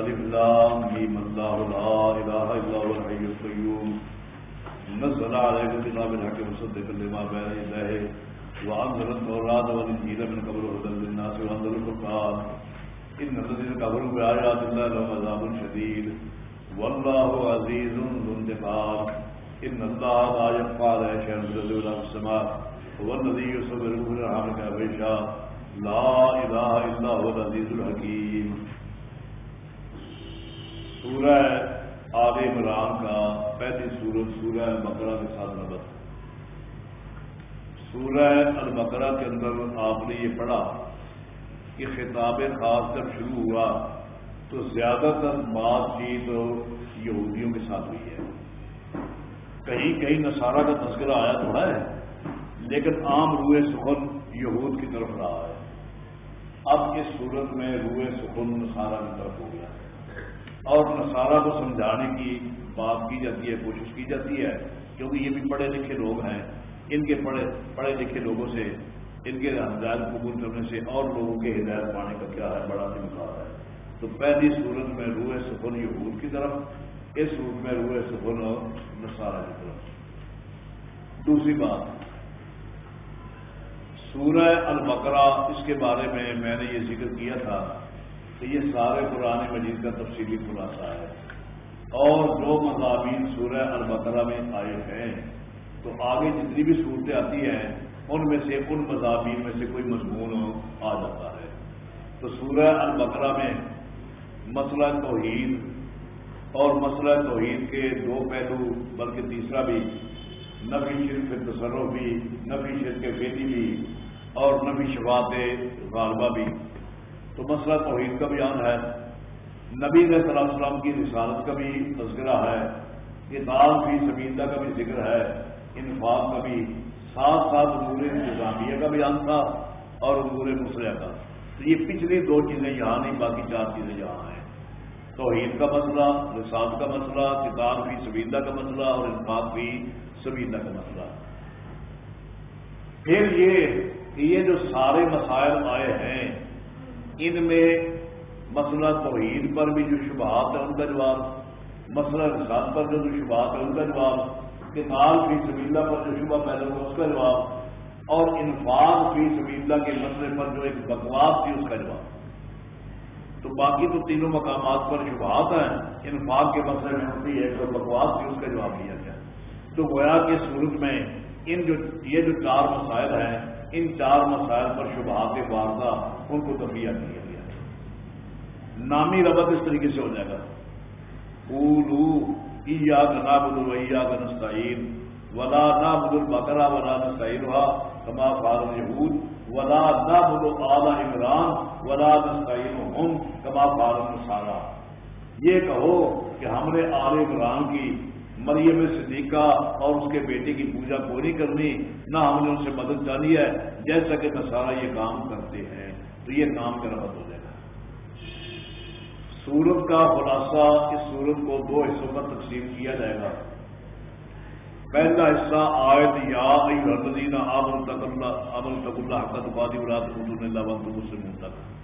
الف لام میم اللہ لا الہ الا هو الحي القيوم. نزل عليك الكتاب بالحق مصدقا لما بين يديه وانزل التوراة والانجيل من قبل هدى للناس وانزل الفرقان ان الذين كفروا بآيات الله لهم عذاب شديد. والله عزيز ذو انتقام. ان الله لا يخفى عليه شيء في الارض ولا في السماء. هو الذي يصبركم في الارحام كيف يشاء لا اله الا هو العزيز الحكيم. سورہ آل عمران کا پہلی سورت، سورہ البقرہ کے ساتھ نمبر سورہ البقرہ کے اندر آپ نے یہ پڑھا کہ خطاب خاص جب شروع ہوا تو زیادہ تر بات چیت یہودیوں کے ساتھ ہوئی ہے۔ کہیں کہیں نصارہ کا تذکرہ آیا تھوڑا ہے، لیکن عام روئے سخن یہود کی طرف رہا ہے۔ اب اس صورت میں روئے سخن نصارہ کی طرف ہو گیا ہے۔ اور نصارہ کو سمجھانے کی بات کی جاتی ہے، کوشش کی جاتی ہے، کیونکہ یہ بھی پڑھے لکھے لوگ ہیں۔ ان کے پڑھے پڑھے لکھے لوگوں سے، ان کے ہدایت قبول کرنے سے اور لوگوں کے ہدایت پانے کا کیا ہے؟ بڑا انکار ہے۔ تو پہلی صورت میں روئے سکون یہود کی طرف، اس صورت میں روئے سکون نصارہ کی طرف۔ دوسری بات، سورہ البقرہ، اس کے بارے میں میں نے یہ ذکر کیا تھا۔ کہ یہ سارے قرآن مجید کا تفصیلی خلاصہ ہے۔ اور جو مضامین سورہ البقرہ میں آئے ہیں۔ تو آگے جتنی بھی صورتیں آتی ہیں، ان میں سے ان مضامین میں سے کوئی مضمون آ جاتا ہے۔ تو سورہ البقرہ میں مسئلہ توحید اور مسئلہ توحید کے دو پہلو، بلکہ تیسرا بھی نبی شرف تصرف بھی نبی شرک بیٹی بھی، اور نبی شفات غالبہ بھی۔ تو مسئلہ توحید کا بیان ہے۔ نبی علیہ السلام السلام کی رسالت کا بھی تذکرہ ہے۔ کتاب بھی زمیندہ کا بھی ذکر ہے۔ انفاق کا بھی۔ ساتھ ساتھ امور انتظامیہ کا بیان تھا اور امور مسئلہ کا۔ تو یہ پچھلی دو چیزیں یہاں نہیں، باقی چار چیزیں یہاں ہیں۔ توحید کا مسئلہ، رسالت کا مسئلہ، کتاب بھی زمیندہ کا مسئلہ اور انفاق بھی زمیندہ کا مسئلہ۔ پھر یہ کہ یہ جو سارے مسائل آئے ہیں ان میں مسئلہ توحید پر بھی جو شبہات ہے ان کا جواب، مسئلہ رسالت پر جو شبہات ہے ان کا جواب، کتاب فی سبیلہ پر جو شبہ پیدا ہوا اس کا جواب، اور انفاق فی سبیلہ کے مسئلے پر جو ایک بکواس تھی اس کا جواب۔ تو باقی تو تینوں مقامات پر شبہات ہیں، انفاق کے مسئلے میں ہوتی ہے، جو بکواس تھی اس کا جواب دیا گیا۔ تو گویا کے صورت میں ان جو، یہ جو چار مسائل ہیں ان چار مسائل پر شبہات واردہ ان کو تبدیل کیا گیا۔ نامی ربط اس طریقے سے ہو جائے گا۔ یا گنا بدل ویا گنستعین ولا نا بدل بکرا ولا نستعین کما فارم یہود ولا نا اعلی عمران ولا نستعین ہم کما فارم سارا یہ کہو کہ ہم نے آل عمران کی مریم صدیقہ اور اس کے بیٹے کی پوجا کو نہیں کرنی، نہ ہم نے ان سے مدد جانی ہے، جیسا کہ نسارا یہ کام کرتے ہیں۔ تو یہ کام کا ربط ہو جائے گا۔ سورت کا خلاصہ اس سورت کو دو حصوں پر تقسیم کیا جائے گا۔ پہلا حصہ آیت، یا حردینہ آمن تک اللہ امن تک اللہ حقت بادی براد اللہ مسلم تک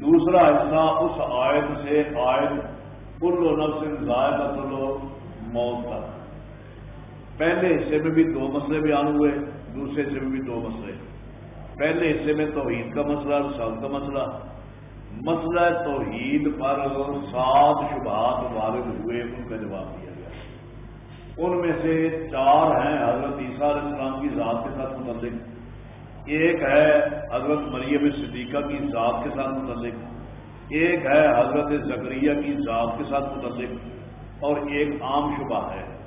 دوسرا حصہ اس آیت سے، آیت کل و نفس ذائقہ چلو موت تک پہلے حصے میں بھی دو مسئلے بیان ہوئے، دوسرے حصے میں بھی دو مسئلے۔ پہلے حصے میں توحید کا مسئلہ رسال کا مسئلہ۔ مسئلہ توحید پر سات شبہات وارد ہوئے، ان کا جواب دیا گیا۔ ان میں سے چار ہیں حضرت عیسیٰ علیہ السلام کی ذات کے ساتھ متعلق ایک ہے حضرت مریم صدیقہ کی ذات کے ساتھ متعلق ایک ہے حضرت زکریہ کی ذات کے ساتھ متعلق اور ایک عام شبہ ہے۔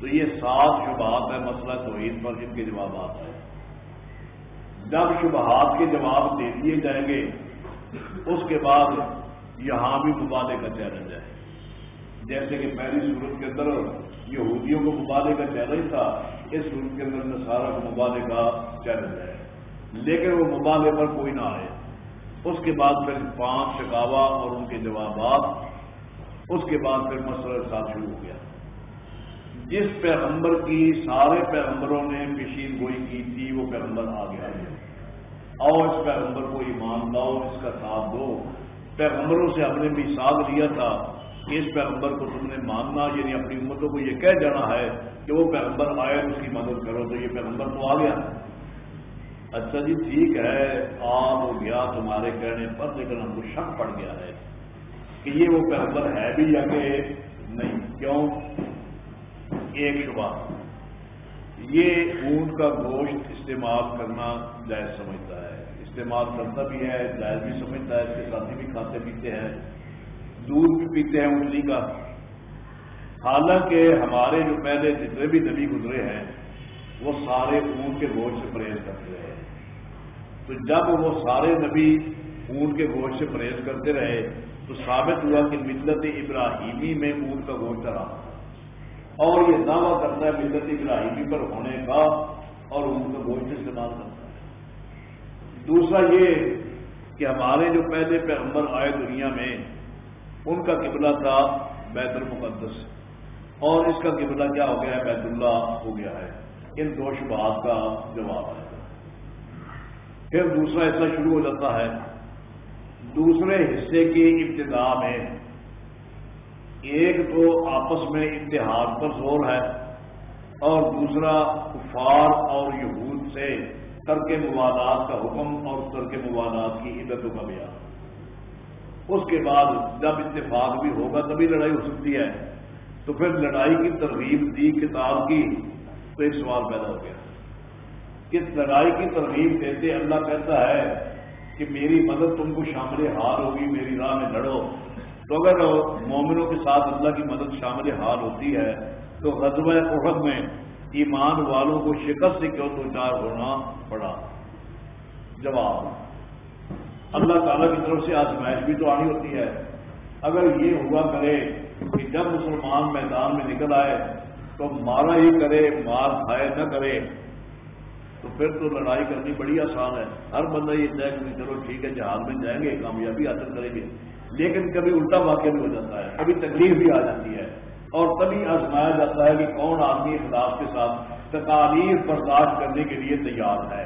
تو یہ سات شبہات ہے مسئلہ توحید پر جن کے جوابات ہیں۔ جب شبہات کے جواب دے دیے جائیں گے، اس کے بعد یہاں بھی مبادے کا چیلنج ہے۔ جیسے کہ پہلی صورت کے اندر یہودیوں کو مبادے کا چیلنج تھا، اس صورت کے اندر نصارہ کو مبادے کا چیلنج ہے۔ لیکن وہ مبادے پر کوئی نہ آئے۔ اس کے بعد پھر پانچ شکاوا اور ان کے جوابات اس کے بعد پھر مسئلہ ساتھ شروع ہو گیا۔ جس پیغمبر کی سارے پیغمبروں نے پیشین گوئی کی تھی، وہ پیغمبر آ گیا۔ ہے اور اس پیغمبر کو ایمان لاؤ، اس کا ساتھ دو۔ پیغمبروں سے ہم نے بھی ساتھ لیا تھا۔ کہ اس پیغمبر کو تم نے ماننا یعنی اپنی امتوں کو یہ کہہ جانا ہے کہ وہ پیغمبر آئے، اس کی مدد کرو تو یہ پیغمبر تو آ گیا۔ اچھا جی ٹھیک ہے۔ آپ ہو گیا، تمہارے کہنے پر لیکن ہم کو شک پڑ گیا ہے۔ کہ یہ وہ پیغمبر ہے بھی یا کہ نہیں؟ کیوں؟ ایک شبہ۔ یہ اونٹ کا گوشت استعمال کرنا جائز سمجھتا ہے۔ استعمال کرتا بھی ہے، جائز بھی سمجھتا ہے، اس کے ساتھی بھی کھاتے پیتے ہیں۔ دودھ بھی پیتے ہیں اونٹلی کا۔ حالانکہ ہمارے جو پہلے جتنے بھی نبی گزرے ہیں، وہ سارے اونٹ کے گوشت سے پرہیز کرتے رہے۔ تو جب وہ سارے نبی اونٹ کے گوشت سے پرہیز کرتے رہے تو ثابت ہوا کہ ملت ابراہیمی میں اونٹ کا گوشت رہا اور یہ دعویٰ کرتا ہے ملت ابراہیمی پر ہونے کا اور اونٹ کا گوشت استعمال کرتا ہے۔ دوسرا یہ کہ ہمارے جو پہلے پیغمبر آئے دنیا میں، ان کا قبلہ تھا بیت المقدس۔ اور اس کا قبلہ کیا ہو گیا ہے؟ بیت اللہ ہو گیا ہے۔ ان دو شبہات کا جواب ہے۔ پھر دوسرا حصہ شروع ہو جاتا ہے۔ دوسرے حصے کی ابتدا میں ایک تو آپس میں اتحاد پر زور ہے اور دوسرا کفار اور یہود سے ترک موالات کا حکم اور ترک موالات کی عدت کا بیان اس کے بعد جب اتفاق بھی ہوگا تبھی لڑائی ہو سکتی ہے۔ تو پھر لڑائی کی ترغیب دی کتاب کی تو ایک سوال پیدا ہو گیا۔ کہ لڑائی کی ترغیب دیتے اللہ کہتا ہے کہ میری مدد تم کو شامل حال ہوگی، میری راہ میں لڑو۔ تو اگر مومنوں کے ساتھ اللہ کی مدد شامل حال ہوتی ہے، تو غزب احد میں ایمان والوں کو شکست سے کیوں دو چار ہونا پڑا؟ جواب اللہ تعالیٰ کی طرف سے آزمائش بھی تو آنی ہوتی ہے۔ اگر یہ ہوا کرے کہ جب مسلمان میدان میں نکل آئے، تو مارا ہی کرے، مار کھائے نہ کرے۔ تو پھر تو لڑائی کرنی بڑی آسان ہے۔ ہر بندہ یہ طے کہ چلو ٹھیک ہے، جہاز میں جائیں گے، کامیابی حاصل کریں گے۔ لیکن کبھی الٹا واقعہ بھی ہو جاتا ہے، کبھی تکلیف بھی آ جاتی ہے۔ اور تبھی آزمایا جاتا ہے کہ کون آدمی خلاف کے ساتھ تکالیف برداشت کرنے کے لیے تیار ہے۔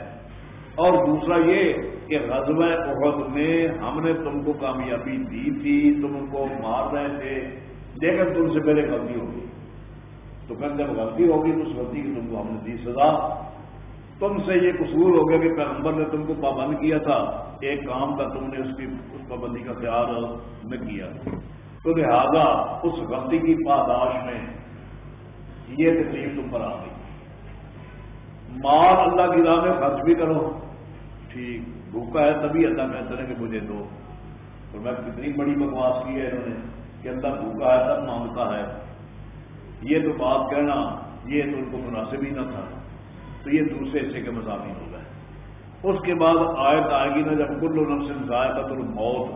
اور دوسرا یہ کہ غزب عہد میں ہم نے تم کو کامیابی دی تھی، تم ان کو مار رہے تھے۔ لیکن تم سے پہلے غلطی ہوگی۔ تو پھر جب غلطی ہوگی تو اس غلطی کی تم کو ہم نے دی سزا۔ تم سے یہ قصور ہو گیا کہ پیغمبر نے تم کو پابند کیا تھا۔ ایک کام کا تم نے اس کی اس پابندی کا خیال نہ کیا۔ تو لہذا اس غلطی کی پاداش میں یہ تکلیف تم پر آ گئی۔ مال اللہ کی راہ میں خرچ بھی کرو۔ ٹھیک، بھوکا ہے تبھی اللہ کہتے ہیں کہ مجھے دو۔ تو میں کتنی بڑی بکواس کی ہے انہوں نے کہ اللہ بھوکا ہے تب مانگتا ہے۔ یہ تو بات کہنا، یہ تو ان کو مناسب ہی نہ تھا۔ تو یہ دوسرے حصے کے مضامین ہو گئے۔ اس کے بعد آیت آئے گی نا جب کل نفس ضائع کا موت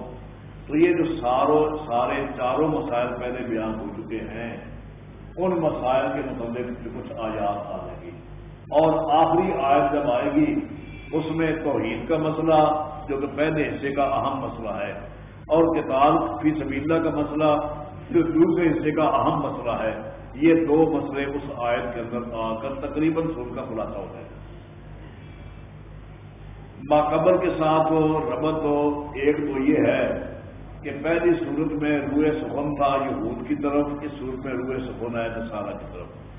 تو یہ جو ساروں سارے چاروں مسائل پہلے بیان ہو چکے ہیں، ان مسائل کے متعلق جو کچھ آیات آ جائیں گی۔ اور آخری آیت جب آئے گی، اس میں توحید کا مسئلہ، جو کہ پہلے حصے کا اہم مسئلہ ہے، اور کتاب فی سبیلہ کا مسئلہ، جو دوسرے حصے کا اہم مسئلہ ہے۔ یہ دو مسئلے اس آیت کے اندر آ کر تقریباً سن کا خلاصہ ہو جائے ماقبر کے ساتھ ربط ہو، ایک تو یہ ہے کہ پہلی صورت میں روئے سخن تھا یہود کی طرف، اس صورت میں روئے سخن ہے نسارا کی طرف۔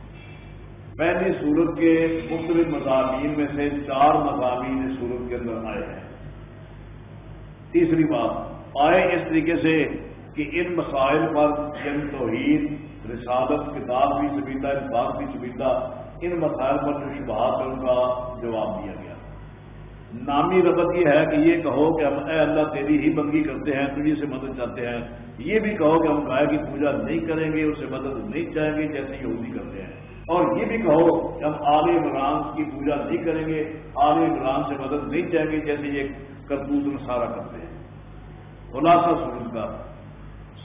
پہلی صورت کے مختلف مضامین میں سے چار مضامین اس صورت کے اندر آئے ہیں۔ تیسری بات، آئے اس طریقے سے کہ ان مسائل پر جن توحید رسالت، کتاب بھی سبیتا بات بھی سبیتا ان مسائل پر جو شبہات ان کا جواب دیا گیا۔ نامی ربط یہ ہے کہ یہ کہو کہ ہم اے اللہ تیری ہی بندگی کرتے ہیں تجھی سے مدد چاہتے ہیں۔ یہ بھی کہو کہ ہم گائے کی پوجا نہیں کریں گے، اسے مدد نہیں چاہیں گے جیسے یہودی کرتے ہیں۔ اور یہ بھی کہو کہ ہم آل عمران کی پوجا نہیں کریں گے، آل عمران سے مدد نہیں چاہیں گے جیسے یہ کرتوت سارا کرتے ہیں۔ خلاصہ سورج کا۔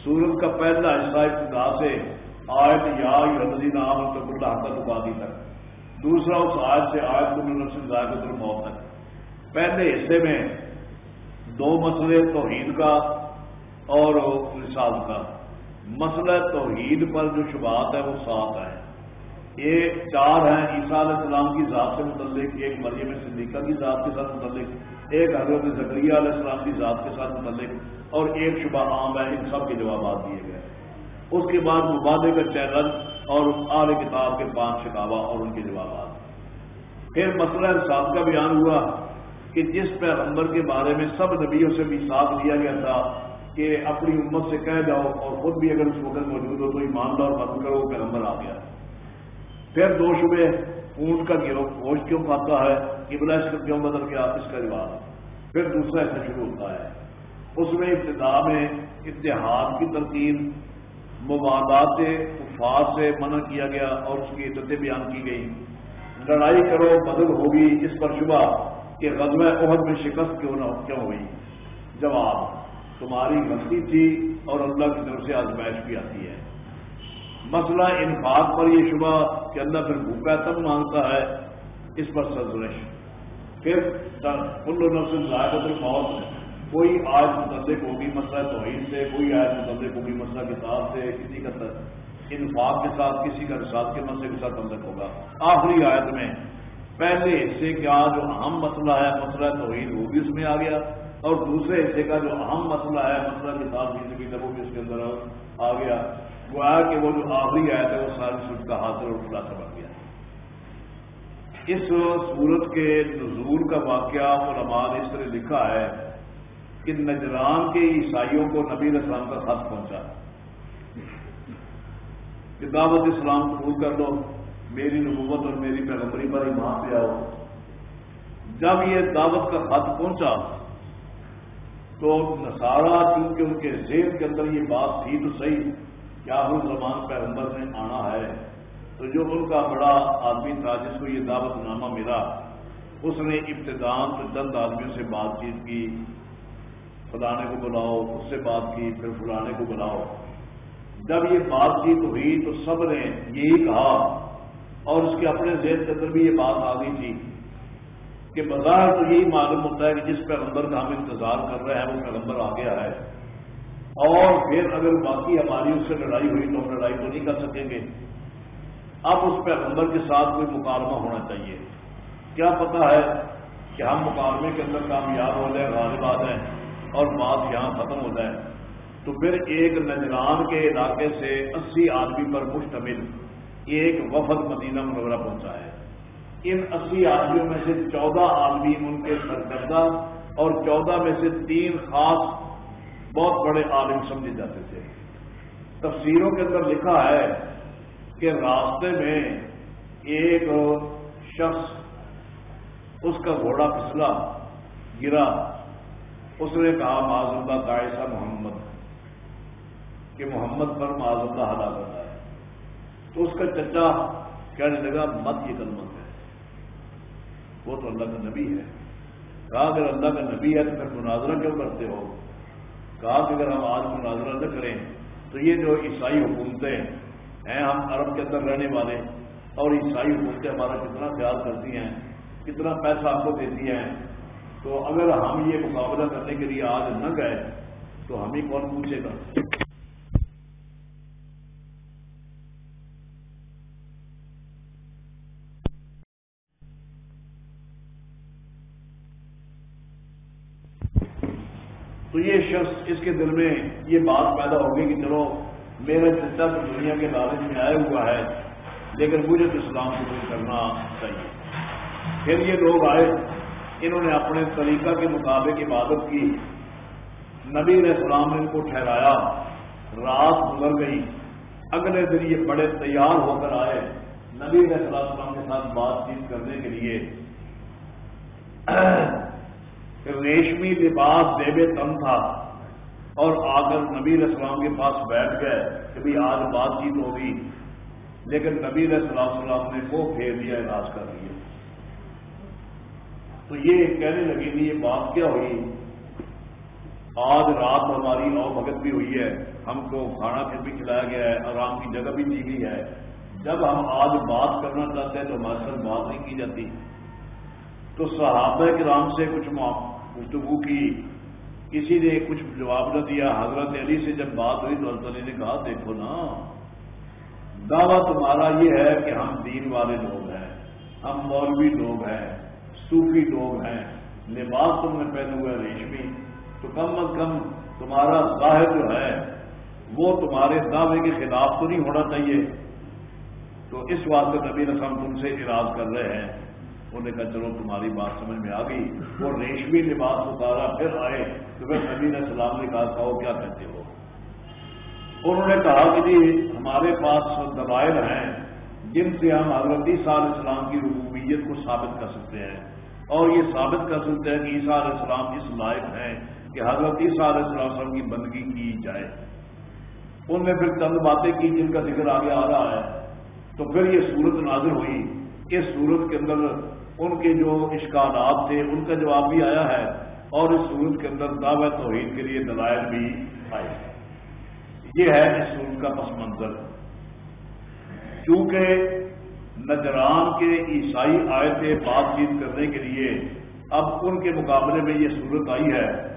سورج کا پہلا حصہ ابتدا سے آیت یا ردین عام تک اللہ حقت ابادی تک۔ دوسرا، اس آیت سے آیت کو نفس ذائقت الموت تک۔ پہلے حصے میں دو مسئلے توحید کا اور رسالت کا۔ مسئلہ توحید پر جو شبہات ہے وہ سات ہے یہ چار ہیں عیسیٰ علیہ السلام کی ذات سے متعلق، ایک مریم صدیقہ کی ذات کے ساتھ متعلق، ایک حضرت ذکریہ علیہ السلام کی ذات کے ساتھ متعلق، اور ایک شبہ عام ہے ان سب کے جوابات دیے گئے۔ اس کے بعد مبادے کا چینل اور آل کتاب کے پانچ شکاوا اور ان کے جوابات۔ پھر مسئلہ انصاف کا بیان ہوا کہ جس پیغمبر کے بارے میں سب نبیوں سے بھی ساتھ لیا گیا تھا کہ اپنی امت سے کہہ جاؤ اور خود بھی اگر اس وقت موجود ہو تو ایمان اور کرو، پیغمبر آ گیا۔ پھر دو شبے اونٹ کا گروہ گوشت کیوں کھاتا ہے؟ ابلا اس کا کیوں بدل گیا؟ اس کا رواج پھر دوسرا ایسا شروع ہوتا ہے۔ اس میں ابتدا میں اتحاد کی ترتیب موادات افاد سے منع کیا گیا اور اس کی عزتیں بیان کی گئی لڑائی کرو، بدل ہوگی، اس پر شبہ کہ غزب عہد میں شکست کیوں نہ کیوں ہوئی؟ جواب، تمہاری غلطی تھی اور اللہ کی طرف سے آزمائش بھی آتی ہے۔ مسئلہ انفاق پر یہ شبہ کہ اللہ پھر بھوکا تب مانگتا ہے، اس پر سرزنش۔ پھر کل نفس ذائقہ موت کوئی آج متعلق ہوگی مسئلہ توحید سے، کوئی آج متعلق ہوگی مسئلہ کتاب سے، کسی کا انفاق کے ساتھ، کسی کا رساد کے مسئلے کے ساتھ تعلق ہوگا۔ آخری آیت میں، پہلے حصے کا جو اہم مسئلہ ہے، مسئلہ توحید، وہ بھی اس میں آ گیا۔ اور دوسرے حصے کا جو اہم مسئلہ ہے، مسئلہ کتاب بھی بھی وہ بھی اس کے اندر آ گیا۔ وہ آیا کہ وہ جو آخری آیت ہے، وہ ساری سب کا حاصل اور خلاصہ بن گیا۔ اس صورت کے نزول کا واقعہ علماء نے اس طرح لکھا ہے کہ نجران کے عیسائیوں کو نبی اسلام کا خط پہنچا۔ کہ دعوت اسلام قبول کر لو، میری نبوت اور میری پیغمبری پر وہاں پہ آؤ۔ جب یہ دعوت کا خط پہنچا، تو نسارا چونکہ ان کے ذہن کے اندر یہ بات تھی تو صحیح، کیا ہر زمان پیغمبر میں آنا ہے؟ تو جو ان کا بڑا آدمی تھا جس کو یہ دعوت نامہ ملا، اس نے ابتدان تو چند آدمیوں سے بات چیت کی۔ فلانے کو بلاؤ اس سے بات کی، پھر فلانے کو بلاؤ۔ جب یہ بات چیت ہوئی تو سب نے یہی کہا اور اس کے اپنے ذہن کے اندر بھی یہ بات آ گئی تھی کہ بظاہر تو یہی معلوم ہوتا ہے کہ جس پیغمبر کا ہم انتظار کر رہے ہیں، وہ پیغمبر آ گیا ہے۔ اور پھر اگر باقی ہماری اس سے لڑائی ہوئی تو ہم لڑائی تو نہیں کر سکیں گے۔ اب اس پیغمبر کے ساتھ کوئی مکالمہ ہونا چاہیے۔ کیا پتا ہے کہ ہم مکالمے کے اندر کامیاب ہو جائیں، غالب آ جائیں۔ اور بات یہاں ختم ہو جائے تو پھر ایک نجران کے علاقے سے اسی آدمی پر مشتمل ایک وفد مدینہ منورہ پہنچا ہے۔ ان اسی آدمیوں میں سے چودہ آدمی ان کے سرکردہ اور چودہ میں سے تین خاص بہت بڑے عالم سمجھے جاتے تھے۔ تفسیروں کے اندر لکھا ہے کہ راستے میں ایک شخص اس کا گھوڑا پھسلا، گرا۔ اس نے کہا معذ اللہ کا محمد. کہ محمد پر معذ اللہ ہلا کرتا ہے۔ تو اس کا چچا کہنے لگا، مت یہ کلمت ہے وہ تو اللہ کا نبی ہے۔ کہا، اگر اللہ کا نبی ہے تو پھر مناظرہ کیوں کرتے ہو؟ کہا کہ اگر ہم آج مناظرہ نہ کریں تو یہ جو عیسائی حکومتیں ہیں، ہم عرب کے اندر رہنے والے اور عیسائی حکومتیں ہمارا کتنا خیال کرتی ہیں، کتنا پیسہ آپ کو دیتی ہیں تو اگر ہم یہ مقابلہ کرنے کے لیے آج نہ گئے، تو ہم کون پوچھے گا؟ تو یہ شخص اس کے دل میں یہ بات پیدا ہوگی کہ چلو، میرا چچا تو دنیا کے لالچ میں آیا ہوا ہے، لیکن مجھے تو اسلام کو کرنا چاہیے۔ پھر یہ لوگ آئے انہوں نے اپنے طریقہ کے مطابق عبادت کی۔ نبی علیہ السلام نے ان کو ٹھہرایا۔ رات گزر گئی۔ اگلے دن یہ بڑے تیار ہو کر آئے۔ نبی علیہ السلام کے ساتھ بات چیت کرنے کے لیے۔ ریشمی لباس دیوے تن تھا۔ اور آ کر نبی علیہ السلام کے پاس بیٹھ گئے کہ بھائی آج بات چیت ہوگی۔ لیکن نبی علیہ السلام السلام نے وہ پھیر دیا، علاج کر دیا۔ تو یہ کہنے لگی تھی یہ بات کیا ہوئی؟ آج رات ہماری نو بھگت بھی ہوئی ہے، ہم کو کھانا پھر بھی کھلایا گیا ہے، آرام کی جگہ بھی دی گئی ہے۔ جب ہم آج بات کرنا چاہتے ہیں تو ہمارے ساتھ بات نہیں کی جاتی۔ تو صحابہ کرام سے کچھ گفتگو کی۔ کسی نے کچھ جواب نہ دیا۔ حضرت علی سے جب بات ہوئی تو علی نے کہا، دیکھو نا، دعویٰ تمہارا یہ ہے کہ ہم دین والے لوگ ہیں، ہم مولوی لوگ ہیں۔ صوفی لوگ ہیں، لباس تم نے پہنے ہوئے ریشمی، تو کم از کم تمہارا ظاہر جو ہے، وہ تمہارے دعوے کے خلاف تو نہیں ہونا چاہیے۔ تو اس واسطے نبی رسم تم سے اراض کر رہے ہیں۔ انہوں نے کہا، چلو تمہاری بات سمجھ میں آ گئی۔ وہ ریشمی لباس اتارا، پھر آئے۔ تو پھر نبی نے سلام نے کہا کہو کیا کہتے ہو؟ انہوں نے کہا کہ جی ہمارے پاس دلائل ہیں جن سے ہم حضرت عیسیٰ علیہ السلام کی ربوبیت کو ثابت کر سکتے ہیں۔ اور یہ ثابت کر سکتے ہیں کہ عیسیٰ علیہ السلام اس لائق ہیں کہ حضرت عیسیٰ علیہ السلام کی بندگی کی جائے۔ ان نے پھر چند باتیں کی جن کا ذکر آگے آ رہا ہے۔ تو پھر یہ صورت نازل ہوئی۔ اس صورت کے اندر ان کے جو اشکالات تھے، ان کا جواب بھی آیا ہے۔ اور اس صورت کے اندر دعوت توحید کے لیے دلائل بھی آئے۔ یہ ہے اس صورت کا پس منظر۔ کیونکہ نجران کے عیسائی آئے تھے بات چیت کرنے کے لیے اب ان کے مقابلے میں یہ صورت آئی ہے۔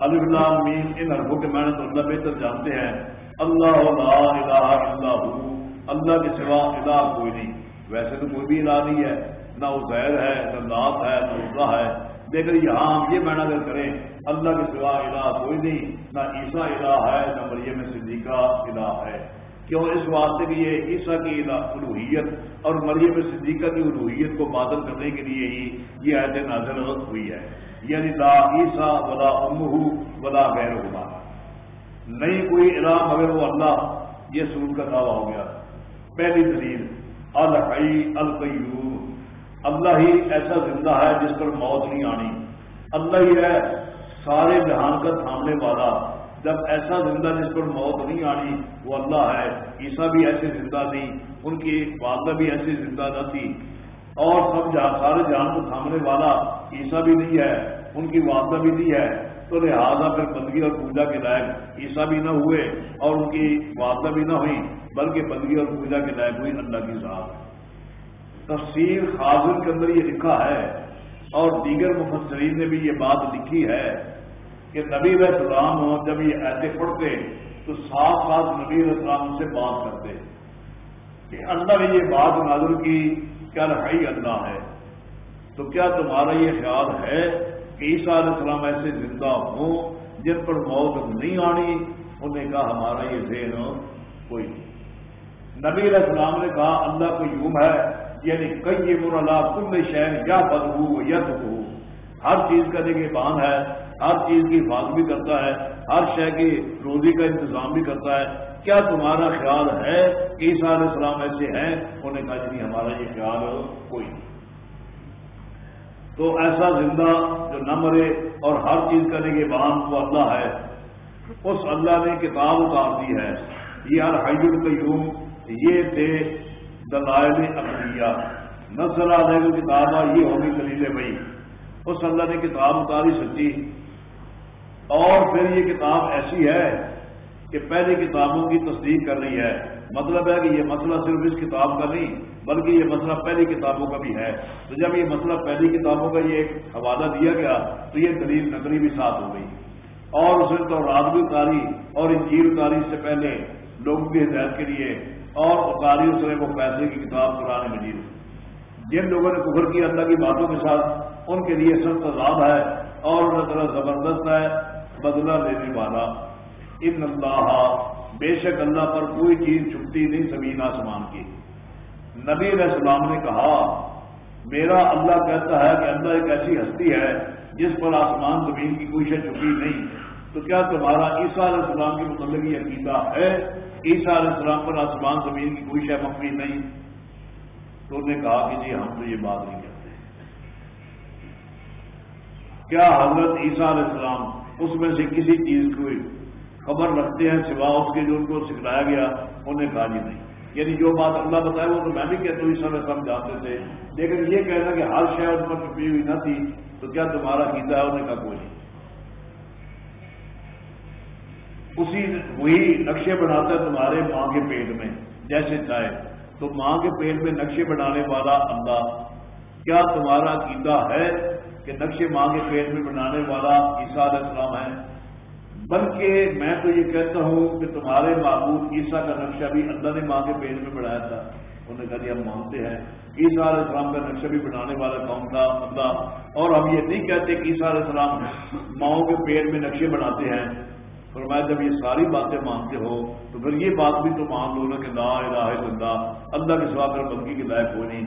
اللہ مین ان حرفوں کے محنت اللہ بہتر جانتے ہیں۔ اللہ لا الہ الا ہو، اللہ کے سوا الہ کوئی نہیں۔ ویسے تو کوئی بھی الہ نہیں ہے، نہ عزیر ہے، نہ نات ہے، نہ عزا ہے۔ لیکن یہاں ہم یہ معنی اگر کریں، اللہ کے سوا الہ کوئی نہیں، نہ عیسیٰ الہ ہے، نہ مریم صدیقہ الہ ہے۔ کیوں اس واسطے کہ یہ عیسیٰ کی الوحیت اور مریم صدیقہ کی الوحیت کو بادل کرنے کے لیے ہی یہ ایسے نازل ہوئی ہے۔ یعنی لا عیسیٰ ولا امہ ولا غیر ہوگا نہیں کوئی الہ مگر وہ اللہ۔ یہ سور کا دعویٰ ہو گیا۔ پہلی دلیل، الحی القیوم۔ اللہ ہی ایسا زندہ ہے جس پر موت نہیں آنی۔ اللہ ہی ہے سارے جہان کا تھامنے والا۔ جب ایسا زندہ جس پر موت نہیں آنی، وہ اللہ ہے۔ عیسیٰ بھی ایسے زندہ تھی، ان کی والدہ بھی ایسی زندہ نہ تھی۔ اور سب جہاں سارے جہان کو تھامنے والا عیسیٰ بھی نہیں ہے، ان کی والدہ بھی نہیں ہے۔ تو لہٰذا پھر بندگی اور پوجا کے لائق عیسیٰ بھی نہ ہوئے اور ان کی والدہ بھی نہ ہوئی بلکہ بندگی اور پوجا کے لائق ہوئی اللہ کی ذات۔ تفسیر خاصر کے اندر یہ لکھا ہے اور دیگر مفسرین نے بھی یہ بات لکھی ہے۔ کہ نبی علیہ السلام جب یہ ایسے پڑھتے تو ساتھ ساتھ نبی علیہ السلام سے بات کرتے کہ اللہ نے یہ بات نازل کی، کیا رہائی اللہ ہے؟ تو کیا تمہارا یہ خیال ہے کہ عیسیٰ علیہ السلام ایسے زندہ ہوں، جن پر موت نہیں آنی؟ انہوں نے کہا، ہمارا یہ ذہن کوئی نہیں۔ نبی علیہ السلام نے کہا، اللہ کو یوم ہے یعنی کئی اللہ کل شہر یا بدبو یا ہو ہر چیز کا دیکھیے بان ہے ہر چیز کی حفاظت بھی کرتا ہے، ہر شہر کی روزی کا انتظام بھی کرتا ہے۔ کیا تمہارا خیال ہے کہ عیسیٰ علیہ السلام ایسے ہیں؟ انہوں نے کہا جی ہمارا یہ خیال کوئی نہیں۔ تو ایسا زندہ جو نہ مرے اور ہر چیز کرنے کے بعد وہ اللہ ہے۔ اس اللہ نے کتاب اتار دی ہے۔ یہ ہر حید القیوم، یہ تھے دلائل اقلیہ۔ نظر آ جائے گا کتاب یہ ہوگی دلیل بھائی اس اللہ نے کتاب اتاری سچی۔ اور پھر یہ کتاب ایسی ہے کہ پہلی کتابوں کی تصدیق کر رہی ہے۔ مطلب ہے کہ یہ مسئلہ صرف اس کتاب کا نہیں، بلکہ یہ مسئلہ پہلی کتابوں کا بھی ہے۔ تو جب یہ مسئلہ پہلی کتابوں کا یہ ایک حوالہ دیا گیا، تو یہ دلیل نقلی بھی ساتھ ہو گئی۔ اور اس نے تو رات بھی اتاری اور انجیر اتاری سے پہلے لوگوں کی ہدایت کے لیے اور اتاری اس نے وہ پیسے کی کتاب قرآن مجید۔ جن لوگوں نے کفر کی، اللہ کی باتوں کے ساتھ ان کے لیے سخت عذاب ہے اور اللہ تعالیٰ زبردست ہے۔ بدلہ لینے والا۔ ان اللہ، بے شک اللہ پر کوئی چیز چھپتی نہیں زمین آسمان کی۔ نبی علیہ السلام نے کہا، میرا اللہ کہتا ہے کہ اللہ ایک ایسی ہستی ہے جس پر آسمان زمین کی کوئی شے چھپی نہیں۔ تو کیا تمہارا عیسیٰ علیہ السلام کے متعلق یہ عقیدہ ہے؟ عیسیٰ علیہ السلام پر آسمان زمین کی کوئی شے مفی نہیں۔ تو انہوں نے کہا کہ جی ہم تو یہ بات نہیں کرتے۔ کیا حضرت عیسیٰ علیہ السلام اس میں سے کسی چیز کو خبر رکھتے ہیں سوا اس کے جو ان کو سکھلایا گیا، انہوں نے کہا جی نہیں۔ یعنی جو بات اللہ بتائے وہ تو میں بھی کہتا ہوں، اس سمے سب جانتے تھے۔ لیکن یہ کہنا کہ ہر شہر اس پر چھپی ہوئی نہ تھی، تو کیا تمہارا کیتا ہے؟ انہیں کا کوئی نہیں۔ اسی وہی نقشے بناتا ہے تمہارے ماں کے پیٹ میں، جیسے چاہے۔ تو ماں کے پیٹ میں نقشے بنانے والا اللہ کیا تمہارا عقیدہ ہے؟ کہ نقشے ماں کے پیٹ میں بنانے والا عیسیٰ علیہ السلام ہے بلکہ میں تو یہ کہتا ہوں کہ تمہارے معبود عیسیٰ کا نقشہ بھی اللہ نے ماں کے پیٹ میں بڑھایا تھا۔ انہوں نے کہا جی ہم مانتے ہیں۔ عیسیٰ علیہ السلام کا نقشہ بھی بنانے والا کون تھا؟ اللہ۔ اور ہم یہ نہیں کہتے کہ عیسیٰ علیہ السلام ماؤں کے پیٹ میں نقشے بناتے ہیں۔ فرمایا جب یہ ساری باتیں مانتے ہو تو پھر یہ بات بھی تو مان لو نا کہ لا الہ الا اللہ اللہ کے سوا کر بندگی کے لائق ہو نہیں۔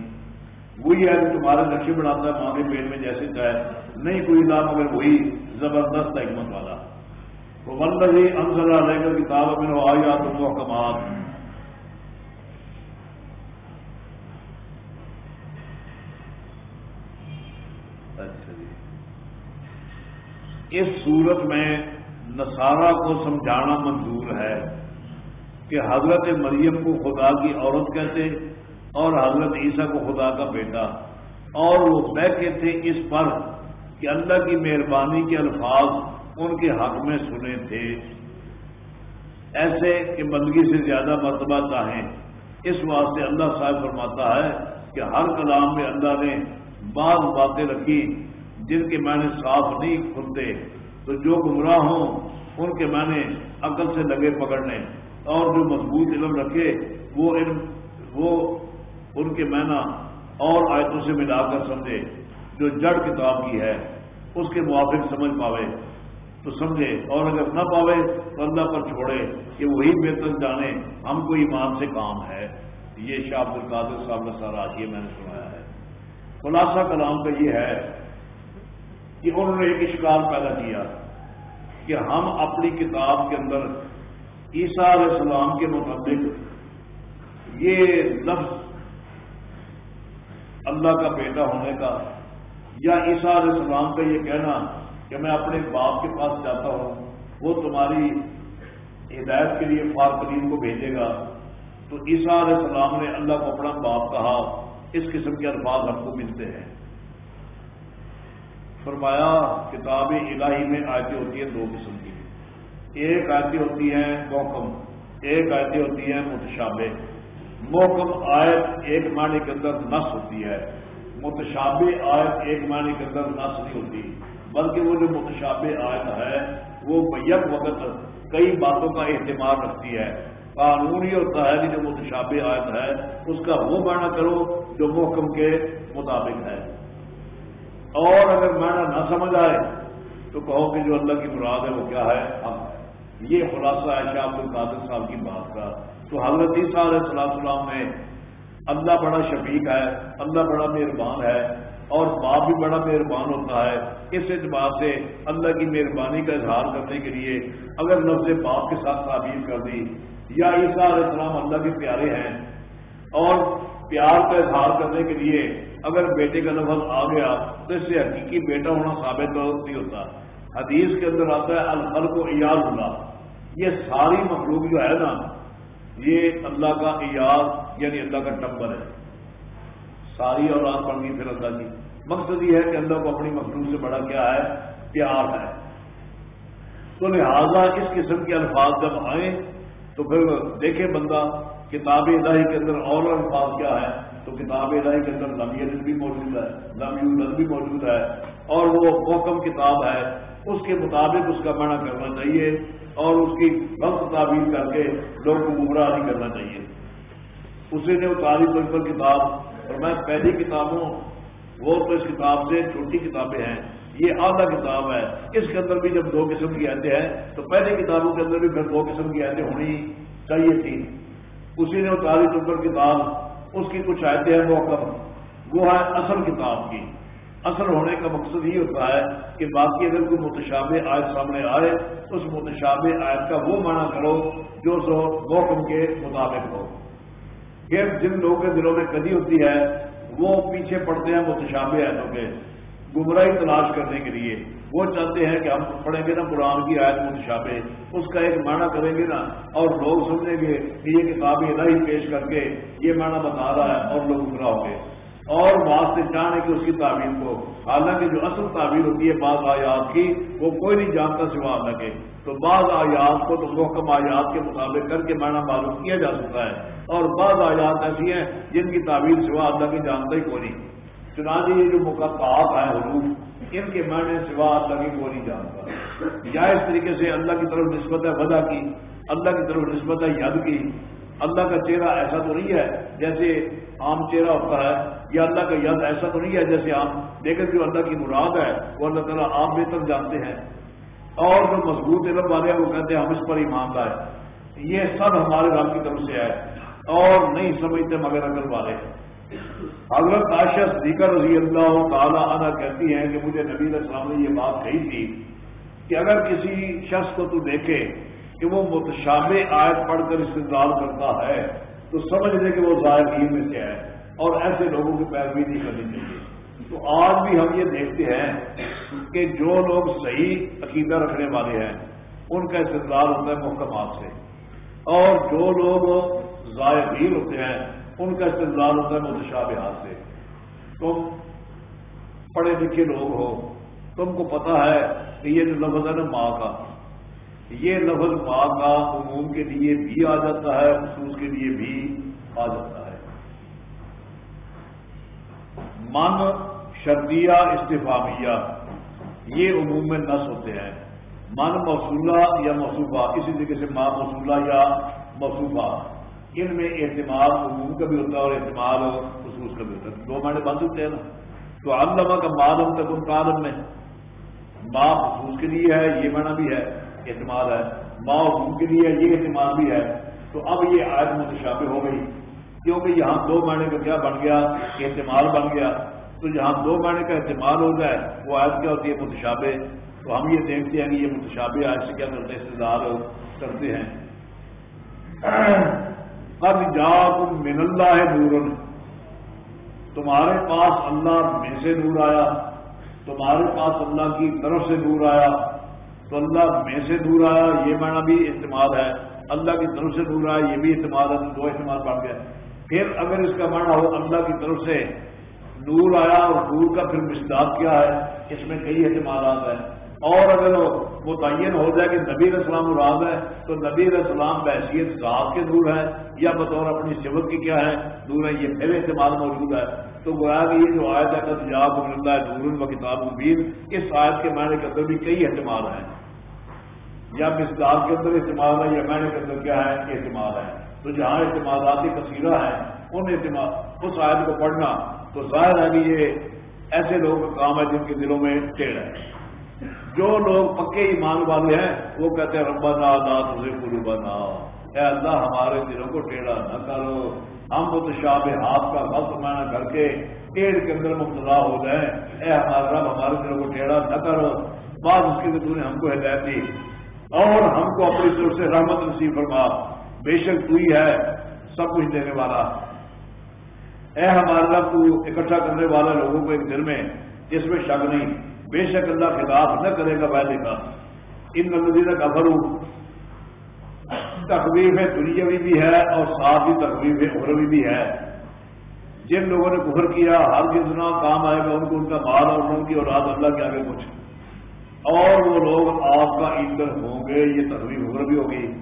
وہی ہے کہ تمہارے نقشے بناتا ہے، ماں کے پیٹ میں جیسے چاہے۔ نہیں، کوئی نہ مگر وہی زبردست حکمت والا۔ تو بند ہی انسل رہے گا کتاب میں آیا تم وہ کمال اچھا جی۔ اس صورت میں نصارہ کو سمجھانا منظور ہے کہ حضرت مریم کو خدا کی عورت کہتے اور حضرت عیسیٰ کو خدا کا بیٹا۔ اور وہ بیٹھے تھے اس پر کہ اللہ کی مہربانی کے الفاظ ان کے حق میں سنے تھے۔ ایسے کہ بندگی سے زیادہ مرتبہ چاہیں۔ اس واسطے اللہ صاحب فرماتا ہے کہ ہر کلام میں اللہ نے بعض باتیں رکھی جن کے معنی صاف نہیں کھلتے۔ تو جو گمراہ ہوں، ان کے معنی عقل سے لگے پکڑنے۔ اور جو مضبوط علم رکھے، وہ علم وہ ان کے معنی اور آیتوں سے ملا کر سمجھے، جو جڑ کتاب کی ہے، اس کے موافق سمجھ پاوے۔ تو سمجھے، اور اگر نہ پاوے، تو اللہ پر چھوڑے کہ وہی بہتر جانے، ہم کو ایمان سے کام ہے۔ یہ شاہ عبد القادر صاحب کا سارا یہ میں نے سنایا ہے۔ خلاصہ کلام کا یہ ہے کہ انہوں نے ایک اشکال پیدا کیا کہ ہم اپنی کتاب کے اندر عیسیٰ علیہ السلام کے مطابق یہ لفظ اللہ کا بیٹا ہونے کا یا عیسیٰ علیہ السلام کا یہ کہنا کہ میں اپنے باپ کے پاس جاتا ہوں، وہ تمہاری ہدایت کے لیے فارکرین کو بھیجے گا۔ تو عیسیٰ علیہ السلام نے اللہ کو اپنا باپ کہا۔ اس قسم کے الفاظ ہم کو ملتے ہیں۔ فرمایا، کتاب الہی میں آیتیں ہوتی ہیں دو قسم کی۔ ایک آیتیں ہوتی ہیں محکم ایک آیتیں ہوتی ہیں متشابہ۔ محکم آیت ایک معنی کے اندر نس ہوتی ہے۔ متشابہ آیت ایک معنی کے اندر نس نہیں ہوتی۔ بلکہ وہ جو متشابہ آیت ہے، وہ بیک وقت کئی باتوں کا اہتمام رکھتی ہے۔ قانون یہ ہوتا ہے کہ جو متشابہ آیت ہے، اس کا وہ معنی کرو جو محکم کے مطابق ہے۔ اور اگر معنی نہ سمجھ آئے، تو کہو کہ جو اللہ کی مراد ہے وہ کیا ہے؟ اب یہ خلاصہ ہے شاہ عبد القادر صاحب کی بات کا تو حضرت عیسیٰ علیہ السلام السلام میں اللہ بڑا شفیق ہے، اللہ بڑا مہربان ہے اور باپ بھی بڑا مہربان ہوتا ہے۔ اس اعتبار سے اللہ کی مہربانی کا اظہار کرنے کے لیے اگر لفظ باپ کے ساتھ تعبیر کر دی، یا عیسیٰ علیہ السلام اللہ کے پیارے ہیں اور پیار کا اظہار کرنے کے لیے اگر بیٹے کا لفظ آ گیا تو اس سے حقیقی بیٹا ہونا ثابت نہیں ہوتا۔ حدیث کے اندر آتا ہے الخر کو ایاز اللہ۔ یہ ساری مخلوق جو ہے نا یہ اللہ کا ایاز یعنی اللہ کا ٹمبر ہے۔ ساری اور رات بن گئی پھر اللہ کی۔ مقصد یہ ہے کہ اللہ کو اپنی مخلوق سے بڑا کیا ہے؟ پیار ہے۔ تو لہذا اس قسم کے الفاظ جب آئیں تو پھر دیکھے بندہ، کتاب الہی کے اندر اور الفاظ کیا ہے تو کتاب الہی کے اندر لم یلد بھی موجود ہے، لم یولد بھی موجود ہے اور وہ محکم کتاب ہے۔ اس کے مطابق اس کا منع کرنا چاہیے۔ اور اس کی غلط تعبیر کر کے لوگوں کو گمراہ نہیں کرنا چاہیے۔ اسی نے اتاری طور پر کتاب، اور میں پہلی کتابوں وہ تو اس کتاب سے چھوٹی کتابیں ہیں۔ یہ آدھا کتاب ہے۔ اس کے اندر بھی جب دو قسم کی آیتیں ہیں، تو پہلی کتابوں کے اندر بھی پھر دو قسم کی آیتیں ہونی چاہیے تھی۔ اسی نے اتاری طور پر کتاب، اس کی کچھ آیتیں ہیں موقع وہ ہے اصل کتاب کی۔ اصل ہونے کا مقصد یہ ہوتا ہے کہ باقی اگر کوئی متشابہ آیت سامنے آئے اس متشابہ آیت کا وہ معنی کرو جو سو موقم کے مطابق ہو۔ پھر جن لوگوں کے دلوں میں کدی ہوتی ہے، وہ پیچھے پڑتے ہیں متشابہ آیتوں کے گمراہی تلاش کرنے کے لیے۔ وہ چاہتے ہیں کہ ہم پڑھیں گے نا قرآن کی آیت متشابہ، اس کا ایک معنی کریں گے نا اور لوگ سمجھیں گے کہ یہ کتاب الہی پیش کر کے یہ معنی بتا رہا ہے اور لوگ گمراہ ہوں گے۔ اور بعض واسطے چاہنے کہ اس کی تعبیر کو، حالانکہ جو اصل تعبیر ہوتی ہے بعض آیات کی، وہ کوئی نہیں جانتا سوا لگے۔ تو بعض آیات کو تو محکم آیات کے مطابق کر کے معنی معلوم کیا جا سکتا ہے۔ اور بعض آیات ایسی ہیں جن کی تعبیر سوا اللہ کی جانتا ہی کوئی نہیں۔ چنانچہ یہ جو مقدعات ہیں حروف ان کے معنی سوا اللہ کی کو نہیں جانتا۔ یا اس طریقے سے اللہ کی طرف نسبت ہے ودا کی، اللہ کی طرف نسبت ہے ید کی۔ اللہ کا چہرہ ایسا تو نہیں ہے جیسے عام چہرہ ہوتا ہے، یا اللہ کا ید ایسا تو نہیں ہے جیسے عام، لیکن جو اللہ کی مراد ہے، وہ اللہ تعالیٰ آپ بہتر جانتے ہیں۔ اور جو مضبوط علم والے ہیں، وہ کہتے ہیں ہم اس پر ایمان لائے۔ یہ سب ہمارے رب کی طرف سے ہے۔ اور نہیں سمجھتے مگر اگر والے۔ حضرت عائشہ صدیقہ رضی اللہ تعالیٰ عنہ کہتی ہیں کہ مجھے نبی علیہ السلام نے یہ بات کہی تھی کہ اگر کسی شخص کو تو دیکھے کہ وہ متشابہ آیت پڑھ کر استدلال کرتا ہے، تو سمجھ لے کہ وہ ظاہر میں سے ہے اور ایسے لوگوں کی پیروی نہیں کرنی چاہیے۔ تو آج بھی ہم یہ دیکھتے ہیں کہ جو لوگ صحیح عقیدہ رکھنے والے ہیں، ان کا استدلال ہوتا ہے محکمات سے۔ اور جو لوگ ظاہر ہوتے ہیں، ان کا استدلال ہوتا ہے متشابہات سے۔ تم پڑھے لکھے لوگ ہو، تم کو پتا ہے کہ یہ جو لفظ ہے نا ماں کا یہ لفظ ماں کا عموم کے لیے بھی آ جاتا ہے، خصوص کے لیے بھی آ جاتا ہے۔ من شردیہ استفامیہ، یہ عموم میں نس ہوتے ہیں۔ من موصولہ یا مصوبہ اسی طریقے سے ماں موصولہ یا مصوبہ ان میں اعتماد عموم کا بھی ہوتا ہے اور اعتماد خصوص کا بھی ہوتا ہے۔ دو معنی بند ہوتے ہیں نا۔ تو علامہ کا معلوم تک ان کا میں۔ ماں خصوص کے لیے ہے، یہ معنی بھی ہے۔ اعتماد ہے۔ ماں حکم کے لیے یہ اعتماد بھی ہے۔ تو اب یہ آیت متشابہ ہو گئی۔ کیونکہ یہاں دو معنی کا کیا بن گیا؟ اعتماد بن گیا۔ تو جہاں دو معنی کا اعتماد ہو جائے وہ آیت کیا ہوتی ہے؟ متشابہ تو ہم یہ دیکھتے ہیں کہ یہ متشابہ آج سے کیا کرتے ہیں؟ استدار کرتے ہیں۔ اب جا تم من اللہ ہے تمہارے پاس اللہ میں سے نور آیا۔ تمہارے پاس اللہ کی طرف سے نور آیا۔ تو اللہ میں سے دور آیا، یہ معنی بھی اعتماد ہے۔ اللہ کی طرف سے دور آیا، یہ بھی اعتماد ہے، دو اعتماد بڑھ گیا پھر اگر اس کا معنی ہو اللہ کی طرف سے نور آیا اور نور کا پھر مشتاق کیا ہے، اس میں کئی اعتمادات ہیں۔ اور اگر متعین ہو جائے کہ نبی السلام مراد ہے تو نبی السلام بحثیت ذات کے دور ہے یا بطور اپنی صفت کی کیا ہے دور ہے یہ پھر اعتماد موجود ہے۔ تو گویا کہ یہ جو آیت ہے تجاب اللہ نور و کتاب مبین، اس آیت کے معنی کے اندر بھی کئی اعتماد ہیں۔ یا مصداق کے اندر اعتماد ہے یا معنی کے اندر کیا ہے؟ اعتماد ہے۔ تو جہاں اعتماداتی کثیرہ ہیں، ان اعتماد اس آیت کو پڑھنا تو ظاہر ہے کہ یہ ایسے لوگوں کا کام ہے جن کے دلوں میں ٹیڑھ ہے۔ جو لوگ پکے ایمان والے ہیں، وہ کہتے ہیں ربا نا دا تجھے قلوب بنا اے اللہ، ہمارے دلوں کو ٹیڑھا نہ کرو۔ ہم متشاب ہاتھ کا غلط معنی کر کے ٹیڑھ کے اندر مبتلا ہو جائیں۔ اے ہمارا رب، ہمارے دلوں کو ٹیڑھا نہ کرو۔ بعد اس کی تو نے ہم کو ہدایت دی۔ اور ہم کو اپنی طرف سے رحمت نصیب فرما۔ بے شک تو ہی ہے سب کچھ دینے والا۔ اے ہمارا رب، تو اکٹھا کرنے والا لوگوں کو ایک دل میں جس میں شک نہیں۔ بے شک اللہ خلاف نہ کرے گا پہلے کا۔ ان نظیر کا بھرو تقویف دنیاوی بھی ہے اور ساتھ ہی تقویف اخروی بھی ہے۔ جن لوگوں نے کفر کیا، ہر جتنا کام آئے گا، ان کو ان کا مال اور ان کی اولاد اللہ کے آگے کچھ اور وہ لوگ آپ کا ایندھن ہوں گے، یہ تقویف اخروی ہوگی۔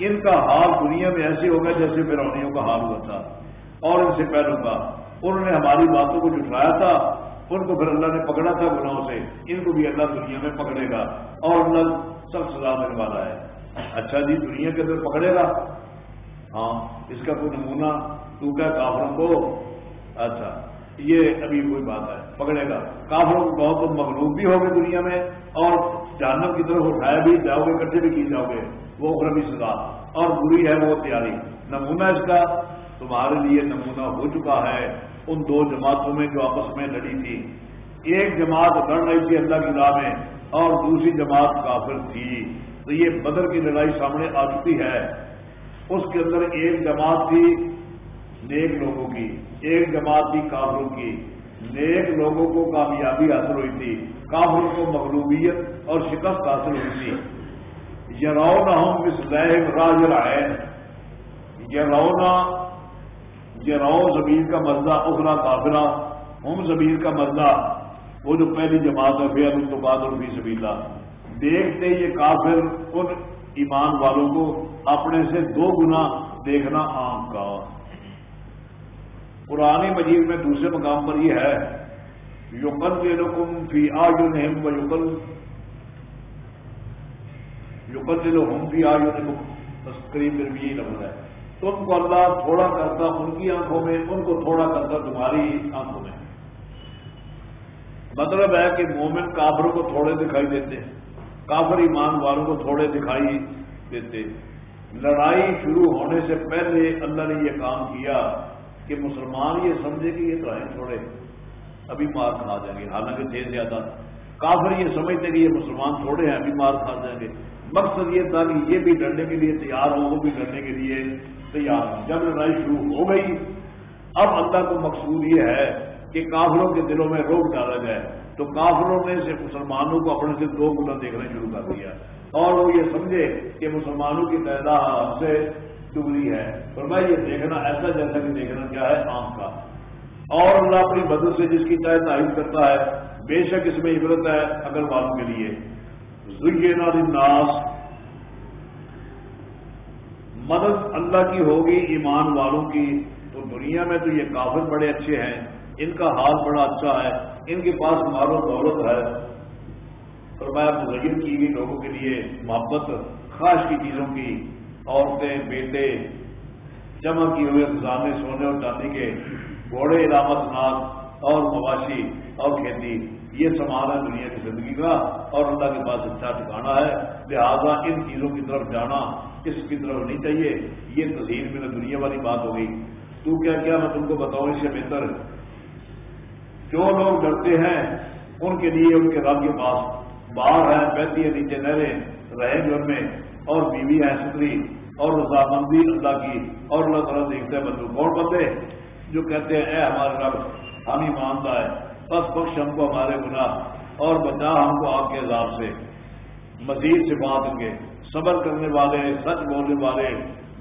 ان کا حال دنیا میں ایسے ہوگا جیسے فرونیوں کا حال ہوا تھا۔ اور ان سے پہلوں کا۔ انہوں نے ہماری باتوں کو جٹلایا تھا۔ ان کو پھر اللہ نے پکڑا تھا گناہوں سے۔ ان کو بھی اللہ دنیا میں پکڑے گا۔ اور اللہ سب سزا دینے والا ہے۔ اچھا جی دنیا کے اندر پکڑے گا۔ ہاں اس کا کوئی نمونہ تو کیا کافروں کو؟ اچھا۔ یہ ابھی کوئی بات ہے۔ پکڑے گا۔ کافروں کو کہو تو مغلوب بھی ہوگے دنیا میں اور جانب کی طرف اٹھایا بھی جاؤ گے کٹھے بھی کی جاؤ گے۔ وہ بھی سزا۔ اور بری ہے وہ تیاری۔ نمونہ اس کا تمہارے لیے نمونہ ہو چکا ہے۔ ان دو جماعتوں میں جو آپس میں لڑی تھی۔ ایک جماعت لڑ رہی تھی اللہ کی راہ میں اور دوسری جماعت کافر تھی۔ تو یہ بدر کی لڑائی سامنے آ چکی ہے۔ اس کے اندر ایک جماعت تھی نیک لوگوں کی، ایک جماعت تھی کافروں کی۔ نیک لوگوں کو کامیابی حاصل ہوئی تھی۔ کافروں کو مغلوبیت اور شکست حاصل ہوئی تھی۔ یرونا ہوں اس لہم راج رائے یرونا یہ رو زمین کا مزہ اخرا کافرا ہم زمین کا مزہ۔ وہ جو پہلی جماعت ہے پھر اس تو بعد اور بھی زبیلا دیکھتے یہ کافر ان ایمان والوں کو اپنے سے دو گنا دیکھنا عام کا پرانی مجید میں دوسرے مقام پر یہ ہے یوکل کے رکم فی آج نہم و یوکل یوکل کے لوگ ہم فی آج بس قریب قریب یہی لفظ ہے۔ تم کو اللہ تھوڑا کرتا ان کی آنکھوں میں، ان کو تھوڑا کرتا تمہاری آنکھوں میں۔ مطلب ہے کہ مومن کافروں کو تھوڑے دکھائی دیتے کافر ایمان والوں کو تھوڑے دکھائی دیتے لڑائی شروع ہونے سے پہلے اللہ نے یہ کام کیا۔ کہ مسلمان یہ سمجھے کہ یہ تو ہیں تھوڑے۔ ابھی مار کھا جائیں گے۔ حالانکہ تھے زیادہ۔ کافر یہ سمجھتے کہ یہ مسلمان تھوڑے ہیں، ابھی مار کھا جائیں گے۔ مقصد یہ تھا کہ یہ بھی ڈرنے کے لیے تیار ہو وہ بھی ڈرنے کے لیے تیار ہو جب لڑائی شروع ہو گئی۔ اب اللہ کو مقصود یہ ہے کہ کافروں کے دلوں میں روک ڈالا جائے۔ تو کافروں نے سے مسلمانوں کو اپنے سے دو گنا دیکھنا شروع کر دیا۔ اور وہ یہ سمجھے کہ مسلمانوں کی تعداد سے دگنی ہے۔ اور میں یہ دیکھنا، ایسا جیسا کہ دیکھنا کیا ہے آنکھ کا۔ اور اللہ اپنی مدد سے جس کی طے تعریف کرتا ہے، بے شک اس میں عبرت ہے اگر والوں کے لیے۔ ناس مدد اللہ کی ہوگی ایمان والوں کی۔ تو دنیا میں تو یہ کافر بڑے اچھے ہیں۔ ان کا حال بڑا اچھا ہے۔ ان کے پاس مال و دولت ہے۔ اور میں مزین کی گئی لوگوں کے لیے محبت خاص کی چیزوں کی۔ عورتیں بیٹے جمع کیے ہوئے خزانے، سونے اور چاندی کے گھوڑے علامت ناک اور مواشی اور کھیتی۔ یہ سامان ہے دنیا کی زندگی کا اور اللہ کے پاس اچھا ٹھکانا ہے۔ لہذا ان چیزوں کی طرف جانا اس کی طرف نہیں چاہیے۔ یہ تصویر میں دنیا والی بات ہوگی تو کیا کیا میں تم کو بتاؤں اس سے بہتر؟ جو لوگ ڈرتے ہیں، ان کے لیے ان کے رب کے پاس باہر ہے بہتی ہے نیچے نہریں رہے گھر میں اور بیوی ہے ستری اور رضامندی اللہ کی اور اللہ تعالیٰ دیکھتے ہیں بندو کون بندے جو کہتے ہیں، اے ہمارے رب، ہم ہی مانتا ہے بس بخش ہم کو ہمارے گناہ اور بچا ہم کو آپ کے عذاب سے۔ مزید سے بات گے۔ صبر کرنے والے، سچ بولنے والے،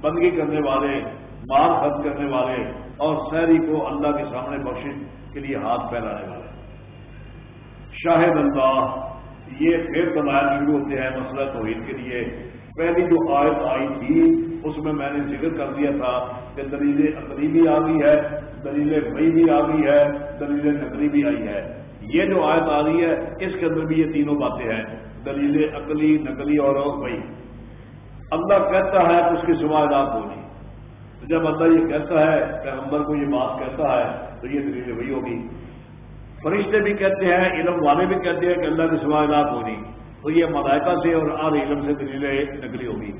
بندگی کرنے والے، مال خرچ کرنے والے اور شہری کو اللہ کے سامنے بخش کے لیے ہاتھ پھیلانے والے۔ شاہد اللہ، یہ پھر دلائل شروع ہوتے ہیں مسئلہ توحید کے لیے۔ پہلی جو آیت آئی تھی، اس میں میں نے ذکر کر دیا تھا کہ دلیل عقلی بھی آ گئی ہے، دلیل بئی بھی آ گئی ہے، دلیل نقلی بھی آئی ہے۔ یہ جو آیت آ رہی ہے، اس کے اندر بھی یہ تینوں باتیں ہیں، دلیل عقلی، نقلی اور بھائی اللہ کہتا ہے اس کی سوا اجاد ہوگی جب اللہ یہ کہتا ہے کہ اندر کو یہ بات کہتا ہے، تو یہ دلیل وہی ہوگی۔ فرشتے بھی کہتے ہیں، علم والے بھی کہتے ہیں کہ اللہ کی سوا اجاد ہونی تو یہ ملائکہ سے اور آر علم سے دلیل نکلی ہوگی۔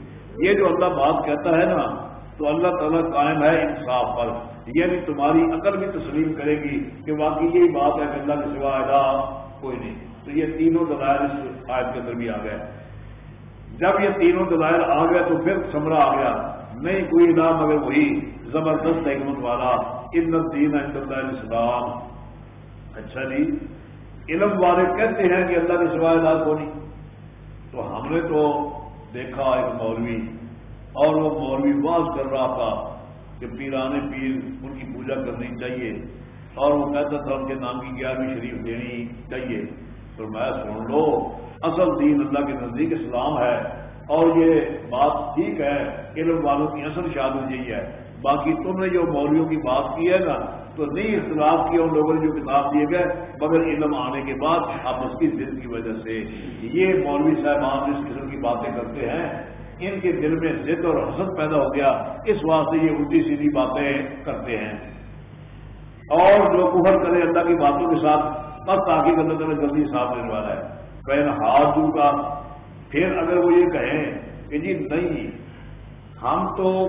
یہ جو اللہ بات کہتا ہے نا، تو اللہ تعالیٰ قائم ہے انصاف پر۔ یعنی تمہاری عقل بھی تسلیم کرے گی کہ واقعی یہی بات ہے کہ اللہ کے سوا ادا کوئی نہیں۔ تو یہ تینوں دلائل اس آیت کے اندر بھی آ گئے۔ جب یہ تینوں دلائل آ گئے تو پھر سمرا آ گیا۔ نہیں، کوئی نام اگر وہی زبردست حکمت والا۔ ان دین اسلام اچھا جی علم والے کہتے ہیں کہ اللہ کے سوائے داد کو نہیں تو ہم نے تو دیکھا ایک مولوی، اور وہ مولوی باز کر رہا تھا کہ پیرانے پیر ان کی پوجا کرنی چاہیے، اور وہ کہتا تھا ان کے نام کی گیارہویں شریف دینی چاہیے۔ تو میں سن لو، اصل دین اللہ کے نزدیک اسلام ہے، اور یہ بات ٹھیک ہے، علم والوں کی اصل شادی یہی ہے۔ باقی تم نے جو مولویوں کی بات کی ہے نا تو نہیں اختلاف کیا ان لوگوں نے جو کتاب دیے گئے، مگر علم آنے کے بعد اب اس کی ضد کی وجہ سے، یہ مولوی صاحب جس قسم کی باتیں کرتے ہیں، ان کے دل میں ضد اور حسد پیدا ہو گیا، اس واسطے یہ الٹی سیدھی باتیں کرتے ہیں۔ اور جو کفر کرے اللہ کی باتوں کے ساتھ، بس تاکہ کرنے میں جلدی صاف دینے والا ہے۔ پہلے ہاتھ دوں کا۔ پھر اگر وہ یہ کہیں کہ جی نہیں، ہم تو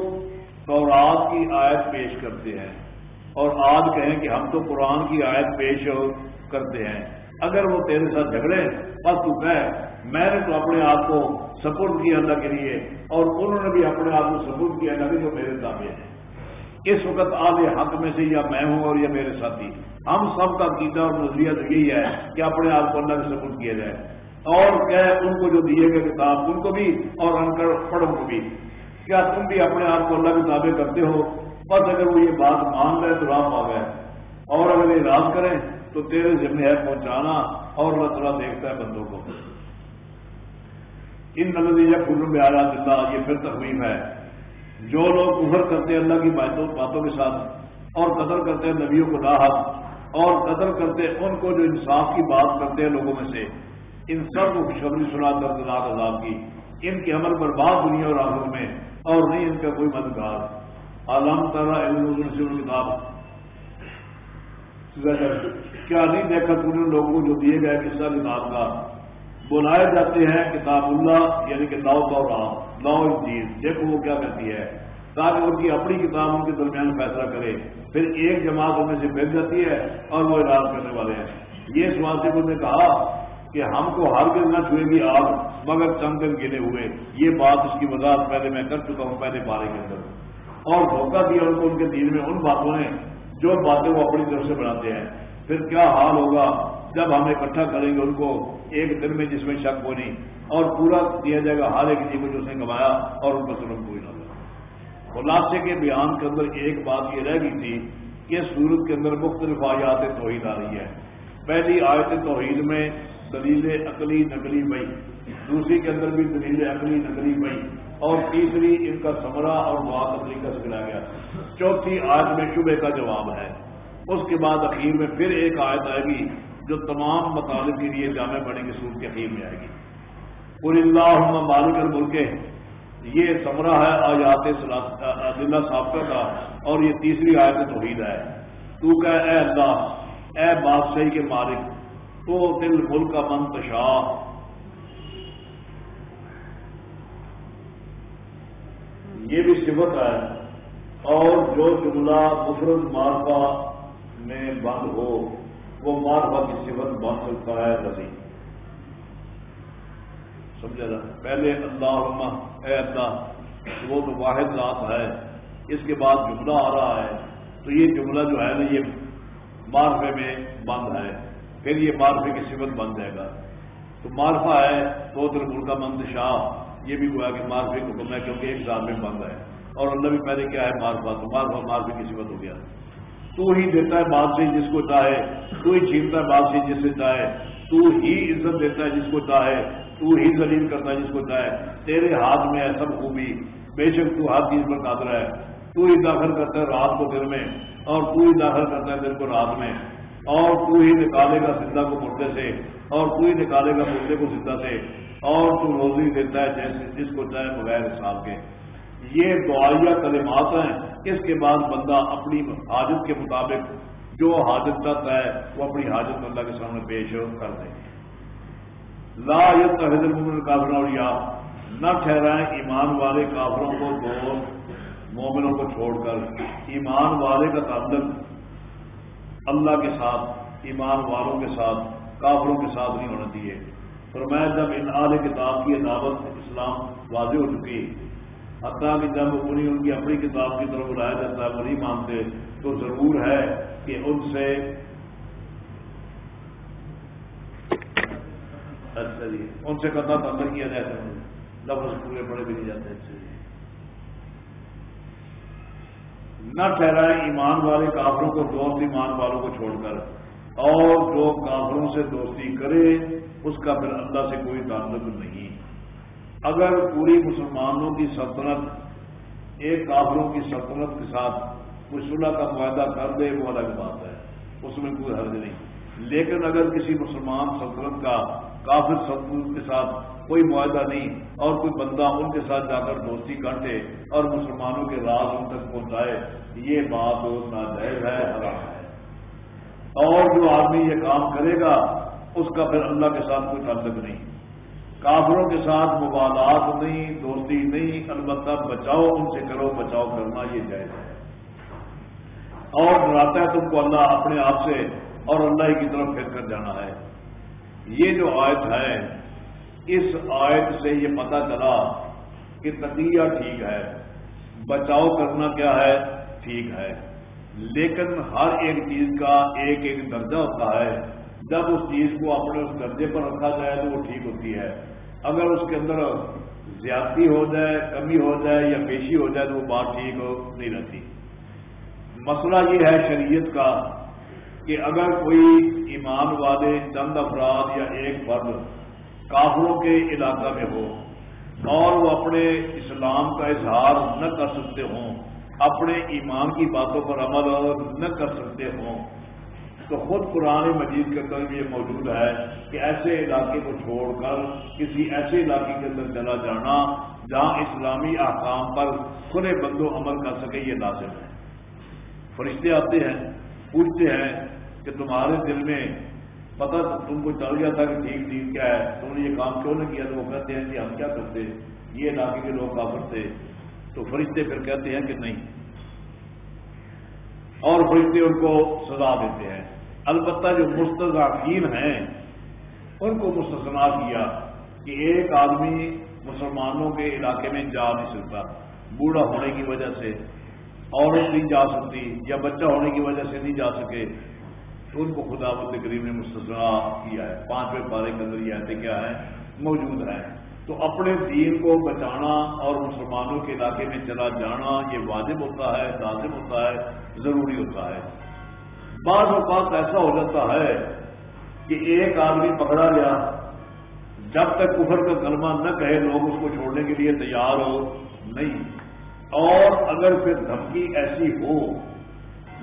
تورات کی آیت پیش کرتے ہیں۔ اور آج کہیں کہ ہم تو قرآن کی آیت پیش کرتے ہیں۔ اگر وہ تیرے ساتھ جھگڑے، بس تو کہ میں نے تو اپنے آپ کو سپورٹ کیا اللہ کے لیے، اور انہوں نے بھی اپنے آپ کو سپورٹ کیا اللہ کے جو میرے دعوے ہیں۔ اس وقت آج حق میں سے یا میں ہوں اور یا میرے ساتھی۔ ہم سب کا قیدا اور نظریہ تو یہی ہے کہ اپنے آپ کو اللہ کے سپورٹ کیا جائے۔ اور کیا ان کو جو دیے گئے کتاب، ان کو بھی اور ان پڑھوں کو بھی۔ کیا تم بھی اپنے آپ کو اللہ کے تابع کرتے ہو؟ بس اگر وہ یہ بات مان رہے تو راہ آ گئے۔ اور اگر یہ راز کریں تو تیرے ذمہ ہے پہنچانا اور اللہ تعالیٰ دیکھتا ہے بندوں کو۔ ان نظریہ پھول میں آلات اللہ یہ پھر تخویف ہے۔ جو لوگ ابھر کرتے ہیں اللہ کی باتوں کے ساتھ اور قدر کرتے ہیں نبیوں کو راحت اور قدر کرتے ان کو جو انصاف کی بات کرتے ہیں لوگوں میں سے، ان سب کو خوشخبری سنا، دردناک عذاب کی۔ ان کے عمل برباد دنیا اور آخر میں اور نہیں ان کا کوئی مددگار۔ عالم تعالیٰ کتاب کیا نہیں دیکھا تم نے لوگوں کو جو دیے گئے قصہ کتاب کا بلائے جاتے ہیں، کتاب اللہ یعنی کہ لاؤ تو رام لاؤ چیز دیکھو وہ کیا کہتی ہے۔ تاکہ ان کی اپنی کتاب ان کے درمیان فیصلہ کرے۔ پھر ایک جماعت ان میں سے بھیج جاتی ہے اور وہ اعلان کرنے والے ہیں۔ یہ سوال سے نے کہا کہ ہم کو ہر دن نہ چھوئے گی آپ مگر چند دن گنے ہوئے۔ یہ بات اس کی وضاحت پہلے میں کر چکا ہوں، پہلے بارے کے اندر۔ اور دھوکہ دیا ان کو، ان کے دین میں، ان باتوں نے، جو باتیں وہ اپنی طرف سے بناتے ہیں۔ پھر کیا حال ہوگا جب ہم اکٹھا کریں گے ان کو ایک دن میں جس میں شک ہو نہیں، اور پورا دیا جائے گا ہر ایک چیز کو جو اس نے کمایا اور ان کو سلم کوئی نہ خلاصے کے بیان کے اندر ایک بات یہ رہ گئی تھی کہ سورت کے اندر مختلف آیات توحید آ رہی ہے۔ پہلی آیت توحید میں دلیل عقلی نقلی بئی دوسری کے اندر بھی دلیل عقلی نقلی بئی اور تیسری ان کا سمرا اور بات عقلی کا سکھلایا گیا۔ چوتھی آیت میں شبے کا جواب ہے۔ اس کے بعد اخیر میں پھر ایک آیت آئے گی جو تمام مطالب کے لیے جامع پڑیں گے سور کے اخیر میں آئے گی۔ پور اللہ مالک الملک، یہ سمرا ہے آیات عدلہ سابقہ کا اور یہ تیسری آیت توحید ہے۔ تو کہ اے اللہ، اے بادشاہی کے مالک، تو دل ملک کا منتشاہ یہ بھی صفت ہے۔ اور جو جملہ مفرد مارفا میں بند ہو، وہ مارفا کی صفت بن سکتا ہے رسی سمجھا نا پہلے اللہ اے اللہ، وہ تو واحد ذات ہے۔ اس کے بعد جملہ آ رہا ہے۔ تو یہ جملہ جو ہے نا، یہ مارفے میں بند ہے۔ پھر یہ مارفے کی صفت بن جائے گا۔ تو مارفا ہے تو ملک کا مند شاہ یہ بھی ہوا کہ مارفے کو بننا ہے کیونکہ ایک سال میں بند ہے۔ اور اللہ بھی پہلے کیا ہے؟ مارفا تو مارفا مارفے کی صفت ہو گیا۔ تو ہی دیتا ہے بادشاہ جس کو چاہے، تو ہی چھینتا ہے بادشاہ جس سے چاہے۔ تو ہی عزت دیتا ہے جس کو چاہے، تو ہی زلیل کرتا ہے جس کو چاہے۔ تیرے ہاتھ میں ہے سب خوبی، بے شک تو ہر چیز پر قادر ہے۔ تو ہی داخل کرتا ہے رات کو دل میں، اور تو ہی داخل کرتا ہے دل کو رات میں۔ اور تو ہی نکالے گا سدھا کو مردے سے، اور تو ہی نکالے گا مردے کو سدھا سے۔ اور تو روزی دیتا ہے جیسے جس کو چاہے بغیر حساب کے۔ یہ دعائیا کلمات ہیں۔ اس کے بعد بندہ اپنی حاجت کے مطابق جو حاجت چاہتا ہے، وہ اپنی حاجت اللہ کے سامنے پیش کر دیں لا المن کافر اور یا نہ ٹھہرائیں ایمان والے کافروں کو دوست مومنوں کو چھوڑ کر۔ ایمان والے کا تعلق اللہ کے ساتھ، ایمان والوں کے ساتھ، کافروں کے ساتھ نہیں ہونا چاہیے۔ فرمایا جب ان آل کتاب کی دعوت اسلام واضح ہو چکی، حتیٰ کہ جب انہیں ان کی اپنی کتاب کی طرف بلایا جاتا ہے، وہ نہیں مانتے، تو ضرور ہے کہ ان سے اچھا جی ان سے قطع تندر کیا جائے لفظ پورے پڑے بھی نہیں جاتے اچھا جی۔ نہ ٹھہرائے ایمان والے کافروں کو، دوست ایمان والوں کو چھوڑ کر۔ اور جو کافروں سے دوستی کرے، اس کا پھر اللہ سے کوئی تعلق نہیں۔ اگر پوری مسلمانوں کی سلطنت، ایک کافروں کی سلطنت کے ساتھ صلح کا معاہدہ کر دے، وہ الگ بات ہے۔ اس میں کوئی حرج نہیں۔ لیکن اگر کسی مسلمان سلطنت کا کافر سلطنت کے ساتھ کوئی معاہدہ نہیں اور کوئی بندہ ان کے ساتھ جا کر دوستی کر دے اور مسلمانوں کے راز ان تک پہنچائے، یہ بات ناجائز ہے، حرام ہے۔ اور جو آدمی یہ کام کرے گا، اس کا پھر اللہ کے ساتھ کوئی تعلق نہیں۔ کافروں کے ساتھ مبادات نہیں، دوستی نہیں، البتہ بچاؤ ان سے کرو، بچاؤ کرنا یہ جائز ہے۔ اور ڈراتا ہے تم کو اللہ اپنے آپ سے اور اللہ کی طرف پھر کر جانا ہے۔ یہ جو آیت ہے، اس آیت سے یہ پتہ چلا کہ تقیہ ٹھیک ہے، بچاؤ کرنا کیا ہے، ٹھیک ہے۔ لیکن ہر ایک چیز کا ایک ایک درجہ ہوتا ہے۔ جب اس چیز کو اپنے اس درجے پر رکھا جائے تو وہ ٹھیک ہوتی ہے۔ اگر اس کے اندر زیادتی ہو جائے، کمی ہو جائے یا پیشی ہو جائے تو وہ بات ٹھیک نہیں رہتی۔ مسئلہ یہ ہے شریعت کا کہ اگر کوئی ایمان والے چند افراد یا ایک فرد کافروں کے علاقہ میں ہو اور وہ اپنے اسلام کا اظہار نہ کر سکتے ہوں اپنے ایمان کی باتوں پر عمل نہ کر سکتے ہوں۔ تو خود قرآن مجید کے اندر یہ موجود ہے کہ ایسے علاقے کو چھوڑ کر کسی ایسے علاقے کے اندر چلا جانا جہاں اسلامی احکام پر کھلے بند و عمل کر سکے، یہ لازم ہے۔ فرشتے آتے ہیں، پوچھتے ہیں کہ تمہارے دل میں پتہ تم کو چل گیا تھا کہ ٹھیک ٹھیک کیا ہے؟ تم نے یہ کام کیوں نہیں کیا؟ تو وہ کہتے ہیں کہ ہم کیا کرتے؟ یہ علاقے کے لوگ کافر تھے۔ تو فرشتے پھر کہتے ہیں کہ نہیں۔ اور فرشتے ان کو سزا دیتے ہیں۔ البتہ جو مستضعفین ہیں، ان کو مستثنا کیا کہ ایک آدمی مسلمانوں کے علاقے میں جا نہیں سکتا، بوڑھا ہونے کی وجہ سے، عورت نہیں جا سکتی یا بچہ ہونے کی وجہ سے نہیں جا سکے۔ تو ان کو خدا بد کریم نے مستثنا کیا ہے۔ پانچویں پارے کے اندر یہ آتے کیا ہے موجود ہیں۔ تو اپنے دین کو بچانا اور مسلمانوں کے علاقے میں چلا جانا یہ واجب ہوتا ہے، لازم ہوتا ہے، ضروری ہوتا ہے۔ بعض اوقات ایسا ہو جاتا ہے کہ ایک آدمی پکڑا گیا، جب تک کفر کا کلمہ نہ کہے لوگ اس کو چھوڑنے کے لیے تیار ہو، نہیں۔ اور اگر پھر دھمکی ایسی ہو،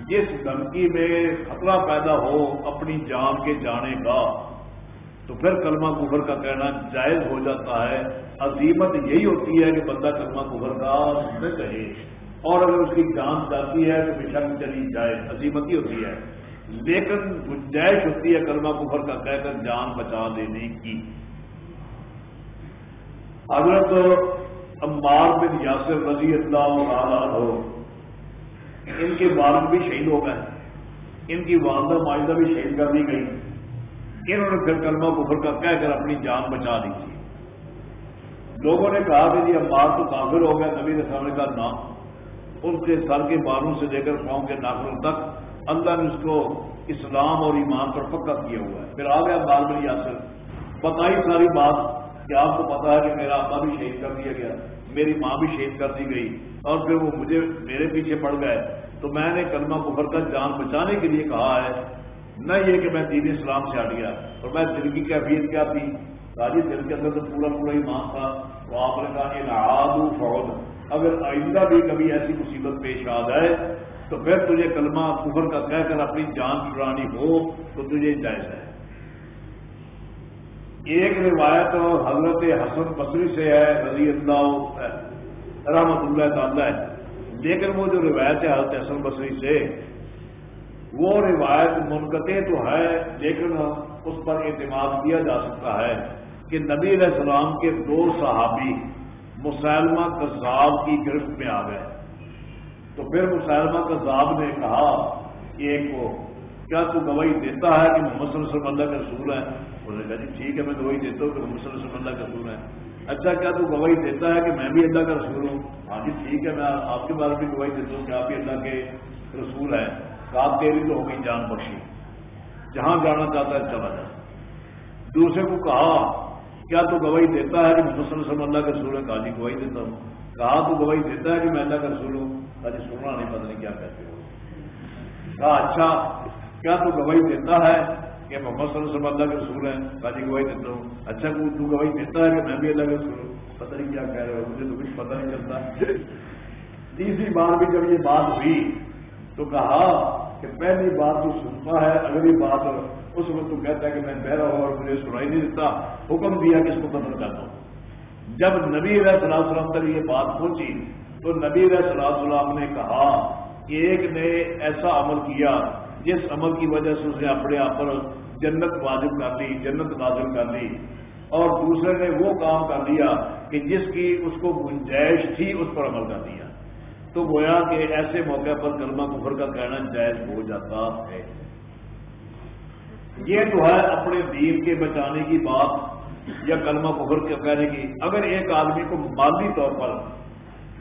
جس دھمکی میں خطرہ پیدا ہو اپنی جان کے جانے کا تو پھر کلمہ کفر کا کہنا جائز ہو جاتا ہے۔ عظیمت یہی ہوتی ہے کہ بندہ کلمہ کفر کا نہ کہے۔ اور اگر اس کی جان جاتی ہے تو بشک چلی جائے۔ عظیمت ہی ہوتی ہے۔ لیکن گنجائش ہوتی ہے کلمہ کفر کا کہہ کر جان بچا دینے کی۔ حضرت عمار بن یاسر رضی اللہ تعالیٰ ہو ان کے والد بھی شہید ہو گئے۔ ان کی والدہ معاہدہ بھی شہید کر دی گئی۔ انہوں نے پھر کلمہ کفر کا کہہ کر اپنی جان بچا لی تھی۔ لوگوں نے کہا کہ جی امبار تو کافر ہو گیا، نبی نے کا نام۔ اس کے سر کے بالوں سے لے کر پاؤں کے ناخنوں تک اللہ نے اس کو اسلام اور ایمان پر پکا کیا ہوا ہے۔ پھر آ گیا بال بری یاسر۔ بتائی ساری بات کہ آپ کو پتا ہے کہ میرا ابا بھی شہید کر دیا گیا، میری ماں بھی شہید کر دی گئی اور پھر وہ مجھے میرے پیچھے پڑ گئے۔ تو میں نے کلمہ کفر کا جان بچانے کے لیے کہا ہے نہ یہ کہ میں دین اسلام سے ہٹ گیا اور میں دل کی کیفیت کیا تھی؟ راجی دل کے اندر تو پورا پورا ہی مان تھا۔ وہ آپ نے کہا کہ فوج اگر آئندہ بھی کبھی ایسی مصیبت پیش آ جائے، تو پھر تجھے کلمہ کفر کا کہہ کر اپنی جان چھڑانی ہو، تو تجھے جائز ہے۔ ایک روایت حضرت حسن بصری سے ہے، رضی اللہ رحمت اللہ تعالیٰ۔ ہے لیکن وہ جو روایت ہے حضرت حسن بصری سے وہ روایت منقطع تو ہے، لیکن اس پر اعتماد کیا جا سکتا ہے کہ نبی علیہ السلام کے دو صحابی مسلمہ کذاب کی گرفت میں آ گئے۔ تو پھر مسلمہ کذاب نے کہا کہ ایک کو، کیا تو گواہی دیتا ہے کہ محمد صلی اللہ علیہ وسلم اللہ کا رسول ہے انہوں نے کہا جی ٹھیک ہے، میں گواہی دیتا ہوں کہ محمد صلی اللہ علیہ وسلم اللہ کا رسول ہے اچھا کیا تو گواہی دیتا ہے کہ میں بھی اللہ کا رسول ہوں؟ ہاں جی ٹھیک ہے، میں آپ کے بارے میں گواہی دیتا ہوں کہ آپ بھی اللہ کے رسول ہیں۔ رات تیری تو ہو گئی جان بخشی۔ جہاں جانا چاہتا ہے چلا جائے دوسرے کو کہا، کیا تو گواہی دیتا ہے کہ محمد صلی اللہ کا رسول ہے کہا؟ جی گواہی دیتا ہوں۔ کہا، تو گواہی دیتا ہے کہ میں اللہ کا رسول ہوں۔ کہا جی سننا نہیں، پتہ نہیں کیا کہتے ہو۔ کہا اچھا کیا تو گواہی دیتا ہے کہ محمد صلی اللہ اللہ کے رسول ہے کہا جی گواہی دیتا ہوں۔ اچھا تو گواہی دیتا ہے کہ میں بھی اللہ کا رسول ہوں۔ پتہ نہیں کیا کہہ رہے ہو۔ مجھے تو کچھ پتہ نہیں چلتا۔ تیسری بار بھی جب یہ بات ہوئی تو کہا کہ پہلی بات تو سنتا ہے، اگلی بات اس وقت تو کہتا ہے کہ میں بہرا ہوں اور مجھے سنائی نہیں دیتا، حکم دیا کہ اس کو قتل کرتا ہوں جب نبی علیہ صلاح السلام تک یہ بات پہنچی، تو نبی علیہ صلاح السلام نے کہا کہ ایک نے ایسا عمل کیا جس عمل کی وجہ سے اس نے اپنے آپ پر جنت واجب کر لی، جنت نازل کر لی۔ اور دوسرے نے وہ کام کر لیا کہ جس کی اس کو گنجائش تھی، اس پر عمل کر دیا۔ تو گویا کہ ایسے موقع پر کلمہ کفر کا کہنا جائز ہو جاتا ہے۔ یہ تو ہے اپنے دین کے بچانے کی بات یا کلمہ کفر کے کہنے کی۔ اگر ایک آدمی کو مالی طور پر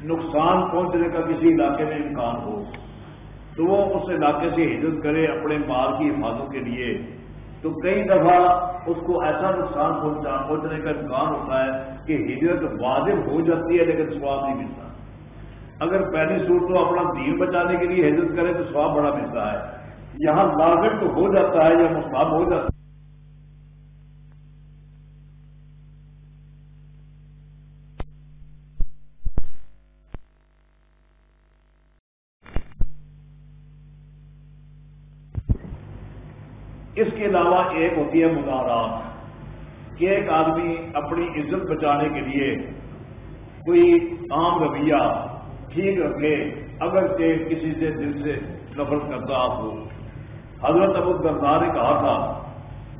نقصان پہنچنے کا کسی علاقے میں امکان ہو، تو وہ اس علاقے سے ہجرت کرے اپنے مال کی حفاظت کے لیے۔ تو کئی دفعہ اس کو ایسا نقصان پہنچنے کا امکان ہوتا ہے کہ ہجرت واجب ہو جاتی ہے لیکن سواب نہیں ملتا۔ اگر پہلی صورت تو اپنا دین بچانے کے لیے حجت کرے تو سواب بڑا ملتا ہے۔ یہاں لازم تو ہو جاتا ہے یا مسلم ہو جاتا ہے۔ اس کے علاوہ ایک ہوتی ہے مدارات۔ کہ ایک آدمی اپنی عزت بچانے کے لیے کوئی عام رویہ ٹھیک رکھے، اگر کہ کسی سے دل سے نفرت کرتا آپ کو حضرت ابو گردار نے کہا تھا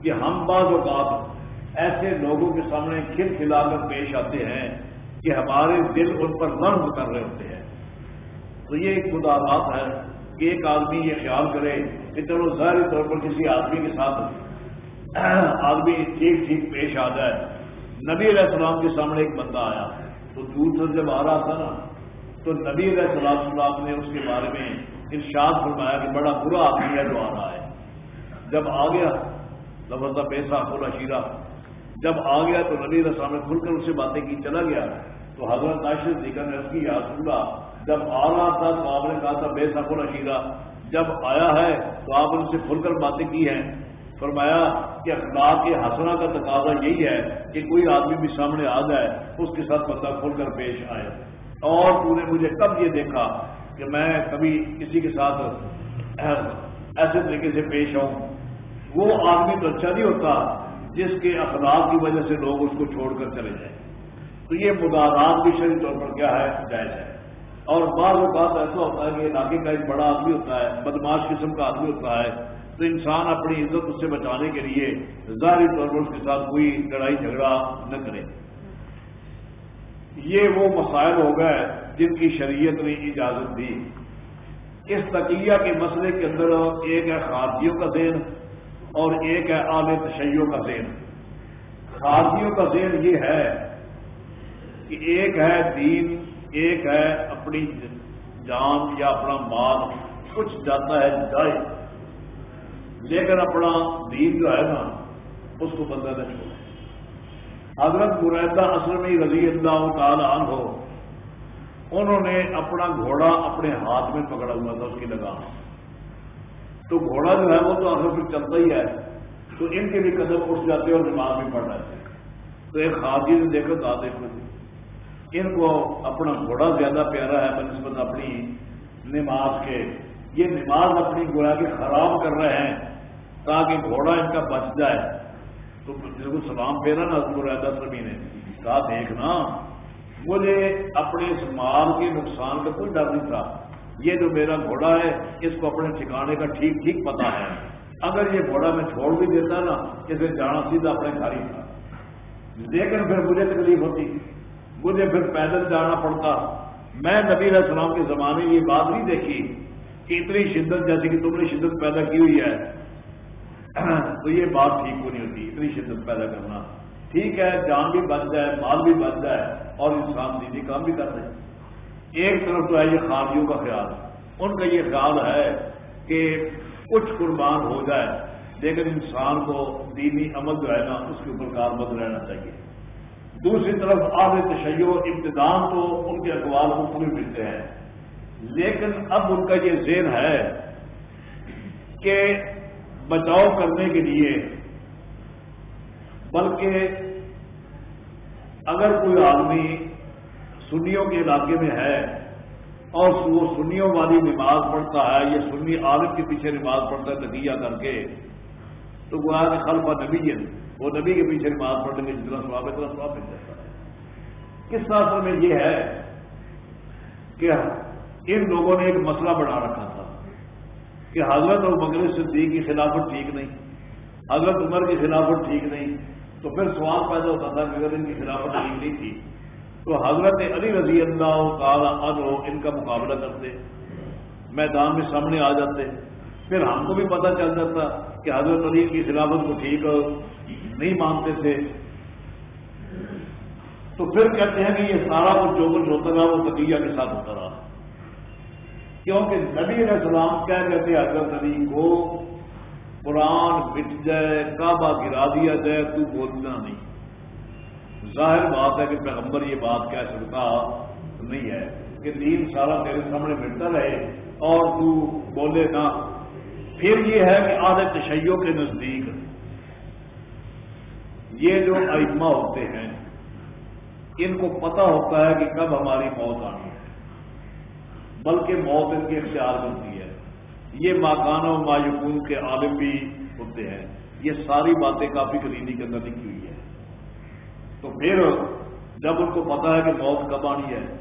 کہ ہم بعض اوقات ایسے لوگوں کے سامنے کھل کھلا کر پیش آتے ہیں کہ ہمارے دل ان پر نرم کر رہے ہوتے ہیں۔ تو یہ ایک خدا بات ہے کہ ایک آدمی یہ خیال کرے کہ چلو ظاہری طور پر کسی آدمی کے ساتھ آدمی ٹھیک ٹھیک پیش آ جائے۔ نبی علیہ السلام کے سامنے ایک بندہ آیا، تو دور سے جب آ رہا تھا نا تو نبی علیہ السلام السلام نے اس کے بارے میں ارشاد فرمایا کہ بڑا برا آدمی ہے جو آ رہا ہے۔ جب آ گیا لفظ پیسہ کھولا شیرا جب آ گیا تو نبی علیہ السلام نے کھل کر اس سے باتیں کی، چلا گیا۔ تو حضرت عاشر دیگر نے اس کی یاد سنا، جب آ رہا تھا تو آپ نے کہا تھا بے سکون شیرا جب آیا ہے تو آپ نے ان سے کھل کر باتیں کی ہیں۔ فرمایا کہ اخلاق کے حسنا کا تقاضا یہی ہے کہ کوئی آدمی بھی سامنے آ جائے، اس کے ساتھ بندہ کھل کر پیش آئے۔ اور تو نے مجھے کب یہ دیکھا کہ میں کبھی کسی کے ساتھ ایسے طریقے سے پیش آؤں۔ وہ آدمی تو اچھا نہیں ہوتا جس کے اخلاق کی وجہ سے لوگ اس کو چھوڑ کر چلے جائیں۔ تو یہ مدارات بھی شریف طور پر کیا ہے؟ جائز ہے۔ اور بعض اوقات ایسا ہوتا ہے کہ علاقے کا ایک بڑا آدمی ہوتا ہے بدماش قسم کا آدمی ہوتا ہے، تو انسان اپنی عزت اس سے بچانے کے لیے ظاہری طور پر اس کے ساتھ کوئی لڑائی جھگڑا نہ کرے۔ یہ وہ مسائل ہو گئے جن کی شریعت نے اجازت دی۔ اس تقیہ کے مسئلے کے اندر ایک ہے خارجیوں کا ذہن اور ایک ہے آل تشیعوں کا ذہن۔ خارجیوں کا ذہن یہ ہے کہ ایک ہے دین، ایک ہے اپنی جان یا اپنا مال، کچھ جاتا ہے جائے لیکن اپنا دین جو ہے نا، اس کو بندہ نہ چھوڑے۔ حضرت مریدہ میں رضی اللہ تعالی عنہ ہو۔ انہوں نے اپنا گھوڑا اپنے ہاتھ میں پکڑا ہوا تھا، اس کی لگام۔ تو گھوڑا جو ہے وہ تو آخر پھر چلتا ہی ہے۔ تو ان کے بھی قدم اٹھ جاتے اور نماز بھی پڑھ رہے تھے تو ایک خاجی نے دیکھا تھا دیکھو جی۔ ان کو اپنا گھوڑا زیادہ پیارا ہے، بنسبت اپنی نماز کے۔ یہ نماز اپنی گویا کے خراب کر رہے ہیں تاکہ گھوڑا ان کا بچ جائے۔ تو جس کو سلام پھیرا نا مرادہ سبھی نے کہا دیکھنا مجھے اپنے اس مال کے نقصان کا کوئی ڈر نہیں تھا۔ یہ جو میرا گھوڑا ہے، اس کو اپنے ٹھکانے کا ٹھیک ٹھیک پتا ہے۔ اگر یہ گھوڑا میں چھوڑ بھی دیتا نا اسے جانا سیدھا اپنے گھر ہی تھا۔ لیکن پھر مجھے تکلیف ہوتی۔ مجھے پھر پیدل جانا پڑتا۔ میں نبی علیہ السلام کے زمانے یہ بات نہیں دیکھی کہ اتنی شدت، جیسے کہ تم نے شدت پیدا کی ہوئی ہے۔ تو یہ بات ٹھیک کو نہیں ہوتی اتنی شدت پیدا کرنا۔ ٹھیک ہے، جان بھی بچ جائے، مال بھی بچ جائے اور انسان دینی کام بھی کر دیں ایک طرف تو ہے یہ خامیوں کا خیال، ان کا یہ خیال ہے کہ کچھ قربان ہو جائے، لیکن انسان کو دینی عمل جو ہے نا، اس کے اوپر کاربند رہنا چاہیے۔ دوسری طرف آب تشیع ابتدان تو ان کے اخبار مختلف ملتے ہیں۔ لیکن اب ان کا یہ ذہن ہے کہ بچاؤ کرنے کے لیے۔ بلکہ اگر کوئی آدمی سنیوں کے علاقے میں ہے اور وہ سنیوں والی نماز پڑھتا ہے یا سنی عالم کے پیچھے نماز پڑھتا ہے نتیجہ کر کے، تو وہ آج خلفہ نبی وہ نبی کے پیچھے نماز پڑھنے میں جتنا سواب ہے، اتنا سواب مل جاتا ہے۔ کس طرح میں یہ ہے کہ ان لوگوں نے ایک مسئلہ بنا رکھا تھا۔ کہ حضرت اور مگر صدیق کی خلافت ٹھیک نہیں، حضرت عمر کی خلافت ٹھیک نہیں، تو پھر سوال پیدا ہوتا تھا کہ اگر ان کی خلافت ٹھیک نہیں تھی، تو حضرت علی رضی اللہ تعالیٰ عنہ ان کا مقابلہ کرتے، میدان میں سامنے آ جاتے۔ پھر ہم کو بھی پتہ چل جاتا کہ حضرت علی کی خلافت کو ٹھیک نہیں مانتے تھے۔ تو پھر کہتے ہیں کہ یہ سارا کچھ جو کچھ ہوتا رہا وہ تقیہ کے ساتھ ہوتا رہا۔ کیونکہ نبی علیہ السلام کیا کہتے حضرت علی کو، قرآن مٹ جائے، کعبہ گرا دیا جائے، تو بولنا نہیں۔ ظاہر بات ہے کہ پیغمبر یہ بات کہہ سکتا نہیں ہے کہ دین سارا تیرے سامنے ملتا رہے اور تو بولے نا پھر یہ ہے کہ آدھے تشیعوں کے نزدیک یہ جو ائمہ ہوتے ہیں، ان کو پتا ہوتا ہے کہ کب ہماری موت آنی ہے۔ بلکہ موت ان کے اختیار بنتی ہے۔ یہ ماکانہ و مایقون کے عالم بھی ہوتے ہیں۔ یہ ساری باتیں کافی کلینی کے اندر لکھی ہوئی ہے تو پھر جب ان کو پتا ہے کہ موت کب آنی ہے،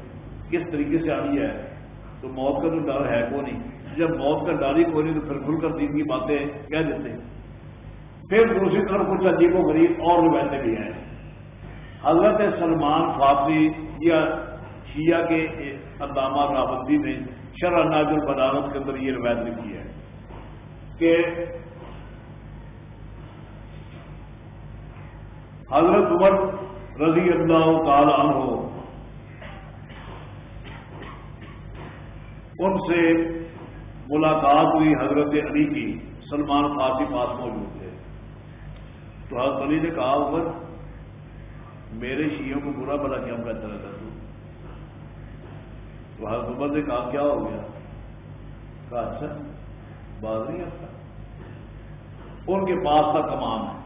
کس طریقے سے آنی ہے، تو موت کا تو ڈر ہے کو نہیں۔ جب موت کا ڈر ہی کوئی نہیں، تو پھر کھل کر دین کی باتیں کہہ دیتے ہیں۔ پھر دوسری طرف کچھ عجیب و غریب اور روایتیں بھی ہیں۔ حضرت سلمان فاطری یا شیعہ کے علامہ رابندی نے شرح ناج البدالت کے اندر یہ روایت لکھی ہے کہ حضرت عمر رضی اللہ تعالی عنہ ان سے ملاقات ہوئی، حضرت علی کی، سلمان فارسی پاس موجود تھے۔ تو حضرت علی نے کہا، عمر، میرے شیوں کو برا بلا کیا کہتا رہتا تو تو نے کہا، کیا ہو گیا؟ کہا اچھا بات نہیں آتا ان کے پاس تھا کمان۔ ہے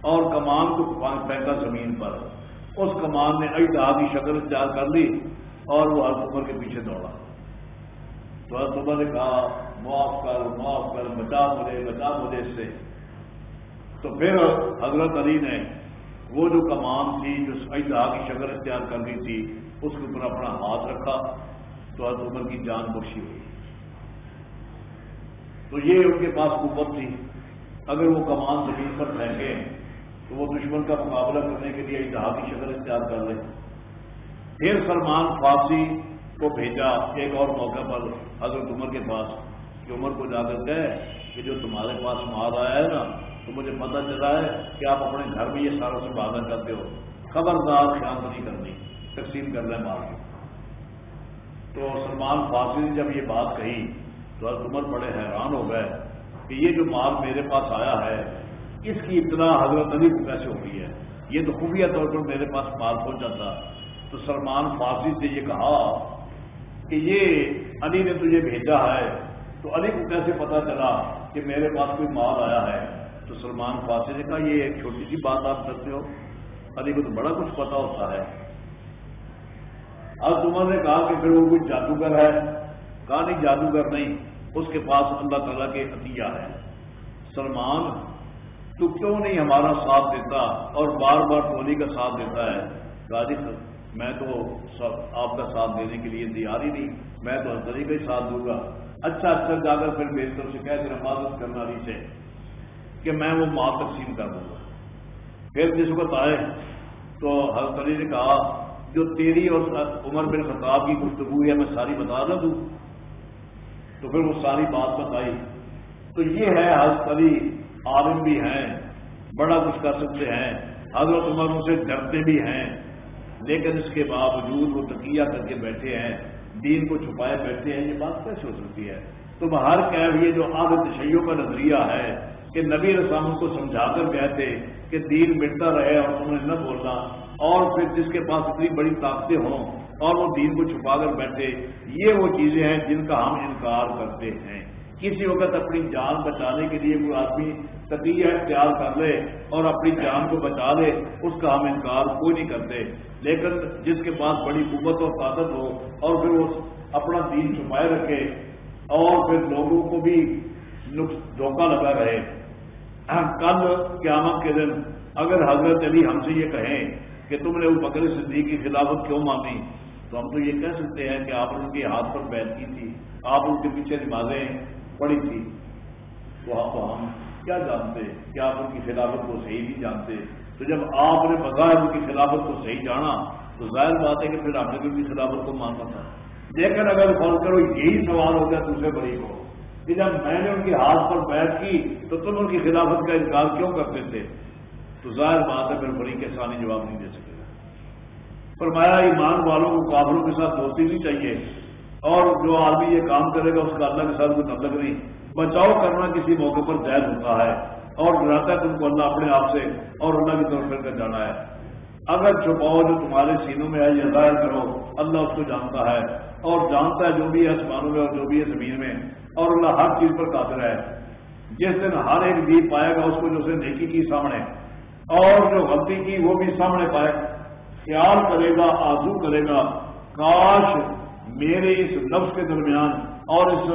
اور کمان کو پھینکا زمین پر۔ اس کمان نے اجدا کی شکل اختیار کر لی اور وہ حضرت عمر کے پیچھے دوڑا۔ تو حضرت عمر نے کہا، معاف کر معاف کر، بچا مجھے بچا مجھے اس سے۔ تو پھر حضرت علی نے وہ جو کمان تھی، جو اجدا کی شکل اختیار کر لی تھی، اس کے اوپر اپنا ہاتھ رکھا۔ تو حضرت عمر کی جان بخشی ہوئی۔ تو یہ ان کے پاس قوت تھی۔ اگر وہ کمان زمین پر پھینکے تو وہ دشمن کا مقابلہ کرنے کے لیے اجتہا کی شکل اختیار کر لے۔ پھر سلمان فارسی کو بھیجا۔ ایک اور موقع پر حضرت عمر کے پاس کہ عمر کو جا کر کہے کہ جو تمہارے پاس مال آیا ہے نا، تو مجھے پتہ چلا ہے کہ آپ اپنے گھر میں یہ سارا سے بادہ کرتے ہو۔ خبردار خیال نہیں کرنی، تقسیم کر رہے مال تو سلمان فارسی نے جب یہ بات کہی تو حضرت عمر بڑے حیران ہو گئے کہ یہ جو مال میرے پاس آیا ہے، اس کی اطلاع حضرت علی کو کیسے ہو گئی ہے؟ یہ تو خفیہ طور پر میرے پاس مال پہنچا تھا تو سلمان فارسی سے یہ کہا کہ یہ علی نے تجھے بھیجا ہے، تو علی کو کیسے پتا چلا کہ میرے پاس کوئی مال آیا ہے؟ تو سلمان فارسی نے کہا، یہ ایک چھوٹی سی بات آپ کرتے ہو۔ علی کو تو بڑا کچھ پتا ہوتا ہے۔ اب عمر نے کہا کہ پھر وہ کوئی جادوگر ہے۔ کہا نہیں، جادوگر نہیں، اس کے پاس اللہ تعالیٰ کے عطیہ ہے۔ سلمان، تو کیوں نہیں ہمارا ساتھ دیتا اور بار بار ٹولی کا ساتھ دیتا ہے؟ راجی میں تو آپ کا ساتھ دینے کے لیے تیار ہی نہیں، میں تو ہر طریقے ہی ساتھ دوں گا۔ اچھا اچھا جا کر پھر میری طرف سے کہہ دیں حفاظت کرنا نہیں سے کہ میں وہ ماں تقسیم کر دوں گا۔ پھر جس وقت آئے تو حضرت علی نے کہا جو تیری اور عمر بن خطاب کی گفتگو ہے، میں ساری بتا رہا دوں۔ تو پھر وہ ساری بات بتائی۔ تو یہ ہے، حضرت علی عالم بھی ہیں، بڑا کچھ کر سکتے ہیں۔ حضرت عمر ان سے ڈرتے بھی ہیں۔ لیکن اس کے باوجود وہ تقیہ کر کے بیٹھے ہیں۔ دین کو چھپائے بیٹھے ہیں، یہ بات کیسے ہو سکتی ہے؟ تو باہر کہہ یہ جو آب تشیعوں کا نظریہ ہے کہ نبی رسام کو سمجھا کر کہتے کہ دین مٹتا رہے اور انہوں نے نہ بولنا۔ اور پھر جس کے پاس اتنی بڑی طاقتیں ہوں اور وہ دین کو چھپا کر بیٹھے، یہ وہ چیزیں ہیں جن کا ہم انکار کرتے ہیں۔ کسی وقت اپنی جان بچانے کے لیے کوئی آدمی تقیہ اختیار کر لے اور اپنی جان کو بچا لے، اس کا ہم انکار کوئی نہیں کرتے۔ لیکن جس کے پاس بڑی قوت اور طاقت ہو اور پھر وہ اپنا دین چھپائے رکھے اور پھر لوگوں کو بھی دھوکہ لگا رہے۔ کل قیامت کے دن اگر حضرت علی ہم سے یہ کہیں کہ تم نے وہ بکر صدیق کی خلافت کیوں مانی؟ تو ہم تو یہ کہہ سکتے ہیں کہ آپ نے ان کے ہاتھ پر بیٹھ کی تھی، آپ ان کے پیچھے نمازیں پڑی تھی۔ تو آپ ہم کیا جانتے؟ کہ آپ ان کی خلافت کو صحیح نہیں جانتے؟ تو جب آپ نے بغیر ان کی خلافت کو صحیح جانا، تو ظاہر بات ہے کہ پھر آپ نے بھی ان کی خلافت کو ماننا تھا۔ لیکن اگر فون کرو، یہی سوال ہو گیا دوسرے بڑی کو کہ جب میں نے ان کے ہاتھ پر بیٹھ کی، تو تم ان کی خلافت کا انکار کیوں کرتے تھے؟ تو ظاہر بات ہے پھر بڑی کے جواب نہیں دے سکے گا۔ فرمایا، ایمان والوں کو کافروں کے ساتھ دوستی نہیں چاہیے۔ اور جو آدمی یہ کام کرے گا، اس کا اللہ کے ساتھ کوئی تعلق نہیں۔ بچاؤ کرنا کسی موقع پر جائز ہوتا ہے۔ اور ڈراتا ہے تم کو اللہ اپنے آپ سے اور اللہ کی طرف پھر کر جانا ہے۔ اگر چھپاؤ جو تمہارے سینوں میں ہے، یہ ظاہر کرو، اللہ اس کو جانتا ہے۔ اور جانتا ہے جو بھی ہے آسمانوں میں اور جو بھی ہے زمین میں۔ اور اللہ ہر چیز پر قادر ہے۔ جس دن ہر ایک دیپ پائے گا، اس کو جو سے نیکی کی سامنے اور جو غلطی کی وہ بھی سامنے پائے، خیال کرے گا آزو کرے گا، کاش میرے اس لفظ کے درمیان اور اس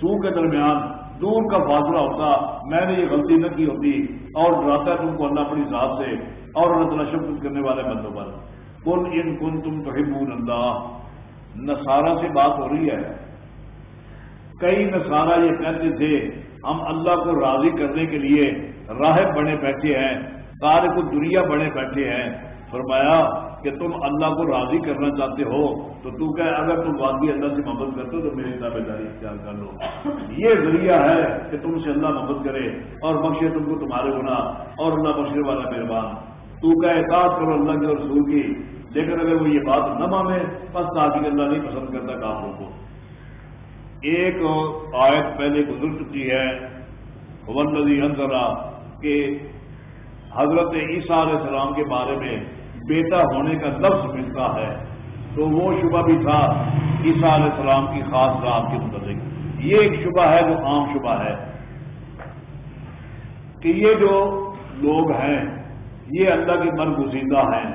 سو کے درمیان دور کا فاصلہ ہوتا، میں نے یہ غلطی نہ کی ہوتی اور ڈراتا تم کو اللہ اپنی ذات سے اور اللہ تعالیٰ شفت کرنے والے بندوں پر۔ کن ان کن تم تو اللہ۔ نسارا سے بات ہو رہی ہے۔ کئی نسارا یہ کہتے تھے، ہم اللہ کو راضی کرنے کے لیے راہب بنے بیٹھے ہیں۔ تارے کو دنیا بنے بیٹھے ہیں۔ فرمایا کہ تم اللہ کو راضی کرنا چاہتے ہو، تو تو کہ اگر تم واقعی اللہ سے محبت کرتے ہو تو میری دعوے داری اختیار کر لو۔ یہ ذریعہ ہے کہ تم سے اللہ محبت کرے اور بخشے تم کو تمہارے گنا اور اللہ بخشے والا مہربان۔ تو کہ احساس کرو اللہ کے رسول کی۔ لیکن اگر وہ یہ بات نہ مانے، بس تاکہ اللہ نہیں پسند کرتا کافروں کو۔ ایک آیت پہلے گزر چکی ہے۔ ولدی انضرا کہ حضرت عیسیٰ علیہ السلام کے بارے میں بیٹا ہونے کا لفظ ملتا ہے، تو وہ شبہ بھی تھا عیسیٰ علیہ السلام کی خاص رات کے متعلق۔ یہ ایک شبہ ہے جو عام شبہ ہے۔ کہ یہ جو لوگ ہیں، یہ اللہ کے برگزیدہ ہیں۔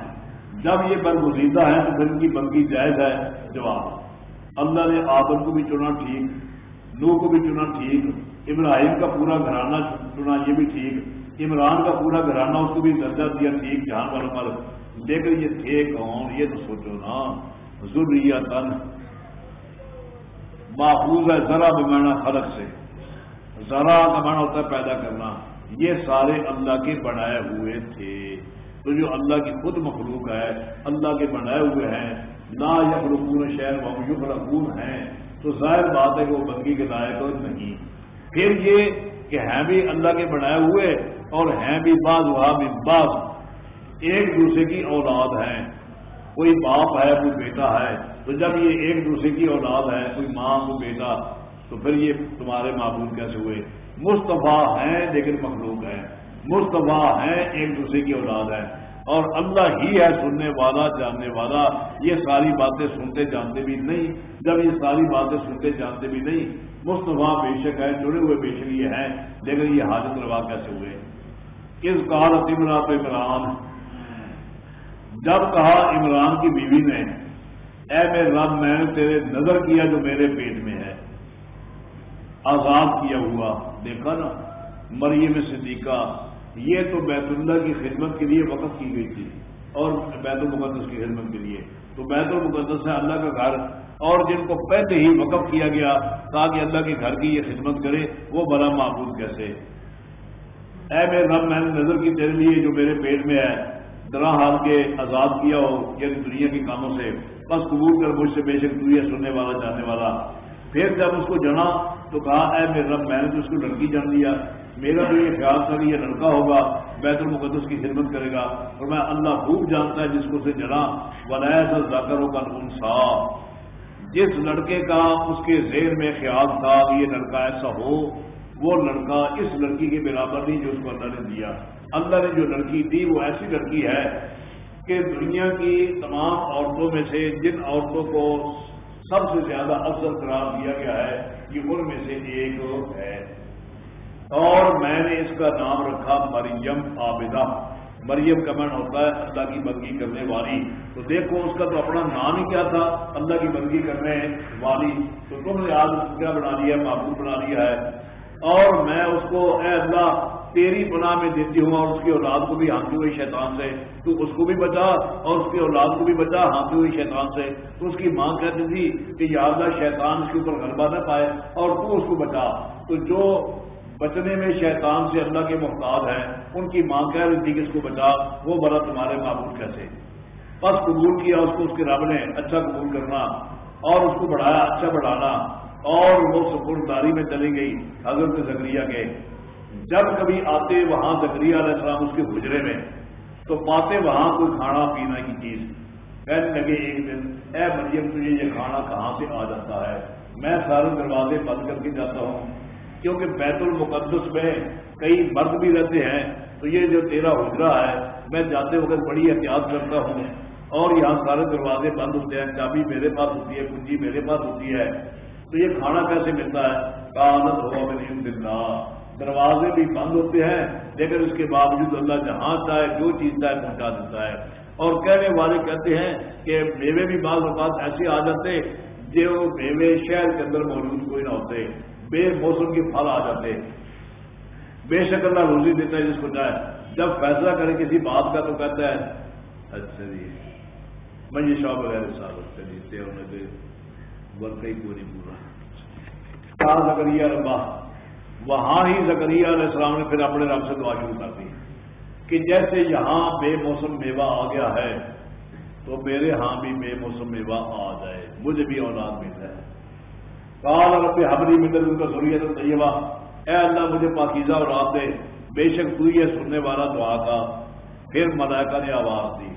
جب یہ برگزیدہ ہیں، تو پھر ان کی بنگی جائز ہے۔ جواب اللہ نے آدم کو بھی چنا ٹھیک لو کو بھی چنا ٹھیک، ابراہیم کا پورا گھرانہ چنا، یہ بھی ٹھیک۔ عمران کا پورا گھرانہ اس کو بھی درجہ دیا ٹھیک جہاں والوں پر لیکن یہ تھے کون؟ یہ تو سوچو نا۔ ضروری تن محفوظ ہے ذرا بمانا خلق سے۔ ذرا کا مانا ہوتا ہے پیدا کرنا۔ یہ سارے اللہ کے بنائے ہوئے تھے۔ تو جو اللہ کی خود مخلوق ہے، اللہ کے بنائے ہوئے ہیں۔ نہ یخلقون شہر و یخلقون ہیں۔ تو ظاہر بات ہے کہ وہ بندگی کے لائق نہیں۔ پھر یہ کہ ہیں بھی اللہ کے بنائے ہوئے اور ہیں بھی بعض وہاں بھی بعض۔ ایک دوسرے کی اولاد ہیں کوئی باپ ہے، کوئی بیٹا ہے۔ تو جب یہ ایک دوسرے کی اولاد ہے، کوئی ماں، کوئی بیٹا، تو پھر یہ تمہارے معبود کیسے ہوئے؟ مصطفیٰ ہیں لیکن مخلوق ہیں۔ مصطفیٰ ہیں، ایک دوسرے کی اولاد ہے اور اللہ ہی ہے سننے والا، جاننے والا۔ یہ ساری باتیں سنتے جانتے بھی نہیں۔ جب یہ ساری باتیں سنتے جانتے بھی نہیں، مصطفیٰ بے شک ہے، جڑے ہوئے بے شک یہ ہیں، لیکن یہ حاجت روا کیسے ہوئے؟ کس کار عمرہ پہ عمران جب کہا عمران کی بیوی نے، اے میرے رب، میں نے تیرے نظر کیا جو میرے پیٹ میں ہے۔ آزاد کیا ہوا۔ دیکھا نا، مریم صدیقہ، یہ تو بیت اللہ کی خدمت کے لیے وقف کی گئی تھی۔ اور بیت المقدس کی خدمت کے لیے۔ تو بیت المقدس ہے اللہ کا گھر اور جن کو پہلے ہی وقف کیا گیا تاکہ اللہ کے گھر کی یہ خدمت کرے، وہ بڑا معبود کیسے؟ اے میرے رب، میں نے نظر کی تیرے لیے جو میرے پیٹ میں ہے درا حال کے آزاد کیا ہو یعنی دنیا کے کاموں سے۔ بس قبول کر، مجھ سے بے شک دنیا سننے والا، جاننے والا۔ پھر جب اس کو جنا، تو کہا، اے میرے رب، میں نے تو اس کو لڑکی جان دیا میرا تو یہ خیال تھا کہ یہ لڑکا ہوگا، بیت المقدس کی خدمت کرے گا۔ اور میں اللہ خوب جانتا ہے جس کو سے جنا بنایا سا ذاکر ہوگا انسا جس لڑکے کا اس کے زیر میں خیال تھا کہ یہ لڑکا ایسا ہو وہ لڑکا اس لڑکی کے برابر نہیں جو اس کو اللہ نے دیا۔ اللہ نے جو لڑکی دی وہ ایسی لڑکی ہے کہ دنیا کی تمام عورتوں میں سے جن عورتوں کو سب سے زیادہ افضل قرار دیا گیا ہے، یہ ان میں سے ایک ہے۔ اور میں نے اس کا نام رکھا مریم عابدہ۔ مریم کا من ہوتا ہے اللہ کی بندگی کرنے والی۔ تو دیکھو، اس کا تو اپنا نام ہی کیا تھا، اللہ کی بندگی کرنے والی۔ تو تم نے آج کیا بنا لیا معبود بنا لیا ہے۔ اور میں اس کو، اے اللہ، تیری پناہ میں دیتی ہوں اور اس کی اولاد کو بھی ہانتی ہوئی شیطان سے۔ تو اس کو بھی بچا اور اس کی اولاد کو بھی بچا ہانتی ہوئی شیطان سے۔ تو اس کی ماں کہتی تھی کہ یا اللہ، شیطان اس کے اوپر غلبہ نہ پائے اور تو اس کو بچا۔ تو جو بچنے میں شیطان سے اللہ کے محتاج ہیں، ان کی ماں کہہ رہی تھی کہ اس کو بچا، وہ بڑا تمہارے معبود کیسے؟ بس قبول کیا اس کو، اس کے رب نے اچھا قبول کرنا اور اس کو بڑھایا اچھا بڑھانا۔ اور وہ سپرداری میں چلی گئی حضرت زکریہ کے۔ جب کبھی آتے وہاں زکریہ علیہ السلام اس کے گجرے میں، تو پاتے وہاں کوئی کھانا پینا کی چیز۔ کہنے لگے ایک دن، اے مریم، تجھے یہ کھانا کہاں سے آ جاتا ہے؟ میں سارے دروازے بند کر کے جاتا ہوں۔ کیونکہ بیت المقدس میں کئی مرد بھی رہتے ہیں، تو یہ جو تیرا حجرا ہے، میں جاتے وقت بڑی احتیاط کرتا ہوں۔ اور یہاں سارے دروازے بند ہوتے ہیں چابی میرے پاس ہوتی ہے، کنجی میرے پاس ہوتی ہے۔ تو یہ کھانا کیسے ملتا ہے؟ کانت ہوا میں دن دروازے بھی بند ہوتے ہیں، لیکن اس کے باوجود اللہ جہاں چاہے، جو چیز چاہے پہنچا دیتا ہے۔ اور کہنے والے کہتے ہیں کہ میوے بھی بعض اوقات ایسے آ جاتے جو میوے شہر کے اندر موجود کوئی نہ ہوتے۔ بے موسم کے پھل آ جاتے۔ بے شک اللہ روزی دیتا ہے جس کو چاہے۔ جب فیصلہ کرے کسی بات کا تو کہتا ہے اچھا جی میں یہ شاپ وغیرہ سال چلیے انہیں تو ورک ہی پوری زکریہ ربا، وہاں ہی زکریہ علیہ السلام نے پھر اپنے رب سے دعا شروع کر دی کہ جیسے یہاں بے موسم میوہ آ گیا ہے، تو میرے ہاں بھی بے موسم میوہ آ جائے، مجھے بھی اولاد مل جائے۔ کال رب حبری مدر ان کا ضروریت طیبہ، اے اللہ مجھے پاکیزہ اولاد دے، بے شک تو یہ سننے والا دعا کا پھر ملائکہ نے آواز دی۔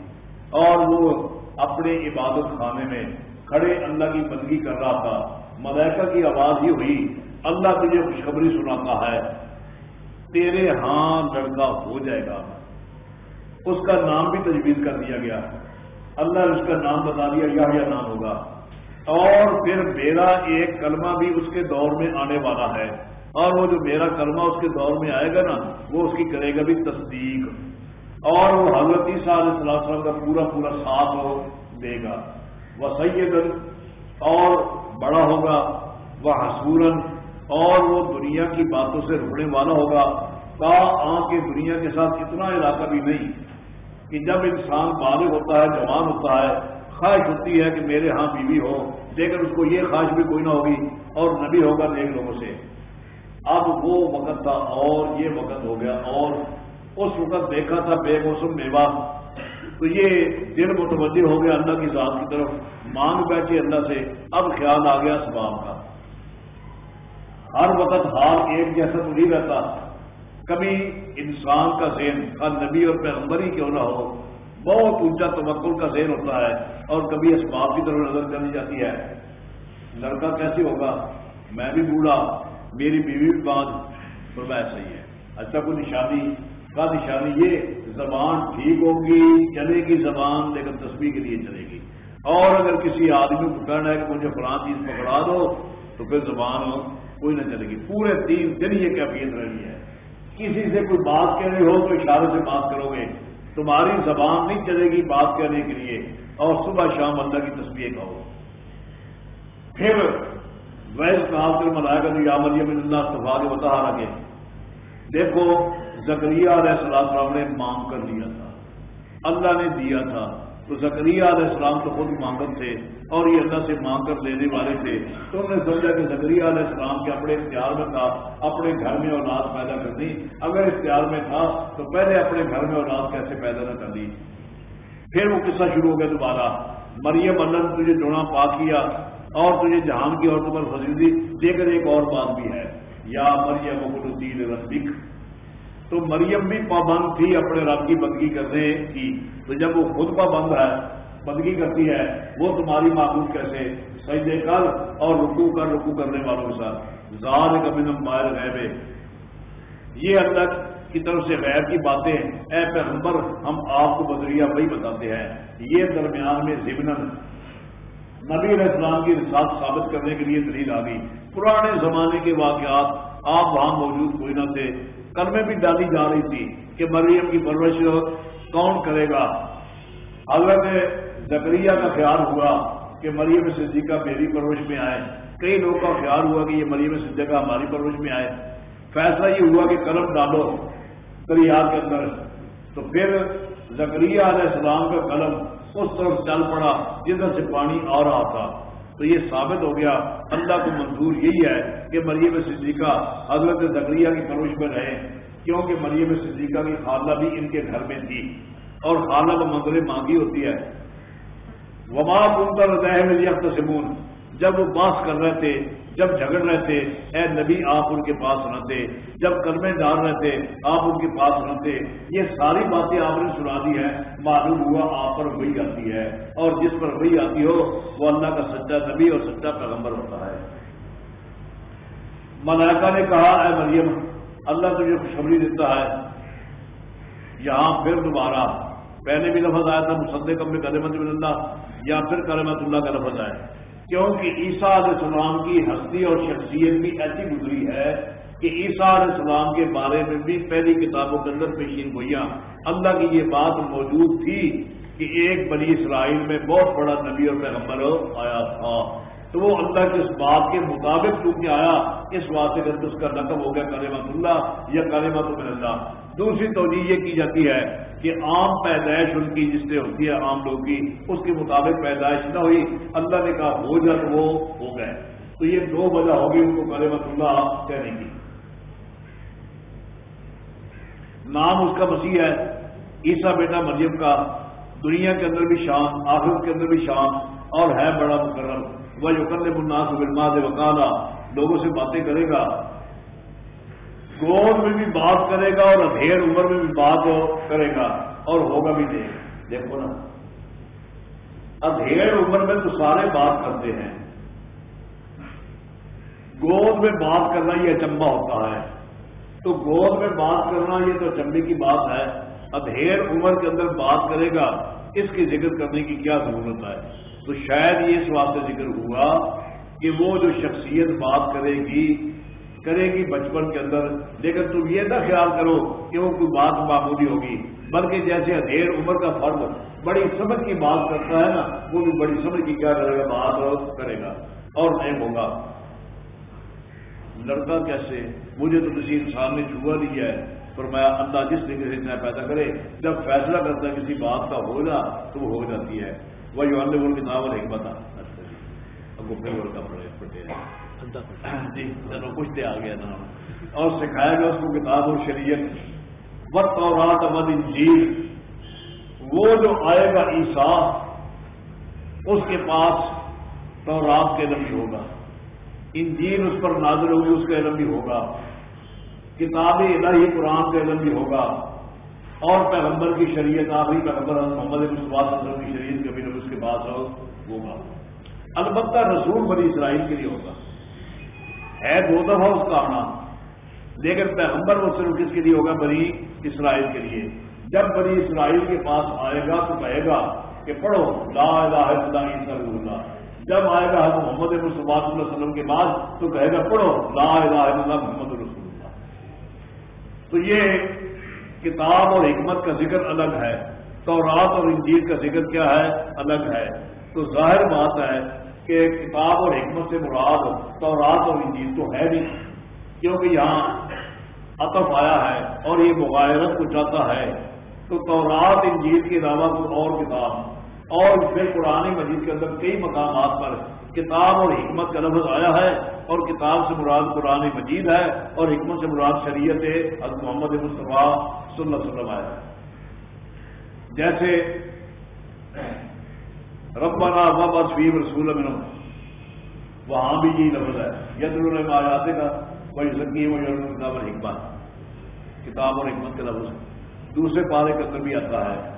اور وہ اپنے عبادت خانے میں کھڑے اللہ کی بندگی کر رہا تھا۔ ملائکہ کی آواز ہی ہوئی، اللہ تجھے خوشخبری سناتا ہے، تیرے ہاں لڑکا ہو جائے گا۔ اس کا نام بھی تجویز کر دیا گیا۔ اللہ نے اس کا نام بتا دیا یا نام ہوگا۔ اور پھر میرا ایک کلمہ بھی اس کے دور میں آنے والا ہے۔ اور وہ جو میرا کلمہ اس کے دور میں آئے گا نا، وہ اس کی کرے گا بھی تصدیق۔ اور وہ حضرت عیسیٰ علیہ السلام کا پورا پورا ساتھ دے گا۔ وہ سید اور بڑا ہوگا، وہ حسورن اور وہ دنیا کی باتوں سے رکنے والا ہوگا۔ تا آ کے دنیا کے ساتھ اتنا علاقہ بھی نہیں کہ جب انسان بالغ ہوتا ہے، جوان ہوتا ہے، خواہش ہوتی ہے کہ میرے ہاں بیوی ہو، لیکن اس کو یہ خواہش بھی کوئی نہ ہوگی اور نبی ہوگا نیک لوگوں سے۔ اب وہ وقت تھا اور یہ وقت ہو گیا اور اس وقت دیکھا تھا بے موسم میوا تو یہ دل متوجہ ہو گیا اللہ کی ذات کی طرف، مانگ بیٹھے جی اللہ سے، اب خیال آ گیا سباب کا۔ ہر وقت حال ایک جیسا تو نہیں رہتا۔ کبھی انسان کا ذہن ہر نبی اور پیغمبر ہی کیوں نہ ہو۔ بہت اونچا تمکل کا ذہن ہوتا ہے اور کبھی اسباب کی طرف نظر چلی جاتی ہے۔ لڑکا کیسے ہوگا؟ میں بھی بوڑھا، میری بیوی بھی بات تو میں صحیح ہے۔ اچھا کوئی نشانی کا نشانی یہ زبان ٹھیک ہوگی چلے گی زبان، لیکن تصویر کے لیے چلے گی۔ اور اگر کسی آدمی کو کہنا ہے کہ مجھے فلاں چیز پکڑا دو، تو پھر زبان کوئی نہ چلے گی۔ پورے تین دن یہ کیفیت رہی ہے۔ کسی سے کوئی بات کہنی ہو تو اشارے سے بات کرو گے۔ تمہاری زبان نہیں چلے گی بات کرنے کے لیے، اور صبح شام اللہ کی تصویر کہو۔ پھر ویس کہا پھر منایا گا یا مریم اللہ صفا کے بتا لگے دیکھو زکریہ علیہ السلام نے مانگ کر لیا تھا۔ اللہ نے دیا تھا۔ تو زکریہ علیہ السلام تو خود مانگت تھے اور یہ اللہ سے مانگ کر لینے والے تھے۔ تو انہوں نے سمجھا کہ زکریہ علیہ السلام کے اپنے اختیار میں تھا، اپنے گھر میں اولاد پیدا کرنی۔ اگر اختیار میں تھا تو پہلے اپنے گھر میں اولاد کیسے پیدا نہ کر دی پھر وہ قصہ شروع ہو گیا دوبارہ۔ مریم، اللہ نے تجھے جوڑا پا کیا اور تجھے جہان کی عورتوں پر فضل دی۔ لیکن ایک اور بات بھی ہے۔ یا مریم الدین رسبک تو مریم بھی پابند تھی اپنے رب کی بندگی کرنے کی۔ تو جب وہ خود پابند ہے، بندگی کرتی ہے، وہ تمہاری معبود کیسے؟ سجدے کر اور رکو کر رکو کرنے والوں کے ساتھ۔ زاد کبھی مائر غیب یہ اللہ کی طرف سے غیر کی باتیں اے پیغمبر، ہم آپ کو بدریہ وہی بتاتے ہیں۔ یہ درمیان میں ضمن نبی علیہ السلام کی رسالت ثابت کرنے کے لیے دلیل آ گئی۔ پرانے زمانے کے واقعات آپ وہاں موجود کوئی نہ تھے۔ کل میں بھی ڈالی جا رہی تھی کہ مریم کی پرورش کون کرے گا۔ حضرت زکریہ کا خیال ہوا کہ مریم صدیقہ میری پرورش میں آئے۔ کئی لوگوں کا خیال ہوا کہ یہ مریم صدیقہ ہماری پرورش میں آئے۔ فیصلہ یہ ہوا کہ قلم ڈالو کریار کے اندر۔ تو پھر زکریہ علیہ السلام کا قلم اس طرف چل پڑا جدھر سے پانی آ رہا تھا۔ تو یہ ثابت ہو گیا اللہ کو منظور یہی ہے کہ مریم صدیقہ حضرت زکریہ کی فروش میں رہے، کیونکہ مریم صدیقہ کی خالہ بھی ان کے گھر میں تھی۔ اور خالہ کو منظر مانگی ہوتی ہے۔ وبا کر رہے میں سمون جب وہ باس کر رہے تھے جب جھگڑ رہے تھے اے نبی آپ ان کے پاس رہتے، جب کلمے ڈال رہے تھے آپ ان کے پاس رہتے، یہ ساری باتیں آپ نے سنا دی ہے معلوم ہوا آپ پر وہی آتی ہے۔ اور جس پر وہی آتی ہو، وہ اللہ کا سچا نبی اور سچا پیغمبر ہوتا ہے۔ ملائکہ نے کہا، اے مریم، اللہ تجھے خوشخبری دیتا ہے۔ یہاں پھر دوبارہ، پہلے بھی لفظ آیا تھا مسدے کم میں کلمت اللہ، یا پھر کلمت اللہ کا لفظ آیا۔ کیونکہ عیسیٰ علیہ السلام کی ہستی اور شخصیت بھی ایسی گزری ہے کہ عیسیٰ علیہ السلام کے بارے میں بھی پہلی کتابوں کے اندر پیشین گوئیاں۔ اللہ کی یہ بات موجود تھی کہ ایک بنی اسرائیل میں بہت بڑا نبی اور پیغمبر آیا تھا۔ تو وہ اللہ کے اس بات کے مطابق چونکہ آیا، اس واسطے سے اس کا نقب ہو گیا کلیمت اللہ یا کلیمت من اللہ۔ دوسری توجہ یہ کی جاتی ہے کہ عام پیدائش ان کی جس سے ہوتی ہے عام لوگ کی، اس کے مطابق پیدائش نہ ہوئی، اللہ نے کہا ہو جا تو وہ ہو گئے۔ تو یہ دو وجہ ہوگی ان کو کلیمت اللہ کہنے کی۔ نام اس کا مسیح ہے عیسا بیٹا مریم کا۔ دنیا کے اندر بھی شان آخر کے اندر بھی شان، اور ہے بڑا مقرر۔ وہ جو کرنے مناس وکالا لوگوں سے باتیں کرے گا۔ گود میں بھی بات کرے گا اور ادھیر عمر میں بھی بات کرے گا اور ہوگا بھی نہیں۔ دیکھو نا۔ ادھیر عمر میں تو سارے بات کرتے ہیں۔ گود میں بات کرنا یہ اچمبا ہوتا ہے۔ تو گود میں بات کرنا یہ تو اچمبے کی بات ہے۔ ادھیر عمر کے اندر بات کرے گا، اس کی ذکر کرنے کی کیا ضرورت ہے؟ تو شاید یہ اس واسطے ذکر ہوا کہ وہ جو شخصیت بات کرے گی کرے گی بچپن کے اندر۔ لیکن تم یہ نہ خیال کرو کہ وہ کوئی بات معمولی ہوگی، بلکہ جیسے ادھیر عمر کا فرد بڑی سمجھ کی بات کرتا ہے نا، وہ بھی بڑی سمجھ کی کیا کرے گا، بات کرے گا۔ اور نہیں ہوگا لڑکا کیسے؟ مجھے تو کسی انسان نے چھوا دیا ہے۔ فرمایا، اللہ جس طریقے سے چاہے پیدا کرے، جب فیصلہ کرتا ہے کسی بات کا ہوگا تو وہ ہو جاتی ہے۔ اچھا جی، وہ جو انڈے کتاب اور حکمت پڑے پڑے جی چلو، کچھ دے آ گیا نا اور سکھایا گیا اس کو کتاب اور شریعت۔ وقت اور رات امد انجیل وہ جو آئے گا عیسا اس کے پاس تو رات کے علم بھی ہوگا۔ انجیل اس پر نازل ہوگی اس کا علم بھی ہوگا۔ کتاب الہی قرآن کا علم بھی ہوگا۔ اور پیغمبر کی شریعت، آخری پیغمبر محمد وسلم کی شریعت کبھی نہ اس کے پاس ہوگا۔ البتہ رسول بنی اسرائیل کے لیے ہوگا۔ ہے دو دفعہ اس کا آنا۔ لیکن پیغمبر وہ صرف کس کے لیے ہوگا؟ بنی اسرائیل کے لیے۔ جب بنی اسرائیل کے پاس آئے گا تو کہے گا کہ پڑھو، لا الہ الا اللہ جب آئے گا محمد رسول اللہ علیہ وسلم کے بعد تو کہے گا پڑھو، لا الہ الا اللہ، محمد رسول اللہ۔ تو یہ کتاب اور حکمت کا ذکر الگ ہے۔ تو رات اور انجیل کا ذکر کیا ہے؟ الگ ہے۔ تو ظاہر بات ہے کہ کتاب اور حکمت سے مراد تورات اور انجیل تو ہے نہیں، کیونکہ یہاں عطف آیا ہے اور یہ مغایرت کو چاہتا ہے۔ تو تورات، انجیل کے علاوہ کوئی اور کتاب، اور پھر قرآن مجید کے اندر کئی مقامات پر کتاب اور حکمت کا لفظ آیا ہے، اور کتاب سے مراد قرآن مجید ہے، اور حکمت سے مراد شریعت حضرت محمد مصطفیٰ صلی اللہ علیہ وسلم آیا جیسے ربنا بابا سویم رسول منو وہاں بھی یہی لفظ ہے۔ ید الم آ کا کوئی زکی وہ کتاب اور حکمت۔ کتاب اور حکمت کا لفظ۔ دوسرے پارے کا اندر بھی آتا ہے۔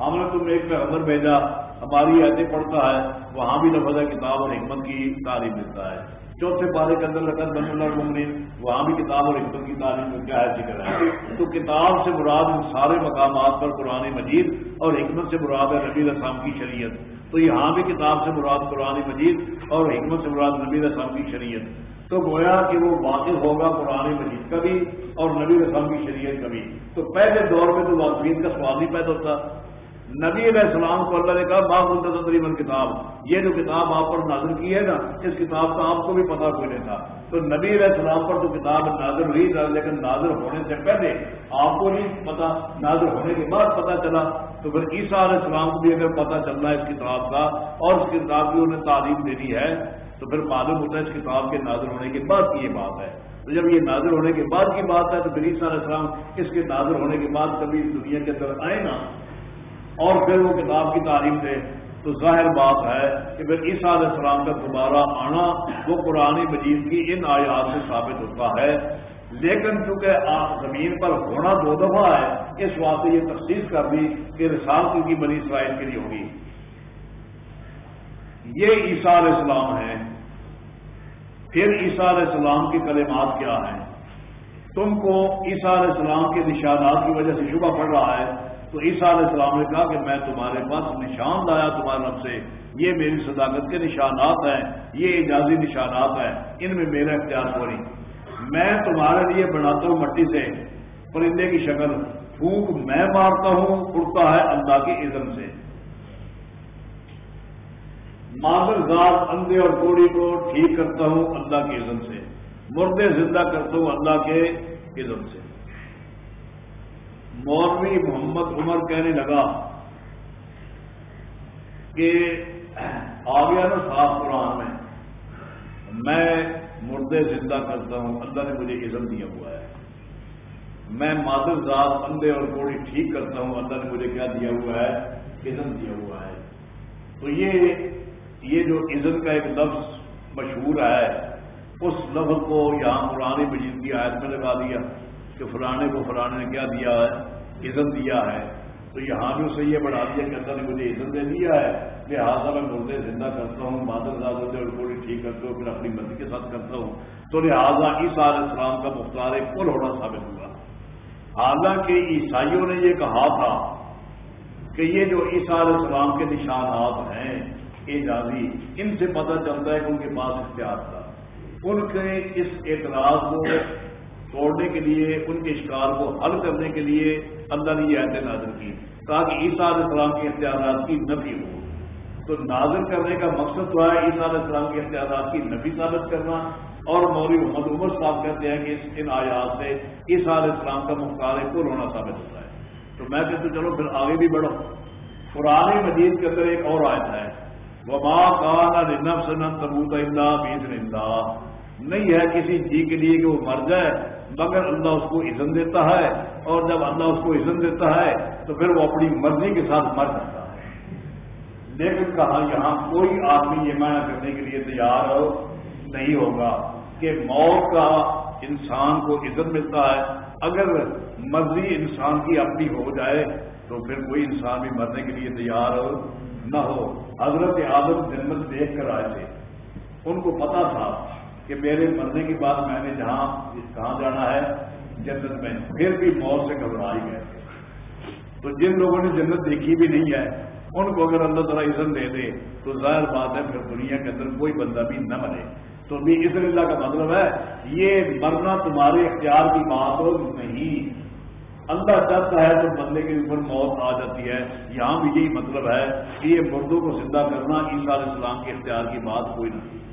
ہم نے تم ایک پیغمبر بھیجا۔ ہماری ایسے پڑھتا ہے۔ وہاں بھی لفظ ہے، کتاب اور حکمت کی تعلیم دیتا ہے۔ چوتھے پارے کے اندر رقط بن اللہ ممن وہاں بھی کتاب اور حکمت کی تعلیم میں کیا ہے ذکر ہے۔ تو کتاب سے مراد ان سارے مقامات پر قرآن مجید اور حکمت سے مراد ہے نبی السلام کی شریعت۔ تو یہاں بھی کتاب سے مراد قرآن مجید اور حکمت سے مراد نبی السلام کی شریعت۔ تو گویا کہ وہ واقف ہوگا قرآن مجید کا بھی اور نبی السلام کی شریعت کا بھی۔ تو پہلے دور میں تو واقفین کا سوال نہیں پیدا ہوتا۔ نبی علیہ السلام کو اللہ نے کہا باغ تقریباً کتاب یہ جو کتاب آپ پر نازل کی ہے نا، اس کتاب کا آپ کو بھی پتا کوئی نہیں تھا۔ تو نبی علیہ السلام پر تو کتاب نازل ہوئی، لیکن نازل ہونے سے پہلے آپ کو نہیں پتا نازل ہونے کے بعد پتا چلا۔ تو پھر عیسیٰ علیہ السلام کو بھی اگر پتا چل رہا ہے اس کتاب کا، اور اس کتاب کی انہیں تعلیم دینی ہے، تو پھر معلوم ہوتا ہے اس کتاب کے نازل ہونے کے بعد کی یہ بات ہے۔ تو جب یہ نازل ہونے کے بعد کی بات ہے، تو پھر عیسیٰ علیہ السلام اس کے نازل ہونے کے بعد کبھی دنیا کے اندر آئے نا اور پھر وہ کتاب کی تعلیم دے، تو ظاہر بات ہے کہ پھر عیسیٰ علیہ السلام کا دوبارہ آنا وہ قرآن مجید کی ان آیات سے ثابت ہوتا ہے۔ لیکن چونکہ زمین پر ہونا دو دفعہ ہے، اس واسطے یہ تفصیل کر دی کہ رسالت کی بنی اسرائیل کے لیے ہوگی۔ یہ عیسیٰ علیہ السلام ہے پھر عیسیٰ علیہ السلام کے کلمات کیا ہیں؟ تم کو عیسیٰ علیہ السلام کے نشانات کی وجہ سے شبہ پڑ رہا ہے۔ تو عیسیٰ علیہ السلام نے کہا کہ میں تمہارے پاس نشان لایا تمہارے رب سے۔ یہ میری صداقت کے نشانات ہیں، یہ اجازی نشانات ہیں، ان میں میرا اختیار ہو رہی میں تمہارے لیے بناتا ہوں مٹی سے، پرندے کی شکل پھونک میں مارتا ہوں، اڑتا ہے اللہ کے اذن سے۔ مادر ذات اندھے اور کوڑی کو ٹھیک کرتا ہوں اللہ کے اذن سے۔ مردے زندہ کرتا ہوں اللہ کے اذن سے۔ مولوی محمد عمر کہنے لگا کہ آ گیا نا صاف قرآن میں میں مردے زندہ کرتا ہوں، اللہ نے مجھے عزم دیا ہوا ہے۔ میں مادر ذات، اندھے اور کوڑی ٹھیک کرتا ہوں، اللہ نے مجھے کیا دیا ہوا ہے؟ عزم دیا ہوا ہے۔ تو یہ یہ جو عزم کا ایک لفظ مشہور ہے، اس لفظ کو یہاں پرانی مجید کی آیت میں لگا دیا۔ کہ فلانے کو فلانے نے کیا دیا ہے؟ عزم دیا ہے۔ تو یہاں بھی اسے یہ بڑھا دیا کہ اللہ نے مجھے عزت دے دیا ہے۔ لہٰذا میں مردے زندہ کرتا ہوں، مادر زیادہ اور کوڑی ٹھیک کرتا ہوں، پھر اپنی مرضی کے ساتھ کرتا ہوں۔ تو لہٰذا عیسیٰ علیہ السلام کا مختار کل ہونا ثابت ہوا۔ حالانکہ عیسائیوں نے یہ کہا تھا کہ یہ جو عیسیٰ علیہ السلام کے نشانات ہیں اعجازی ان سے پتہ چلتا ہے کہ ان کے پاس اختیار تھا۔ ان کے اس اعتراض کو توڑنے کے لیے، ان کے شکار کو حل کرنے کے لیے اللہ نے یہ ایسے نازل کی۔ تاکہ عیسیٰ علیہ السلام کے اختیارات کی نفی ہو۔ تو نازل کرنے کا مقصد تو ہے عیسیٰ علیہ السلام کے اختیارات کی نفی ثابت کرنا۔ اور مولوی محمد عمر صاحب کہتے ہیں کہ ان آیات سے عیسیٰ علیہ السلام کا مختار کو رونا ثابت ہوتا ہے۔ تو میں کہتے چلو پھر آگے بھی بڑھو۔ قرآن مجید کے اندر ایک اور آیت ہے۔ وبا کا تبوت اللہ بیس نندا نہیں ہے کسی جی کے لیے کہ وہ مر جائے۔ مگر اللہ اس کو عزن دیتا ہے اور جب اللہ اس کو عزن دیتا ہے تو پھر وہ اپنی مرضی کے ساتھ مر جاتا ہے۔ لیکن کہا یہاں کوئی آدمی یہ معنی کرنے کے لیے تیار ہو نہیں ہوگا کہ موت کا انسان کو عزت ملتا ہے۔ اگر مرضی انسان کی اپنی ہو جائے تو پھر کوئی انسان بھی مرنے کے لیے تیار ہو نہ ہو۔ حضرت آدم جنت دیکھ کر آئے تھے۔ ان کو پتا تھا کہ میرے مرنے کے بعد میں نے جہاں کہاں جانا ہے جنت میں، پھر بھی موت سے گھبرا ہی گئے۔ تو جن لوگوں نے جنت دیکھی بھی نہیں ہے، ان کو اگر اللہ تعالیٰ عزت دے دے، تو ظاہر بات ہے پھر دنیا کے اندر کوئی بندہ بھی نہ مرے۔ تو بھی عزت اللہ کا مطلب ہے، یہ مرنا تمہارے اختیار کی بات ہو، نہیں۔ اللہ چاہتا ہے تو بندے کے اوپر موت آ جاتی ہے۔ یہاں بھی یہی مطلب ہے کہ یہ مردوں کو زندہ کرنا عیسیٰ علیہ السلام کے اختیار کی بات کوئی نہیں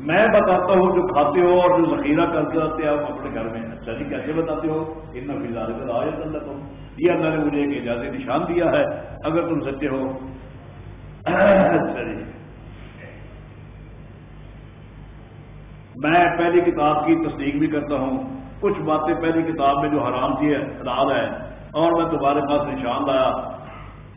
میں بتاتا ہوں جو کھاتے ہو اور جو ذخیرہ کرتے آتے ہیں اپنے گھر میں اچھا جی کیسے بتاتے ہو؟ ان فضار کر آئے اللہ تم یہ اللہ نے مجھے ایک اجازت نشان دیا ہے۔ اگر تم سچے ہو۔ اچھا جی۔ میں پہلی کتاب کی تصدیق بھی کرتا ہوں۔ کچھ باتیں پہلی کتاب میں جو حرام تھی ہے ہے۔ اور میں تمہارے پاس نشان لایا۔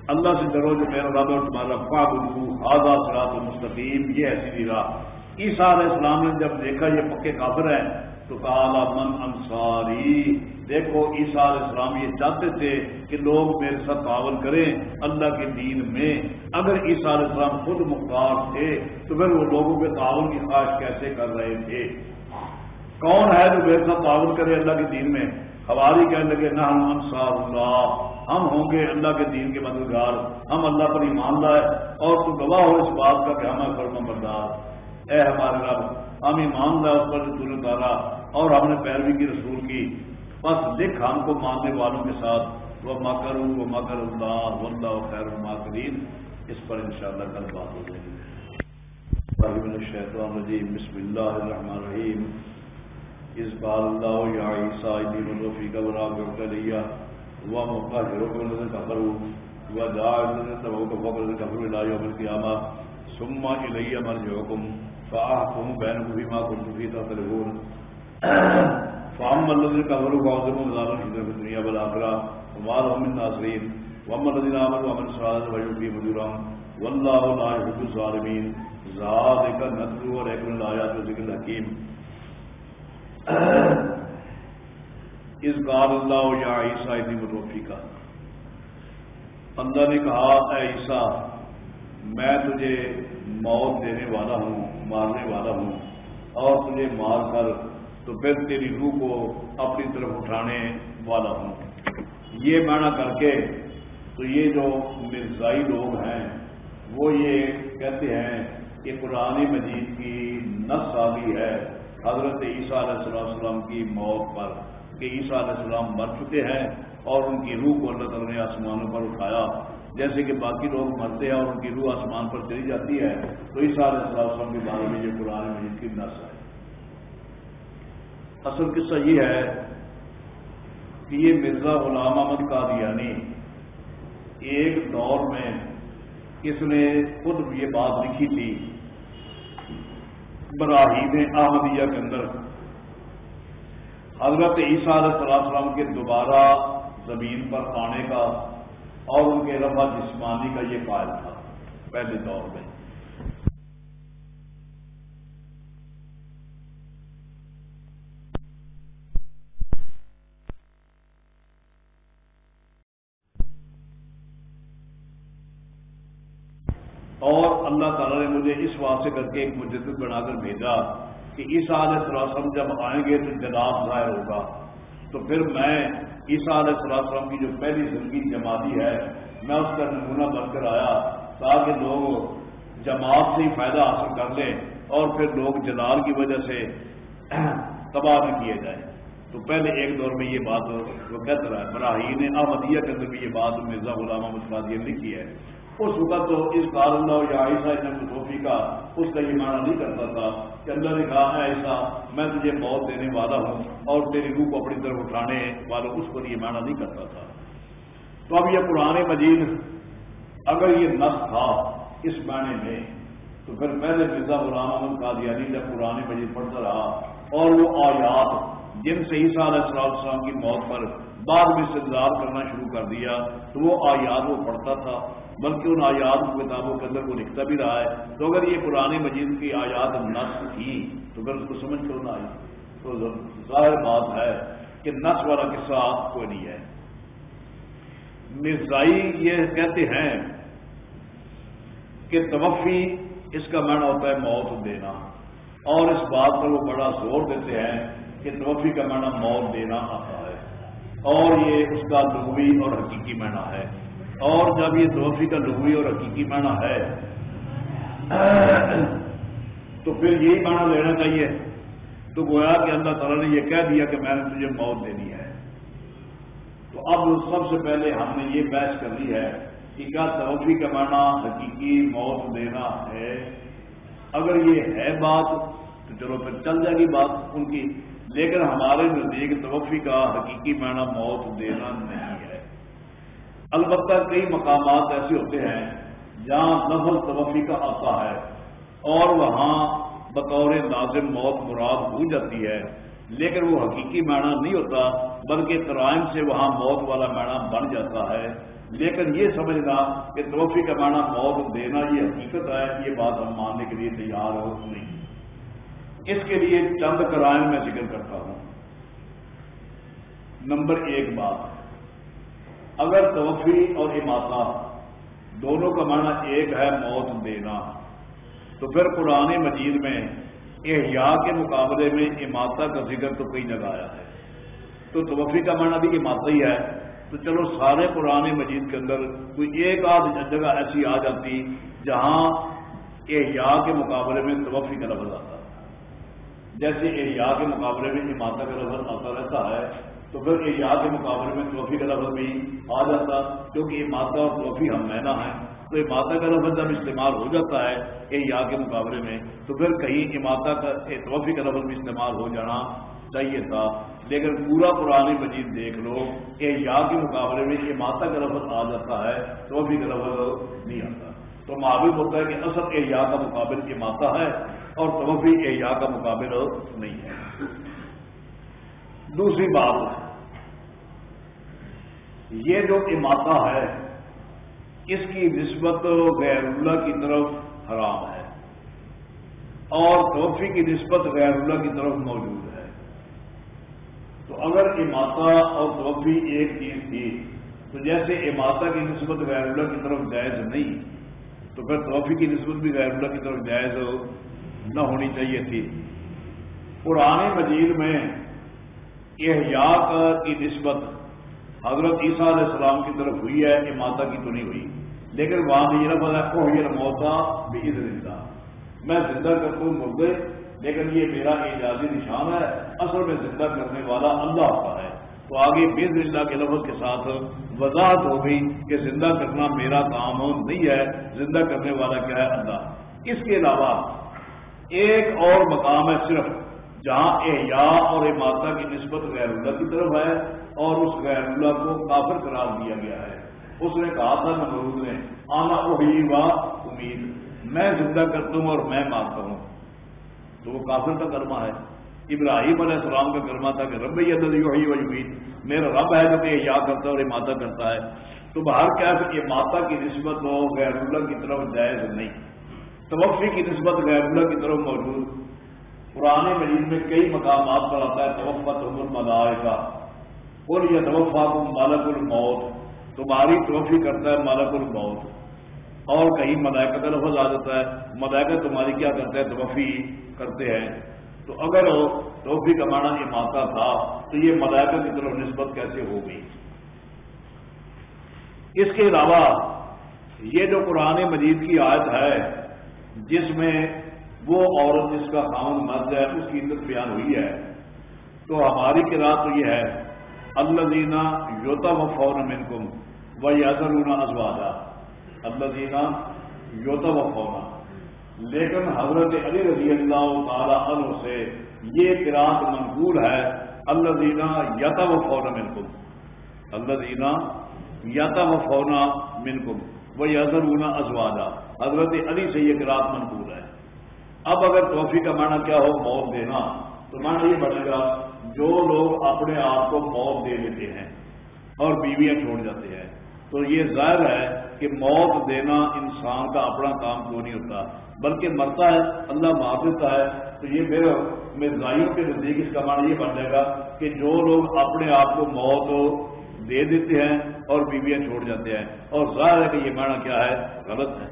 اللہ سے ڈرو جو میرا رب اور تمہارا پاگو آزاد سرات مستقیم۔ یہ ایسی راہ عیسیٰ علیہ السلام نے جب دیکھا یہ پکے کافر ہیں، تو کالا من انصاری؟ دیکھو، عیسیٰ علیہ السلام یہ چاہتے تھے کہ لوگ میرے ساتھ تعاون کریں اللہ کے دین میں۔ اگر عیسیٰ علیہ السلام خود مختار تھے، تو پھر وہ لوگوں کے تعاون کی خواہش کیسے کر رہے تھے؟ کون ہے جو میرے ساتھ تعاون کرے اللہ کے دین میں؟ ہماری کہنے لگے، نہ، ہم انصار اللہ۔ ہم ہوں گے اللہ کے دین کے مددگار۔ ہم اللہ پر ایمان لائے اور تو گواہ ہو اس بات کا کہ ہمیں فرما بردار اے ہمارے رب، ہم ایمان رہا اس پر جو نے اتارا اور ہم نے پیروی کی، رسول کی۔ بس لکھ ہم کو ماننے والوں کے ساتھ۔ وہ مکر وہ مکر اللہ ولہ خیر الماکرین اس پر انشاءاللہ کل بات ہو جائے گی۔ الشیطان الرجیم بسم اللہ الرحمن الرحیم۔ اس بار اللہ یا عیسیٰ دین الرفی کا برا کرتا لیا وہ موقع ہیرو کو نظر کفر ہوا جا نظر تبو کو فکر کفر لا یوم القیامہ۔ ثم الی مرجعکم۔ فاحكم بينكم فيما كنتم فيه تختلفون فاما الذين كفروا فاعذبهم عذابا شديدا في الدنيا والاخره وما لهم من ناصرين. واما الذين امنوا وعملوا الصالحات فيوفيهم اجورهم والله لا يحب الظالمين. ذلك نتلو عليكم الايات والذكر الحكيم اس قال اللہ یا عیسیٰ ابن مروفی کا اللہ نے کہا، اے عیسیٰ، میں تجھے موت دینے والا ہوں۔ مارنے والا ہوں۔ اور تجھے مار کر تو پھر تیری روح کو اپنی طرف اٹھانے والا ہوں۔ یہ معنی کر کے تو یہ جو مرزائی لوگ ہیں، وہ یہ کہتے ہیں کہ قرآن مجید کی نس آدھی ہے حضرت عیسیٰ علیہ السلام کی موت پر کہ عیسیٰ علیہ السلام مر چکے ہیں اور ان کی روح کو اللہ تعالیٰ نے آسمانوں پر اٹھایا۔ جیسے کہ باقی لوگ مرتے ہیں اور ان کی روح آسمان پر چلی جاتی ہے، تو عیسیٰ علیہ السلام کے بارے میں یہ قرآن مجید کی نس ہے۔ اصل قصہ یہ ہے کہ یہ مرزا غلام احمد قادیانی ایک دور میں اس نے خود یہ بات لکھی تھی براہیم احمدیہ کے اندر۔ حضرت عیسیٰ علیہ السلام کے دوبارہ زمین پر آنے کا اور ان کے رفع جسمانی کا یہ قائل تھا پہلے دور میں۔ اور اللہ تعالیٰ نے مجھے اس واسطے کر کے ایک مجدد بنا کر بھیجا کہ عیسیٰ علیہ السلام جب آئیں گے تو جناب ظاہر ہوگا۔ تو پھر میں عیسیٰ علیہ السلام کی جو پہلی زندگی جماعتی ہے، میں اس کا نمونہ بن کر آیا تاکہ لوگ جماعت سے ہی فائدہ حاصل کر لیں اور پھر لوگ جلال کی وجہ سے تباہ نہ کیے جائیں۔ تو پہلے ایک دور میں یہ بات وہ کہتا رہا ہے براہین احمدیہ کے اندر بھی یہ بات مرزا غلامہ مسلادی نے لکھی ہے۔ اس وقت تو اس کار اللہ یا عیسیٰ صوفی کا اس کا یہ معنی نہیں کرتا تھا کہ اللہ نے کہا ہے ایسا میں تجھے موت دینے والا ہوں اور تیری روح کو اپنی طرف اٹھانے والوں اس پر یہ معنی نہیں کرتا تھا. تو اب یہ پرانے مجید اگر یہ نس تھا اس معنی میں، تو پھر پہلے مرزا غلام احمد قادیانی جب پرانے مجید پڑھتا رہا اور وہ آیات جن سے عیسیٰ علیہ السلام کی موت پر بعد میں استدار کرنا شروع کر دیا، تو وہ آیات وہ پڑھتا تھا بلکہ ان آیات کتابوں کے اندر وہ لکھتا بھی رہا ہے۔ تو اگر یہ پرانے مجید کی آیات نس تھی، تو اگر اس کو سمجھ کر نہ آئی، تو ظاہر بات ہے کہ نس والا قصہ آپ کو نہیں ہے۔ مرزائی یہ کہتے ہیں کہ توفی اس کا معنی ہوتا ہے موت دینا۔ اور اس بات پر وہ بڑا زور دیتے ہیں کہ توفی کا معنی موت دینا آتا ہے۔ اور یہ اس کا لغوی اور حقیقی معنی ہے۔ اور جب یہ توفی کا لغوی اور حقیقی معنی ہے، تو پھر یہی معنی لینا چاہیے۔ تو گویا کہ اللہ تعالیٰ نے یہ کہہ دیا کہ میں نے تجھے موت دینی ہے۔ تو اب سب سے پہلے ہم نے یہ بحث کر لی ہے کہ کیا توفی کا معنی حقیقی موت دینا ہے۔ اگر یہ ہے بات، تو چلو پھر چل جائے گی بات ان کی۔ لیکن ہمارے نزدیک توفی کا حقیقی معنی موت دینا نہیں۔ البتہ کئی مقامات ایسے ہوتے ہیں جہاں نفل توفی کا آتا ہے اور وہاں بطور لازم موت مراد ہو جاتی ہے، لیکن وہ حقیقی معنی نہیں ہوتا، بلکہ ترائم سے وہاں موت والا معنی بن جاتا ہے۔ لیکن یہ سمجھنا کہ توفی کا معنی موت دینا یہ حقیقت ہے، یہ بات ہم ماننے کے لیے تیار ہو نہیں۔ اس کے لیے چند کرائم میں ذکر کرتا ہوں۔ نمبر ایک بات۔ اگر توفی اور اماتا دونوں کا معنی ایک ہے موت دینا، تو پھر قرآن مجید میں احیاء کے مقابلے میں اماتا کا ذکر تو کئی جگہ آیا ہے۔ تو توفی کا معنی بھی اماتا ہی ہے۔ تو چلو سارے قرآن مجید کے اندر کوئی ایک آدھ جگہ ایسی آ جاتی جہاں احیاء کے مقابلے میں توفی کا لفظ آتا۔ جیسے احیاء کے مقابلے میں اماتا کا لفظ آتا رہتا ہے تو پھر یہ یاد کے مقابلے میں توفی کا لفظ بھی آ جاتا، کیونکہ یہ ماتا اور توفی ہم مینا ہے تو یہ ماتا کا لفظ جب استعمال ہو جاتا ہے یہ یا کے مقابلے میں، تو پھر کہیں ماتا کا توفی کا لفظ بھی استعمال ہو جانا چاہیے تھا۔ لیکن پورا پرانی مجید دیکھ لو کہ یا کے مقابلے میں یہ ماتا کا لفظ آ جاتا ہے توفی کا لفظ نہیں آتا۔ تو معلوم ہوتا ہے کہ اصل اے یا کا مقابل یہ ماتا ہے اور توفی یا کا مقابل نہیں ہے۔ دوسری بات یہ جو اماتا ہے، اس کی نسبت غیر اللہ کی طرف حرام ہے۔ اور توفی کی نسبت غیر اللہ کی طرف موجود ہے۔ تو اگر اماتا اور توفی ایک چیز تھی، تو جیسے اماتا کی نسبت غیر اللہ کی طرف جائز نہیں، تو پھر توفی کی نسبت بھی غیر اللہ کی طرف جائز نہ ہونی چاہیے تھی۔ پرانے مجید میں احیاء کی نسبت حضرت عیسیٰ علیہ السلام کی طرف ہوئی ہے کہ ماتا کی تو نہیں ہوئی۔ لیکن وہاں یہ نہ پتا کو موتا بھی زندہ میں زندہ کرتا ہوں مردے لیکن یہ میرا اعجازی نشان ہے۔ اصل میں زندہ کرنے والا اللہ کا ہے۔ تو آگے بے زندہ کے لفظ کے ساتھ وضاحت ہو گئی کہ زندہ کرنا میرا کام نہیں ہے، زندہ کرنے والا کیا ہے؟ اللہ۔ اس کے علاوہ ایک اور مقام ہے صرف، جہاں احیاء اور ماتا کی نسبت غیر اللہ کی طرف ہے۔ اور اس غیر اللہ کو کافر قرار دیا گیا ہے۔ اس نے کہا تھا نمرود نے آنا وہی وا امید۔ میں زندہ کرتا ہوں اور میں مارتا ہوں تو وہ کافر کا کرما ہے۔ ابراہیم علیہ السلام کا کرما تھا کہ رب وہی امید میرا رب ہے جو کہ یا کرتا ہے اور ماتا کرتا ہے۔ تو باہر کیا ہے؟ کہ ماتا کی نسبت ہو غیر اللہ کی طرف جائز نہیں۔ توفی کی نسبت غیر اللہ کی طرف موجود۔ پرانے مریض میں کئی مقامات پر آتا ہے، توفت عمر مدار کا اور یہ توفا کو مالک الموت، تمہاری توفی کرتا ہے مالک الموت۔ اور کہیں ملائکہ کا لفظ آ جاتا ہے، ملائکہ تمہاری کیا کرتا ہے توفی کرتے ہیں۔ تو اگر توفی کا معنی یہ ماتا تھا، تو یہ ملائکہ کی طرف نسبت کیسے ہو گئی؟ اس کے علاوہ یہ جو قرآن مجید کی آیت ہے، جس میں وہ عورت جس کا خامن مرد ہے، اس کی عزت بیان ہوئی ہے۔ تو ہماری قرآن تو یہ ہے اللہ دینا یوتا و فون منکم و یادرونا ازواجا. اللہ دینا یوتا و فونا لیکن حضرت علی رضی اللہ تعالی عنہ سے یہ قرآن منقول ہے اللہ دینا یتا و فونا منکم اللہ دینا یتا و فونا منکم وہ یزرونا ازواجا. حضرت علی سے یہ قرآن منقول ہے۔ اب اگر توفی کا معنی کیا ہو، موت دینا، تو معنی یہ بنے گا جو لوگ اپنے آپ کو موت دے دیتے ہیں اور بیویاں چھوڑ جاتے ہیں، تو یہ ظاہر ہے کہ موت دینا انسان کا اپنا کام کیوں نہیں ہوتا؟ بلکہ مرتا ہے، اللہ معاف دیتا ہے، تو یہ میرے مرزائیوں کے نزدیک اس کا معنی یہ بن جائے گا کہ جو لوگ اپنے آپ کو موت دے دیتے ہیں اور بیویاں چھوڑ جاتے ہیں۔ اور ظاہر ہے کہ یہ معنی کیا ہے؟ غلط ہے۔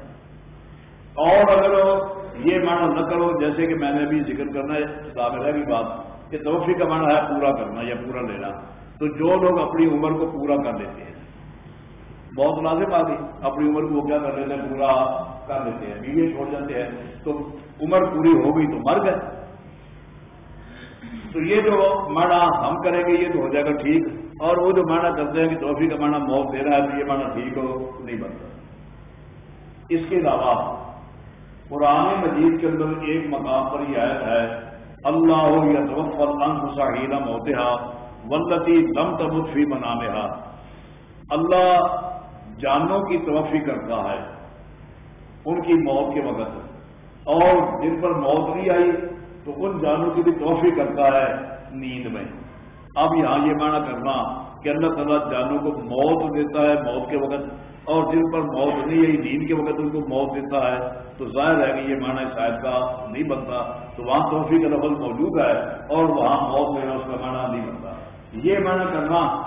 اور اگر یہ معنی نہ کرو، جیسے کہ میں نے ابھی ذکر کرنا ہے قابل کی بات۔ کہ توفی کا معنی ہے پورا کرنا یا پورا لینا۔ تو جو لوگ اپنی عمر کو پورا کر لیتے ہیں، بہت لازم آ گئی اپنی عمر کو وہ کیا کر لیتے ہیں، پورا کر لیتے ہیں۔ بیوی چھوڑ جاتے ہیں، تو عمر پوری ہو گئی تو مر گئے۔ تو یہ جو مانا ہم کریں گے، یہ تو ہو جائے گا ٹھیک۔ اور وہ جو مانا کرتے ہیں کہ توفی کا مانا موت دے رہا ہے، تو یہ مانا ٹھیک ہو، نہیں بنتا۔ اس کے علاوہ پرانے مجید کے اندر ایک مقام پر یہ آیت ہے اللہ یا توفل انساہینا موتحا ولتی لم تبت فی منامہا۔ اللہ جانوں کی توفی کرتا ہے، ان کی موت کے وقت۔ اور جن پر موت نہیں آئی، تو ان جانوں کی بھی توفی کرتا ہے نیند میں۔ اب یہاں یہ معنی کرنا کہ اللہ تعالیٰ جانوں کو موت دیتا ہے، موت کے وقت۔ اور جن پر موت نہیں یعنی آئی نیند کے وقت ان کو موت دیتا ہے، تو ظاہر ہے کہ یہ معنی شاید کا نہیں بنتا۔ تو وہاں توفی کا لفظ موجود ہے اور وہاں موت دینا اس کا معنی نہیں بنتا۔ یہ معنی کرنا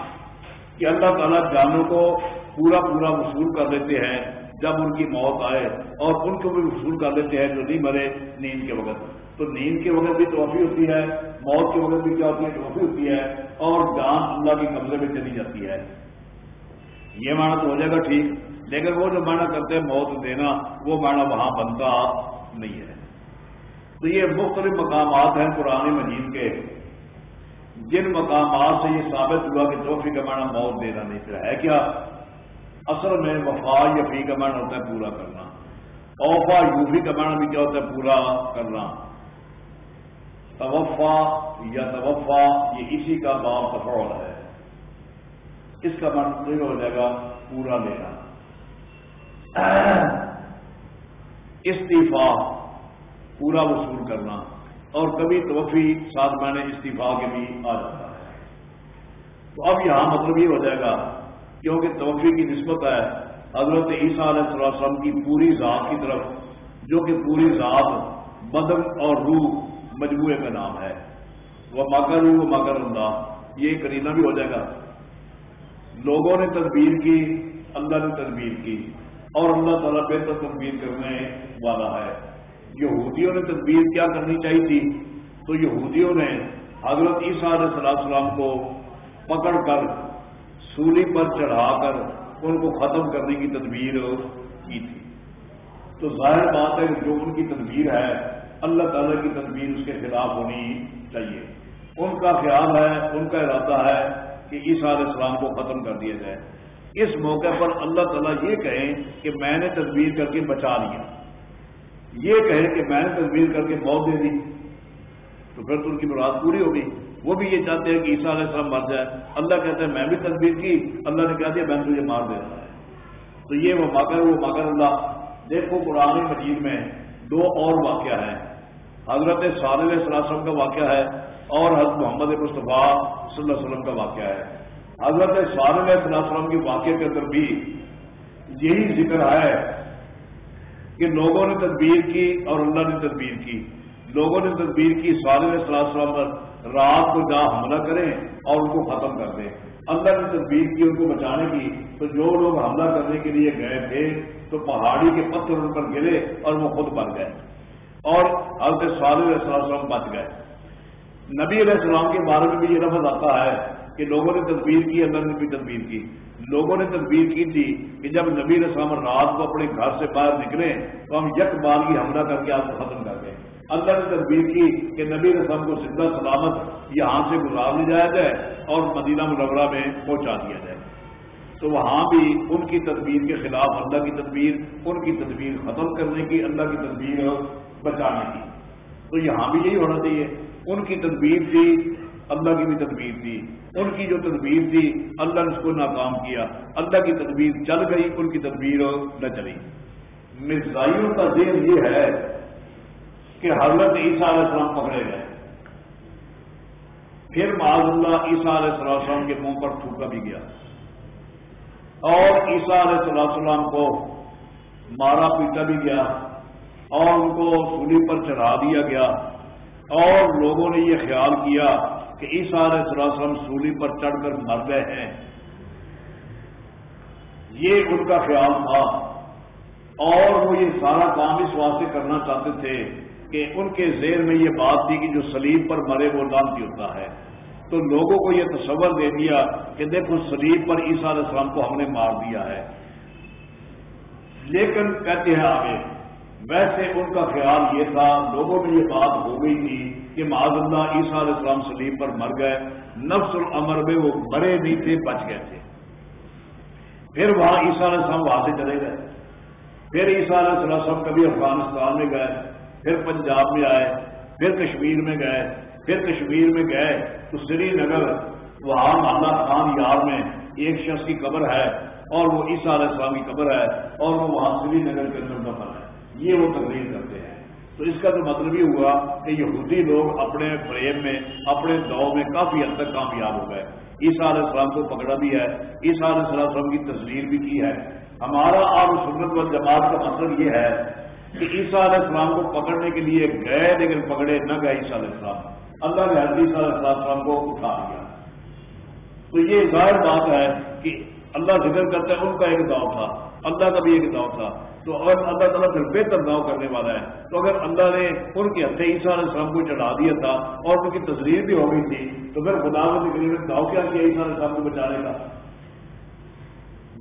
کہ اللہ تعالیٰ جانوں کو پورا پورا وصول کر لیتے ہیں جب ان کی موت آئے اور ان کو بھی وصول کر لیتے ہیں جو نہیں مرے نیند کے وقت۔ تو نیند کے وقت بھی توفی ہوتی ہے، موت کے وقت بھی کیا ہوتی ہے؟ توفی ہوتی ہے اور جان اللہ کے قبضے میں چلی جاتی ہے۔ یہ معنی تو ہو جائے گا ٹھیک، لیکن وہ جو معنی کرتے ہیں موت دینا، وہ معنی وہاں بنتا نہیں ہے۔ تو یہ مختلف مقامات ہیں پرانے مجید کے۔ جن مقامات سے یہ ثابت ہوا کہ توفی کا معنی موت دینا نہیں، پھر ہے کیا؟ اصل میں وفا یا فی کا معنی ہوتا ہے پورا کرنا۔ اوفا یوفی کا معنی بھی کیا ہوتا ہے؟ پورا کرنا۔ توفا یا توفا، یہ اسی کا باب تفول ہے۔ اس کا معنی ہو جائے گا پورا لینا استعفا، پورا وصول کرنا۔ اور کبھی توفی ساتھ میں نے استعفا کے بھی آ جاتا ہے۔ تو اب یہاں مطلب یہ ہو جائے گا، کیونکہ توفی کی نسبت ہے، حضرت عیسیٰ علیہ السلام کی پوری ذات کی طرف، جو کہ پوری ذات بدن اور روح مجموعے کا نام ہے۔ وہ مگر روح و مگر اللہ یہ کرینہ بھی ہو جائے گا۔ لوگوں نے تدبیر کی، اللہ نے تدبیر کی اور اللہ تعالیٰ بہتر تدبیر کرنے والا ہے۔ یہودیوں نے تدبیر کیا کرنی چاہیے تھی؟ تو یہودیوں نے حضرت عیسیٰ علیہ السلام کو پکڑ کر سولی پر چڑھا کر ان کو ختم کرنے کی تدبیر کی تھی۔ تو ظاہر بات ہے، جو ان کی تدبیر ہے، اللہ تعالیٰ کی تدبیر اس کے خلاف ہونی چاہیے۔ ان کا خیال ہے، ان کا ارادہ ہے کہ عیسیٰ علیہ السلام کو ختم کر دیا جائے۔ اس موقع پر اللہ تعالیٰ یہ کہیں کہ میں نے تدبیر کر کے بچا لیا۔ یہ کہیں کہ میں نے تدبیر کر کے موت دے دی۔ تو پھر تو ان کی مراد پوری ہوگی وہ بھی یہ چاہتے ہیں کہ عیسیٰ علیہ السلام مر جائے۔ اللہ کہتے ہیں میں بھی تدبیر کی۔ اللہ نے کہا دیا میں نے تجھے مار دے رہا ہے۔ تو یہ وہ مگر وہ مگر اللہ۔ دیکھو قرآن مجید میں دو اور واقعہ ہیں۔ حضرت صالح علیہ وسلم کا واقعہ ہے۔ اور حضرت محمد مصطفیٰ صلی اللہ علیہ وسلم کا واقعہ ہے۔ حضرت صالح علیہ وسلم کے واقعے کے اندر بھی یہی ذکر ہے کہ لوگوں نے تدبیر کی اور اللہ نے تدبیر کی۔ لوگوں نے تدبیر کی، صالح علیہ السلام پر رات کو جا حملہ کریں اور ان کو ختم کر دیں۔ اللہ نے تدبیر کی، ان کو بچانے کی۔ تو جو لوگ حملہ کرنے کے لیے گئے تھے، تو پہاڑی کے پتھر ان پر گرے اور وہ خود بن گئے۔ اور حضرت صالح علیہ السلام بچ گئے۔ نبی علیہ السلام کے بارے میں بھی یہ لفظ آتا ہے کہ لوگوں نے تدبیر کی، اللہ نے بھی تدبیر کی۔ لوگوں نے تدبیر کی تھی کہ جب نبی علیہ السلام رات کو اپنے گھر سے باہر نکلے تو ہم یک بار کی حملہ کر کے آپ کو ختم کر دیں۔ اللہ نے تدبیر کی کہ نبی رسم کو زندہ سلامت یہاں سے گزار لے جایا جائے اور مدینہ منورہ میں پہنچا دیا جائے۔ تو وہاں بھی ان کی تدبیر کے خلاف اللہ کی تدبیر، ان کی تدبیر ختم کرنے کی، اللہ کی تدبیر بچانے کی۔ تو یہاں بھی یہی ہونا چاہیے۔ ان کی تدبیر تھی اللہ کی بھی تدبیر تھی ان کی جو تدبیر تھی اللہ نے اس کو ناکام کیا۔ اللہ کی تدبیر چل گئی، ان کی تدبیر نہ چلی۔ مرزائیوں کا ذہن یہ ہے کہ حضرت عیسیٰ علیہ السلام پکڑے گئے۔ پھر معذ اللہ عیسیٰ علیہ السلام کے منہ پر تھوکا بھی گیا۔ اور عیسیٰ علیہ السلام کو مارا پیٹا بھی گیا اور ان کو سولی پر چڑھا دیا گیا۔ اور لوگوں نے یہ خیال کیا کہ عیسیٰ علیہ السلام سولی پر چڑھ کر مر گئے ہیں۔ یہ ان کا خیال تھا۔ اور وہ یہ سارا کام اس واسطے کرنا چاہتے تھے کہ ان کے ذہن میں یہ بات تھی کہ جو سلیب پر مرے وہ لانتی ہوتا ہے۔ تو لوگوں کو یہ تصور دے دیا کہ دیکھو سلیب پر عیسیٰ علیہ السلام کو ہم نے مار دیا ہے۔ لیکن کہتے ہیں آگے ویسے ان کا خیال یہ تھا، لوگوں میں یہ بات ہو گئی تھی کہ معذ اللہ عیسیٰ علیہ السلام سلیب پر مر گئے، نفس العمر میں وہ مرے نہیں تھے، بچ گئے تھے۔ پھر وہاں عیسیٰ علیہ السلام وہاں سے چلے گئے۔ پھر عیسیٰ علیہ السلام کبھی افغانستان میں گئے، پھر پنجاب میں آئے، پھر کشمیر میں گئے، پھر کشمیر میں گئے۔ تو سری نگر، وہاں محلہ خان یار میں ایک شخص کی قبر ہے اور وہ عیسیٰ علیہ السلام کی قبر ہے اور وہ وہاں سری نگر کے اندر دفن ہے۔ یہ وہ تقریر کرتے ہیں۔ تو اس کا تو مطلب یہ ہوا کہ یہودی لوگ اپنے فریم میں، اپنے دو میں کافی حد تک کامیاب ہو گئے۔ عیسیٰ علیہ السلام کو پکڑا بھی ہے۔ عیسیٰ علیہ السلام کی تصویر بھی کی ہے۔ ہمارا آپ سنت و جماعت کا مطلب یہ ہے کہ عیسیٰ علیہ السلام کو پکڑنے کے لیے گئے لیکن پکڑے نہ گئے عیسیٰ علیہ السلام۔ اللہ نے حضرت عیسیٰ علیہ السلام کو اٹھا لیا۔ تو یہ ظاہر بات ہے کہ اللہ ذکر کرتا ہے، ان کا ایک داؤ تھا۔ اللہ کا بھی ایک داؤ تھا۔ تو اگر اللہ تعالیٰ پھر بہتر داؤ کرنے والا ہے، تو اگر اللہ نے ان کے ہتھے عیسیٰ علیہ السلام کو چڑھا دیا تھا اور ان کی تصویر بھی ہو گئی تھی، تو پھر خدا نے داؤ کیا کیا عیسیٰ علیہ السلام کو بچانے کا؟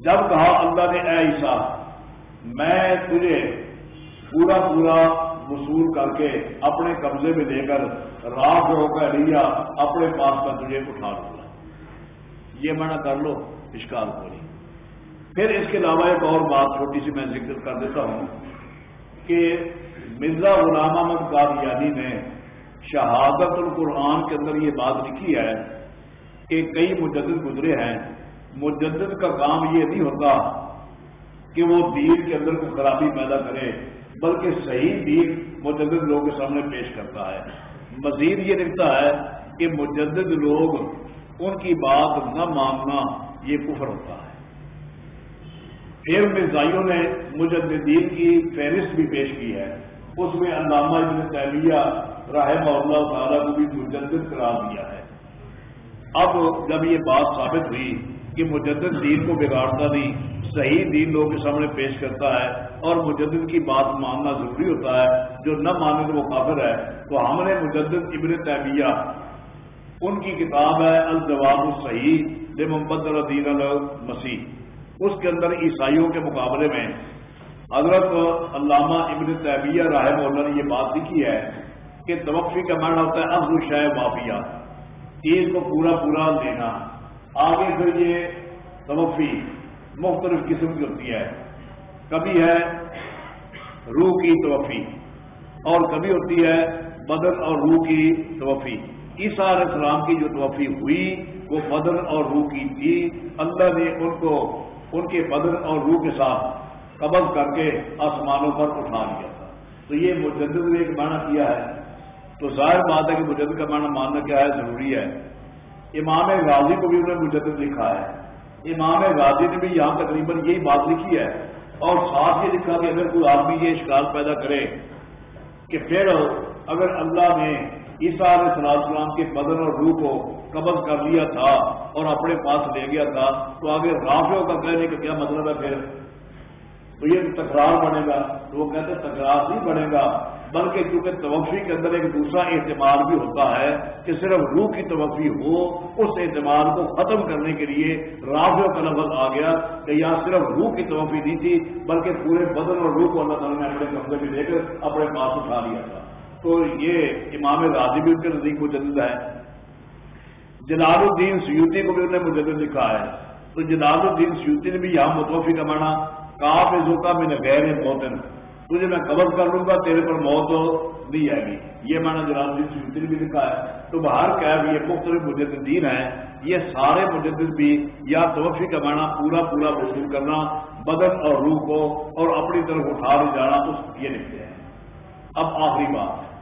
جب کہا اللہ نے، اے عیسیٰ، میں تجھے پورا پورا وصول کر کے اپنے قبضے میں لے کر راہ ہو کر لیا، اپنے پاس کا تجھے اٹھا لوں یہ منع کر لو، اشکال بولی پھر اس کے علاوہ ایک اور بات چھوٹی سی میں ذکر کر دیتا ہوں کہ مرزا غلام احمد قادیانی نے شہادت القرآن کے اندر یہ بات لکھی ہے کہ کئی مجدد گزرے ہیں۔ مجدد کا کام یہ نہیں ہوتا کہ وہ دین کے اندر کوئی خرابی پیدا کرے، بلکہ صحیح دین مجدد لوگوں کے سامنے پیش کرتا ہے۔ مزید یہ لکھتا ہے کہ مجدد لوگ ان کی بات نہ ماننا یہ کفر ہوتا ہے۔ پھر مرزائیوں نے مجددین کی فہرست بھی پیش کی ہے۔ اس میں علامہ ابن تیمیہ رحمہ اللہ تعالیٰ کو بھی مجدد قرار دیا ہے۔ اب جب یہ بات ثابت ہوئی کہ مجدد دین کو بگاڑتا نہیں، صحیح دین لوگوں کے سامنے پیش کرتا ہے اور مجدد کی بات ماننا ضروری ہوتا ہے، جو نہ مانے تو وہ کافر ہے، تو ہم نے مجدد ابن تیمیہ، ان کی کتاب ہے الجواب الصحیح محمد الدین المسیح۔ اس کے اندر عیسائیوں کے مقابلے میں حضرت علامہ ابن طیبیہ رحم اللہ نے یہ بات لکھی ہے کہ توفی کا معنی ہوتا ہے ابو شہ معافیا چیز کو پورا پورا لینا۔ آگے پھر یہ توفی مختلف قسم کی ہوتی ہے۔ کبھی ہے روح کی توفی اور کبھی ہوتی ہے بدن اور روح کی توفی عیسیٰ علیہ السلام کی جو توفی ہوئی وہ بدن اور روح کی تھی۔ اللہ نے ان کو ان کے بدن اور روح کے ساتھ قبض کر کے آسمانوں پر اٹھا لیا تھا۔ تو یہ مجدد نے ایک معنی کیا ہے۔ تو ظاہر بات ہے کہ مجدد کا معنی ماننا کیا ہے؟ ضروری ہے۔ امام غازی کو بھی انہوں نے مجدد لکھا ہے۔ امام غازی نے بھی یہاں تقریباً یہی بات لکھی ہے۔ اور ساتھ یہ لکھا کہ اگر کوئی آدمی یہ اشکال پیدا کرے کہ پھر اگر اللہ نے عیسیٰ علیہ السلام کے بدن اور روح کو قبض کر لیا تھا اور اپنے پاس لے گیا تھا تو آگے رافیوں کا کہنے کا کیا مطلب ہے پھر تو یہ تکرار بنے گا تو وہ کہتے ہیں تکرار نہیں بنے گا بلکہ کیونکہ توفی کے اندر ایک دوسرا اعتماد بھی ہوتا ہے کہ صرف روح کی توفی ہو اس اعتماد کو ختم کرنے کے لیے رافیوں کا لفظ آ گیا کہ یہاں صرف روح کی توفی نہیں تھی بلکہ پورے بدن اور روح کو اللہ تعالیٰ نے اپنے کمرے میں لے کر اپنے پاس اٹھا لیا تھا تو یہ امام راضی بھی ان کے نزدیک مجدد ہے جلال الدین سیوتی کو بھی انہوں نے مجدد لکھا ہے۔ تو جلال الدین سیوتی نے بھی یہاں متوفی کا مانا زوکا میں نے غیر موتن۔ تجھے میں قبض کر لوں گا، تیرے پر موت نہیں آئے گی۔ یہ مانا جلال الدین سیوتی نے بھی لکھا ہے۔ تو باہر کیا ہے، یہ مختلف مجددین ہے یہ سارے مجدد بھی یا توفی کا مانا پورا پورا وصول کرنا، بدن اور روح کو اور اپنی طرف اٹھا لے جانا، اس یہ لکھتے ہیں۔ اب آخری بات۔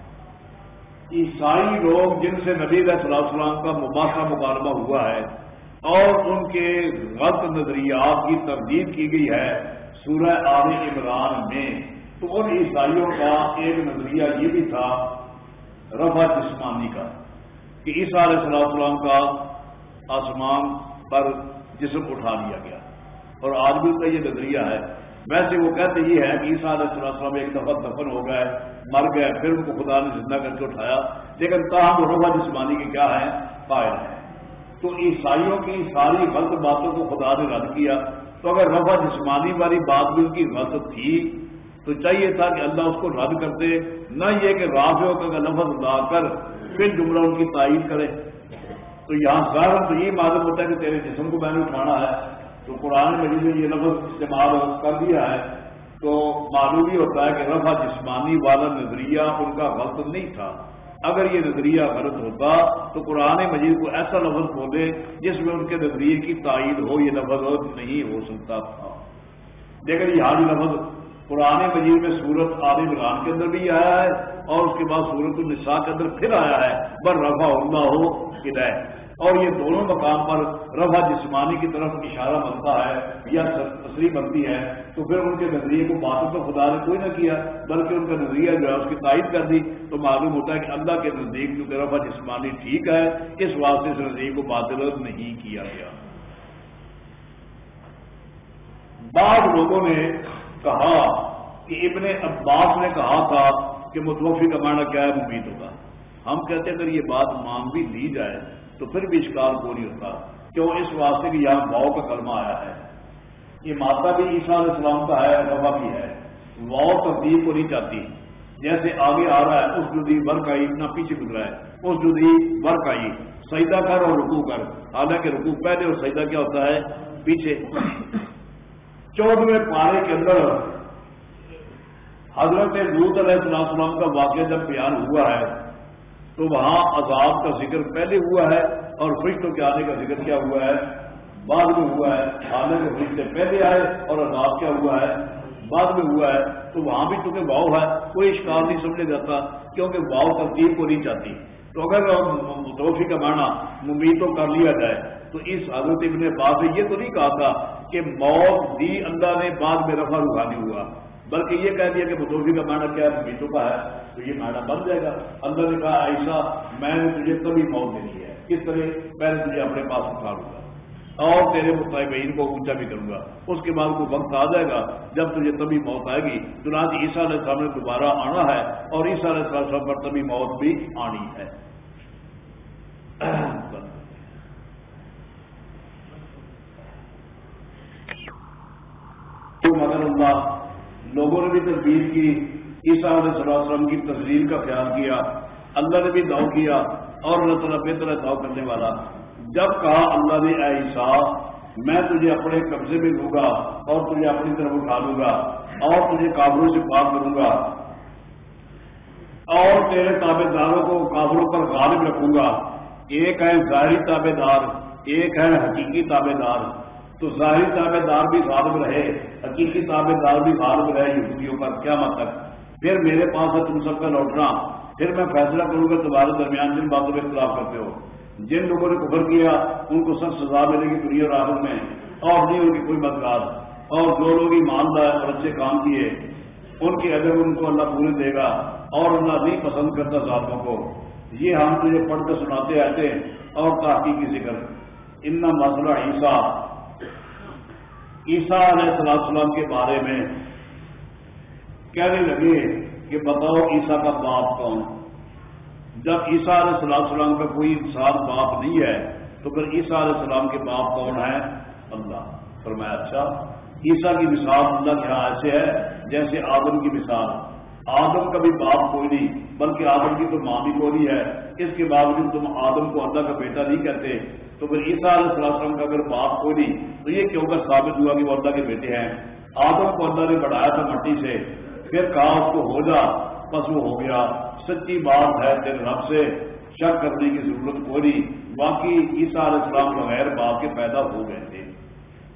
عیسائی لوگ جن سے نبی علیہ صلاح السلام کا مباحثہ مکالمہ ہوا ہے اور ان کے غلط نظریات کی تردید کی گئی ہے سورہ آل عمران میں، تو ان عیسائیوں کا ایک نظریہ یہ بھی تھا رفع جسمانی کا کہ عیسیٰ علیہ صلاح السلام کا آسمان پر جسم اٹھا لیا گیا۔ اور آج بھی کا یہ نظریہ ہے۔ ویسے وہ کہتے یہ ہے کہ عیسیٰ علیہ السلام ایک دفعہ دفن ہو گئے۔ مر گئے، پھر ان کو خدا نے زندہ کر کے اٹھایا۔ لیکن تاہم روا جسمانی کے کیا ہے قائل ہے تو عیسائیوں کی ساری غلط باتوں کو خدا نے رد کیا۔ تو اگر رفع جسمانی والی بات بھی ان کی غلط تھی، تو چاہیے تھا کہ اللہ اس کو رد کرتے نہ یہ کہ رافیوں کا لفظ لا کر، پھر جملہ ان کی تعریف کرے۔ تو یہاں ظاہر تو یہ معلوم ہوتا ہے کہ تیرے جسم کو میں نے اٹھانا ہے۔ تو قرآن مجید نے یہ لفظ استعمال کر دیا ہے۔ تو معلوم ہی ہوتا ہے کہ رفع جسمانی والا نظریہ ان کا غلط نہیں تھا۔ اگر یہ نظریہ غلط ہوتا تو قرآن مجید کو ایسا لفظ بولے جس میں ان کے نظریے کی تائید ہو، یہ لفظ نہیں ہو سکتا تھا۔ لیکن یہ لفظ قرآن مجید میں سورت عالم عمران کے اندر بھی آیا ہے اور اس کے بعد سورت النساء کے اندر پھر آیا ہے۔ بر رفا اللہ ہو، ہدایت۔ اور یہ دونوں مقام پر رفع جسمانی کی طرف اشارہ بنتا ہے یا تصریح بنتی ہے، تو پھر ان کے نظریے کو باتوں تو خدا نے کوئی نہ کیا، بلکہ ان کا نظریہ جو ہے اس کی تائید کر دی، تو معلوم ہوتا ہے کہ اللہ کے نزدیک جو رفع جسمانی ٹھیک ہے، اس واسطے سے نظریے کو باطل نہیں کیا گیا۔ بعض لوگوں نے کہا کہ ابن عباس نے کہا تھا کہ متوفی کا معنی کیا ہے ممید ہوگا۔ ہم کہتے ہیں اگر یہ بات مان بھی لی جائے تو پھر بھی اشکال کو نہیں ہوتا کیوں اس واسطے کہ یہاں واؤ کا کلمہ آیا ہے۔ یہ ماتا بھی عیسیٰ علیہ السلام کا ہے رفا بھی ہے۔ واؤ تبدیل کو نہیں چاہتی جیسے آگے آ رہا ہے، اس جدید ورک آئی اتنا پیچھے گزرا ہے۔ اس جدید ورک آئی سیدا کر اور رکو کر۔ حالانکہ رکو پہلے اور سیدا کیا ہوتا ہے؟ پیچھے۔ چودہویں پارے کے اندر حضرت لوت علیہ السلام کا واقعہ جب بیان ہوا ہے تو وہاں عذاب کا ذکر پہلے ہوا ہے اور فرشتوں کے آنے کا ذکر کیا ہوا ہے؟ بعد میں ہوا ہے، آنے کے فرشتے پہلے آئے اور عذاب کیا ہوا ہے؟ بعد میں ہوا ہے، تو وہاں بھی چونکہ واؤ ہے، کوئی اشکار نہیں سمجھا جاتا، کیونکہ واؤ ترتیب کو نہیں چاہتی۔ تو اگر متوفی کا معنی ممیتوں کر لیا جائے، تو اس حضرت ابن بات نے یہ تو نہیں کہا تھا کہ موت دی اللہ نے بعد میں رفع روحانی ہوا۔ بلکہ یہ کہہ دیا کہ متوفی کا معنی کیا ہے؟ بیٹوں کا ہے، تو یہ معنی بن جائے گا۔ اللہ نے کہا ایسا میں نے تجھے کبھی موت دینی ہے۔ کس طرح؟ میں نے تجھے اپنے پاس اٹھاڑوں گا۔ اور تیرے مطالبین کو اونچا بھی کروں گا۔ اس کے بعد کوئی وقت آ جائے گا جب تجھے تبھی موت آئے گی۔ چنانچہ عیسیٰ علیہ السلام نے دوبارہ آنا ہے اور عیسیٰ علیہ السلام پر تبھی موت بھی آنی ہے۔ مگر اللہ لوگوں نے بھی تجویز کی، عیسیٰ علیہ السلام کی تصویر کا خیال کیا، اللہ نے بھی دعو کیا اور اللہ تعالیٰ بہتر دعو کرنے والا۔ جب کہا اللہ نے، اے عیسیٰ، میں تجھے اپنے قبضے میں لوں گا اور تجھے اپنی طرف اٹھا لوں گا اور تجھے کابلوں سے پاک کروں گا اور تیرے تابے داروں کو کابلوں پر غالب رکھوں گا۔ ایک ہے ظاہری تابے دار ایک ہے حقیقی تابے دار تو ظاہری تابے دار بھی غالب رہے، حقیقی تابے دار بھی غالب رہے یہودیوں پر کیا مطلب پھر میرے پاس ہے تم سب کا لوٹنا، پھر میں فیصلہ کروں گا تمہارے درمیان جن باتوں میں اختلاف کرتے ہو۔ جن لوگوں نے کفر کیا، ان کو سخت سزا ملے گی دنیا اور آخر میں۔ اور نہیں ہوگی کوئی مددگار اور جو لوگ ایماندار اور اچھے کام کیے، ان کی اگر ان کو اللہ پورے دے گا اور اللہ نہیں پسند کرتا ظالموں کو۔ یہ ہم تجھے پڑھ کر سناتے آتے اور تحقیقی ذکر۔ ان مسئلہ عیسیٰ۔ عیسیٰ علیہ السلام کے بارے میں کہنے لگے کہ بتاؤ عیسیٰ کا باپ کون جب عیسیٰ علیہ السلام کا کوئی انسان باپ نہیں ہے، تو پھر عیسیٰ علیہ السلام کے باپ کون ہے اللہ۔ فرمایا اچھا عیسیٰ کی مثال اللہ کے یہاں ایسے ہے جیسے آدم کی مثال۔ آدم کا بھی باپ کوئی نہیں، بلکہ آدم کی تو ماں بھی کوئی ہے۔ اس کے باوجود تم آدم کو اللہ کا بیٹا نہیں کہتے۔ تو پھر عیسیٰ علیہ السلام کا اگر باپ کوئی نہیں، تو یہ کیوں کر ثابت ہوا کہ وہ اللہ کے بیٹے ہیں؟ آدم کو اللہ نے بڑھایا تھا مٹی سے، پھر کہا اس کو ہو جا، بس وہ ہو گیا۔ سچی بات ہے تیرے رب سے، شک کرنے کی ضرورت کوئی باقی عیسیٰ علیہ السلام بغیر باپ کے پیدا ہو گئے تھے۔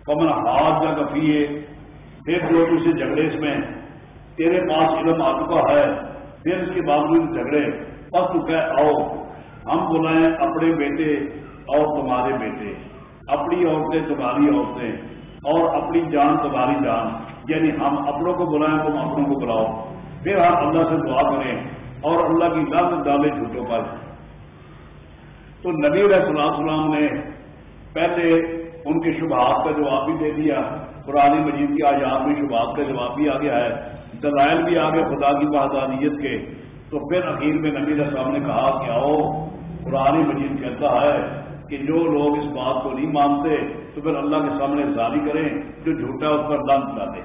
کمن ہاتھ جا کفیے پھر جو کسی جھگڑے اس میں، تیرے پاس علم آ چکا ہے۔ پھر اس کے باوجود جھگڑے۔ بس تو کہ آؤ۔ ہم بلائیں اپنے بیٹے اور تمہارے بیٹے، اپنی عورتیں تمہاری عورتیں، اور اپنی جان تمہاری جان۔ یعنی ہم اپنوں کو بلائیں، تم اپنوں کو بلاؤ۔ پھر آپ اللہ سے دعا کریں اور اللہ کی لفظ ڈالے جھوٹوں پر۔ تو نبی علیہ السلام نے پہلے ان کے شبہات کا جواب بھی دے دیا۔ قرآن مجید کی آیات میں شبہات کا جواب بھی آ گیا ہے۔ دلائل بھی آ گئے خدا کی بہادانیت کے۔ تو پھر اخیر میں نبی علیہ السلام نے کہا کہ آؤ، قرآن مجید کہتا ہے کہ جو لوگ اس بات کو نہیں مانتے، تو پھر اللہ کے سامنے ظاہری کریں، جو جھوٹا اس پر لنچ لا دے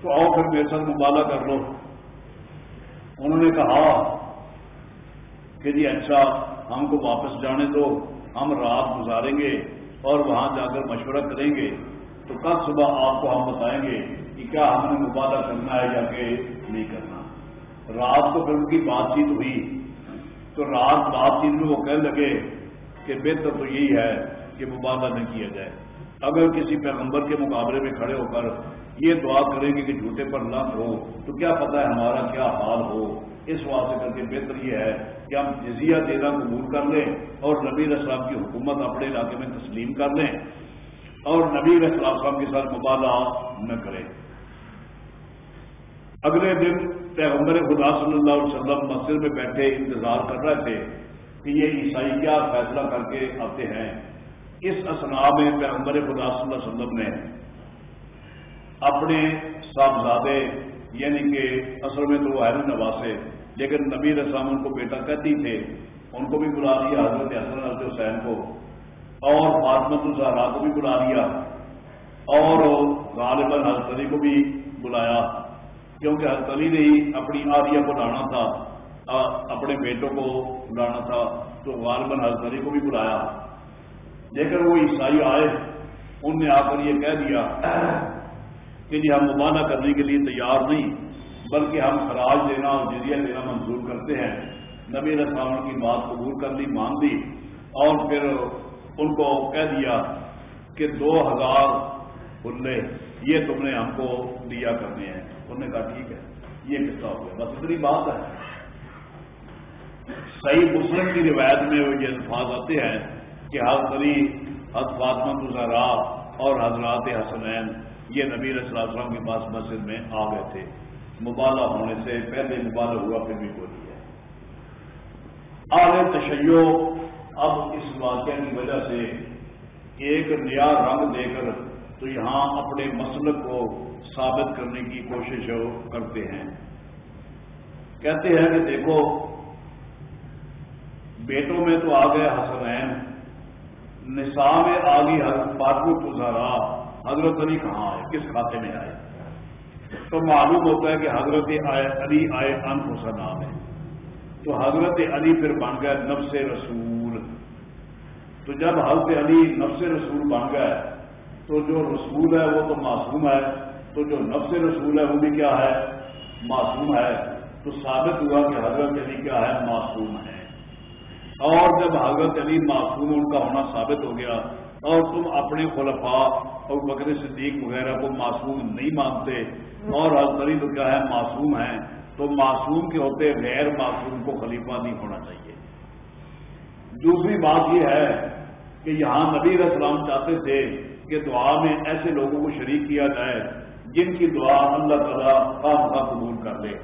تو آؤ پھر میرے ساتھ مبالہ کر لو۔ انہوں نے کہا کہ جی اچھا ہم کو واپس جانے دو، ہم رات گزاریں گے اور وہاں جا کر مشورہ کریں گے۔ تو کل صبح آپ کو ہم بتائیں گے کہ کیا ہم نے مبادلہ کرنا ہے یا کہ نہیں کرنا۔ رات کو پھر ان کی بات چیت ہوئی۔ تو رات بات چیت میں وہ کہنے لگے کہ بہتر تو یہی ہے کہ مبادلہ نہیں کیا جائے۔ اگر کسی پیغمبر کے مقابلے میں کھڑے ہو کر یہ دعا کریں گے کہ جھوٹے پر نہ ہو، تو کیا پتا ہے ہمارا کیا حال ہو؟ اس واسطے کر کے بہتر یہ ہے کہ ہم جزیہ دینا قبول کر لیں اور نبی السلام کی حکومت اپنے علاقے میں تسلیم کر لیں اور نبی السلام کے ساتھ مبالہ نہ کریں۔ اگلے دن پیغمبر خدا صلی اللہ علیہ وسلم مسجد میں بیٹھے، انتظار کر رہے تھے۔ کہ یہ عیسائی کیا فیصلہ کر کے آتے ہیں؟ اس اسنا میں پیغمبر خدا صلی اللہ علیہ وسلم نے اپنے صاحبزادے یعنی کہ اصل میں تو وہ اہل نواسے لیکن نبی رسام ان کو بیٹا کہتی تھے، ان کو بھی بلا لیا، حضرت حسن، حضرت حسین کو، اور فاطمت الزہرا کو بھی بلا لیا، اور غالباً حضرت علی کو بھی بلایا، کیونکہ حضرت علی نے ہی اپنی آریہ کو لانا تھا اپنے بیٹوں کو لانا تھا، تو غالباً حضرت کو بھی بلایا۔ لیکن وہ عیسائی آئے، ان نے آ کر یہ کہہ دیا کہ جی ہم مبالہ کرنے کے لیے تیار نہیں، بلکہ ہم خراج دینا اور جزیہ دینا منظور کرتے ہیں۔ نبی السلام کی بات قبول کر لی، مان دی اور پھر ان کو کہہ دیا کہ دو ہزار کھلے یہ تم نے ہم کو دیا کرنے ہیں۔ انہوں نے کہا، ٹھیک ہے، یہ قصہ ہو گیا۔ بس اتنی بات ہے۔ صحیح مسلم کی روایت میں وہ یہ الفاظ آتے ہیں کہ حضرت حضرت فاطمہ زہرا اور حضرات حسنین یہ نبی علیہ السلام کے پاس مسجد میں آ گئے تھے۔ مبالہ ہونے سے پہلے مبالہ ہوا، پھر بھی بولی ہے۔ آگے تشیو اب اس واقعہ کی وجہ سے ایک نیا رنگ دے کر تو یہاں اپنے مسلک کو ثابت کرنے کی کوشش کرتے ہیں۔ کہتے ہیں کہ دیکھو بیٹوں میں تو آ گئے حسنین۔ نسا میں آگی حضرت فاطمہ گزارا حضرت علی کہاں آئے کس کھاتے میں آئے؟ تو معلوم ہوتا ہے کہ حضرت آئے علی آئے ان نام ہے تو حضرت علی پھر بن گئے نفس رسول۔ تو جب حضرت علی نفس رسول بن گئے، تو جو رسول ہے وہ تو معصوم ہے۔ تو جو نفس رسول ہے وہ بھی کیا ہے؟ معصوم ہے۔ تو ثابت ہوا کہ حضرت علی کیا ہے؟ معصوم ہے۔ اور جب حضرت علی معصوم ان کا ہونا ثابت ہو گیا اور تم اپنے خلفاء اور بکر صدیق وغیرہ کو معصوم نہیں مانتے اور حضرت علی تو کیا ہے معصوم ہیں، تو معصوم کے ہوتے غیر معصوم کو خلیفہ نہیں ہونا چاہیے۔ دوسری بات یہ ہے کہ یہاں نبی السلام چاہتے تھے کہ دعا میں ایسے لوگوں کو شریک کیا جائے جن کی دعا اللہ تعالیٰ خواہ قبول کر لے۔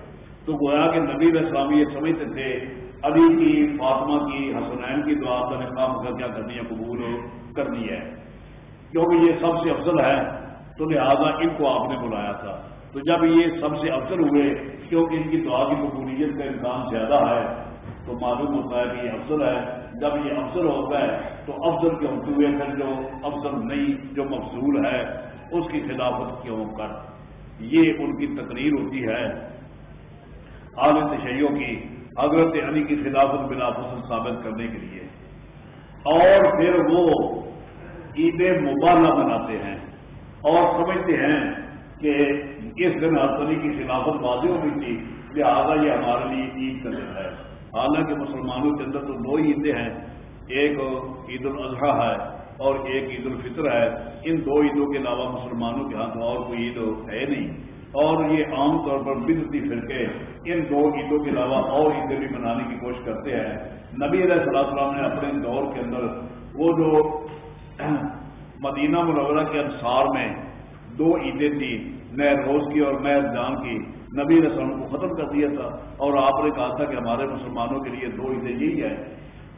تو گویا کہ نبی السلام یہ سمجھتے تھے علی کی، فاطمہ کی، حسنین کی دعا اللہ نے خام خواہ کیا کرنی ہے؟ قبول کرنی ہے۔ کیونکہ یہ سب سے افضل ہے تو لہذا ان کو آپ نے بلایا تھا۔ تو جب یہ سب سے افضل ہوئے، کیونکہ ان کی دعا کی قبولیت کا امکان زیادہ ہے، تو معلوم ہوتا ہے کہ یہ افضل ہے۔ جب یہ افضل ہوتا ہے، تو افضل کے ہوتے ہوئے پھر جو افضل نہیں، جو مفضول ہے، اس کی خلافت کیوں کر؟ یہ ان کی تقریر ہوتی ہے۔ عالم تشیعوں کی حضرت علی کی خلافت بلا فصل ثابت کرنے کے لیے۔ اور پھر وہ عید مبالہ بناتے ہیں۔ اور سمجھتے ہیں کہ اس دن علی کی خلافت واضح ہوئی تھی۔ لہٰذا یہ ہمارے لیے عید کا دن ہے۔ حالانکہ مسلمانوں کے اندر تو دو عیدیں ہیں۔ ایک عید الاضحیٰ ہے اور ایک عید الفطر ہے۔ ان دو عیدوں کے علاوہ مسلمانوں کے ہاتھ اور کوئی عید ہے نہیں۔ اور یہ عام طور پر بدتی فرقے ان دو عیدوں کے علاوہ اور عیدیں بھی منانے کی کوشش کرتے ہیں۔ نبی علیہ صلاح السلام نے اپنے دور کے اندر وہ جو مدینہ منورہ کے انصار میں دو عیدیں تھیں، نئے روز کی اور نئے جان کی۔ نبی علیہ السلام کو ختم کر دیا تھا اور آپ نے کہا تھا کہ ہمارے مسلمانوں کے لیے دو عیدیں یہی ہیں۔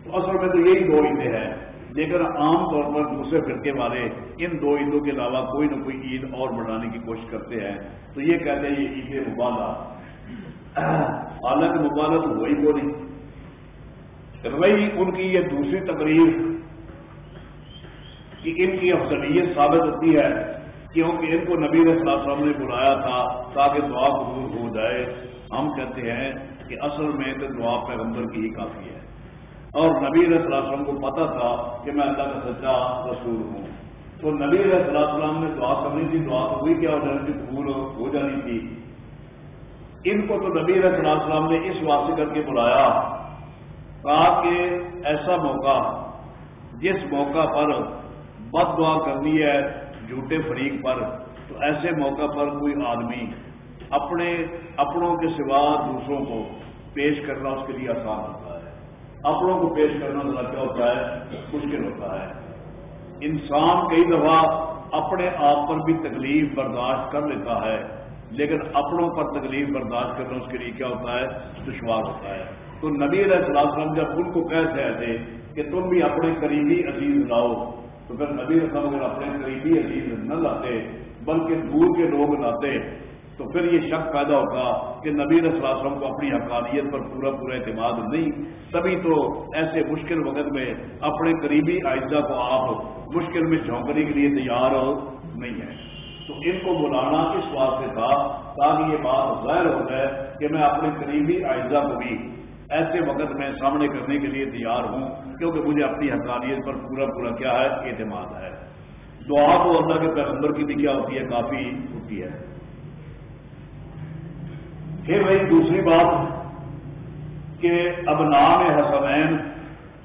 تو اصل میں تو یہی دو عیدیں ہیں۔ لیکن عام طور پر دوسرے فرقے والے ان دو عیدوں کے علاوہ کوئی نہ کوئی عید اور بڑھانے کی کوشش کرتے ہیں۔ تو یہ کہتے ہیں یہ عید مبالہ حالانکہ مبالہ تو وہی کو نہیں۔ رہی ان کی یہ دوسری تقریر کہ ان کی افضلیت ثابت ہوتی ہے کیونکہ ان کو نبی علیہ نے بلایا تھا تاکہ دعا قبول ہو جائے۔ ہم کہتے ہیں کہ اصل میں تو دعا پیغمبر کی ہی کافی ہے۔ اور نبی علیہ السلام کو پتا تھا کہ میں اللہ کا سچا رسول ہوں۔ تو نبی علیہ السلام نے دعا کرنی تھی، دعا تو ہوئی کیا ہو جانی تھی قبول ہو جانی تھی۔ ان کو تو نبی علیہ السلام نے اس واسطے کر کے بلایا کہا کہ ایسا موقع، جس موقع پر بد دعا کرنی ہے جھوٹے فریق پر، تو ایسے موقع پر کوئی آدمی اپنے اپنوں کے سوا دوسروں کو پیش کرنا اس کے لیے آسان ہوتا ہے۔ اپنوں کو پیش کرنا ذرا کیا ہوتا ہے، مشکل ہوتا ہے۔ انسان کئی دفعہ اپنے آپ پر بھی تکلیف برداشت کر لیتا ہے، لیکن اپنوں پر تکلیف برداشت کرنا اس کے لیے کیا ہوتا ہے؟ دشوار ہوتا ہے۔ تو نبی علیہ السلام جب ان کو کہتے ہیں تھے کہ تم بھی اپنے قریبی عزیز لاؤ، تو پھر نبی السلام اگر اپنے قریبی عزیز نہ لاتے، بلکہ دور کے لوگ لاتے تو پھر یہ شک پیدا ہوگا کہ نبی علیہ وسلم کو اپنی حقانیت پر پورا پورا اعتماد نہیں۔ تبھی تو ایسے مشکل وقت میں اپنے قریبی آئندہ کو آپ مشکل میں جھونکنے کے لیے تیار نہیں ہیں۔ تو ان کو بلانا اس واسطے تھا تاکہ یہ بات ظاہر ہو جائے کہ میں اپنے قریبی آئندہ کو بھی ایسے وقت میں سامنے کرنے کے لیے تیار ہوں، کیونکہ مجھے اپنی حقانیت پر پورا پورا کیا ہے، اعتماد ہے۔ دعا تو اللہ کے پیغمبر کی بھی کیا ہوتی ہے، کافی ہوتی ہے۔ پھر وہی دوسری بات کہ اب نام حسنین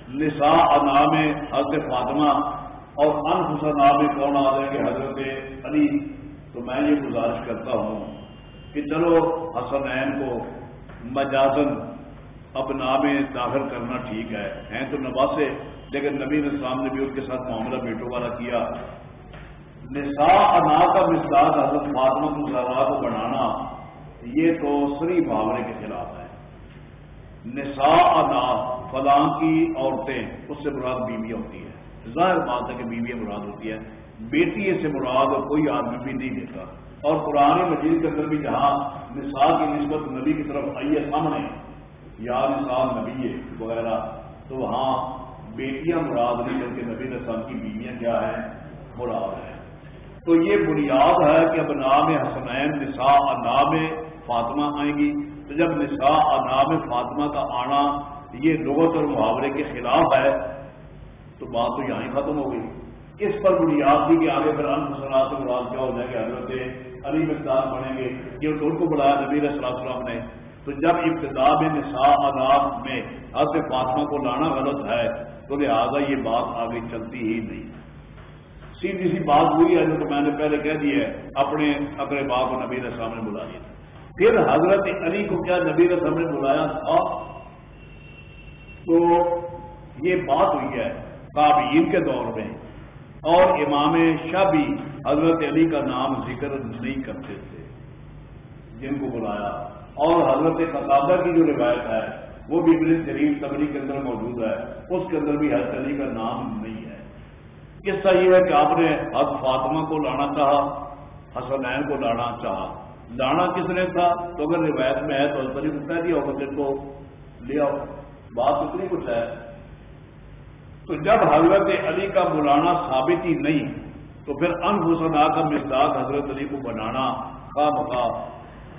نسا نام حضرت فاطمہ اور ان حسن نام کون آ جائیں گے حضرت علی؟ تو میں یہ گزارش کرتا ہوں کہ چلو حسنین کو مجازن اب نام داخل کرنا ٹھیک ہے۔ ہیں تو نواسے، لیکن نبی السلام نے بھی اس کے ساتھ معاملہ بیٹوں والا کیا۔ نسا انا کا مسداد حضرت فاطمہ کو کو بنانا یہ تو سری محاورے کے خلاف ہے۔ نسا ادا، فلاں کی عورتیں، اس سے مراد بیویاں ہوتی ہے ظاہر بات ہے کہ بیویاں مراد ہوتی ہے بیٹی سے مراد کوئی آدمی بھی نہیں دیتا۔ اور قرآن مجید کے اندر بھی جہاں نسا کی نسبت نبی کی طرف آئی ہے، سامنے یا نصاب نبی وغیرہ، تو وہاں بیٹیاں مراد نہیں، بلکہ نبی نصاب کی بیویاں کیا ہیں؟ مراد ہیں۔ تو یہ بنیاد ہے کہ اب نام حسنین نساء نام فاطمہ آئیں گی۔ تو جب نساء نام فاطمہ کا آنا یہ لغت اور محاورے کے خلاف ہے، تو بات تو یہاں ہی ختم ہو گئی۔ اس پر بنیاد تھی کہ آگے پھر انسنات مراد کیا ہو جائے گا حضرت علی مقدار بنیں گے۔ یہ ان کو بلایا نبی علیہ السلام نے۔ تو جب ابتدا میں نساء آداب میں حضرت فاطمہ کو لانا غلط ہے، تو لہٰذا یہ بات آگے چلتی ہی نہیں۔ سیدھی سی بات ہوئی ہے، جو میں نے پہلے کہہ دی ہے، اپنے اپنے باپ کو نبی السلام نے بلا دیا۔ پھر حضرت علی کو کیا نبی رسم نے بلایا؟ تھا تو یہ بات ہوئی ہے کابین کے دور میں اور امام شاہ بھی حضرت علی کا نام ذکر نہیں کرتے تھے، جن کو بلایا۔ اور حضرت قطادہ کی جو روایت ہے، وہ بھی ابن شریف تبری کے اندر موجود ہے۔ اس کے اندر بھی حضرت علی کا نام نہیں ہے۔ قصہ یہ ہے کہ آپ نے حضرت فاطمہ کو لانا چاہا، حسنین کو لانا چاہا۔ لانا کس نے تھا؟ تو اگر روایت میں ہے تو اتنی کچھ کہہ دیا ہوگا کو، لے آؤ۔ بات اتنی کچھ ہے۔ تو جب حضرت علی کا بلانا ثابت ہی نہیں، تو پھر ان حسن آ کر مزداد حضرت علی کو بنانا کا بقا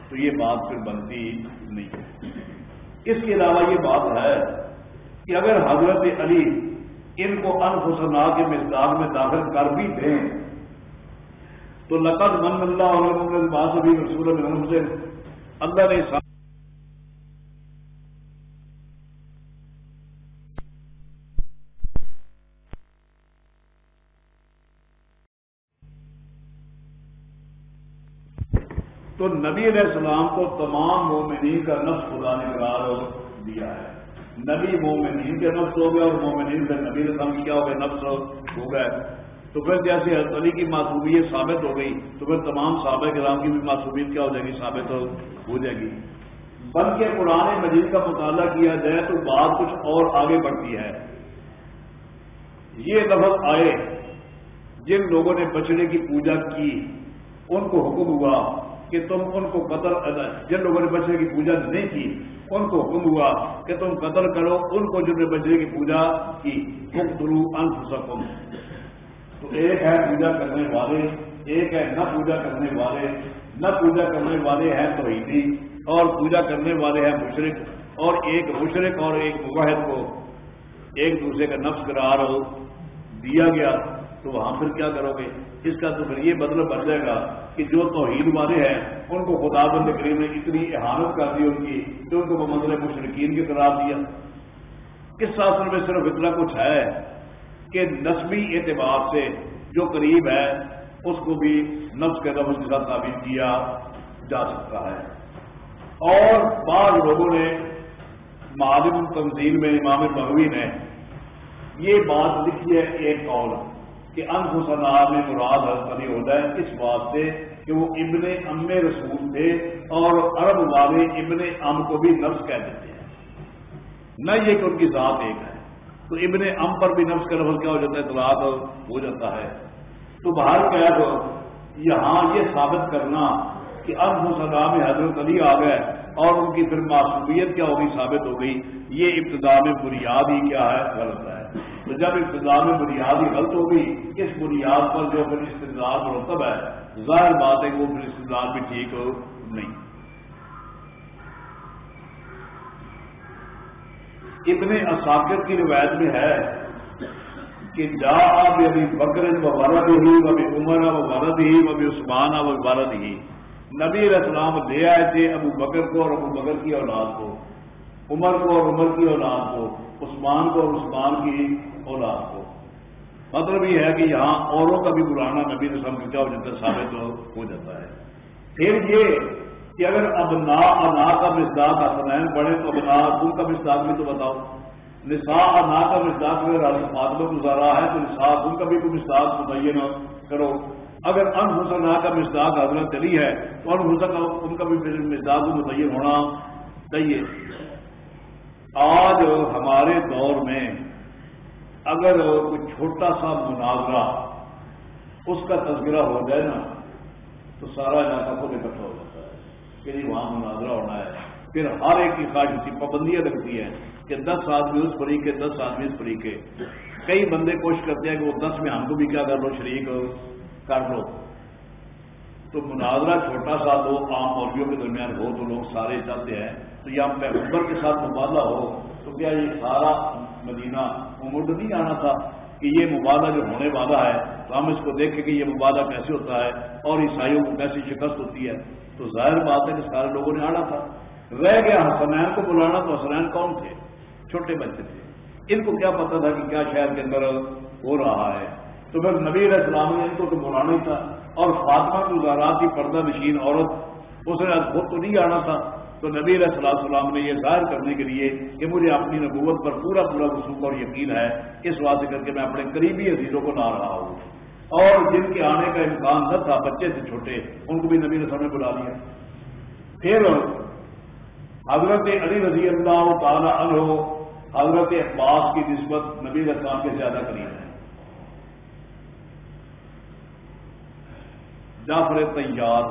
تو یہ بات پھر بنتی نہیں۔ اس کے علاوہ یہ بات ہے کہ اگر حضرت علی ان کو ان حسن کے مزداد میں داخل کر بھی دیں تو لقد من اللہ علیہ باس ابھی رسول سے اللہ نے تو نبی علیہ السلام کو تمام مومنین کا نفس خدا نے قرار دیا ہے۔ نبی مومنین کے نفس ہو گیا اور مومنین سے نبی علیہ السلام کیا ہو گیا نفس ہو گئے۔ تو پھر جیسے علی کی معصومیت ثابت ہو گئی، تو پھر تمام صحابہ کرام کی بھی معصومیت کیا ہو جائے گی؟ ثابت ہو جائے گی۔ بلکہ قرآن مجید کا مطالعہ کیا جائے تو بات کچھ اور آگے بڑھتی ہے۔ یہ لفظ آئے، جن لوگوں نے بچڑے کی پوجا کی، ان کو حکم ہوا کہ تم ان کو قتل جن لوگوں نے بچڑے کی پوجا نہیں کی، ان کو حکم ہوا کہ تم قتل کرو، ان کو جن نے بچڑے کی پوجا کی۔ درو انفسکم۔ تو ایک ہے پوجا کرنے والے، ایک ہے نہ پوجا کرنے والے، نہ پوجا کرنے والے ہیں توحیدی اور پوجا کرنے والے ہیں مشرق اور ایک مشرق اور ایک مباحد کو ایک دوسرے کا نفس قرار ہو، دیا گیا، تو وہاں پھر کیا کرو گے؟ اس کا تو پھر یہ مطلب بن جائے گا کہ جو توحید والے ہیں، ان کو خدا بند کریم نے اتنی احانت کر دی ان کی کہ ان کو مطلب مشرقین کے قرار دیا۔ کس ساسن میں صرف اتنا کچھ ہے۔ کہ نسبی اعتبار سے جو قریب ہے، اس کو بھی نفس کے نفس کے ساتھ ثابت کیا جا سکتا ہے۔ اور بعض لوگوں نے معلوم تنظیم میں امام بغوی نے یہ بات لکھی ہے ایک قول کہ انفسنار میں مراد علی ہو جائے اس بات سے کہ وہ ابن ام رسول تھے اور عرب والے ابن ام کو بھی نفس کہہ دیتے ہیں نہ یہ کہ ان کی ذات ایک ہے۔ تو ابن ام پر بھی نفس کا لفظ کیا ہو جاتا ہے؟ طلاق ہو جاتا ہے۔ تو باہر کیا تو یہاں یہ ثابت کرنا کہ اب مسلح میں حضرت علی آ گئے اور ان کی پھر معصومیت کیا ہوگی؟ ثابت ہو گئی۔ یہ ابتدا میں بنیاد ہی کیا ہے؟ غلط ہے۔ تو جب ابتدا میں بنیاد ہی غلط ہوگی اس بنیاد پر جو پھر استدار مرتب ہے، ظاہر بات ہے کہ وہ پھر استدار بھی ٹھیک نہیں۔ ابن اساکر کی روایت میں ہے کہ جا اب ابھی بکر و ورد ہی ابھی عمر و ورد ہی ابھی عثمان و ورد ہی نبی علیہ السلام دے آئے تھے ابو بکر کو اور ابو بکر کی اولاد کو، عمر کو اور عمر کی اولاد کو، عثمان کو اور عثمان کی اولاد کو۔ مطلب یہ ہے کہ یہاں اوروں کا بھی بلانا نبی رسم کا کیا ثابت ہو جاتا ہے۔ پھر یہ کہ اگر ابنا انا کا مزداد حسنین پڑھے تو ابنا ان کا مزداد بھی تو بتاؤ۔ نسا انا کا مزداد اگر فاطمہ گزارا ہے، تو نسا ان کا بھی کوئی مزداد متعین کرو۔ اگر ان حسن کا مزداد حضرت چلی ہے، تو ان حسن ان کا بھی مزداد متعین ہونا چاہیے۔ آج ہمارے دور میں اگر کوئی چھوٹا سا مناظرہ اس کا تذکرہ ہو جائے نا، تو سارا علاقہ خود اکٹھا ہو جائے۔ کہ جی وہاں مناظرہ ہونا ہے۔ پھر ہر ایک کی خواہش اسی پابندیاں لگتی ہیں کہ دس آدمی اس پری کے، دس آدمی اس پری کے۔ کئی بندے کوشش کرتے ہیں کہ وہ دس میں ہم کو بھی کیا کر لو، شریک کر لو۔ تو مناظرہ چھوٹا سا دو عام مولویوں کے درمیان ہو، تو لوگ سارے چاہتے ہیں۔ تو یا پیغمبر کے ساتھ مبادلہ ہو، تو کیا یہ سارا مدینہ عمر نہیں آنا تھا کہ یہ مبادلہ جو ہونے والا ہے، تو ہم اس کو دیکھیں کہ یہ مبادلہ کیسے ہوتا ہے اور عیسائیوں کو کیسی شکست ہوتی ہے۔ تو ظاہر بات ہے کہ سارے لوگوں نے آنا تھا۔ رہ گیا حسنین کو بلانا تو حسنین کون تھے؟ چھوٹے بچے تھے۔ ان کو کیا پتا تھا کہ کیا شہر کے اندر ہو رہا ہے۔ تو پھر نبی علیہ السلام نے ان کو تو بلانا ہی تھا۔ اور فاطمہ کی کی پردہ نشین عورت، اس نے خود تو نہیں آنا تھا۔ تو نبی علیہ السلام السلام نے یہ ظاہر کرنے کے لیے کہ مجھے اپنی نبوت پر پورا پورا وسوخ اور یقین ہے۔ اس واسطے کر کے میں اپنے قریبی عزیزوں کو نہ رہا ہوں۔ اور جن کے آنے کا امکان نہ تھا، بچے تھے چھوٹے، ان کو بھی نبی السلام نے بلا لیا۔ پھر حضرت علی رضی اللہ تعالی عنہ، حضرت عباس کی نسبت نبی السلام کے زیادہ قریب ہے جعفر تیار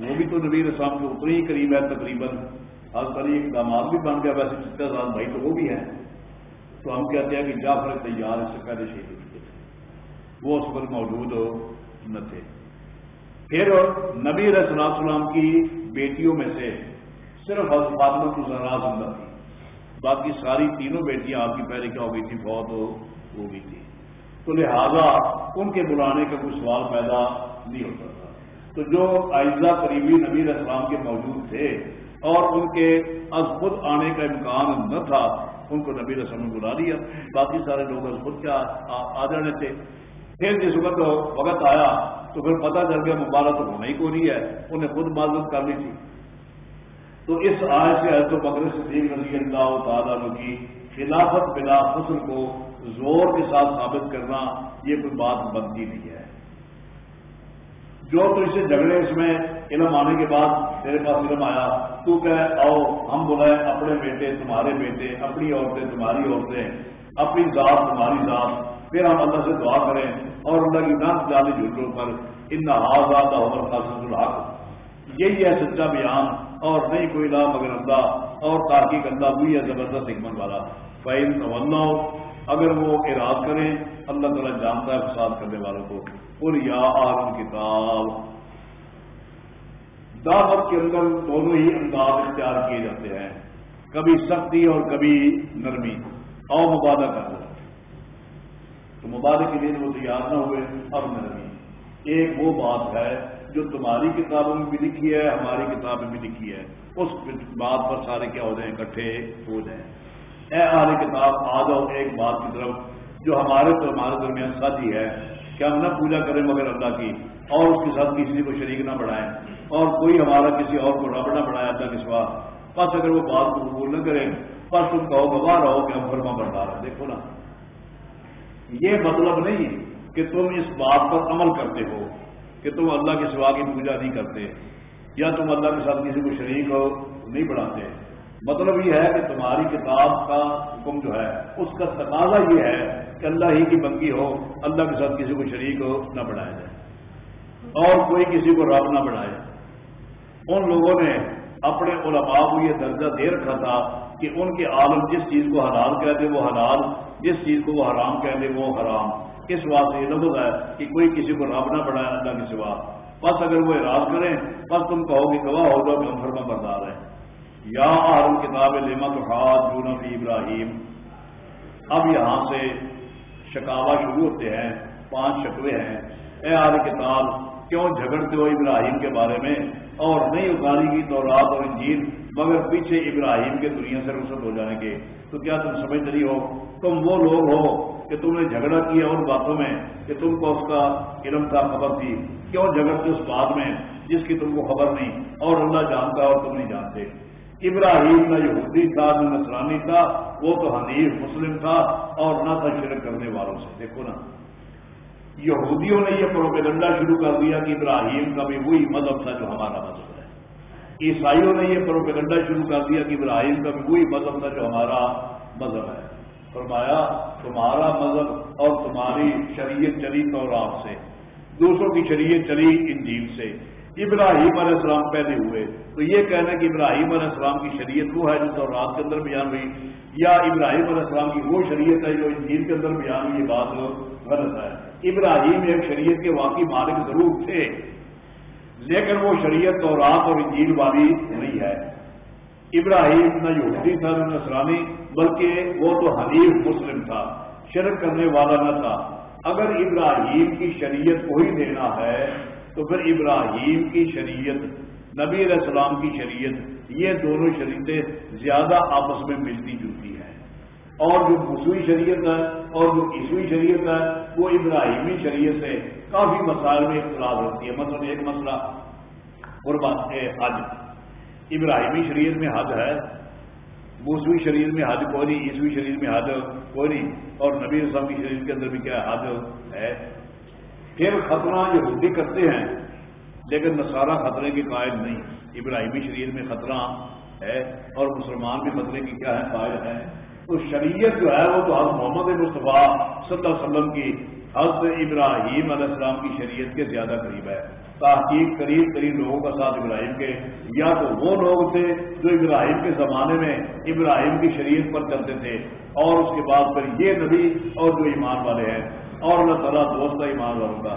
وہ بھی تو نبی اسلام کے اتنے ہی قریب ہے تقریباً حضرت علی ایک داماد بھی بن گیا، ویسے ستر سال بھائی تو وہ بھی ہے تو ہم کہتے ہیں کہ جعفر تیار اس سے پہلے شہید وہ اس پر موجود نہ تھے۔ پھر نبی علیہ السلام کی بیٹیوں میں سے صرف حضرت فاطمہ کو ذرا زندہ تھی۔ باقی ساری تینوں بیٹیاں آپ کی پہلے کیا ہو گئی تھی بہت ہو گئی تھی تو لہذا ان کے بلانے کا کوئی سوال پیدا نہیں ہوتا تھا۔ تو جو آئزہ قریبی نبی اسلام کے موجود تھے اور ان کے از خود آنے کا امکان نہ تھا، ان کو نبی رسم نے بلا لیا۔ باقی سارے لوگ از خود کیا آ جانے تھے۔ پھر جس وقت وقت آیا تو پھر پتہ چل گیا مبارک تو ہونا ہی کو نہیں ہے، انہیں خود معذرت کر لی تھی۔ تو اس آئے سے حضرت بکر صدیق رضی اللہ تعالیٰ کی خلافت بلا فصل کو زور کے ساتھ ثابت کرنا یہ کوئی بات بنتی نہیں ہے۔ جو تو اسے جھگڑے اس میں علم آنے کے بعد میرے پاس علم آیا، تو کہ آؤ، ہم بلائیں اپنے بیٹے، تمہارے بیٹے، اپنی عورتیں، تمہاری عورتیں، اپنی ذات، تمہاری ذات۔ پھر ہم اللہ سے دعا کریں اور اللہ کی نہ جانے جھوٹوں پر ان آزاد عمر خاص الحق۔ یہی ہے سچا بیان اور نہیں کوئی لا مگر اللہ اور تاکہ اللہ ہوئی ہے زبردست حکمت والا۔ فائن تو اگر وہ اراد کریں، اللہ تعالیٰ جانتا ہے فساد کرنے والوں کو۔ اور یا آرم کتاب دعوت کے اندر دونوں ہی انداز اختیار کیے جاتے ہیں۔ کبھی سختی اور کبھی نرمی۔ اور مبادہ کر لو تو مبادے کے وہ تیار نہ ہوئے، اب نرمی ایک وہ بات ہے جو تمہاری کتابوں میں بھی لکھی ہے، ہماری کتاب میں بھی لکھی ہے۔ اس بات پر سارے کیا ہو جائیں، اکٹھے ہو جائیں۔ اے آر کتاب، آ جاؤ ایک بات کی طرف، جو ہمارے تو ہمارے درمیان ساتھی ہے کہ ہم نہ پوجا کریں مگر اللہ کی، اور اس کے ساتھ کسی کو شریک نہ بڑھائیں اور کوئی ہمارا کسی اور کو رب نہ بڑھائے اللہ کے سوا۔ بس اگر وہ بات کو قبول نہ کریں، بس تم کہو گواہ رہو کہ ہم فرما بڑھا رہے دیکھو نا۔ یہ مطلب نہیں کہ تم اس بات پر عمل کرتے ہو کہ تم اللہ کے سوا کی پوجا نہیں کرتے یا تم اللہ کے ساتھ کسی کو شریک ہو، نہیں بڑھاتے۔ مطلب یہ ہے کہ تمہاری کتاب کا حکم جو ہے، اس کا تقاضا یہ ہے کہ اللہ ہی کی بنگی ہو، اللہ کے ساتھ کسی کو شریک ہو، نہ بڑھایا جائے۔ اور کوئی کسی کو رب نہ بڑھائے۔ ان لوگوں نے اپنے علماء کو یہ درجہ دے رکھا تھا کہ ان کے عالم جس چیز کو حلال کہتے وہ حلال جس چیز کو وہ حرام کہتے وہ حرام۔ اس واسطے یہ لفظ ہے کہ کوئی کسی کو رب نہ بڑھائے اللہ کے سوا۔ بس اگر وہ اراد کریں، بس تم کہو گے گواہ ہو جاؤ کہ ہم فرما بردار ہیں۔ یا آرم کتاب لمت خاص ابراہیم؟ اب یہاں سے شکاوا شروع ہوتے ہیں، پانچ شکوے ہیں۔ اے آر کتاب، کیوں جھگڑتے ہو ابراہیم کے بارے میں؟ اور نہیں اتاری کی تو رات اور انجیل، مگر پیچھے ابراہیم کے دنیا سے رسد ہو جانے کے۔ تو کیا تم سمجھ رہی ہو؟ تم وہ لوگ ہو کہ تم نے جھگڑا کیا ان باتوں میں کہ تم کو اس کا علم تھا خبر تھی کیوں جھگڑتے اس بات میں جس کی تم کو خبر نہیں اور اللہ جانتا اور تم نہیں جانتے۔ ابراہیم نہ یہودی تھا، نہ نسرانی تھا، وہ تو حنیف مسلم تھا اور نہ تھا شرک کرنے والوں سے۔ دیکھو نا، یہودیوں نے یہ پروپیگنڈا شروع کر دیا کہ ابراہیم کا بھی وہی مذہب تھا جو ہمارا مذہب ہے۔ عیسائیوں نے یہ پروپیگنڈا شروع کر دیا کہ ابراہیم کا بھی وہی مذہب تھا جو ہمارا مذہب ہے۔ فرمایا، تمہارا مذہب اور تمہاری شریعت چلی تو سے، دوسروں کی شریعت چلی انجیل سے۔ ابراہیم علیہ السلام پہلے ہوئے۔ تو یہ کہنا کہ ابراہیم علیہ السلام کی شریعت وہ ہے جو تو رات کے اندر بیان ہوئی، یا ابراہیم علیہ السلام کی وہ شریعت ہے جو انجیل کے اندر بیان ہوئی، یہ بات غلط ہے۔ ابراہیم ایک شریعت کے واقعی مالک ضرور تھے، لیکن وہ شریعت تو رات اور انجیل والی نہیں ہے۔ ابراہیم نہ یہودی تھا نہ نسرانی بلکہ وہ تو حنیف مسلم تھا، شرک کرنے والا نہ تھا۔ اگر ابراہیم کی شریعت کو ہی دینا ہے، تو پھر ابراہیم کی شریعت، نبی علیہ السلام کی شریعت، یہ دونوں شریعتیں زیادہ آپس میں ملتی جلتی ہیں۔ اور جو مسوئی شریعت ہے اور جو عیسوی شریعت ہے، وہ ابراہیمی شریعت سے کافی مسائل میں اختلاف ہوتی ہے۔ مثلا ایک مسئلہ قربان حج۔ ابراہیمی شریعت میں حج ہے، موسوی شریعت میں حج کوئی نہیں، عیسوی شریعت میں حج کوئی نہیں، اور نبی اسلام کی شریعت کے اندر بھی کیا حج ہے؟ پھر خطرہ یہودی کرتے ہیں، لیکن نصارہ خطرے کے قائل نہیں۔ ابراہیمی شریعت میں خطرہ ہے اور مسلمان بھی خطرے کی کیا ہے قائل ہے تو شریعت جو ہے وہ تو حضرت محمد مصطفیٰ صلی اللہ علیہ وسلم کی، حضرت ابراہیم علیہ السلام کی شریعت کے زیادہ قریب ہے۔ تحقیق قریب قریب لوگوں کا ساتھ ابراہیم کے، یا تو وہ لوگ تھے جو ابراہیم کے زمانے میں ابراہیم کی شریعت پر چلتے تھے، اور اس کے بعد پھر یہ نبی اور جو ایمان والے ہیں، اور اللہ تعالیٰ دوست ایمان والوں کا۔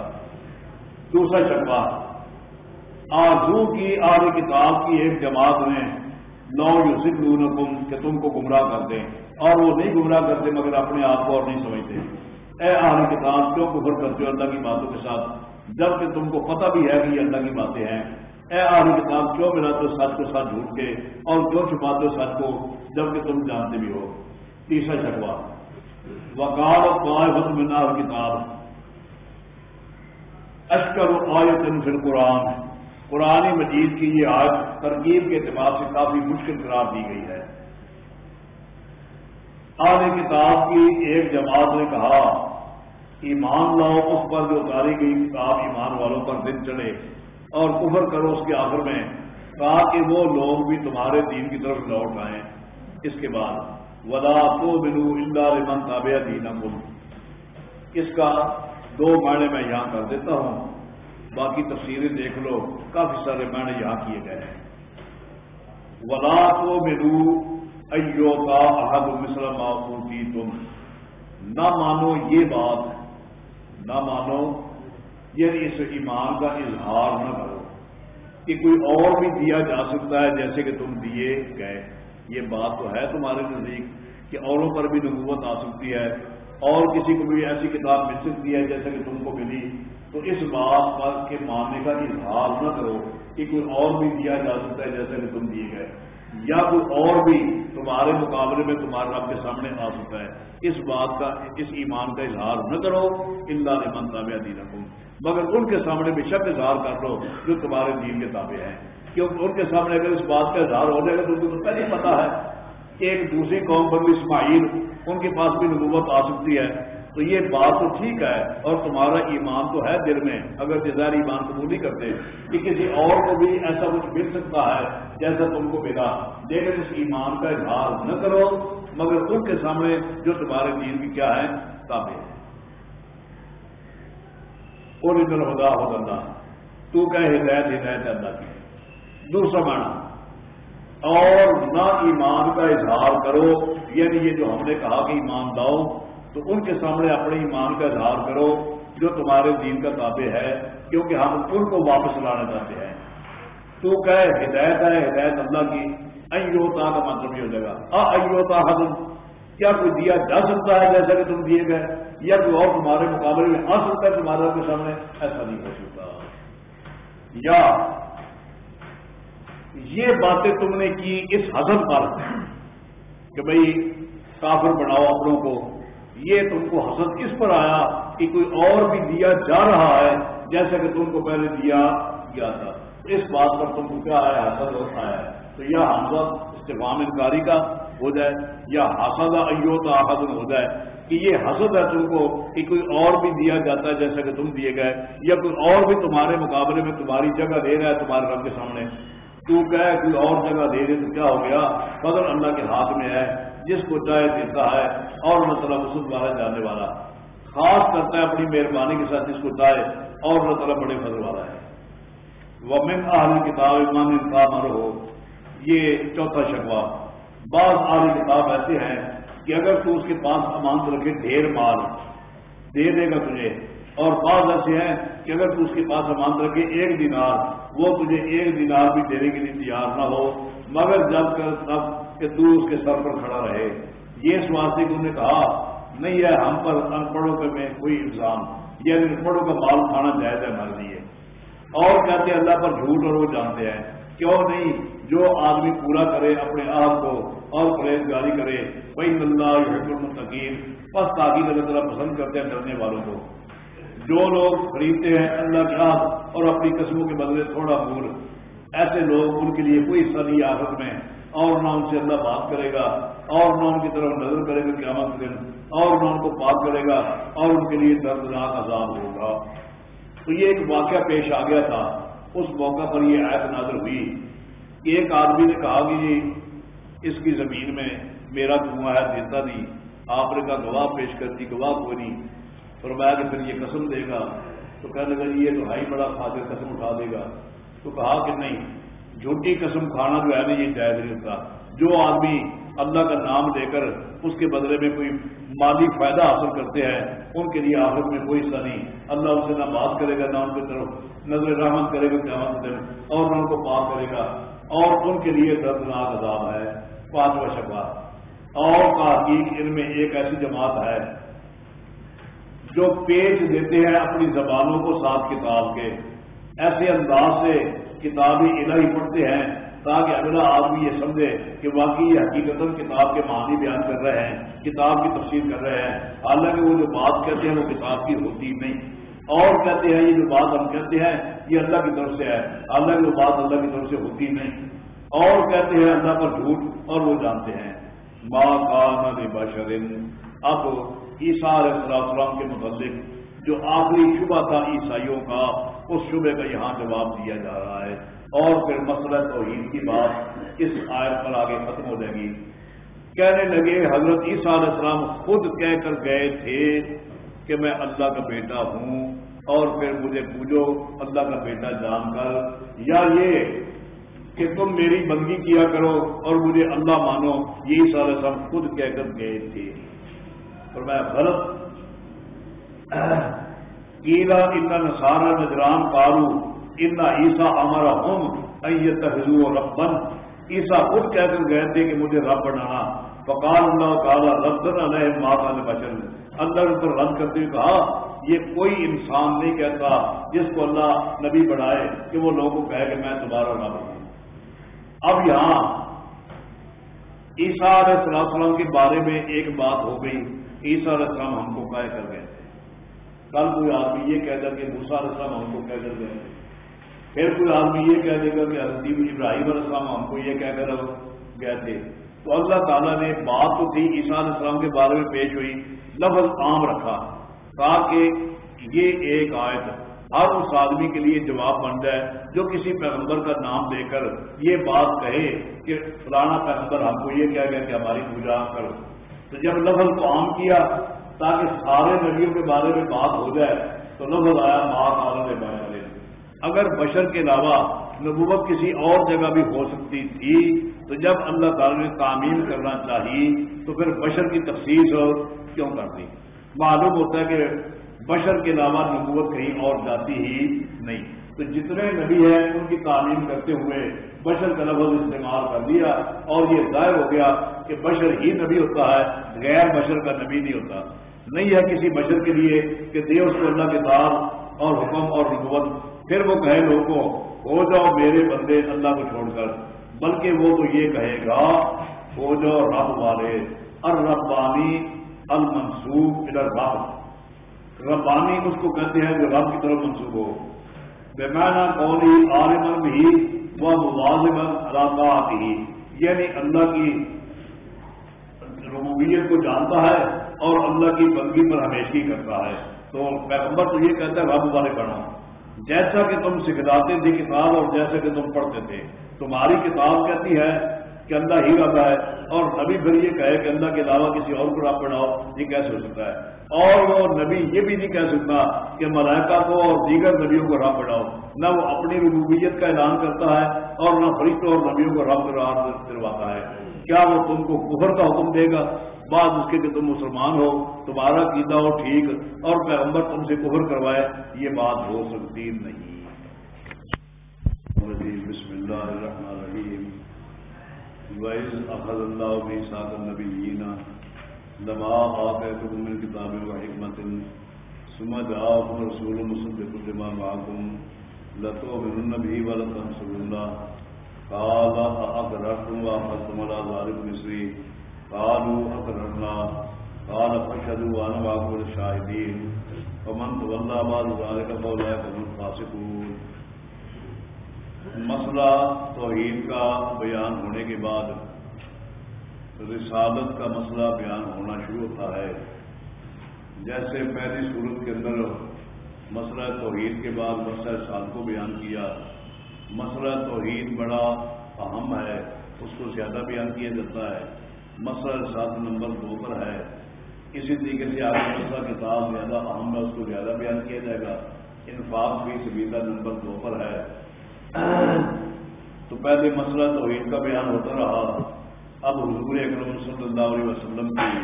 دوسرا شکوا آزو کی آج کتاب کی ایک جماعت نے نو یوسف نکم کہ تم کو گمراہ کر دیں۔ اور وہ نہیں گمراہ کرتے مگر اپنے آپ کو اور نہیں سمجھتے۔ اے آل کتاب، کیوں کفر کرتے ہو اللہ کی باتوں کے ساتھ؟ جبکہ تم کو پتہ بھی ہے کہ یہ اللہ کی باتیں ہیں۔ اے آل کتاب کیوں ملاتے ہو سچ کو ساتھ جھوٹ کے اور کیوں چھپاتے ہو سچ کو جبکہ تم جانتے بھی ہو۔ تیسرا شکوا وقال طائفت من اہل کتاب۔ اشکر آیت فی القرآن۔ قرآن مجید کی یہ آج ترکیب کے اعتبار سے کافی مشکل قرار دی گئی ہے۔ آج کتاب کی ایک جماعت نے کہا ایمان لاؤ، اس پر جو اتاری گئی کتاب ایمان والوں پر دن چلے اور کفر کرو اس کے آخر میں کہا کہ وہ لوگ بھی تمہارے دین کی طرف لوٹ آئیں۔ اس کے بعد، ولا تو بنو اللہ رمن تابع دینا اس کا دو معنی میں یہاں کر دیتا ہوں۔ باقی تفصیلیں دیکھ لو، کافی سارے معنی یہاں کیے گئے ہیں۔ ولا تو بنو ایو کا احد مسلم کی تم نہ مانو یہ بات نہ مانو یعنی اس ایمان کا اظہار نہ کرو کہ کوئی اور بھی دیا جا سکتا ہے جیسے کہ تم دیے گئے۔ یہ بات تو ہے تمہارے نزدیک کہ اوروں پر بھی نبوت آ سکتی ہے اور کسی کو بھی ایسی کتاب مل سکتی ہے جیسے کہ تم کو ملی۔ تو اس بات پر کے ماننے کا اظہار نہ کرو کہ کوئی اور بھی دیا جا سکتا ہے جیسے کہ تم دیے گئے۔ یا کوئی اور بھی تمہارے مقابلے میں تمہارے رب کے سامنے آ سکتا ہے، اس بات کا، اس ایمان کا اظہار نہ کرو۔ اللہ نے من تابع دین مگر ان کے سامنے بے شک اظہار کر لو جو تمہارے دین کے تابع ہیں۔ کیونکہ ان کے سامنے اگر اس بات کا اظہار ہو جائے گا تو ان کو تو پہلے پتا ہے۔ کہ ایک دوسری قوم پر بھی اسماعیل، ان کے پاس بھی نبوت آ سکتی ہے۔ تو یہ بات تو ٹھیک ہے اور تمہارا ایمان تو ہے دل میں، اگر جزائر ایمان قبول نہیں کرتے کہ کسی اور کو بھی ایسا کچھ مل سکتا ہے جیسا تم کو ملا۔ لیکن اس ایمان کا اظہار نہ کرو، مگر ان کے سامنے جو تمہارے دین کی کیا ہے تابع ہے۔ اور ادھر ہدا ہو تو کہ ہدایت ہدایت اللہ کی۔ دوسرا معنی، اور نہ ایمان کا اظہار کرو۔ یعنی یہ جو ہم نے کہا کہ ایمان لاؤ تو ان کے سامنے اپنے ایمان کا اظہار کرو جو تمہارے دین کا تابع ہے، کیونکہ ہم ان کو واپس لانا چاہتے ہیں۔ تو کہ ہدایت ہے ہدایت اللہ کی۔ ایوتا کا مطلب یہ ہو جائے گا۔ ایوتا حضم کیا کوئی دیا جا سکتا ہے جیسا کہ تم دیے گئے؟ یا کوئی اور تمہارے مقابلے میں آ سکتا ہے تمہارے کے سامنے؟ ایسا نہیں ہو سکتا۔ یا، یہ باتیں تم نے کی اس حضرت پر کہ بھئی کافر بناؤ اپنوں کو۔ یہ تم کو حسد کس پر آیا کہ کوئی اور بھی دیا جا رہا ہے جیسا کہ تم کو پہلے دیا گیا تھا۔ اس بات پر تم کو کیا آیا حسد آیا ہے۔ تو یہ حسد استفام انکاری کا ہو جائے، یا حسد ایوتا حسد ہو جائے کہ یہ حسد ہے تم کو کہ کوئی اور بھی دیا جاتا ہے جیسا کہ تم دیے گئے، یا کوئی اور بھی تمہارے مقابلے میں تمہاری جگہ دے رہا ہے تمہارے رب کے سامنے۔ تو کہ کوئی اور جگہ دے دے تو کیا ہو گیا؟ فضل اللہ کے ہاتھ میں ہے۔ جس کو چاہے دیتا ہے اور اللہ تعالیٰ وسط والا جانے والا۔ خاص کرتا ہے اپنی مہربانی کے ساتھ جس کو چاہے اور اللہ تعالیٰ بڑے فضل والا ہے۔ ومن اہل کتاب ایمان انسان ہو یہ چوتھا شکوا بعض اہل کتاب ایسے ہیں کہ اگر تو اس کے پاس امانت رکھے ڈھیر مال، دے دے گا تجھے۔ اور بعض ایسے ہیں کہ اگر تو اس کے پاس امانت رکھے ایک دینار، وہ تجھے ایک دینار بھی دینے کے لیے تیار نہ ہو۔ مگر جب کر تب کہ تو اس کے سر پر کھڑا رہے۔ یہ اس واسطے کہ انہوں نے کہا، نہیں ہے، ہم پر ان پڑھوں کے میں کوئی الزام یہ ان پڑھوں کا مال کھانا جائز ہے ہمارے لیے اور کہتے ہیں اللہ پر جھوٹ اور وہ جانتے ہیں۔ کیوں نہیں؟ جو آدمی پورا کرے، اپنے آپ کو اور پرہیز گاری کرے، وہی اللہ حکم المتقین۔ بس تاکہ اللہ تعالیٰ پسند کرتے ہیں ڈرنے والوں کو۔ جو لوگ خریدتے ہیں اللہ کے ہاتھ اور اپنی قسموں کے بدلے تھوڑا پور ایسے لوگ ان کے لیے کوئی حصہ نہیں آفت میں۔ اور نہ ان سے اللہ بات کرے گا، اور نہ ان کی طرف نظر کرے گا قیامت دن، اور نہ ان کو پاک کرے گا، اور ان کے لیے دردناک عذاب ہوگا۔ تو یہ ایک واقعہ پیش آ گیا تھا۔ اس موقع پر یہ آیت نازل ہوئی۔ کہ ایک آدمی نے کہا کہ جی اس کی زمین میں میرا کنواں ہے دیتا نہیں۔ آپ نے کہا، گواہ پیش کرتی گواہ کوئی نہیں۔ فرمایا کہ پھر یہ قسم دے گا۔ تو کہنے لگا، یہ تو ہائی بڑا کھا کے قسم اٹھا دے گا۔ تو کہا کہ نہیں جھوٹی قسم کھانا جو ہے نا یہ جائز نہیں ہوتا۔ جو آدمی اللہ کا نام دے کر اس کے بدلے میں کوئی مالی فائدہ حاصل کرتے ہیں، ان کے لیے آخر میں کوئی حصہ نہیں۔ اللہ ان سے نہ بات کرے گا نہ ان کی طرف نظر رحمت کرے گا قیامت دن، اور نہ ان کو پاک کرے گا۔ اور ان کے لیے دردناک عذاب ہے۔ پانچواں شکوا اور تحقیق ان میں ایک ایسی جماعت ہے جو پیش دیتے ہیں اپنی زبانوں کو ساتھ کتاب کے۔ ایسے انداز سے کتابی الہی پڑھتے ہیں تاکہ اگلا آدمی یہ سمجھے کہ واقعی یہ حقیقت کتاب کے معنی بیان کر رہے ہیں، کتاب کی تفصیل کر رہے ہیں۔ حالانکہ وہ جو بات کہتے ہیں وہ کتاب کی ہوتی نہیں۔ اور کہتے ہیں یہ جو بات ہم کہتے ہیں، یہ اللہ کی طرف سے ہے۔ حالانکہ وہ بات اللہ کی طرف سے ہوتی نہیں۔ اور کہتے ہیں اللہ پر جھوٹ اور وہ جانتے ہیں۔ ماں کا بشرین اب عیسیٰ علیہ السلام کے متعلق جو آخری شبہ تھا عیسائیوں کا اس شبے کا یہاں جواب دیا جا رہا ہے۔ اور پھر مسئلہ توحید کی بات اس آیت پر آگے ختم ہو جائے گی۔ کہنے لگے، حضرت عیسیٰ علیہ السلام خود کہہ کر گئے تھے کہ میں اللہ کا بیٹا ہوں اور پھر مجھے پوجو اللہ کا بیٹا جان کر، یا یہ کہ تم میری بندگی کیا کرو اور مجھے اللہ مانو؟ یہ عیسیٰ علیہ السلام خود کہہ کر گئے تھے۔ اور میں غلط کیلا اتنا نسارا نجران کارو اتنا عیسا ہمارا ہوم تحزو ربن عیسا خود کہہ کر گئے تھے کہ مجھے رب بنانا۔ فقال اللہ تعالیٰ رب علیہ ماتا نے بچن اللہ نے رد کرتے ہوئے کہا، یہ کوئی انسان نہیں کہتا جس کو اللہ نبی بڑھائے کہ وہ لوگوں کو کہے کہ میں دوبارہ نہ بنوں اب یہاں عیسیٰ علیہ السلام کے بارے میں ایک بات ہو گئی۔ عیسیٰ علیہ السلام ہم کو کہہ کر گئے۔ کل کوئی آدمی یہ کہہ کر کہ علیہ السلام ہم کو کہہ کر گئے پھر کوئی آدمی یہ کہہ دے گا کہ حضرت ابراہیم علیہ السلام ہم کو یہ کہہ کر گئے تھے تو اللہ تعالیٰ نے بات تو تھی عیسیٰ علیہ السلام کے بارے میں پیش ہوئی، لفظ عام رکھا تاکہ یہ ایک آیت ہر اس آدمی کے لیے جواب بن جائے جو کسی پیغمبر کا نام دے کر یہ بات کہے کہ فلانا پیغمبر ہم کو یہ کہہ گیا کہ ہماری پوجا کرو۔ تو جب لفظ کو عام کیا تاکہ سارے نبیوں کے بارے میں بات ہو جائے تو لفظ آیا ماں تعالیٰ نے اگر بشر کے علاوہ نبوت کسی اور جگہ بھی ہو سکتی تھی، تو جب اللہ تعالی نے تعمیر کرنا چاہیے تو پھر بشر کی تفصیل کیوں کر دی معلوم ہوتا ہے کہ بشر کے علاوہ نبوت کہیں اور جاتی ہی نہیں۔ تو جتنے نبی ہیں، ان کی تعلیم کرتے ہوئے بشر کا لفظ استعمال کر دیا اور یہ ظاہر ہو گیا کہ بشر ہی نبی ہوتا ہے، غیر بشر کا نبی نہیں ہوتا۔ نہیں ہے کسی بشر کے لیے کہ دے اس کو اللہ کے دار اور حکم اور نبوت۔ پھر وہ کہے لوگوں، ہو جاؤ میرے بندے اللہ کو چھوڑ کر۔ بلکہ وہ تو یہ کہے گا، ہو جاؤ رب والے ربانی المنسوخ ادھر رب ربانی اس کو کہتے ہیں جو رب کی طرف منسوخ ہو۔ بے معنی قولی عالمن بھی وہ ملازمن علاقات ہی یعنی اللہ کی ربوبیت کو جانتا ہے اور اللہ کی بندگی پر ہمیشگی کرتا ہے۔ تو پیغمبر تو یہ کہتا ہے، رب والے بنا جیسا کہ تم سکھلاتے تھے کتاب اور جیسا کہ تم پڑھتے تھے، تمہاری کتاب کہتی ہے کہ اللہ ہی رب ہے۔ اور نبی پھر یہ کہے کہ اللہ کے علاوہ کسی اور کو رب بناؤ، یہ کیسے ہو سکتا ہے؟ اور وہ نبی یہ بھی نہیں کہہ سکتا کہ ملائکہ کو اور دیگر نبیوں کو رب بناؤ۔ نہ وہ اپنی ربوبیت کا اعلان کرتا ہے اور نہ فرشتوں اور نبیوں کو رب کرواتا ہے۔ کیا وہ تم کو کفر کا حکم دے گا؟ بعد اس کے کہ تم مسلمان ہو، تمہارا قیدا ہو ٹھیک اور پیغمبر تم سے کفر کروائے، یہ بات ہو سکتی نہیں۔ بسم اللہ الرحمن الرحیم۔ وَإِذْ أَخَذَ اللَّهُ مِيثَاقَ النَّبِيِّينَ لَمَا آتَيْتُكُم مِّن كِتَابٍ وَحِكْمَةٍ ثُمَّ جَاءَكُمْ رَسُولٌ مُصَدِّقٌ لِّمَا مَعَكُمْ لَتُؤْمِنُنَّ بِهِ وَلَتَنصُرُنَّهُ قَالَ أَأَقْرَرْتُمْ وَأَخَذْتُمْ عَلَىٰ ذَٰلِكُمْ إِصْرِي قَالُوا أَقْرَرْنَا قَالَ فَاشْهَدُوا وَأَنَا مَعَكُمْ مِنَ الشَّاهِدِينَ. فَمَن تَوَلَّىٰ بَعْدَ ذَٰلِكَ فَأُولَٰئِكَ هُمُ الْفَاسِقُونَ. مسئلہ توحید کا بیان ہونے کے بعد رسالت کا مسئلہ بیان ہونا شروع ہوتا ہے۔ جیسے پہلی صورت کے اندر مسئلہ توحید کے بعد مسئلہ سال کو بیان کیا۔ مسئلہ توحید بڑا اہم ہے، اس کو زیادہ بیان کیا جاتا ہے۔ مسئلہ سات نمبر دو پر ہے۔ اسی طریقے سے آگے مسئلہ کتاب زیادہ اہم ہے، اس کو زیادہ بیان کیا جائے گا۔ انفاق بھی سبیدہ نمبر دو پر ہے۔ تو پہلے مسئلہ توحید کا بیان ہوتا رہا۔ اب حضور اکرم صلی اللہ علیہ وسلم کی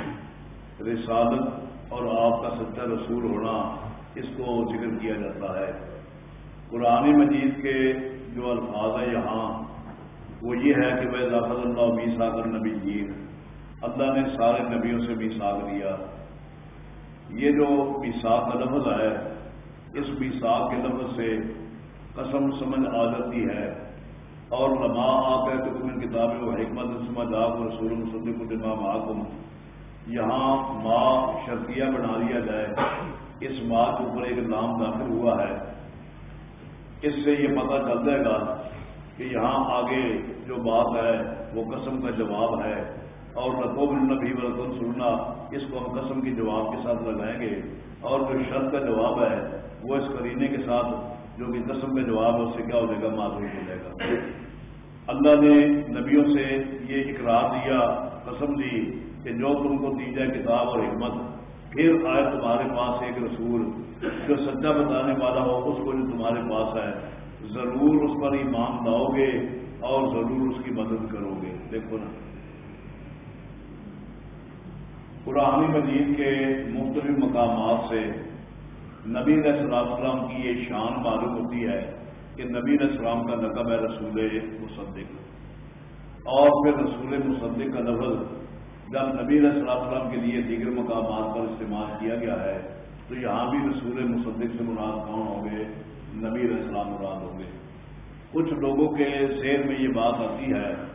رسالت اور آپ کا سچا رسول ہونا، اس کو ذکر کیا جاتا ہے۔ قرآن مجید کے جو الفاظ ہیں یہاں، وہ یہ ہے کہ وہ ضافت اللہ بھی ساگر نبی جین اللہ نے سارے نبیوں سے بھی ساگ لیا۔ یہ جو میساک کا لفظ ہے، اس میساک کے لفظ سے قسم سمجھ آ جاتی ہے۔ اور لما آتا ہے تو تمہیں کتابیں و حکمت سمجھ آپ رسول مسلم کو دماغ محکم یہاں ماں شرطیہ بنا لیا جائے۔ اس ماں کے اوپر ایک نام داخل ہوا ہے۔ اس سے یہ پتہ چل جائے گا کہ یہاں آگے جو بات ہے، وہ قسم کا جواب ہے۔ اور رقوب النبی ورکن سننا، اس کو ہم قسم کی جواب کے ساتھ لگائیں گے۔ اور جو شرط کا جواب ہے، وہ اس کرینے کے ساتھ، جو کہ قسم کا جواب اس سے کیا ہو جائے گا؟ معذور ہو جائے گا۔ اللہ نے نبیوں سے یہ اقرار دیا، قسم دی کہ جو تم کو دی جائے کتاب اور حکمت، پھر آئے تمہارے پاس ایک رسول، جو سچا بتانے والا ہو، اس کو جو تمہارے پاس ہے، ضرور اس پر ایمان لاؤ گے اور ضرور اس کی مدد کرو گے۔ دیکھو نا۔ قرآن مجید کے مختلف مقامات سے نبی علیہ السلام کی یہ شان معلوم ہوتی ہے کہ نبی علیہ السلام کا نقب ہے رسول مصدق۔ اور پھر رسول مصدق کا لفظ جب نبی علیہ السلام کے لیے دیگر مقامات پر استعمال کیا گیا ہے، تو یہاں بھی رسول مصدق سے مراد کون ہوں گے؟ نبی علیہ السلام مراد ہوں گے۔ کچھ لوگوں کے شیر میں یہ بات آتی ہے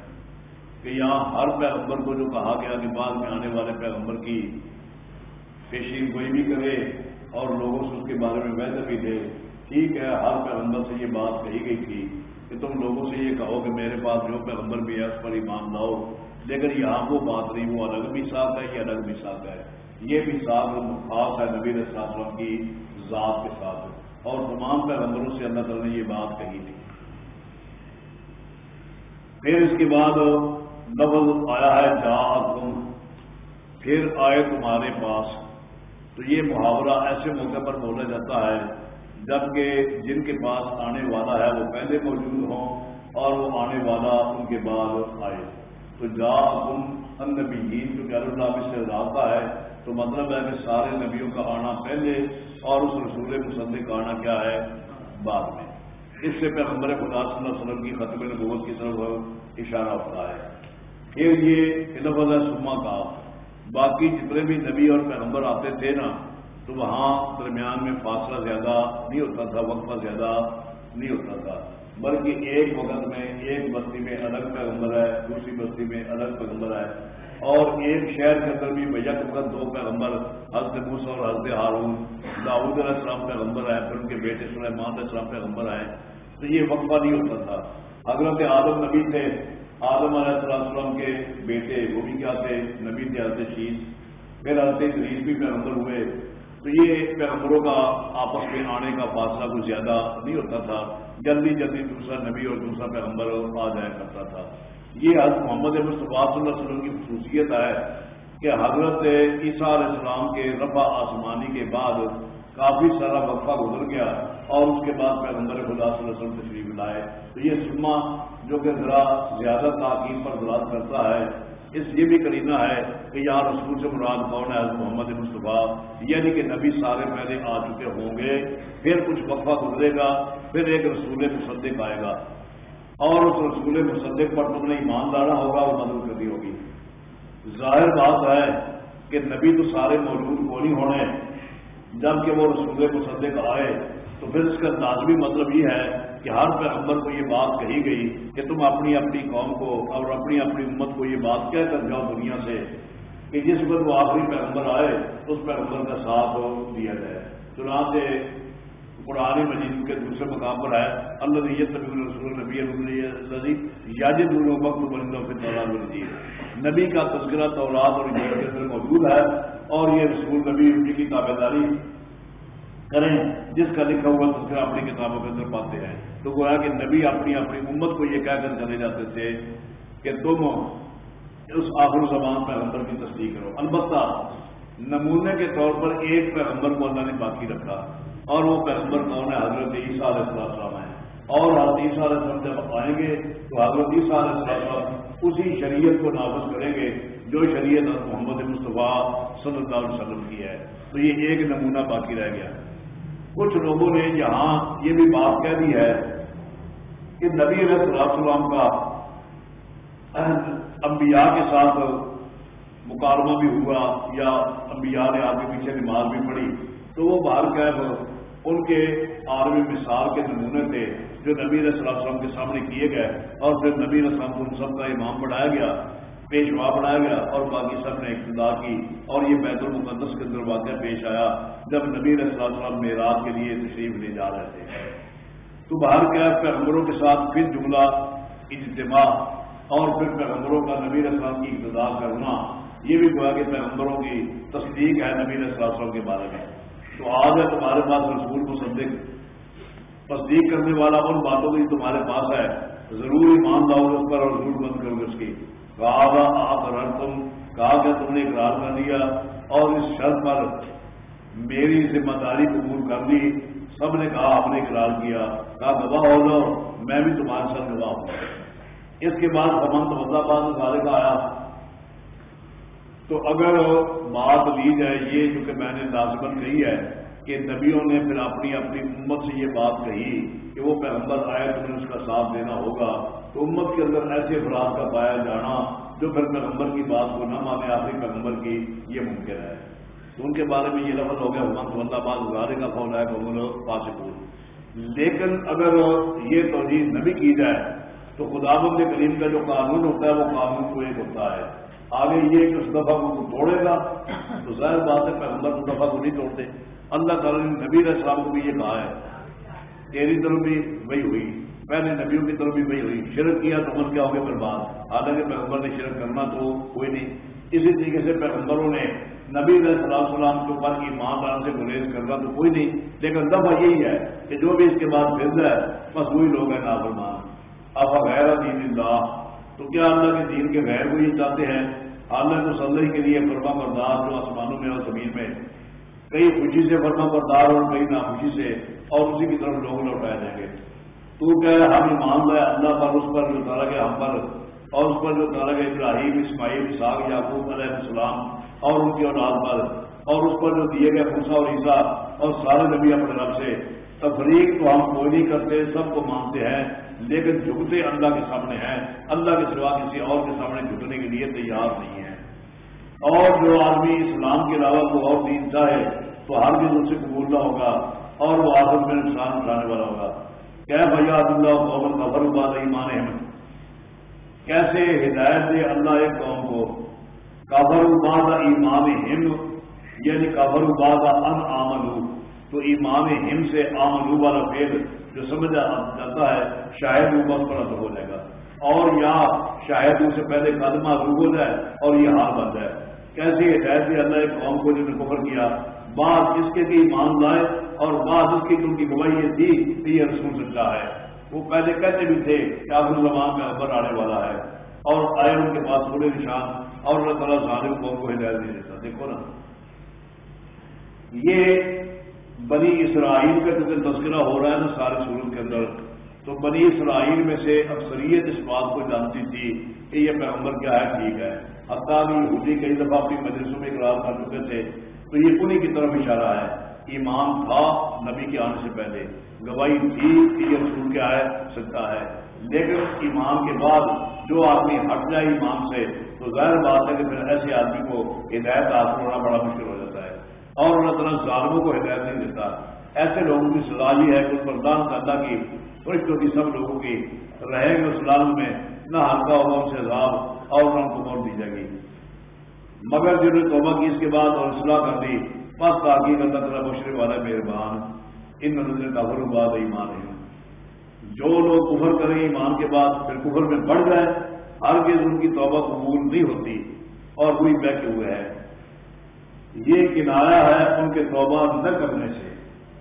کہ یہاں ہر پیغمبر کو جو کہا گیا کہ بعد میں آنے والے پیغمبر کی پیشین کوئی بھی کرے اور لوگوں سے اس کے بارے میں ویسے بھی تھے ٹھیک ہے، ہر پیغمبر سے یہ بات کہی گئی تھی کہ تم لوگوں سے یہ کہو کہ میرے پاس جو پیغمبر بھی ہے، اس پر ایمان لاؤ۔ لیکن یہاں وہ بات نہیں، وہ الگ بھی ساتھ ہے، یہ الگ بھی ساتھ ہے۔ یہ بھی ساتھ خاص ہے نبی السلام کی ذات کے ساتھ۔ اور تمام پیغمبروں سے اللہ تعالیٰ نے یہ بات کہی تھی۔ پھر اس کے بعد لفظ آیا ہے جا تم پھر آئے تمہارے پاس۔ تو یہ محاورہ ایسے موقع پر بولا جاتا ہے جبکہ جن کے پاس آنے والا ہے وہ پہلے موجود ہوں اور وہ آنے والا ان کے بعد آئے۔ تو جا ان نبی جو غیر اللہ سے رابطہ ہے، تو مطلب ہے کہ سارے نبیوں کا آنا پہلے اور اس رسول مصدق کا آنا کیا ہے؟ بعد میں۔ اس سے پیغمبر خدا صلی اللہ علیہ وسلم کی ختم نبوت کی طرف اشارہ ہوتا ہے۔ پھر یہ علم سما کا باقی جتنے بھی نبی اور پیغمبر آتے تھے نا، تو وہاں درمیان میں فاصلہ زیادہ نہیں ہوتا تھا، وقفہ زیادہ نہیں ہوتا تھا۔ بلکہ ایک وقت میں ایک بستی میں الگ پیغمبر ہے، دوسری بستی میں الگ پیغمبر ہے۔ اور ایک شہر کے اندر بھی یک وقت دو پیغمبر، حضرت موس اور حضرت ہارون داود علیہ السلام پیغمبر ہے پھر ان کے بیٹے سلیمان علیہ السلام پیغمبر آئے تو یہ وقفہ نہیں ہوتا تھا۔ حضرت آدم نبی تھے آدم علیہ السلام کے بیٹے وہ بھی کیا تھے؟ نبی تھے، حضرت شیز پھر حضرت شریف بھی پیغمبر ہوئے۔ تو یہ پیغمبروں کا آپس میں آنے کا فاصلہ کچھ زیادہ نہیں ہوتا تھا۔ جلدی جلدی دوسرا نبی اور دوسرا پیغمبر آ جایا کرتا تھا۔ یہ حضرت محمد مصطفیٰ صلی اللہ علیہ وسلم کی خصوصیت ہے کہ حضرت عیسیٰ علیہ السلام کے رفع آسمانی کے بعد کافی سارا وقفہ گزر گیا اور اس کے بعد پیغمبر خدا صلی اللہ علیہ وسلم تشریف لائے۔ تو یہ سما جو کہ ذرا زیادہ تعقیم پر دراد کرتا ہے، اس یہ بھی کرینہ ہے کہ یہاں رسول سے مراد کون ہے؟ محمد مصطفیٰ یعنی کہ نبی سارے پہلے آ چکے ہوں گے، پھر کچھ وقفہ گزرے گا، پھر ایک رسول مصدق آئے گا۔ اور اس رسول مصدق پر تم نے ایمان لانا ہوگا، وہ مدد کرنی ہوگی۔ ظاہر بات ہے کہ نبی تو سارے موجود کو نہیں ہونے جبکہ وہ رسول مصدق آئے۔ تو پھر اس کا لازمی مطلب یہ ہے کہ ہر پیغمبر کو یہ بات کہی گئی کہ تم اپنی اپنی قوم کو اور اپنی اپنی امت کو یہ بات کہہ کر جاؤ دنیا سے کہ جس وقت وہ آخری پیغمبر آئے، اس پیغمبر کا ساتھ دیا جائے۔ چنانچہ قرآن مجید کے دوسرے مقام پر ہے، اللہ یہ رسول نبی یاج وقت بلندوں کے دوران نبی کا تذکرہ تورات اور کے اندر موجود ہے اور یہ رسول نبی ان کی تابے داری کریں، جس کا لکھا ہوا تذکرہ اپنی کتابوں کے اندر پاتے ہیں۔ تو گویا کہ نبی اپنی اپنی امت کو یہ کہہ کر چلے جاتے تھے کہ تم اس آخر زبان پیغمبر کی تصدیق کرو۔ البتہ، نمونے کے طور پر ایک پیغمبر کو اللہ نے باقی رکھا، اور وہ پیغمبر کون ہے؟ حضرت عیسیٰ علیہ السلام ہے اور حضرت عیسیٰ علیہ السلام جب آئیں گے، تو حضرت عیسیٰ علیہ السلام اسی شریعت کو نافذ کریں گے، جو شریعت محمد مصطفیٰ صلی اللہ علیہ وسلم کی ہے۔ تو یہ ایک نمونہ باقی رہ گیا۔ کچھ لوگوں نے یہاں یہ بھی بات کہہ دی ہے کہ نبی علیہ السلام کا انبیاء کے ساتھ مکالمہ بھی ہوا یا انبیاء نے آگے پیچھے نماز بھی پڑھی، تو وہ باہر کیب ان کے عالمی مثال کے نمونے تھے جو نبی علیہ السلام کے سامنے کیے گئے اور پھر نبی علیہ السلام کو ان سب کا امام بڑھایا گیا۔ پیشوا بڑھایا گیا اور باقی سب نے اقتدار کی اور یہ بیت المقدس کے اندر واقعہ پیش آیا جب نبی علیہ السلام معراج کے لیے تشریف لے جا رہے تھے۔ تو باہر کیا پیغمبروں کے ساتھ پھر جملہ، اجتماع اور پھر پیغمبروں کا نبی السلام کی اقتدار کرنا، یہ بھی گویا کہ پیغمبروں کی تصدیق ہے نبی السلام کے بارے میں۔ تو آج ہے تمہارے پاس رسول کو صدق تصدیق کرنے والا ان باتوں کی تمہارے پاس ہے، ضرور ایمان لاؤ اس پر اور ضرور بند کرو اس کی۔ کہا آپ تم کہا کہ تم نے اقرار کر دیا اور اس شرط پر میری ذمہ داری قبول کر دی سب نے کہا آپ نے اقرار کیا۔ کہا، گواہ ہو جاؤ، میں بھی تمہارے ساتھ گواہ ہوں۔ اس کے بعد ہمن تو آباد سارے کا آیا۔ تو اگر بات لی جائے یہ جو کہ میں نے لازمن کہی ہے کہ نبیوں نے پھر اپنی اپنی امت سے یہ بات کہی کہ وہ پیغمبر آئے تو اس کا ساتھ دینا ہوگا۔ تو امت کے اندر ایسے افراد کا پایا جانا جو پھر پیغمبر کی بات کو نہ مانے، آخری پیغمبر کی یہ ممکن ہے۔ تو ان کے بارے میں یہ لفظ ہو گیا حکمت اللہ باد گزارے کا فون ہے قبول پاسپور لیکن اگر یہ توجہ نہ بھی کی جائے تو خدا بند کریم کا جو قانون ہوتا ہے، وہ قانون کو ایک ہوتا ہے۔ آگے یہ کہ اس دفعہ کو توڑے گا، تو ظاہر بات ہے پیغمبر اس دفعہ کو نہیں توڑتے۔ اللہ تعالیٰ نے نبی السلام کو بھی یہ کہا ہے، تیری طرف بھی وہی ہوئی پہلے نبیوں کی طرف بھی وہی ہوئی، شرک کیا تو من کیا ہو گیا برباد، حالانکہ پیغمبر نے شرک کرنا تو کوئی نہیں۔ اسی طریقے سے پیغمبروں نے نبی علیہ السلام السلام کے اوپر کی ماں دان سے گریز کرنا تو کوئی نہیں، لیکن دفعہ یہی ہے کہ جو بھی اس کے بعد پھر ہے، بس وہی لوگ ہیں نافرمان۔ اب غیر دین اللہ، تو کیا اللہ کے دین کے غیر کو یہ چاہتے ہیں؟ اللہ کو سلح کے لیے فرما بردار جو آسمانوں میں اور زمین میں کئی خوشی سے فرما بردار اور کئی ناخوشی سے اور اسی کی طرف لوگ لوٹائے جائیں گے۔ تو کیا ہم ایمان لائے، اللہ پر، اس پر جو تعالیٰ کے ہم پر، اور اس پر جو تعالیٰ کے ابراہیم، اسماعیل ساگ یعقوب علیہ السلام، اور ان کی اولاد پر، اور اس پر جو دیے گئے پھوسا اور عیسیٰ، اور سارے نبی اپنے رب سے۔ تفریق تو ہم کوئی نہیں کرتے، سب کو مانتے ہیں، لیکن جھکتے اللہ کے سامنے ہیں۔ اللہ کے سوا کسی اور کے سامنے جھکنے کے لیے تیار نہیں ہے اور جو آدمی اسلام کے علاوہ کو اور دین چاہے تو ہر دن ان سے قبول نہ ہوگا اور وہ آدم میں نقصان اٹھانے والا ہوگا۔ کیا بھیا اللہ محمد کا باد ایمان احمد کیسے ہدایت دے اللہ ایک قوم کو؟ کابر اباد ایمان ہم یعنی کابر اباد ان آمن تو ایمان ہم سے آمن والا فیل جو سمجھ جاتا ہے، شاید وہ بہت بڑا ہو جائے گا۔ اور یا شاید اس سے پہلے قدمہ روک ہو جائے اور یہ حال بن جائے۔ کیسے ایسے اللہ ایک قوم کو جنہوں نے کفر کیا۔ بعض اس کے بھی ایمان لائے اور بعض اس کی ان کی گواہی یہ تھی کہ یہ رسول سچا ہے۔ وہ پہلے کہتے بھی تھے کہ آپ زبان میں اکبر آنے والا ہے۔ اور آئے ان کے پاس بڑے نشان اور اللہ تعالیٰ ظالم قوم کو ہدایت نہیں دیتا دیکھو نا۔ یہ بنی اسرائیل کا جو تذکرہ ہو رہا ہے نا، سارے سورت کے اندر تو بنی اسرائیل میں سے اکثریت اس بات کو جانتی تھی کہ یہ پیغمبر کیا ہے؟ ٹھیک ہے۔ حتیٰ یہودی کئی دفعہ اپنی مجلسوں میں اقرار کر چکے تھے۔ تو یہ انہیں کی طرف اشارہ ہے۔ ایمان تھا نبی کے آنے سے پہلے۔ گواہی تھی کہ یہ رسول کیا ہے؟ سکتا ہے۔ لیکن ایمان کے بعد جو آدمی ہٹ جائے ایمان سے، تو ظاہر بات ہے کہ پھر ایسے آدمی کو ہدایت حاصل ہونا بڑا مشکل ہو جاتا ہے۔ اور اللہ تعالیٰ ظالموں کو ہدایت نہیں دیتا۔ ایسے لوگوں کی سزا یہ ہے کہ پردان کرتا کی فرشتوں کی سب لوگوں کی رہے گے اس لال میں، نہ ہلکا ہوگا ان سے عذاب اور نہ ان کو موت دی جائے گی۔ مگر جنہوں نے توبہ کی اس کے بعد اور اصلاح کر دی، بس تاکہ اللہ تعالیٰ مشرق والا مہربان، ان نظر کا بھر باد ایمان ہے جو لوگ کفر کریں ایمان کے بعد پھر کفر میں بڑھ گئے ہر کے ان کی توبہ قبول نہیں ہوتی اور وہی بیٹھے ہوئے ہیں۔ یہ کنارہ ہے ان کے توبہ نہ کرنے سے،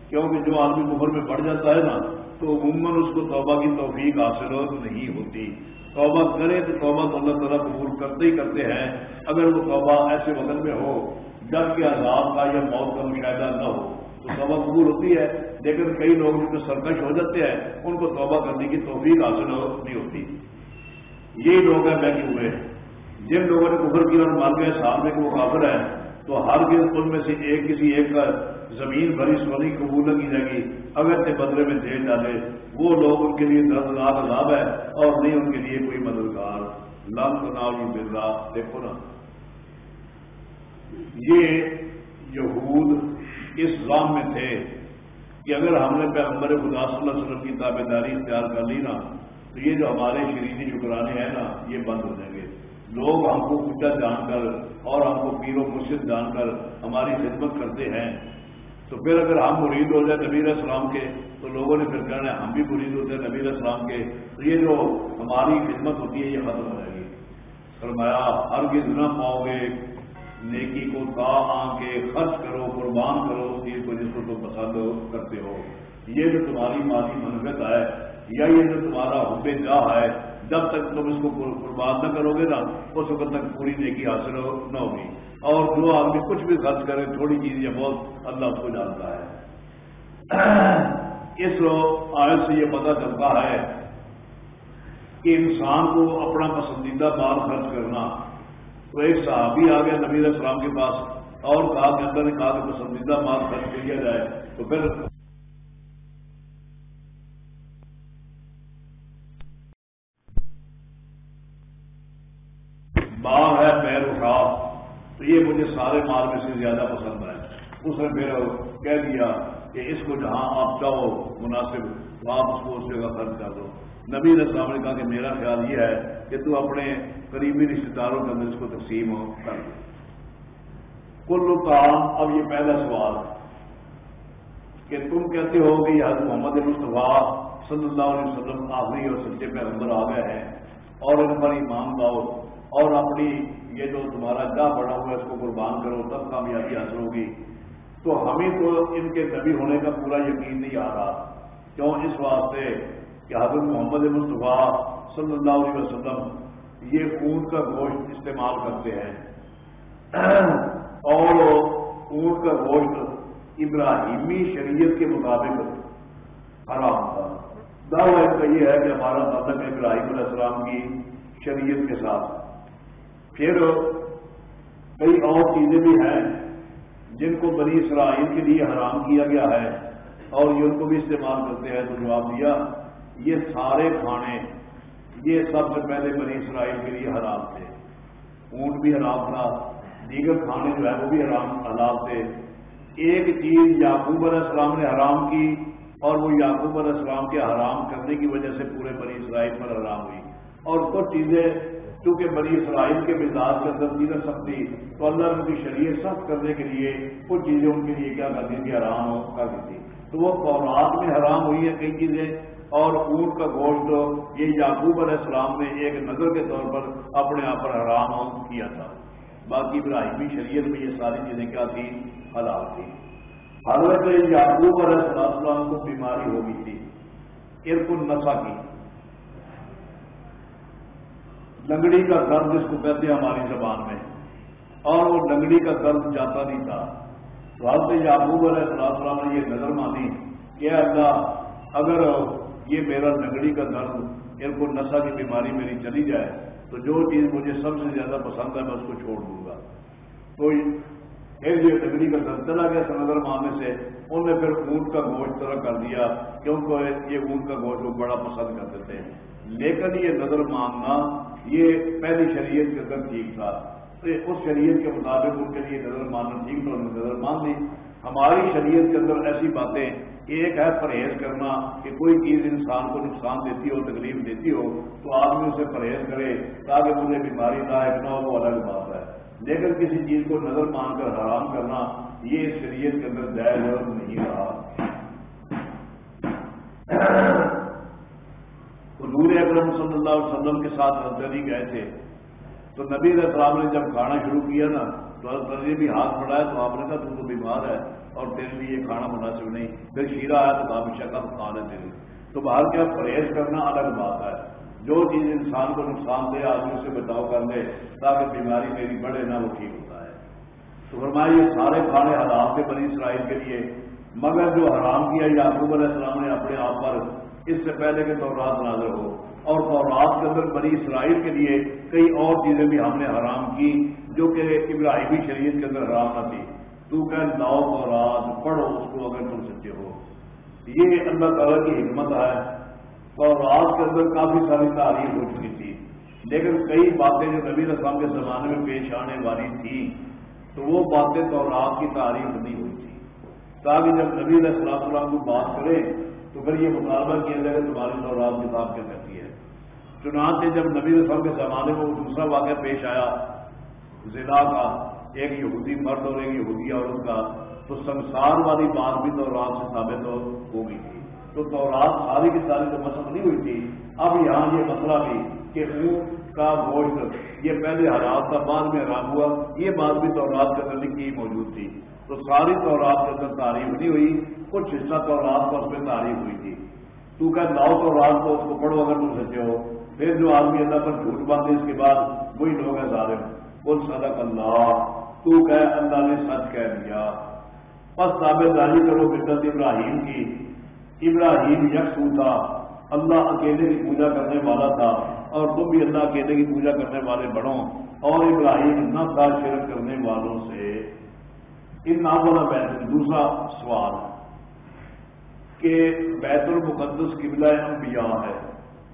کیونکہ جو آدمی کفر میں بڑھ جاتا ہے نا تو عموماً اس کو توبہ کی توفیق حاصل نہیں ہوتی۔ توبہ کرے تو توبہ تو اللہ تعالیٰ قبول کرتے ہی کرتے ہیں۔ اگر وہ توبہ ایسے وطن میں ہو، جبکہ عذاب کا یا موت کا مشاہدہ نہ ہو، تو توبہ قبول ہوتی ہے۔ لیکن کئی لوگ جو سرکش ہو جاتے ہیں، ان کو توبہ کرنے کی توفیق حاصل نہیں ہوتی۔ یہی لوگ ہیں بیٹھے ہوئے۔ جن لوگوں نے کفر کیا اور مار گئے سامنے کے وہ کافر ہیں تو ہر گز ان میں سے ایک کسی ایک کا زمین بھری سونی قبول کی جائے گی اگر سے بدلے میں دے ڈالے وہ لوگ ان کے لیے دردناک عذاب ہے اور نہیں ان کے لیے کوئی مددگار۔ لم تناؤ مل دیکھو نا۔ یہ یہود اس غام میں تھے کہ اگر ہم نے پیغمبر خدا صلی اللہ علیہ وسلم کی تابے داری اختیار کر لی نا، تو یہ جو ہمارے شرینی شکرانے ہیں نا، یہ بند ہو جائیں گے۔ لوگ ہم کو پوچھا جان کر اور ہم کو پیر و مرشد جان کر ہماری خدمت کرتے ہیں۔ تو پھر اگر ہم مرید ہو جائیں نبیر السلام کے، تو لوگوں نے پھر کہنا ہے ہم بھی مرید ہوتے ہیں نبیر السلام کے۔ تو یہ جو ہماری خدمت ہوتی ہے، یہ ختم ہو جائے گی۔ فرمایا ہر کس نہ پاؤ گے، نیکی کو تا آ کے خرچ کرو، قربان کرو، اس چیز کو جس کو تم پسند کرتے ہو۔ یہ جو تمہاری مالی منفت ہے، یا یہ جو تمہارا حب جا ہے جب تک تم اس کو قربان نہ کرو گے نا، اس وقت تک پوری نیکی حاصل نہ ہوگی۔ اور جو آدمی کچھ بھی خرچ کرے، تھوڑی چیز یا بہت اللہ اس کو جانتا ہے۔ اس آیت سے یہ پتہ چلتا ہے کہ انسان کو اپنا پسندیدہ مال خرچ کرنا۔ تو ایک صحابی آ گیا نبی السلام کے پاس اور کہا کہ اللہ نے کہا کہ پسندیدہ مال خرچ کیا جائے تو پھر باغ ہے، پیر اٹھا تو یہ مجھے سارے مال میں سے زیادہ پسند ہے اس نے پھر کہہ دیا کہ اس کو جہاں آپ چاہو مناسب تو آپ اس کو اس جگہ خرچ کر دو. نبی السلام نے کہا کہ میرا خیال یہ ہے کہ تو اپنے قریبی رشتے داروں کے اندر اس کو تقسیم کر دے. کل کام اب یہ پہلا سوال کہ تم کہتے ہو کہ حضرت محمد مصطفیٰ صلی اللہ علیہ وسلم آخری اور سچے پہ آ گئے ہیں اور ان پر ایمان لاؤ. اور اپنی یہ جو تمہارا جا بڑا ہوا ہے، اس کو قربان کرو تب کامیابی حاصل ہوگی۔ تو ہمیں تو ان کے نبی ہونے کا پورا یقین نہیں آ رہا۔ کیوں؟ اس واسطے کہ حضرت محمد مصطفیٰ صلی اللہ علیہ وسلم یہ اونٹ کا گوشت استعمال کرتے ہیں۔ اور اونٹ کا گوشت ابراہیمی شریعت کے مطابق حرام تھا۔ دعوی کا یہ ہے کہ ہمارا مطلب ابراہیم علیہ السلام کی شریعت کے ساتھ پھر کئی اور چیزیں بھی ہیں جن کو بنی اسرائیل کے لیے حرام کیا گیا ہے اور یہ ان کو بھی استعمال کرتے ہیں، تو جواب دیا، یہ سارے کھانے، یہ سب سے پہلے بنی اسرائیل کے لیے حرام تھے۔ اونٹ بھی حرام تھا، دیگر کھانے جو ہے وہ بھی حرام، حلال تھے۔ ایک چیز یعقوب علیہ السلام نے حرام کی اور وہ یعقوب علیہ السلام کے حرام کرنے کی وجہ سے پورے بنی اسرائیل پر حرام ہوئی۔ اور کچھ چیزیں چونکہ بنی اسرائیل کے مزاج کا تبدیل نہ سکتی تو اللہ نے ان کی شریعت سخت کرنے کے لیے کچھ چیزیں ان کے لیے کیا کر دی تھی؟ حرام کر دی تھی۔ تو وہ قورات میں حرام ہوئی ہیں کئی چیزیں، اور اونٹ کا گوشت، یہ یعقوب علیہ السلام نے ایک نظر کے طور پر اپنے آپ پر حرام کیا تھا۔ باقی ابراہیمی شریعت میں یہ ساری چیزیں کیا تھیں؟ حلال تھی حضرت یعقوب علیہ السلام کو بیماری ہو گئی تھی ارک النسا کی۔ لنگڑی کا درد جس کو کہتے ہیں ہماری زبان میں، اور وہ لنگڑی کا درد جاتا نہیں تھا۔ تو حضرت یعقوب علیہ السلام نے یہ نظر مانی کہ اللہ، اگر یہ میرا لنگڑی کا درد ان کو نشا کی بیماری میری چلی جائے، تو جو چیز مجھے سب سے زیادہ پسند ہے، میں اس کو چھوڑ دوں گا۔ تو پھر جو لکڑی کا درد چلا گیا سنگر مانے سے۔ انہوں نے پھر اونٹ کا گوشت طرح کر دیا، کیونکہ یہ اونٹ کا گوشت وہ بڑا پسند کرتے تھے۔ لیکن یہ نظر مانگنا یہ پہلی شریعت کے اندر ٹھیک تھا۔ اس شریعت کے مطابق ان کے لیے نظر ماننا ٹھیک تھا انہوں نے نظر مان لی۔ ہماری شریعت کے اندر ایسی باتیں، ایک ہے پرہیز کرنا کہ کوئی چیز انسان کو نقصان دیتی ہو، تکلیف دیتی ہو، تو آدمی اسے پرہیز کرے تاکہ مجھے بیماری نہ نہ وہ الگ بات ہے۔ لیکن کسی چیز کو نظر مان کر حرام کرنا، یہ شریعت کے اندر جائز نہیں رہا۔ حضور اکرم صلی اللہ علیہ وسلم کے ساتھ حضرت گئے تھے۔ تو نبی علیہ السلام نے جب کھانا شروع کیا نا، تو حضرت علی بھی ہاتھ بڑھایا تو آپ نے کہا تم تو بیمار ہے اور تیرے لیے یہ کھانا مناسب نہیں۔ پھر شیرا آیا تو ہمیشہ کا کھانا ہے تیرے تو باہر کیا پرہیز کرنا الگ بات ہے۔ جو چیز انسان کو نقصان دے آدمی سے بچاؤ کر لے تاکہ بیماری میری بڑھے، نہ وہ ٹھیک ہوتا ہے۔ تو فرمایا، یہ سارے کھانے حرام سے بنی اسرائیل کے لیے، مگر جو حرام کیا، یعقوب علیہ السلام نے اپنے آپ پر اس سے پہلے کے تورات نازر ہو۔ اور تورات کے اندر بنی اسرائیل کے لیے کئی اور چیزیں بھی ہم نے حرام کی، جو کہ ابراہیمی شریعت کے اندر حرام نہ تھی۔ تو کہ لاؤ تورات، پڑھو اس کو اگر تم سچے ہو۔ یہ اللہ تعالیٰ کی حکمت ہے۔ اور آج کے اندر کافی ساری تعریف ہو چکی تھی۔ لیکن کئی باتیں جو نبی رسام کے زمانے میں پیش آنے والی تھی تو وہ باتیں تو رات کی تعریف نہیں ہوئی تھی۔ تاکہ جب نبی علیہ السلام السلام کو بات کرے تو پھر یہ مطالبہ کیا جائے تمہاری تو کتاب کیا کہتی ہے؟ چنانچہ جب نبی رسام کے زمانے میں وہ دوسرا واقعہ پیش آیا ضلع کا ایک یہودی مرد اور ایک یہودی عورت کا، تو سنسار والی بات بھی تو رات سے ثابت ہو گئی تھی۔ تو تورات ساری کی ساری تو مسئلہ نہیں ہوئی تھی۔ اب یہاں یہ مسئلہ بھی کہ اونٹ کا گوشت، یہ پہلے حالات تھا، بعد میں حرام ہوا۔ یہ بات بھی تورات کے اندر لکھی موجود تھی۔ تو ساری تورات کے اندر تعریف نہیں ہوئی، کچھ حصہ تورات پر اس میں تعریف ہوئی تھی۔ تو کہ لاؤ تو رات کو اس کو پڑھو اگر تم سچے ہو۔ پھر جو آدمی اللہ پر جھوٹ باندھے، اس کے بعد وہی لوگ ہیں ظالم۔ کل صدق اللہ، تو کہ اللہ نے سچ کہہ دیا۔ بس ثابت داری کرو بدت ابراہیم کی۔ ابراہیم یکسو تھا۔ اللہ اکیلے کی پوجا کرنے والا تھا اور تم بھی اللہ اکیلے کی پوجا کرنے والے بڑھو اور ابراہیم نہ تھا شرک کرنے والوں سے۔ ان ناموں بیت دوسرا سوال کہ بیت المقدس قبلہ انبیاء ہے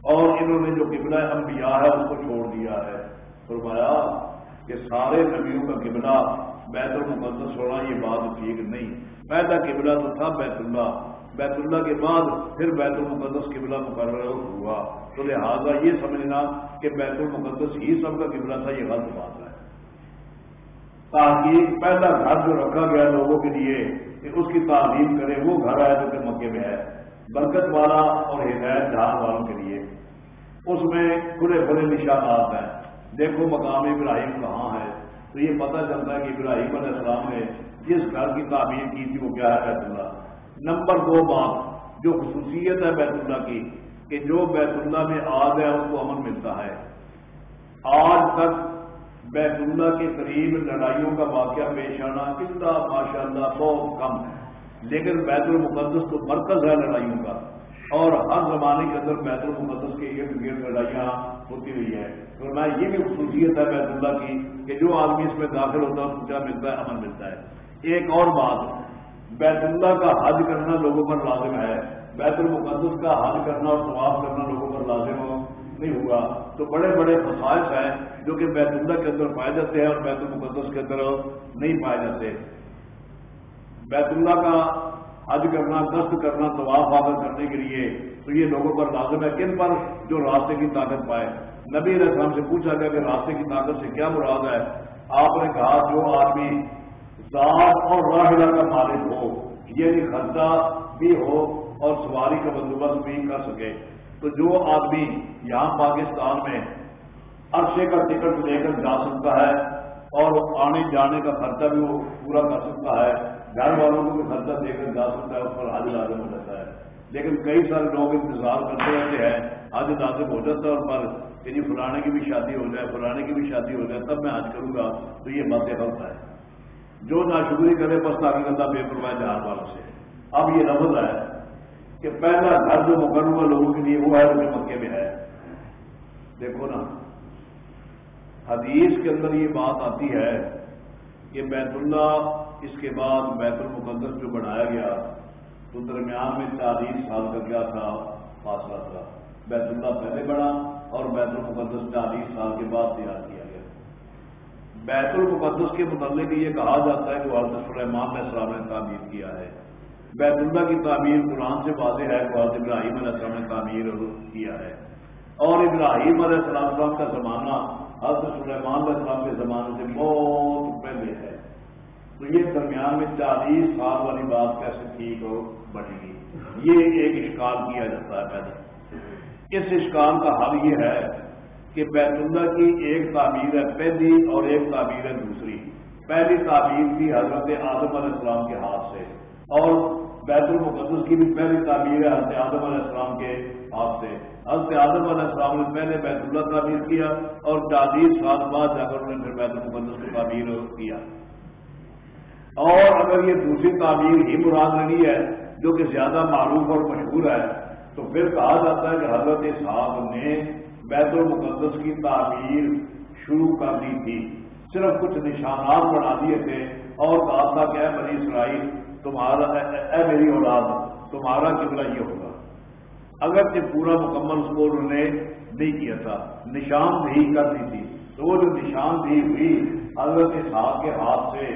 اور انہوں نے جو قبلہ انبیاء ہے اس کو چھوڑ دیا ہے۔ فرمایا کہ سارے نبیوں کا قبلہ بیت المقدس ہونا یہ بات ٹھیک نہیں۔ پہلا قبلہ تو تھا بیت اللہ۔ بیت اللہ کے بعد پھر بیت المقدس قبلہ مقرر ہوا۔ تو لہٰذا یہ سمجھنا کہ بیت المقدس ہی سب کا قبلہ تھا، یہ غلط بات ہے۔ تاکہ پہلا گھر جو رکھا گیا لوگوں کے لیے کہ اس کی تعلیم کرے، وہ گھر ہے جو کہ مکے میں ہے، برکت والا اور ہدایت جہاں والوں کے لیے۔ اس میں کھلے کھلے نشانات ہیں۔ دیکھو مقام ابراہیم کہاں ہے۔ تو یہ پتہ چلتا ہے کہ ابراہیم علیہ السلام نے جس گھر کی تعمیر کی تھی، وہ کیا ہے بیت اللہ۔ نمبر دو بات جو خصوصیت ہے بیت اللہ کی، کہ جو بیت اللہ میں آج ہے، اس کو امن ملتا ہے۔ آج تک بیت اللہ کے قریب لڑائیوں کا واقعہ پیش آنا کتنا ماشاء اللہ بہت کم ہے۔ لیکن بیت المقدس تو مرکز ہے لڑائیوں کا۔ اور ہر زمانے کے اندر بیت المقدس کے ارد گرد لڑائیاں ہوتی ہوئی ہے تو میں یہ بھی خصوصیت ہے بیت اللہ کی کہ جو آدمی اس میں داخل ہوتا ہے، اس کو کیا ملتا ہے، امن ملتا ہے۔ ایک اور بات، بیت اللہ کا حج کرنا لوگوں پر لازم ہے۔ بیت المقدس کا حج کرنا اور سواف کرنا لوگوں پر لازم ہو۔ نہیں ہوا تو بڑے بڑے خصائص ہیں جو کہ بیت اللہ کے اندر پائے جاتے ہیں اور بیت المقدس کے اندر نہیں پائے جاتے۔ بیت اللہ کا حج کرنا، دست کرنا، طواف حاضر کرنے کے لیے تو یہ لوگوں پر لازم ہے کن پر؟ جو راستے کی طاقت پائے۔ نبی علیہ السلام سے پوچھا گیا کہ راستے کی طاقت سے کیا مراد ہے؟ آپ نے کہا، جو آدمی ذات اور راہلہ کا مالک ہو یعنی خرچہ بھی ہو اور سواری کا بندوبست بھی کر سکے۔ تو جو آدمی یہاں پاکستان میں عرصے کا ٹکٹ لے کر جا سکتا ہے اور آنے جانے کا خرچہ بھی وہ پورا کر سکتا ہے، گھر والوں کو بھی خرچہ دے کر جا سکتا ہے، اس پر حاضر لازم ہو جاتا ہے۔ لیکن کئی سارے لوگ انتظار کرتے رہتے ہیں آج نازک ہو جاتا ہے اور پر کہ جی فلانے کی بھی شادی ہو جائے، فلانے کی بھی شادی ہو جائے، تب میں آج کروں گا، تو یہ باتیں غلط ہے۔ جو ناشکری کرے بس تاکہ گندہ بے پرواہ جہاز والوں سے۔ اب یہ لفظ ہے کہ پہلا گھر جو مکرمہ لوگوں کے لیے وہ ہے جو مکے میں ہے۔ دیکھو نا، حدیث کے اندر یہ بات آتی ہے کہ بیت اللہ، اس کے بعد بیت المقدس جو بنایا گیا، تو درمیان میں چالیس سال کا کیا تھا، فاصلہ تھا۔ بیت اللہ پہلے بڑا اور بیت المقدس چالیس سال کے بعد تیار کیا گیا۔ بیت المقدس کے متعلق یہ کہا جاتا ہے کہ حضرت سلیمان علیہ السلام نے تعمیر کیا ہے۔ بیت اللہ کی تعمیر قرآن سے واضح ہے کہ ابراہیم علیہ السلام نے تعمیر کیا ہے۔ اور ابراہیم علیہ السلام صاحب کا زمانہ، حضرت سلیمان علیہ السلام کے زمانے سے بہت پہلے ہے۔ تو یہ درمیان میں چالیس سال والی بات کیسے ٹھیک ہو، بڑھے گی۔ یہ ایک اشکال کیا جاتا ہے پہلے۔ اس اشکال کا حل یہ ہے کہ بیت اللہ کی ایک تعمیر ہے پہلی اور ایک تعمیر ہے دوسری۔ پہلی تعمیر تھی حضرت آدم علیہ السلام کے ہاتھ سے۔ اور بیت المقدس کی بھی پہلی تعمیر ہے حضرت آدم علیہ السلام کے ہاتھ سے۔ حضرت آدم علیہ السلام نے پہلے بیت اللہ تعمیر کیا اور چالیس سال بعد جا کر انہوں نے پھر بیت المقدس کو تعمیر کیا۔ اور اگر یہ دوسری تعمیر ہی مراد نہیں ہے جو کہ زیادہ معروف اور مشہور ہے، تو پھر کہا جاتا ہے کہ حضرت صاحب نے بیت المقدس کی تعمیر شروع کر دی تھی۔ صرف کچھ نشانات بنا دیے تھے اور کہا تھا کہ بنی اسرائیل تمہارا اے میری اولاد، تمہارا قبلہ یہ ہوگا۔ اگر کہ پورا مکمل اس کو انہوں نے نہیں کیا تھا، نشان دہی کر دی تھی، تو وہ جو نشان دہی ہوئی، حضرت صاحب کے ہاتھ سے،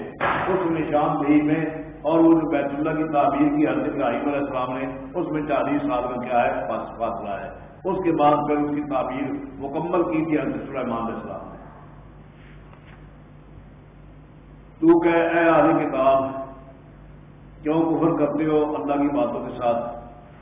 اس نشان دہی میں، اور وہ جو بیت اللہ کی تعبیر کی، حضرت ابراہیم علیہ السلام نے، اس میں چالیس سال کا کیا ہے فاصلہ ہے۔ اس کے بعد پھر اس کی تعبیر مکمل کی تھی، حضرت سلیمان علیہ السلام نے۔ تو کہ اے آدھی کتاب کیوں کفر کرتے ہو؟ اللہ کی باتوں کے ساتھ۔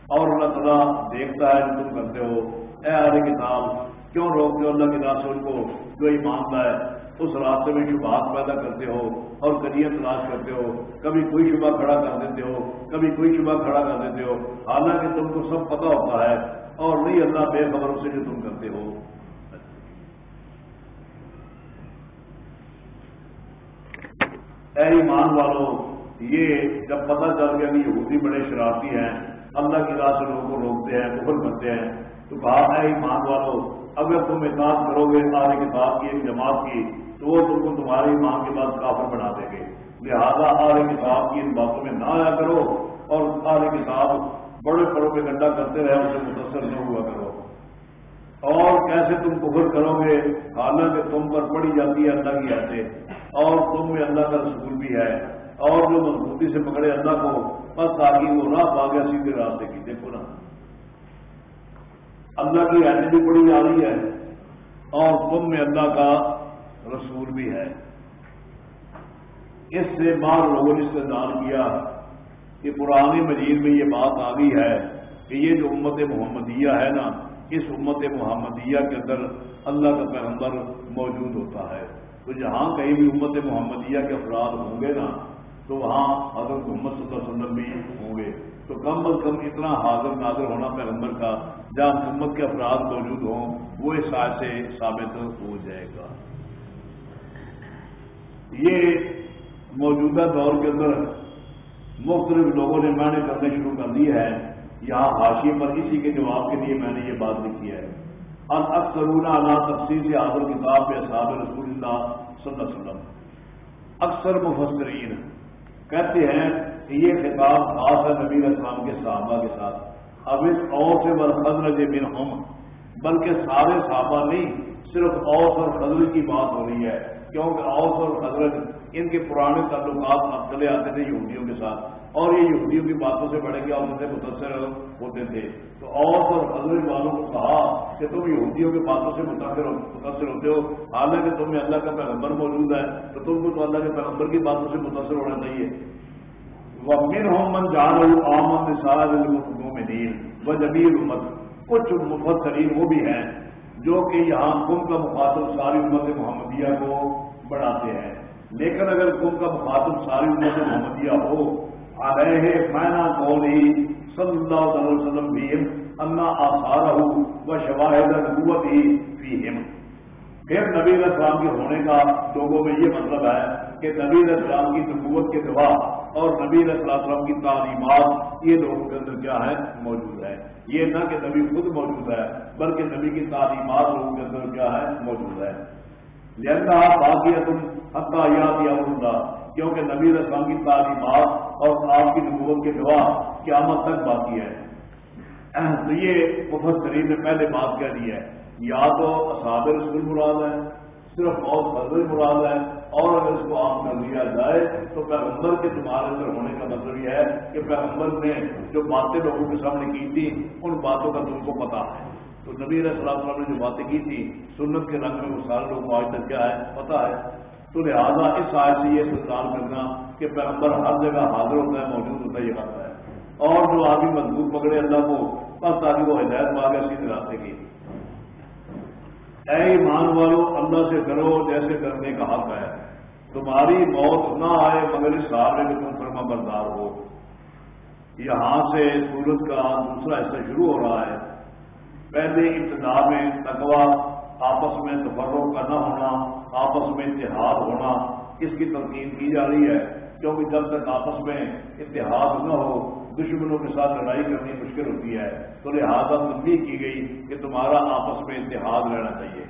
اور اللہ تعالیٰ دیکھتا ہے جو تم کرتے ہو۔ اے آر کتاب، کیوں روکتے ہو اللہ کے راسول کو؟ جو ایمان ہے اس راستے میں شبہات پیدا کرتے ہو اور کریئر تلاش کرتے ہو۔ کبھی کوئی شبہ کھڑا کر دیتے ہو، کبھی کوئی شبہ کھڑا کر دیتے ہو۔ حالانکہ تم کو سب پتا ہوتا ہے۔ اور نہیں، اللہ بے خبروں سے جو تم کرتے ہو۔ اے ایمان والوں یہ جب پتہ چل گیا کہ یہودی بڑے شرارتی ہیں، اللہ کی راہ سے لوگوں کو روکتے ہیں، کفر کرتے ہیں، تو کہا ہے ایمان والو۔ اگر تم اعتماد کرو گے آر کتاب کی، ایک جماعت کی، تو وہ تم کو تمہاری ایمان کے بعد کافر بنا دیں گے۔ لہذا آر کتاب کی ان باتوں میں نہ آیا کرو اور آر کتاب بڑے پڑوں پہ گنڈا کرتے رہے، اسے متاثر نہ ہوا کرو۔ اور کیسے تم کفر کرو گے؟ حالانکہ تم پر پڑی جاتی ہے، اللہ کی آتے اور تم میں اللہ کا رسول بھی ہے۔ اور جو مضبوطی سے پکڑے اللہ کو، بس تاکہ وہ راہ پا گیا سیدھے راستے کی، دیکھو نا۔ اللہ کی ایسی بھی بڑی جا رہی ہے اور تم میں اللہ کا رسول بھی ہے۔ اس سے بعض لوگوں نے استعمال کیا کہ پرانی مجید میں یہ بات آ گئی ہے کہ یہ جو امت محمدیہ ہے نا، اس امت محمدیہ کے اندر اللہ کا پیغمبر موجود ہوتا ہے۔ تو جہاں کہیں بھی امت محمدیہ کے افراد ہوں گے نا تو وہاں حضرت محمد صلی اللہ علیہ وسلم بھی ہوں گے۔ تو کم از کم اتنا حاضر ناظر ہونا پیغمبر کا، جہاں محمد کے افراد موجود ہوں، وہ اس سائے سے ثابت ہو جائے گا۔ یہ موجودہ دور کے اندر مختلف لوگوں نے معنی کرنے شروع کر دی ہے۔ یہاں حاشی پر اسی کے جواب کے لیے میں نے یہ بات لکھی ہے۔ اور اکثر تفصیل سے حاضر کتاب صاحب رسول اللہ صلی اللہ علیہ وسلم۔ اکثر مفسرین کہتے ہیں کہ یہ خطاب خاص ہے نبی اسلام کے صحابہ کے ساتھ۔ اب اس اور سے برخدر بن ہم بلکہ سارے صحابہ نہیں، صرف اوس اور خزر کی بات ہو رہی ہے۔ کیونکہ اوس اور حضرت ان کے پرانے تعلقات اب چلے آتے تھے یہودیوں کے ساتھ۔ اور یہ یہودیوں کی باتوں سے بڑے گیا ان سے متاثر ہوتے تھے۔ تو اوس اور حضرت والوں کو کہا کہ تم یہودیوں کی باتوں سے متاثر متاثر ہوتے ہو۔ حالانکہ تمہیں اللہ کا پیغمبر موجود ہے، تو تم کو تو اللہ کے پیغمبر کی باتوں سے متاثر ہونا چاہیے۔ وہ من من جان آمن سارا میں نیل وہ جبیر امت کچھ مفسرین وہ بھی ہیں جو کہ یہاں کم کا مخاطب ساری امت محمدیہ کو بڑھاتے ہیں۔ لیکن اگر کم کا مخاطب ساری امت محمدیہ ہو آ رہے ہیں صلی اللہ علیہ وسلم بھی اللہ آسارہ و شواہد نبوت ہی فیہم۔ پھر نبی علیہ السلام کے ہونے کا لوگوں میں یہ مطلب ہے کہ نبی علیہ السلام کی نبوت کے گواہ اور نبی علیہ السلام کی تعلیمات، یہ لوگوں کے اندر کیا ہے؟ موجود ہے۔ یہ نہ کہ نبی خود موجود ہے، بلکہ نبی کی تعلیمات لوگوں کے اندر کیا ہے؟ موجود ہے۔ لہذا باقی تم حقا یاد یا اللہ کیونکہ نبی علیہ السلام کی تعلیمات اور آپ کی نبوت کے گواہ قیامت تک باقی ہے۔ تو یہ مفسرین نے پہلے بات کہہ دی ہے یا تو اصحاب رسول مراد ہے صرف بہت فضل مراد ہے اور اگر اس کو عام کر دیا جائے تو پیغمبر کے تمہارے اندر ہونے کا مطلب یہ ہے کہ پیغمبر نے جو باتیں لوگوں کے سامنے کی تھی ان باتوں کا تم کو پتا ہے۔ تو نبی علیہ السلام نے جو باتیں کی تھی سنت کے رنگ میں وہ سارے لوگوں کو آج تک کیا ہے پتا ہے۔ تو لہٰذا اس آئے سے یہ سلطان کرنا کہ پیغمبر ہر جگہ حاضر ہوتا ہے، موجود ہوتا ہے، یہ بات ہے۔ اور جو آدمی مضبوط پکڑے اللہ کو، بس تاکہ وہ ہدایت مانگے سیدھے راستے کی۔ اے ایمان والو، اللہ سے ڈرو، جیسے ڈرنے کا حق ہے۔ تمہاری موت نہ آئے مگر اس سال میں تم فرما بردار ہو۔ یہاں سے سورج کا دوسرا حصہ شروع ہو رہا ہے۔ پہلے ابتدا میں تقوا آپس میں تفروں کا نہ ہونا، آپس میں اتحاد ہونا، اس کی تنقید کی جا رہی ہے۔ کیونکہ جب تک آپس میں اتحاد نہ ہو، دشمنوں کے ساتھ لڑائی کرنی مشکل ہوتی ہے۔ تو لہٰذا تنبیہ کی گئی کہ تمہارا آپس میں اتحاد رہنا چاہیے۔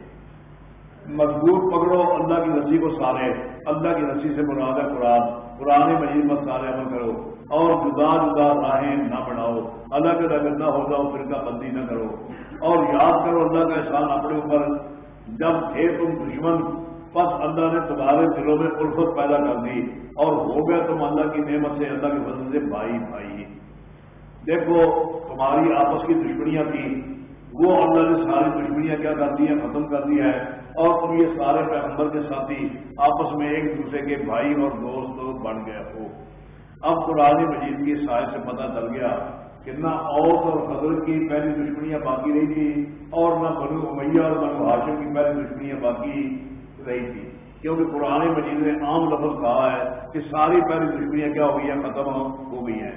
مضبوط پکڑو اللہ کی رسی کو سارے۔ اللہ کی رسی سے مراد ہے قرآن۔ قرآن مجید میں سارے عمل کرو۔ اور جدا جدا راہیں نہ بڑھاؤ الگ الگ نہ ہو جاؤ فرقہ بندی نہ کرو۔ اور یاد کرو اللہ کا احسان اپنے اوپر، جب تھے تم دشمن بس اللہ نے تمہارے دلوں میں الفت پیدا کر دی اور ہو گیا تم اللہ کی نعمت سے اللہ کے فضل سے بھائی بھائی۔ دیکھو، تمہاری آپس کی دشمنیاں تھیں۔ وہ اللہ نے ساری دشمنیاں کیا کر دی ہیں، ختم کر دی ہے اور تم یہ سارے پیغمبر کے ساتھی آپس میں ایک دوسرے کے بھائی اور دوست بن گئے ہو۔ اب قرآن مجید کی سائے سے پتہ چل گیا کہ نہ اوس اور حضرت کی پہلی دشمنیاں باقی رہی تھی اور نہ بنو امیہ اور بنو ہاشم کی پہلی دشمنیاں باقی رہی تھی کیونکہ قرآن مجید نے عام لفظ کہا ہے کہ ساری پہلی دشمنیاں کیا ہو گئی ہیں؟ ختم ہو گئی ہیں۔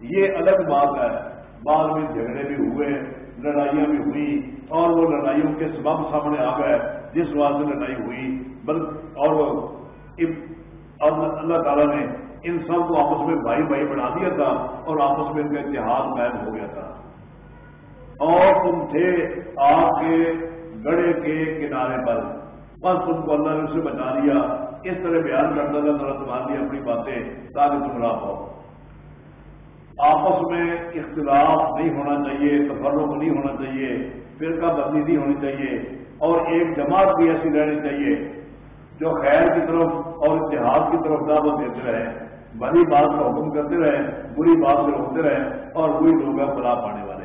یہ الگ بات ہے۔ بعد میں جھگڑے بھی ہوئے، لڑائیاں بھی ہوئی، اور وہ لڑائیوں کے سبب سامنے آ گئے، جس بات سے لڑائی ہوئی۔ بلکہ اور اللہ تعالیٰ نے ان سب کو آپس میں بھائی بھائی بنا دیا تھا اور آپس میں ان کا اتحاد قائم ہو گیا تھا۔ اور تم تھے آپ کے گڑے کے کنارے پر۔ بس تم کو اللہ نے اسے بچا لیا۔ اس طرح بیان کرتا تھا ذرا تمہاری اپنی باتیں تاکہ تم راہ پاؤ۔ آپس میں اختلاف نہیں ہونا چاہیے، تفرق نہیں ہونا چاہیے، فرقہ بندی نہیں ہونی چاہیے، اور ایک جماعت بھی ایسی رہنی چاہیے جو خیر کی طرف اور اتحاد کی طرف دعوت دیتے رہے۔ بڑی بات کا حکم کرتے رہے، بری بات سے روکتے رہے اور وہی لوگ ہیں پانے والے۔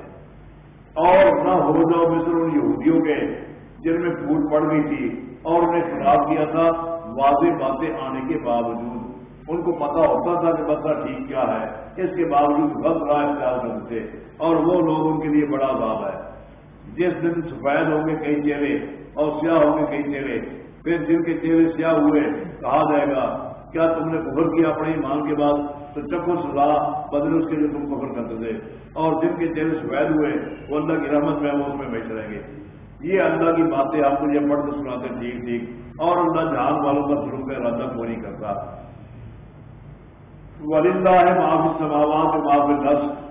اور نہ ہو جاؤ مصر ان یہودیوں کے جن میں پھوٹ پڑ گئی تھی اور انہیں خراب کیا تھا۔ واضح باتیں آنے کے باوجود ان کو پتا ہوتا تھا کہ بچہ ٹھیک کیا ہے۔ اس کے باوجود غلط راہ اختیار کرتے تھے اور وہ لوگ ان کے لیے بڑا عذاب ہے۔ جس دن سفید ہوں گے کئی چہرے اور سیاہ ہوں گے کئی چہرے۔ پھر جن کے چہرے سیاہ ہوئے، کہا جائے گا کیا تم نے کفر کیا اپنے ایمان کے بعد تو چکو سزا بدل اس کے لیے تم کفر کرتے تھے اور جن کے چہرے سفید ہوئے، وہ اللہ کی رحمت میں وہ اس میں بیٹھ رہیں گے۔ یہ اللہ کی باتیں آپ کو یہ پڑھ کے سناتے ٹھیک ٹھیک۔ اور اللہ جہان والوں کا شروع کا ارادہ کو نہیں کرتا۔ ولندہ ہے معاف سماوات معاف دس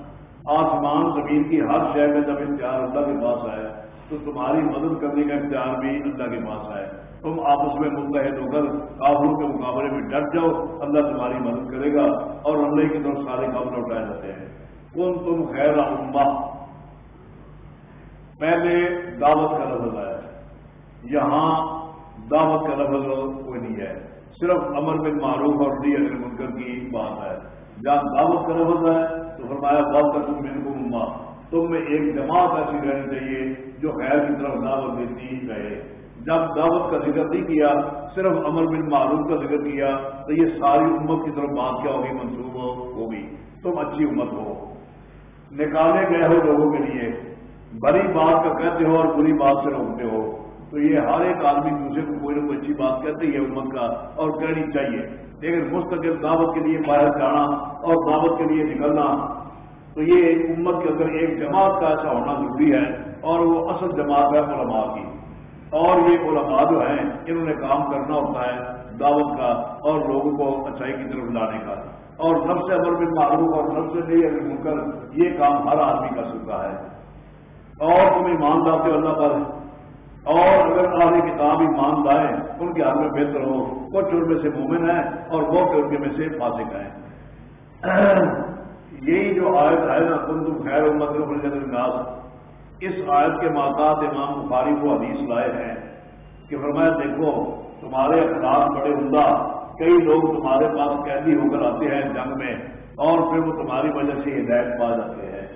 آسمان، زمین کی ہر شہر کا جب اختیار اللہ کے پاس آئے تو تمہاری مدد کرنے کا اختیار بھی اللہ کے پاس آئے تم آپس میں متحد ہو کر کابل کے مقابلے میں ڈٹ جاؤ، اللہ تمہاری مدد کرے گا اور اللہ کی طرف سارے کام لوٹائے جاتے ہیں۔ کون تم خیر اما پہلے دعوت کا لفظ آیا یہاں دعوت کا لفظ کوئی نہیں ہے۔ صرف امر بن معروف اور دی اگر منکر کی بات ہے۔ جہاں دعوت کا لفظ ہے تو فرمایا بہت کا تم میرے کو تم میں ایک جماعت ایسی رہنی چاہیے جو خیر کی طرف دعوت دیتی رہے۔ جب دعوت کا ذکر نہیں کیا، صرف امر بن معروف کا ذکر کیا، تو یہ ساری امت کی طرف بات کیا ہوگی منسوخ ہوگی۔ تم اچھی امت ہو۔ نکالے گئے ہو لوگوں کے لیے۔ بڑی بات کا کہتے ہو اور بری بات سے روکتے ہو۔ تو یہ ہر ایک آدمی دوسرے کو کوئی نہ کوئی اچھی بات کہتے ہے امت کا اور کہنی چاہیے۔ لیکن مستقل دعوت کے لیے باہر جانا اور دعوت کے لیے نکلنا، تو یہ امت کے اندر ایک جماعت کا ایسا ہونا ضروری ہے۔ اور وہ اصل جماعت ہے علماء کی۔ اور یہ علماء جو ہیں، انہوں نے کام کرنا ہوتا ہے دعوت کا اور لوگوں کو اچھائی کی طرف لانے کا۔ اور نب سے امر بن معروف اور نب سے نہیں، اگر کر یہ کام ہر آدمی کر سکتا ہے۔ اور تم ایمان لاتے ہو اللہ پر۔ اور اگر آگے کتاب ایمان لائیں، ان کے ہاتھ میں بہتر ہو۔ کچھ ان میں سے مومن ہیں اور وہ ان کے میں سے فاسق ہیں۔ یہی جو آیت ہے نا تم تم خیر الناس۔ اس آیت کے ماتات امام بخاری کو حدیث لائے ہیں کہ فرمایا دیکھو، تمہارے اخلاق بڑے عمدہ، کئی لوگ تمہارے پاس قیدی ہو کر آتے ہیں جنگ میں اور پھر وہ تمہاری وجہ سے ہدایت پا جاتے ہیں۔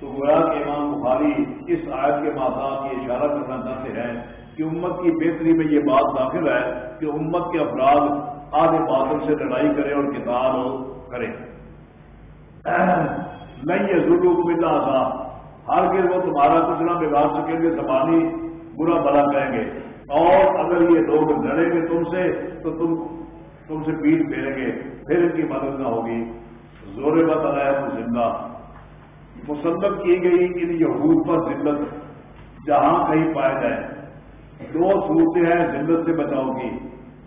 تو گویا کہ امام بخاری اس آیت کے ماتات یہ اشارہ کرنا چاہتے ہیں کہ امت کی بہتری میں یہ بات داخل ہے کہ امت کے افراد آدھے بادل سے لڑائی کریں اور کتاب کریں۔ نہیں ہے ضرور کو ملنا تھا ہر کے وہ تمہارا کچھ نہ بگاڑ سکیں گے، زبانی برا بھلا کہیں گے۔ اور اگر یہ لوگ لڑیں گے تم سے، تو تم تم سے پیٹ پھیریں گے۔ پھر ان کی مدد نہ ہوگی۔ زور بتا رہا ہے زندہ۔ مسدت کی گئی ان یہود پر ذلت جہاں کہیں پائے جائیں دو صورتیں ہیں ذلت سے بچاؤ کی۔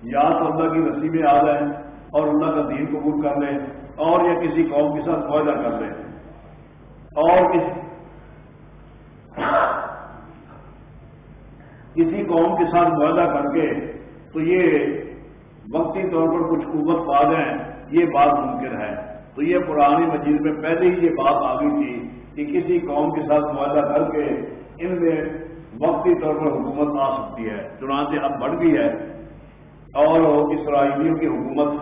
یا تو اللہ کی رسی میں آ جائیں اور اللہ کا دین قبول کر لیں اور یا کسی قوم کے ساتھ معاہدہ کر لیں۔ اور کسی قوم کے ساتھ معاہدہ کر کے تو یہ وقتی طور پر کچھ قوت پا جائیں، یہ بات ممکن ہے۔ تو یہ پرانی مجید میں پہلے ہی یہ بات آ گئی تھی کہ کسی قوم کے ساتھ معاہدہ کر کے ان میں وقتی طور پر حکومت آ سکتی ہے۔ چنانچہ اب بڑھ گئی ہے۔ اور اسرائیلیوں کی حکومت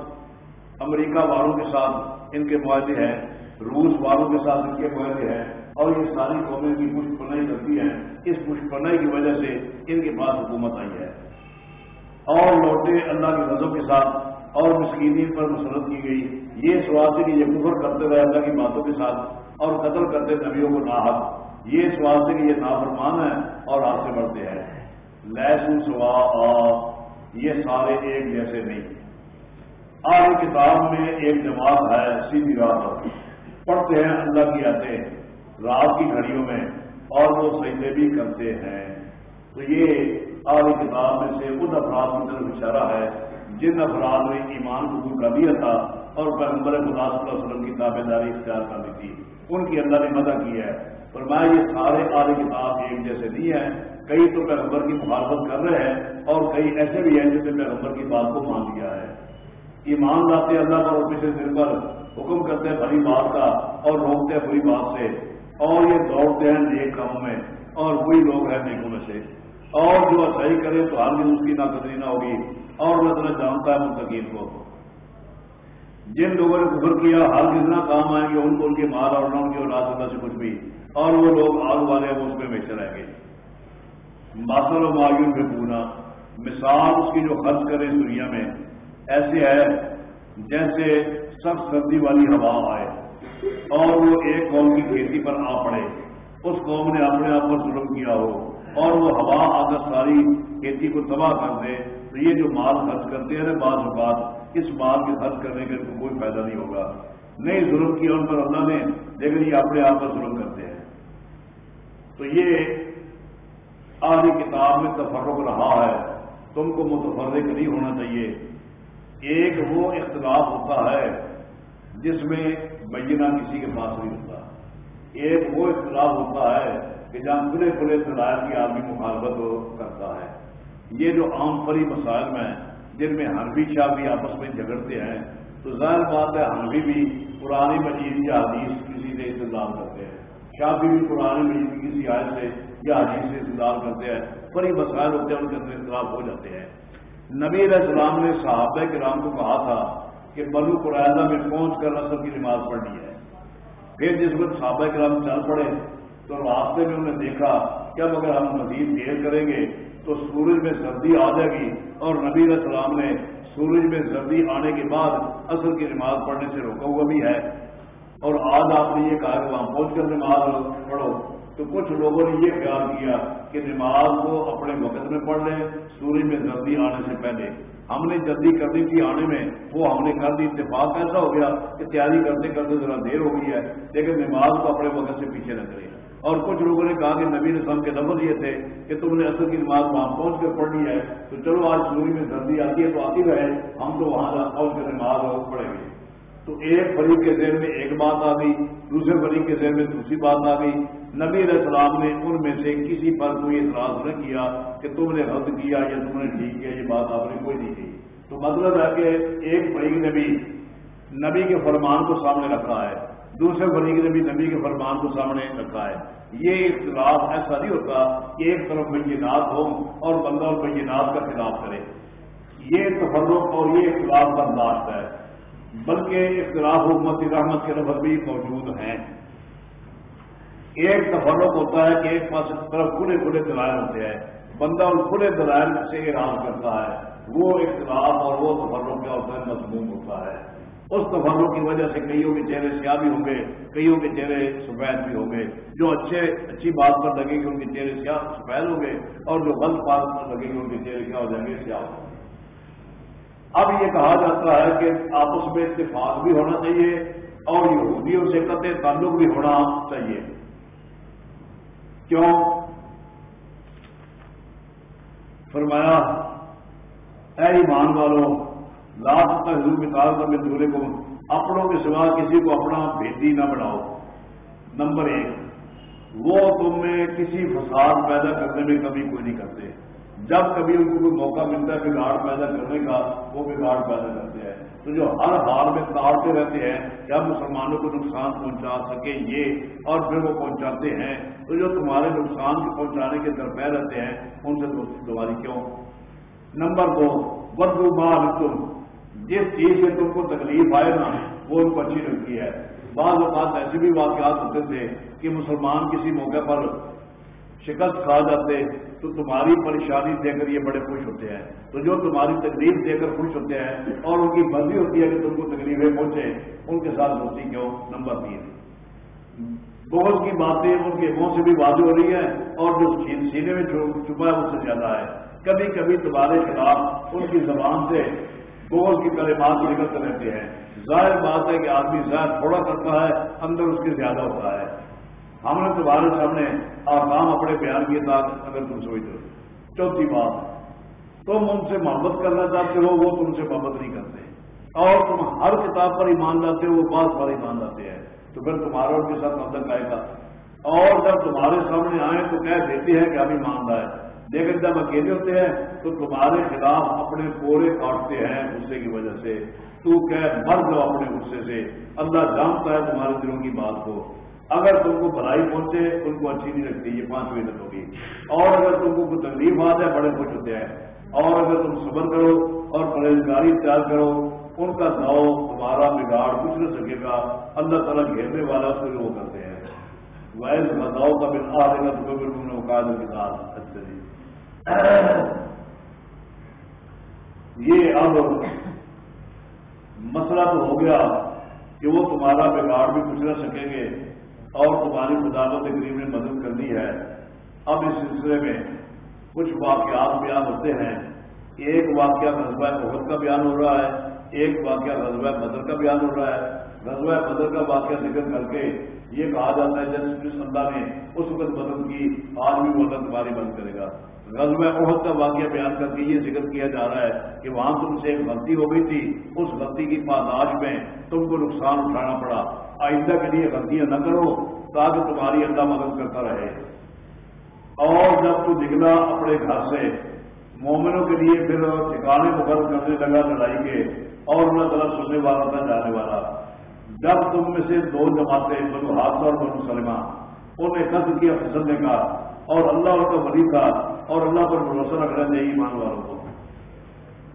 امریکہ والوں کے ساتھ ان کے معاہدے ہیں، روس والوں کے ساتھ ان کے معاہدے ہیں۔ اور یہ ساری قومیں کی پشت کرتی ہیں۔ اس پشت پنائی کی وجہ سے ان کے پاس حکومت آئی ہے۔ اور لوٹے اللہ کے نظم کے ساتھ اور مسکینی پر مسرت کی گئی۔ یہ سوال سے کہ یہ کفر کرتے رہے اللہ کی باتوں کے ساتھ اور قتل کرتے نبیوں کو ناحق۔ یہ سوال سے کہ یہ نافرمان ہے اور ہاتھ سے بڑھتے ہیں۔ لہسن سوا یہ سارے ایک جیسے نہیں۔ آج کتاب میں ایک جماعت ہے، سیدھی راہ پڑھتے ہیں اللہ کی آتے رات کی گھڑیوں میں اور وہ سجدے بھی کرتے ہیں۔ تو یہ آج کتاب میں سے ان افراد کی طرف اشارہ ہے جن افراد نے ایمان قبول کر دیا تھا اور پیغمبر خدا صلی اللہ علیہ وسلم کی تابے داری اختیار کر دی تھی۔ ان کی اللہ نے مدد کی ہے۔ پر میں یہ سارے آل کتاب ایک جیسے نہیں ہیں۔ کئی تو پیغمبر کی مخالفت کر رہے ہیں اور کئی ایسے بھی ہیں جس نے پیغمبر کی بات کو مان لیا ہے۔ ایمان لاتے اللہ پر پچھلے دن پر حکم کرتے ہیں بات کا اور روکتے بری بات سے۔ اور یہ دوڑتے ہیں نیک کاموں میں، اور وہی لوگ ہیں نیکوں میں سے۔ اور جو اچھائی کرے تو ہر دن اس کی ناقدری نہ ہوگی۔ اور اللہ تعالیٰ جانتا ہے مستقیم کو۔ جن لوگوں نے کفر کیا، ہر کتنا کام آئیں گے، ان کو ان کے مال اور ان کی اولاد اللہ سے کچھ بھی۔ اور وہ لوگ آگ والے ہیں، وہ اس میں بیچ رہیں گے۔ ماسل و معیون میں پونا۔ مثال اس کی جو خرچ کرے اس دنیا میں، ایسے ہے جیسے سخت سردی والی ہوا آئے۔ اور وہ ایک قوم کی کھیتی پر آ پڑے۔ اس قوم نے اپنے آپ پر ظلم کیا ہو اور وہ ہوا آگر ساری کھیتی کو تباہ کر دے۔ تو یہ جو مال خرچ کرتے ہیں بعض اوقات، اس مال کے خرچ کرنے کا کوئی فائدہ نہیں ہوگا۔ نہیں ظلم کیا ان پر اللہ نے، لیکن یہ اپنے آپ پر ظلم کرتے ہیں۔ تو یہ آدھی کتاب میں تفرق رہا ہے۔ تم کو متفرق نہیں ہونا چاہیے۔ ایک وہ اختلاف ہوتا ہے جس میں بینہ کسی کے پاس نہیں ہوتا۔ ایک وہ اختلاف ہوتا ہے کہ جہاں کھلے کھلے دلائل کی آدمی مخالفت کرتا ہے۔ یہ جو عام فری مسائل میں جن میں ہنفی شاہ بھی آپس میں جھگڑتے ہیں، تو ظاہر بات ہے ہنفی بھی پرانی مجید یا حدیث کسی سے انتظار کرتے ہیں۔ شافی بھی پرانی مجید کسی آئے سے یا حدیث سے انتظار کرتے ہیں۔ فری مسائل ہوتے ہیں، ان کے اندر اختلاف ہو جاتے ہیں۔ نبی علیہ السلام نے صحابہ کرام کو کہا تھا کہ بلو قرآدہ میں پہنچ کر اصل کی نماز پڑھنی ہے۔ پھر جس وقت صحابہ کرام چل پڑے، تو راستے میں انہوں نے دیکھا کہ اب اگر ہم مزید دیر کریں گے، تو سورج میں سردی آ جائے گی۔ اور نبی علیہ السلام نے سورج میں سردی آنے کے بعد اصل کی نماز پڑھنے سے روکا ہوا بھی ہے۔ اور آج آپ نے یہ کہا کہ وہاں پہنچ کر نماز پڑھو۔ تو کچھ لوگوں نے یہ خیال کیا کہ نماز کو اپنے وقت میں پڑھ لیں، سورج میں سردی آنے سے پہلے۔ ہم نے جلدی کرنی تھی آنے میں، وہ ہم نے کر دی، اتفاق ایسا ہو گیا کہ تیاری کرتے کرتے ذرا دیر ہو گئی ہے، لیکن نماز کو اپنے وقت سے پیچھے لگ رہی ہے۔ اور کچھ لوگوں نے کہا کہ نبی رسم کے لفظ یہ تھے کہ تم نے اصل کی نماز وہاں پہنچ کر پڑھنی ہے، تو چلو آج سوری میں سردی آتی ہے تو آتی رہے، ہم تو وہاں پہنچ کر نماز پڑھیں گے۔ تو ایک فریق کے ذہن میں ایک بات آ گئی، دوسرے فریق کے ذہن میں دوسری بات آ گئی۔ نبی علیہ السلام نے ان میں سے کسی پر کوئی اعتراض نہ کیا کہ تم نے رد کیا یا تم نے ٹھیک کیا، یہ بات آپ نے کوئی نہیں کی تو مطلب ہے کہ ایک فریق نے بھی نبی کے فرمان کو سامنے رکھا ہے، دوسرے فریق نے بھی نبی کے فرمان کو سامنے رکھا ہے۔ یہ اختلاف ایسا نہیں ہوتا کہ ایک طرف بینات ہو اور بندہ بینات کا خلاف کرے۔ یہ تفرق اور یہ اختلاف برداشت ہے۔ بلکہ اختلاف حکومت رحمت کے نفر بھی موجود ہیں۔ ایک تفرق ہوتا ہے کہ ایک پاس طرف کھلے کھلے دلائل ہوتے ہیں، بندہ ان کھلے دلائل سے ارام کرتا ہے۔ وہ اختلاف اور وہ تفرق کیا ہوتا ہے مضمون ہوتا ہے۔ اس تفرق کی وجہ سے کئیوں کے چہرے سیاہ بھی ہوں گے، کئیوں کے چہرے سفید بھی ہوں گے۔ جو اچھے، اچھی بات پر لگے گی، ان کے چہرے سیاہ، سفید ہوں گے۔ اور جو غلط بات پر لگے گی، ان کے چہرے کیا ہو جائیں گے، سیاہ ہوں گے۔ اب یہ کہا جاتا ہے کہ آپس میں اتفاق بھی ہونا چاہیے اور یہودیوں سے قطع تعلق بھی ہونا چاہیے۔ کیوں؟ فرمایا، اے ایمان والوں لاس تک حضور مثال کا میں کو اپنوں کے سوا کسی کو اپنا بھیتی نہ بناؤ۔ نمبر ایک، وہ تم میں کسی فساد پیدا کرنے میں کبھی کوئی نہیں کرتے۔ جب کبھی ان کو کوئی موقع ملتا ہے بگاڑ پیدا کرنے کا، وہ بگاڑ پیدا کرتے ہیں۔ تو جو ہر حال میں تاڑتے رہتے ہیں، کیا مسلمانوں کو نقصان پہنچا سکے یہ؟ اور پھر وہ پہنچاتے ہیں۔ تو جو تمہارے نقصان کو پہنچانے کے درپے رہتے ہیں، ان سے دوستی دوباری کیوں؟ نمبر دو، بدو بار تم۔ جس چیز سے تم کو تکلیف آئے نا وہ ان کو اچھی لگتی ہے۔ بعض اوقات ایسے بھی واقعات ہوتے تھے کہ مسلمان کسی موقع پر شکست کھا جاتے تو تمہاری پریشانی دے کر یہ بڑے خوش ہوتے ہیں۔ تو جو تمہاری تکلیف دے کر خوش ہوتے ہیں اور ان کی مرضی ہوتی ہے کہ تم کو تکلیفیں پہنچے ان کے ساتھ دوستی کیوں؟ نمبر تین۔ بہت کی باتیں ان کے منہ سے بھی واضح ہو رہی ہیں اور جو سینے میں چھپا ہے، اس سے زیادہ ہے۔ کبھی کبھی تمہارے خلاف ان کی زبان سے بہت کی کلمات نکلتے رہتے ہیں۔ ظاہر بات ہے کہ آدمی ظاہر تھوڑا کرتا ہے، اندر اس کے زیادہ ہوتا ہے۔ ہم نے تمہارے سامنے آکام اپنے بیان کیے تھا، اگر تم سوچتے ہو۔ چوتھی بات، تم ان سے محبت کرنا چاہتے ہو، وہ تم سے محبت نہیں کرتے۔ اور تم ہر کتاب پر ایمان لاتے ہو، وہ بات پر ایمان لاتے ہیں۔ تو پھر تمہارا ان کے ساتھ مدد آئے گا اور جب تمہارے سامنے آئے تو کہہ دیتے ہیں کہ ابھی مان ہے لیکن جب اکیلے ہوتے ہیں تو تمہارے خلاف اپنے پورے کاٹتے ہیں غصے کی وجہ سے۔ تو کہ مر جاؤ اپنے غصے سے۔ اللہ جانتا ہے تمہارے دلوں کی بات کو۔ اگر تم کو بھلائی پہنچے ان کو اچھی نہیں لگتی، یہ پانچ محنت ہوگی۔ اور اگر تم کو کوئی تکلیف آ جائے، بڑے خوش ہوتے ہیں۔ اور اگر تم صبر کرو اور پرہیزگاری تیار کرو، ان کا داؤ تمہارا بگاڑ کچھ نہ سکے گا۔ اللہ تعالیٰ گھیرنے والا سے وہ کرتے ہیں۔ ویس بتاؤ کا بن آ رہے گا تو پھر تم نے اوقات کے ساتھ اچھا جی۔ یہ اب مسئلہ تو ہو گیا کہ وہ تمہارا بگاڑ بھی کچھ نہ سکیں گے۔ اور تمہاری مداوت کریم نے مدد کرنی ہے۔ اب اس سلسلے میں کچھ واقعات بیان ہوتے ہیں۔ ایک واقعہ غزبۂ بہت کا بیان ہو رہا ہے، ایک واقعہ غذبۂ بدر کا بیان ہو رہا ہے۔ غزبۂ بدر کا واقعہ ذکر کر کے یہ کہا جاتا ہے جس جس اللہ نے اس وقت مدد کی آج بھی مدد تمہاری بند کرے گا۔ غزب عہد کا واقعہ بیان کر کے یہ ذکر کیا جا رہا ہے کہ وہاں تم سے ایک غلطی ہو گئی تھی، اس غلطی کی پاداش میں تم کو نقصان اٹھانا پڑا۔ آئندہ کے لیے غلطیاں نہ کرو تاکہ تمہاری اللہ مدد کرتا رہے۔ اور جب تو نکلا اپنے گھر سے، مومنوں کے لیے پھر ٹھکانے مقرر کرنے لگا لڑائی کے، اور اللہ تعالیٰ سننے والا تھا جانے والا۔ جب تم میں سے دو جماعتیں بنو حادثہ اور بنو سلما انہوں نے قتل کیا پسندنے کا اور اللہ ان کا ولی تھا اور اللہ پر بھروسہ رکھنا چاہیے ایمان والوں کو۔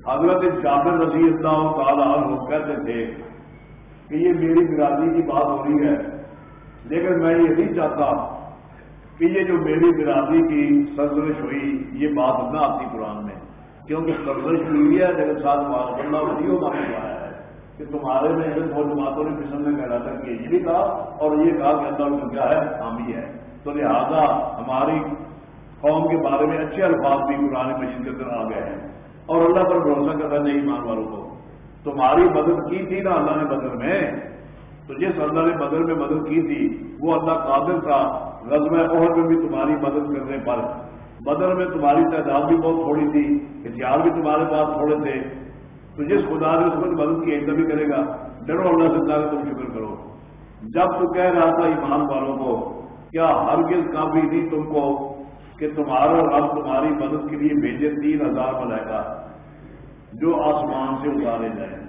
حضرت جابر رضی اللہ تعالیٰ عنہ کہتے تھے کہ یہ میری برادری کی بات ہو رہی ہے، لیکن میں یہ نہیں چاہتا کہ یہ جو میری برادری کی سرزش ہوئی، یہ بات نہ آتی قرآن میں۔ کیونکہ سرزش ہوئی ہے، لیکن ساتھ بات اللہ ویڈیو کا آیا ہے کہ تمہارے میں بہت باتوں نے پسند میں کہا تھا کہ یہ بھی کہا اور یہ کہا کہ اللہ کیا ہے، حامی ہے۔ تو لہٰذا ہماری قوم کے بارے میں اچھے الفاظ بھی قرآن مجید کے اندر آ گئے ہیں۔ اور اللہ پر بھروسہ کرنا نہیں ایمان والوں کو۔ تمہاری مدد کی تھی نا اللہ نے بدر میں؟ تو جس اللہ نے بدر میں مدد کی تھی، وہ اللہ قادر تھا۔ غزب عہد میں بھی تمہاری مدد کرنے پر۔ بدر میں تمہاری تعداد بھی بہت تھوڑی تھی، ہتھیار بھی تمہارے پاس تھوڑے تھے۔ تو جس خدا نے اس میں مدد کی، ایک بھی کرے گا، ڈرو اللہ سے اللہ تم شکر کرو۔ جب تو کہہ رہا تھا ایمان والوں کو کیا ہرگز کافی نہیں تم کو کہ تمہارا رب تمہاری مدد کے لیے بھیجے تین ہزار بلائے جو آسمان سے اتارے جائیں۔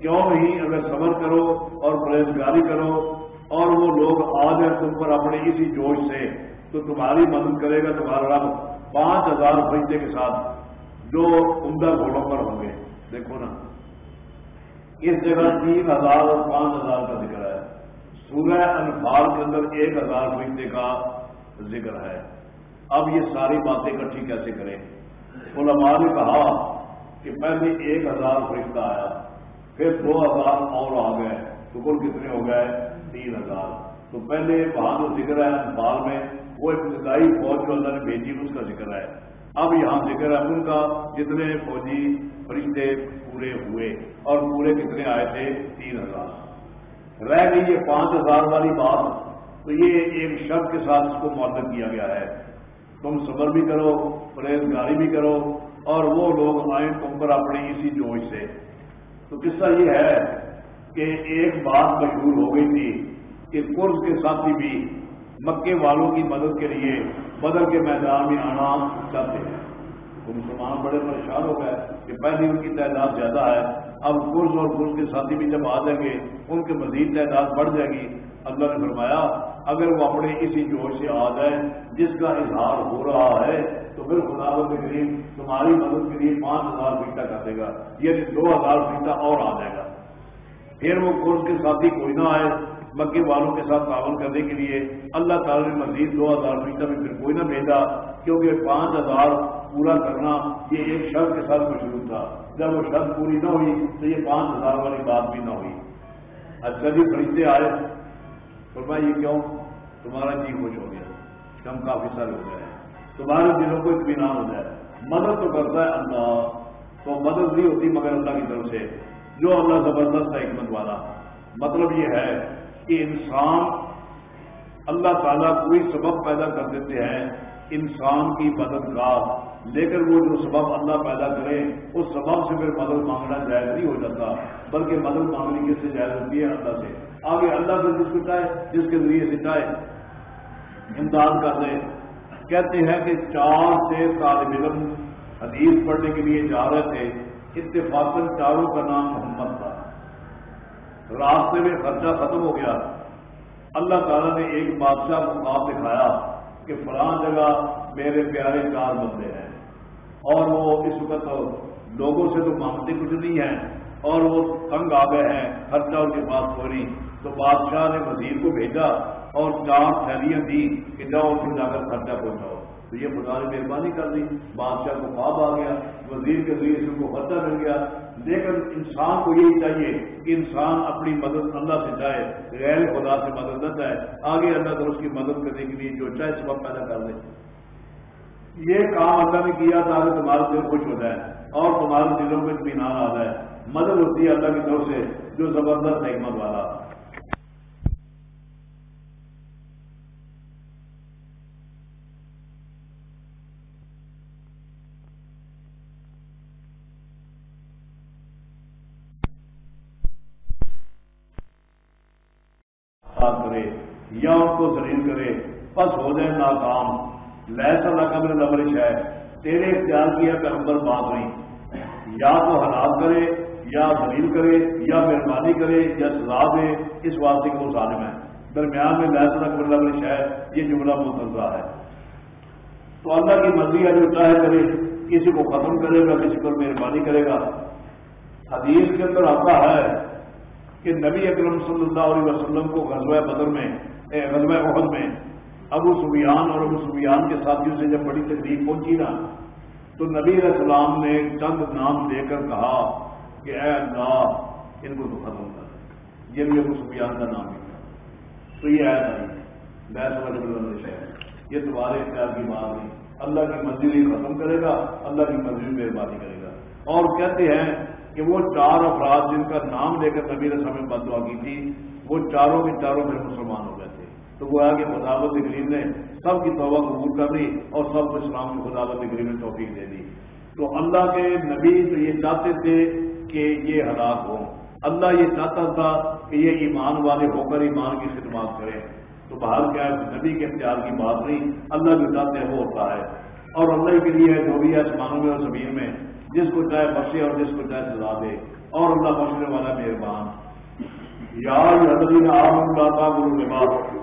کیوں نہیں؟ اگر صبر کرو اور پرہیزگاری کرو اور وہ لوگ آ جائیں تم پر اپنے اسی جوش سے، تو تمہاری مدد کرے گا تمہارا رب پانچ ہزار فرشتے کے ساتھ جو عمدہ گھوڑوں پر ہوں گے۔ دیکھو نا، اس جگہ تین ہزار اور پانچ ہزار کا ذکر ہے سورہ انفال کے اندر ایک ہزار فرشتے کا ذکر ہے۔ اب یہ ساری باتیں اکٹھی کیسے کریں؟ علماء نے کہا کہ پہلے ایک ہزار فرشتہ آیا، پھر دو ہزار اور آ گئے۔ تو کل کتنے ہو گئے؟ تین ہزار تو پہلے وہاں جو ذکر ہے انفال میں، وہ ابتدائی فوج جو اللہ نے بھیجی، اس کا ذکر ہے۔ اب یہاں ذکر ہے ان کا جتنے فوجی فرشتے پورے ہوئے اور پورے کتنے آئے تھے؟ تین ہزار رہ گئی یہ پانچ ہزار والی بات، تو یہ ایک شرط کے ساتھ اس کو معطل کیا گیا ہے۔ تم صبر بھی کرو، پرہیزگاری بھی کرو، اور وہ لوگ آئیں تم پر اپنے اسی جوش سے۔ تو قصہ یہ ہے کہ ایک بات مشہور ہو گئی تھی کہ قرض کے ساتھی بھی مکے والوں کی مدد کے لیے بدر کے میدان میں آنا چاہتے ہیں۔ تو مسلمان بڑے پریشان ہو گئے کہ پہلے ان کی تعداد زیادہ ہے۔ اب قرض اور قرض کے ساتھی بھی جب آ جائیں گے، ان کی مزید تعداد بڑھ جائے گی۔ اللہ نے فرمایا، اگر وہ اپنے اسی جوش سے آ جائیں جس کا اظہار ہو رہا ہے، تو پھر خدا کے قریب تمہاری مدد کے لیے پانچ ہزار فیٹا کر دے گا یعنی دو ہزار فیٹا اور آ جائے گا۔ پھر وہ قرض کے ساتھی کوئی نہ آئے مکے والوں کے ساتھ تعاون کرنے کے لیے اللہ تعالی نے مزید دو ہزار فیصد میں پھر کوئی نہ بھیجا، کیونکہ پانچ ہزار پورا کرنا یہ ایک شرط کے ساتھ مشروع تھا۔ جب وہ شرط پوری نہ ہوئی تو یہ پانچ ہزار والی بات بھی نہ ہوئی۔ اچھا جی فرشتے آئے۔ فرمایا یہ کیوں؟ تمہارا جی خوش ہو گیا۔ کم کافی سارے ہو گئے تمہارے دلوں کو اطمینان ہو جائے۔ مدد تو کرتا ہے اللہ، تو مدد نہیں ہوتی مگر اللہ کی طرف سے۔ جو اللہ زبردست ہے، حکمت والا۔ مطلب یہ ہے کہ انسان اللہ تعالیٰ کوئی سبب پیدا کر دیتے ہیں، انسان کی مدد کا لیکن وہ جو سبب اللہ پیدا کرے، اس سبب سے پھر مدد مانگنا جائز نہیں ہو جاتا، بلکہ مدد مانگنی کس سے جائز ہوتی ہے؟ اللہ سے۔ آگے اللہ سے جس کو چاہے، جس کے ذریعے سے چاہے۔ امداد کر دے۔ کہتے ہیں کہ چار سے طالب علم حدیث پڑھنے کے لیے جا رہے تھے۔ اتفاق چاروں کا نام محمد تھا۔ راستے میں خرچہ ختم ہو گیا۔ اللہ تعالیٰ نے ایک بادشاہ کو خواب دکھایا کہ فلاں جگہ میرے پیارے چار بندے ہیں۔ اور وہ اس وقت لوگوں سے تو مانگتے کچھ نہیں ہیں۔ اور وہ تنگ آ گئے ہیں۔ خرچہ ان کے پاس تھوڑی تو بادشاہ نے وزیر کو بھیجا اور چار تھیلیاں دی کہ جاؤ اس کو جا کر خرچہ پہنچاؤ۔ تو یہ خدا نے مہربانی کر دی۔ بادشاہ کو خواب آ گیا۔ وزیر کے ذریعے سے ان کو خرچہ مل گیا۔ لیکن انسان کو یہی چاہیے کہ انسان اپنی مدد اللہ سے چاہے، غیر خدا سے مدد نہ چاہے، آگے اللہ تو اس کی مدد کرنے کے لیے جو چاہے سبب پیدا کر دے یہ کام اللہ نے کیا تاکہ تمہارا دل خوش ہو جائے اور تمہارے دلوں میں اطمینان آ جائے۔ مدد ہوتی ہے اللہ کی طرف سے جو زبردست حکمت والا کرے یا ان کو زلیل کرے بس ہو جائے ناکام۔ لہسا نہ قبر ہے تیرے اختیار کیا پیغمبر بات نہیں یا تو ہلاک کرے، یا دلیل کرے، یا مہربانی کرے، یا سزا دے، اس واسطے کو ظالم ہے۔ درمیان میں لہسا نہ قبر نمرش ہے یہ جملہ متضا ہے۔ تو اللہ کی مرضی ہے جو چاہے کرے، کسی کو ختم کرے گا، کسی پر مہربانی کرے گا۔ حدیث کے اندر آتا ہے کہ نبی اکرم صلی اللہ علیہ وسلم کو غزوہ بدر میں غزوہ عہد میں ابو سبیان اور ابو سبیان کے ساتھیوں سے جب بڑی تکلیف پہنچی نا، تو نبی علیہ السلام نے چند نام دے کر کہا کہ اے اللہ، ان کو تو ختم کر یہ بھی ابو سبیان کا نام ہے تو یہ آیا میں سمجھ شہر۔ یہ تمہارے اختیار کی بات نہیں اللہ کی منزل ہی ختم کرے گا، اللہ کی منزل مہربانی کرے گا۔ اور کہتے ہیں کہ وہ چار افراد جن کا نام لے کر نبی رسم بد دعا کی تھی، وہ چاروں کے چاروں پھر مسلمان ہو گئے۔ تو وہ آگے خداوت کریم نے سب کی توبہ قبول کر لی اور سب کو اسلام کی خداوت کریم نے توفیق دے دی۔ تو اللہ کے نبی تو یہ چاہتے تھے کہ یہ ہلاک ہوں۔ اللہ یہ چاہتا تھا کہ یہ ایمان والے ہو کر ایمان کی خدمات کریں۔ تو باہر کیا ہے؟ نبی کے اختیار کی بات نہیں۔ اللہ جو چاہتے ہیں وہ ہوتا ہے۔ اور اللہ کے لیے جو بھی ہے آسمانوں میں اور زمین میں، جس کو چاہے بخشے اور جس کو چاہے سزا دے۔ اور اللہ بخشنے والا مہربان۔ یار حضرت عام اللہ کا گرو نماز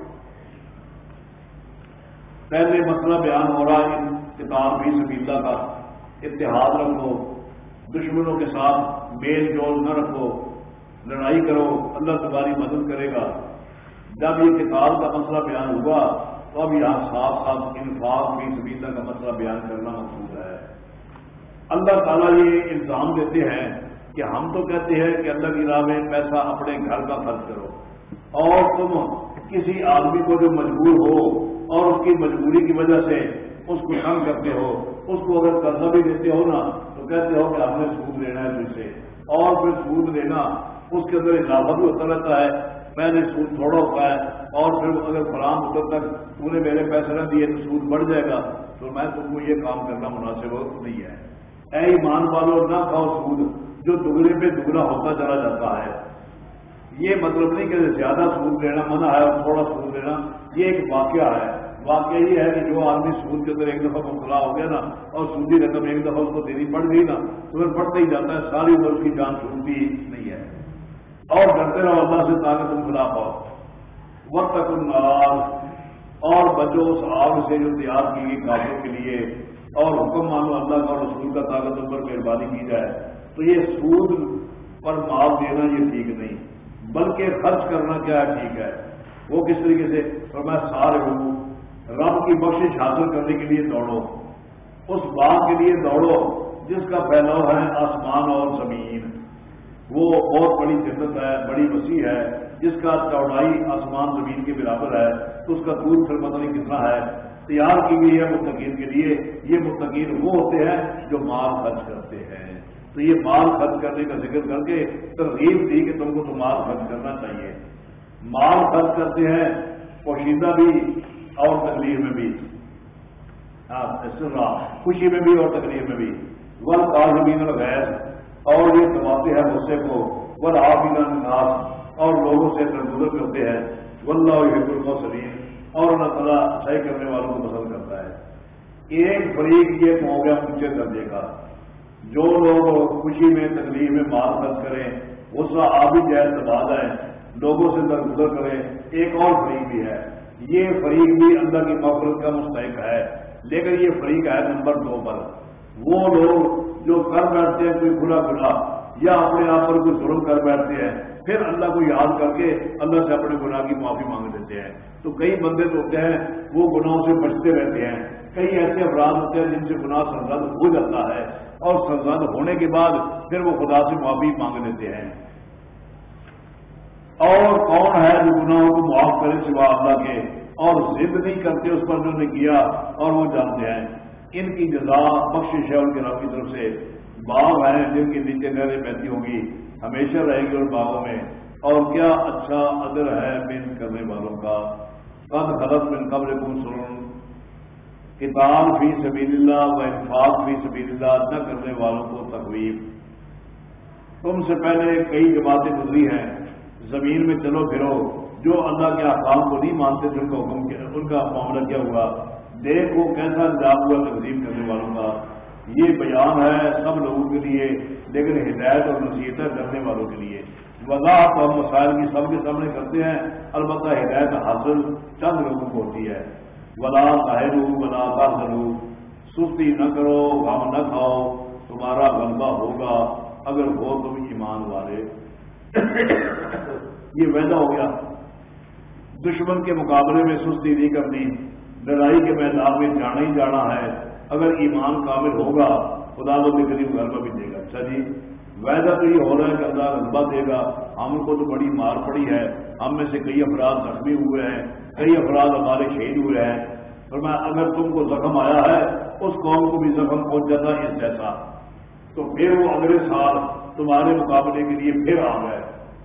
پہلے مسئلہ بیان ہو رہا ہے کتاب بھی سبیلا کا۔ اتحاد رکھو، دشمنوں کے ساتھ میل جول نہ رکھو، لڑائی کرو، اللہ تمہاری مدد کرے گا۔ جب یہ کتاب کا مسئلہ بیان ہوا، تو اب یہاں ساتھ ساتھ انفاق بھی سبیلا کا مسئلہ بیان کرنا مقصود ہے۔ اللہ تعالیٰ یہ الزام دیتے ہیں کہ ہم تو کہتے ہیں کہ اللہ کی راہ میں پیسہ اپنے گھر کا خرچ کرو۔ اور تم کسی آدمی کو جو مجبور ہو اور اس کی مجبوری کی وجہ سے اس کو تنگ کرتے ہو، اس کو اگر قرضہ بھی دیتے ہو نا، تو کہتے ہو کہ آپ نے سود لینا ہے پھر سے۔ اور پھر سود لینا اس کے اندر اضافہ بھی ہوتا رہتا ہے۔ میں نے سود تھوڑا ہوتا ہے، اور پھر اگر فراہم ہوتا تک تو نے میرے پیسے نہ دیے تو سود بڑھ جائے گا۔ تو میں تم کو یہ کام کرنا مناسب نہیں ہے۔ اے ایمان والو، نہ کھاؤ سود جو دگنے پہ دگنا ہوتا چلا جاتا ہے۔ یہ مطلب نہیں کہ زیادہ سود لینا، منع ہے اور تھوڑا سود لینا، یہ ایک واقعہ ہے۔ واقعہ یہ ہے کہ جو آدمی سود کے اندر ایک دفعہ مبتلا ہو گیا نا اور سودی رقم ایک دفعہ اس کو دینی پڑ گئی نا، تو پھر پڑتا ہی جاتا ہے، ساری عمر اس کی جان چھوٹتی نہیں ہے۔ اور ڈرتے رہو، اللہ سے طاقت تم پاؤ۔ وقت تک النار۔ اور بچو اس آگ سے جو تیار کی گئی کافروں کے لیے۔ اور حکم مانو اللہ کا رسول کا طاقت پر مہربانی کی جائے۔ تو یہ سود پر مال دینا یہ ٹھیک نہیں۔ بلکہ خرچ کرنا کیا ٹھیک ہے؟ وہ کس طریقے سے؟ اور میں سارے ہوں رب کی بخش حاصل کرنے کے لیے دوڑو۔ اس بات کے لیے دوڑو جس کا پھیلاؤ ہے آسمان اور زمین۔ وہ بہت بڑی جنت ہے، بڑی وسیع ہے، جس کا چوڑائی آسمان، زمین کے برابر ہے۔ تو اس کا دودھ پھر پتہ نہیں کتنا ہے۔ تیار کی گئی ہے متقین کے لیے۔ یہ متقین وہ ہوتے ہیں جو مال خرچ کرتے ہیں۔ تو یہ مال خرچ کرنے کا ذکر کر کے ترغیب دی کہ تم کو تو مال خرچ کرنا چاہیے۔ مال خرچ کرتے ہیں، پوشیدہ بھی اور تکلیف میں بھی۔ ہاں، خوشی میں بھی اور تکلیف میں بھی۔ ور کازمین الغیر اور یہ کماتے ہیں غصے کو۔ ور آبین الناس۔ اور لوگوں سے تندرست کرتے ہیں۔ ولہ حب المسلیم اور اللہ تعالیٰ اچھائی کرنے والوں کو پسند کرتا ہے۔ ایک فریق یہ ہو گیا اونچے درجے کا۔ جو لوگ خوشی میں، تکلیف میں مال خرچ کریں، غصہ آبی جائز دبا جائیں، لوگوں سے درگزر کریں، ایک اور فریق بھی ہے۔ یہ فریق بھی اللہ کی مفرت کا مستحق ہے۔ لیکن یہ فریق ہے نمبر دو پر۔ وہ لوگ جو کر بیٹھتے ہیں، کوئی کھلا کھلا یا اپنے آپ پر کوئی ظلم کر بیٹھتے ہیں، پھر اللہ کو یاد کر کے اللہ سے اپنے گناہ کی معافی مانگ دیتے ہیں۔ تو کئی بندے تو ہوتے ہیں، وہ گناہوں سے بچتے رہتے ہیں۔ کئی ایسے افراد ہوتے ہیں جن سے گناہ سرزد ہو جاتا ہے۔ اور سرزد ہونے کے بعد پھر وہ خدا سے معافی مانگ لیتے ہیں۔ اور کون ہے جو گناہوں کو معاف کرے سوا اللہ کے؟ اور ضد نہیں کرتے اس پر جو نے کیا، اور وہ جانتے ہیں۔ ان کی جزا بخش ہے ان کے رب کی طرف سے۔ باغ ہیں جن کے نیچے نہریں بہتی ہوں گی، ہمیشہ رہے گی ان باغوں میں۔ اور کیا اچھا ادر ہے بن کرنے والوں کا؟ قد غلط بن قبل کو کتاب فی سبیل اللہ و انفاق فی سبیل اللہ نہ کرنے والوں کو تقویب تم سے پہلے کئی جماعتیں گزری ہیں، زمین میں چلو پھرو، جو اللہ کے احکام کو نہیں مانتے تھے ان کا حکم کیا ان کا معاملہ کیا ہوا؟ دیکھ وہ کیسا انجام ہوا تقسیم کرنے والوں کا۔ یہ بیان ہے سب لوگوں کے لیے، لیکن ہدایت اور نصیحتیں کرنے والوں کے لیے۔ وضاحت اور مسائل کی سب کے سامنے کرتے ہیں، البتہ ہدایت حاصل چند لوگوں کو ہوتی ہے۔ ولا ظاہر ولا تاثر سستی نہ کرو، غم نہ کھاؤ، تمہارا غلبہ ہوگا۔ اگر ہو تم ایمان والے۔ یہ ویدا ہو گیا۔ دشمن کے مقابلے میں سستی نہیں کرنی۔ لڑائی کے میدان میں جانا ہی جانا ہے۔ اگر ایمان کامل ہوگا، خدا کے قریب غلبہ بھی دے گا۔ اچھا جی ویدا تو یہ ہو رہا ہے کہ اللہ غلبہ دے گا۔ ہم کو تو بڑی مار پڑی ہے۔ ہم میں سے کئی افراد زخمی ہوئے ہیں۔ کئی افراد ہمارے شہید ہوئے ہیں۔ اور میں اگر تم کو زخم آیا ہے، اس قوم کو بھی زخم پہنچ جاتا ہے اس جیسا۔ تو پھر وہ اگلے سال تمہارے مقابلے کے لیے پھر آ گئے۔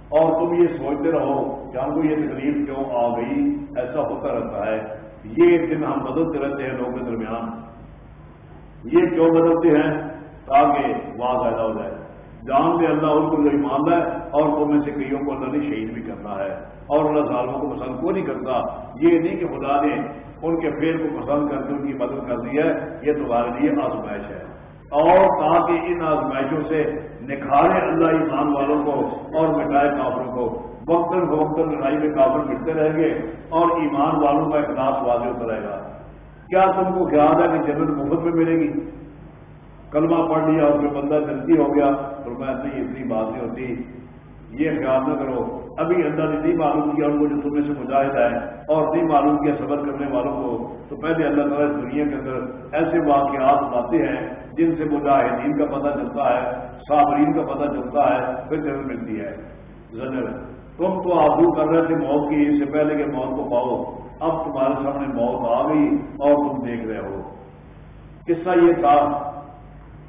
اور تم یہ سوچتے رہو کہ ہم کو یہ تکلیف کیوں آ گئی؟ ایسا ہوتا رہتا ہے۔ یہ دن ہم بدلتے رہتے ہیں لوگوں کے درمیان۔ یہ کیوں بدلتے ہیں؟ تاکہ وہاں پیدا ہو جائے۔ جان دے اللہ ان کو جو ایمان ہے اور وہ میں سے کئیوں کو اللہ نے شہید بھی کرنا ہے اور اللہ ظالموں کو پسند کو نہیں کرتا؟ یہ نہیں کہ خدا نے ان کے فیل کو پسند کر کے ان کی مدد کر دی ہے، یہ تمہارے لیے آزمائش ہے۔ اور تاکہ ان آزمائشوں سے نکھارے اللہ ایمان والوں کو اور مٹائے کافروں کو۔ وقتاً فوقتاً لڑائی میں کافر مٹتے رہیں گے اور ایمان والوں کا اخلاص واضح ہوتا رہے گا۔ کیا تم کو خیال ہے کہ جنت مفت میں ملے گی؟ کلمہ پڑھ لیا اور پھر بندہ جلدی ہو گیا۔ تو میں نہیں اتنی بات نہیں ہوتی، یہ خیال نہ کرو۔ ابھی اللہ نے نہیں معلوم کیا ان کو جو تمہیں سے مجاہد ہے اور نہیں معلوم کیا صبر کرنے والوں کو۔ تو پہلے اللہ تعالیٰ دنیا کے اندر ایسے واقعات لاتے ہیں جن سے مجاہدین کا پتہ چلتا ہے، صابرین کا پتہ چلتا ہے، پھر جنرل ملتی ہے۔ زنر تم تو آبو کر رہے تھے موت کی، اس سے پہلے کہ موت کو پاؤ۔ اب تمہارے سامنے موت آ گئی اور تم دیکھ رہے ہو۔ قصہ یہ تھا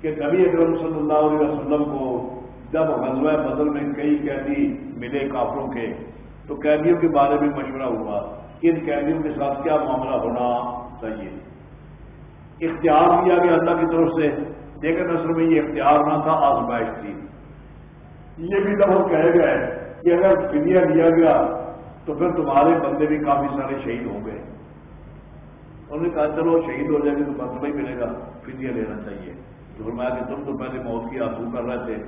کہ نبی اکرم صلی اللہ علیہ وسلم کو جب غزوہ بدل میں کئی قیدی ملے کافروں کے، تو قیدیوں کے بارے میں مشورہ ہوا کہ ان قیدیوں کے ساتھ کیا معاملہ ہونا چاہیے۔ اختیار دیا گیا اللہ کی طرف سے۔ لیکن اصل میں یہ اختیار نہ تھا، آزمائش تھی۔ یہ بھی لوگ کہے گئے کہ اگر فدیہ دیا گیا تو پھر تمہارے بندے بھی کافی سارے شہید ہوں گے۔ انہوں نے کہا، چلو شہید ہو جائے گے تو مرتبہ ہی ملے گا، فدیہ لینا چاہیے۔ تو فرمایا کہ تم تو پہلے موت کی آسو کر رہے تھے۔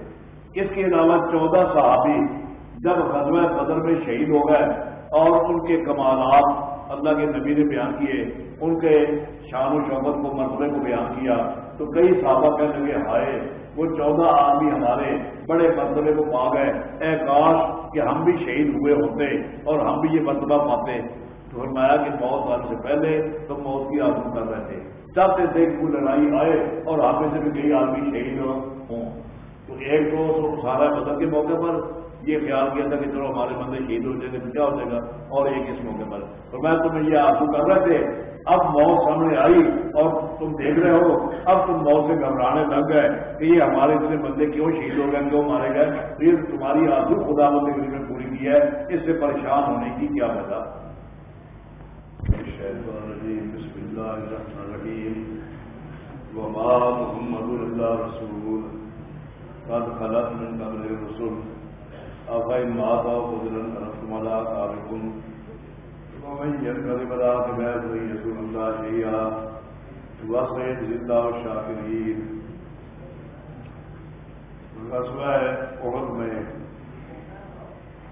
اس کے علاوہ چودہ صحابی جب غزوہ بدر میں شہید ہو گئے اور ان کے کمالات اللہ کے نبی نے بیان کیے، ان کے شان و شوبت کو، مرتبے کو بیان کیا، تو کئی صحابہ کہنے لگے، ہائے، وہ چودہ آدمی ہمارے بڑے مرتبے کو پا گئے۔ اے کاش کہ ہم بھی شہید ہوئے ہوتے اور ہم بھی یہ مرتبہ پاتے۔ تو فرمایا کہ موت آنے سے پہلے تو موت کی آزو کر رہے تھے۔ چاہتے تھے کہ کوئی لڑائی آئے اور آپ میں سے بھی کئی آدمی شہید ہوں۔ تو ایک تو سارا بدل کے موقع پر یہ خیال کیا تھا کہ چلو ہمارے بندے شہید ہو جائیں گے تو کیا ہو جائے گا؟ اور ایک اس موقع پر۔ تو میں تمہیں یہ آنسو کر رہے تھے اب موت سامنے آئی اور تم دیکھ رہے ہو، اب تم موت سے گھبرانے لگ گئے کہ یہ ہمارے اتنے بندے کیوں شہید ہو گئے، کیوں مارے گئے؟ پھر تمہاری آنسو خدا بندے نے پوری کی ہے، اس سے پریشان ہونے کی کیا وجہ؟ بسم اللہ الرحمن وما محمد اللہ رسول. قد خلق من قبل الرسل. افائی ماتا وقدرن ارحم اللہ قابقن ومن يرکر بلا قبیر وی رسول اللہ شیعہ وصید زندہ و شاکرین غزوہ احد میں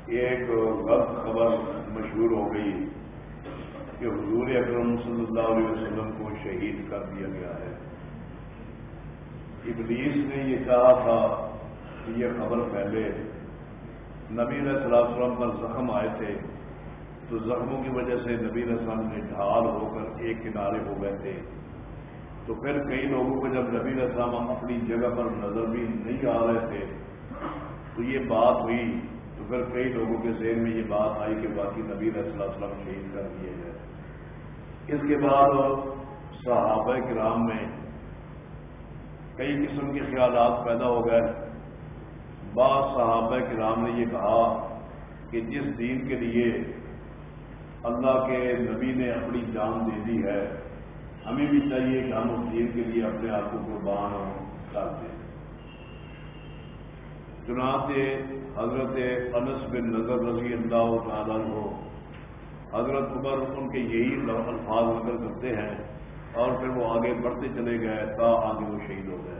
ایک غلط خبر مشہور ہو گئی. کہ حضور اکرم صلی اللہ علیہ وسلم کو شہید کر دیا گیا ہے۔ ابلیس نے یہ کہا تھا کہ یہ خبر پہلے نبی علیہ السلام پر زخم آئے تھے۔ تو زخموں کی وجہ سے نبی علیہ السلام نے ڈھال ہو کر ایک کنارے ہو گئے تھے۔ تو پھر کئی لوگوں کو جب نبی علیہ السلام اپنی جگہ پر نظر بھی نہیں آ رہے تھے، تو یہ بات ہوئی۔ تو پھر کئی لوگوں کے ذہن میں یہ بات آئی کہ باقی نبی علیہ السلام شہید کر دیے گئے۔ اس کے بعد صحابہ کرام میں کئی قسم کے خیالات پیدا ہو گئے۔ بعض صحابہ کرام نے یہ کہا کہ جس دین کے لیے اللہ کے نبی نے اپنی جان دے دی ہے، ہمیں بھی چاہیے کہ ہم اس دین کے لیے اپنے آپ کو قربان کر دیں۔ چنانچہ حضرت انس بن نظر رضی اللہ تعالیٰ ہو حضرت عمر ان کے یہی الفاظ نظر کرتے ہیں اور پھر وہ آگے بڑھتے چلے گئے تا آگے وہ شہید ہو گئے۔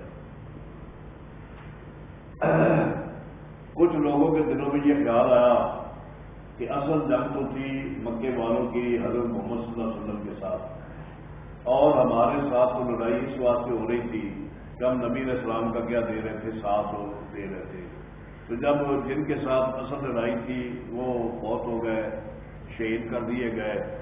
کچھ لوگوں کے دلوں میں یہ خیال آیا کہ اصل جنگ تو تھی مکے والوں کی حضرت محمد صلی اللہ علیہ وسلم کے ساتھ۔ اور ہمارے ساتھ تو لڑائی اس واسطے ہو رہی تھی کہ ہم نبی السلام کا کیا دے رہے تھے، ساتھ دے رہے تھے۔ تو جب جن کے ساتھ اصل لڑائی تھی وہ بہت ہو گئے۔ شہید کر دیے گئے۔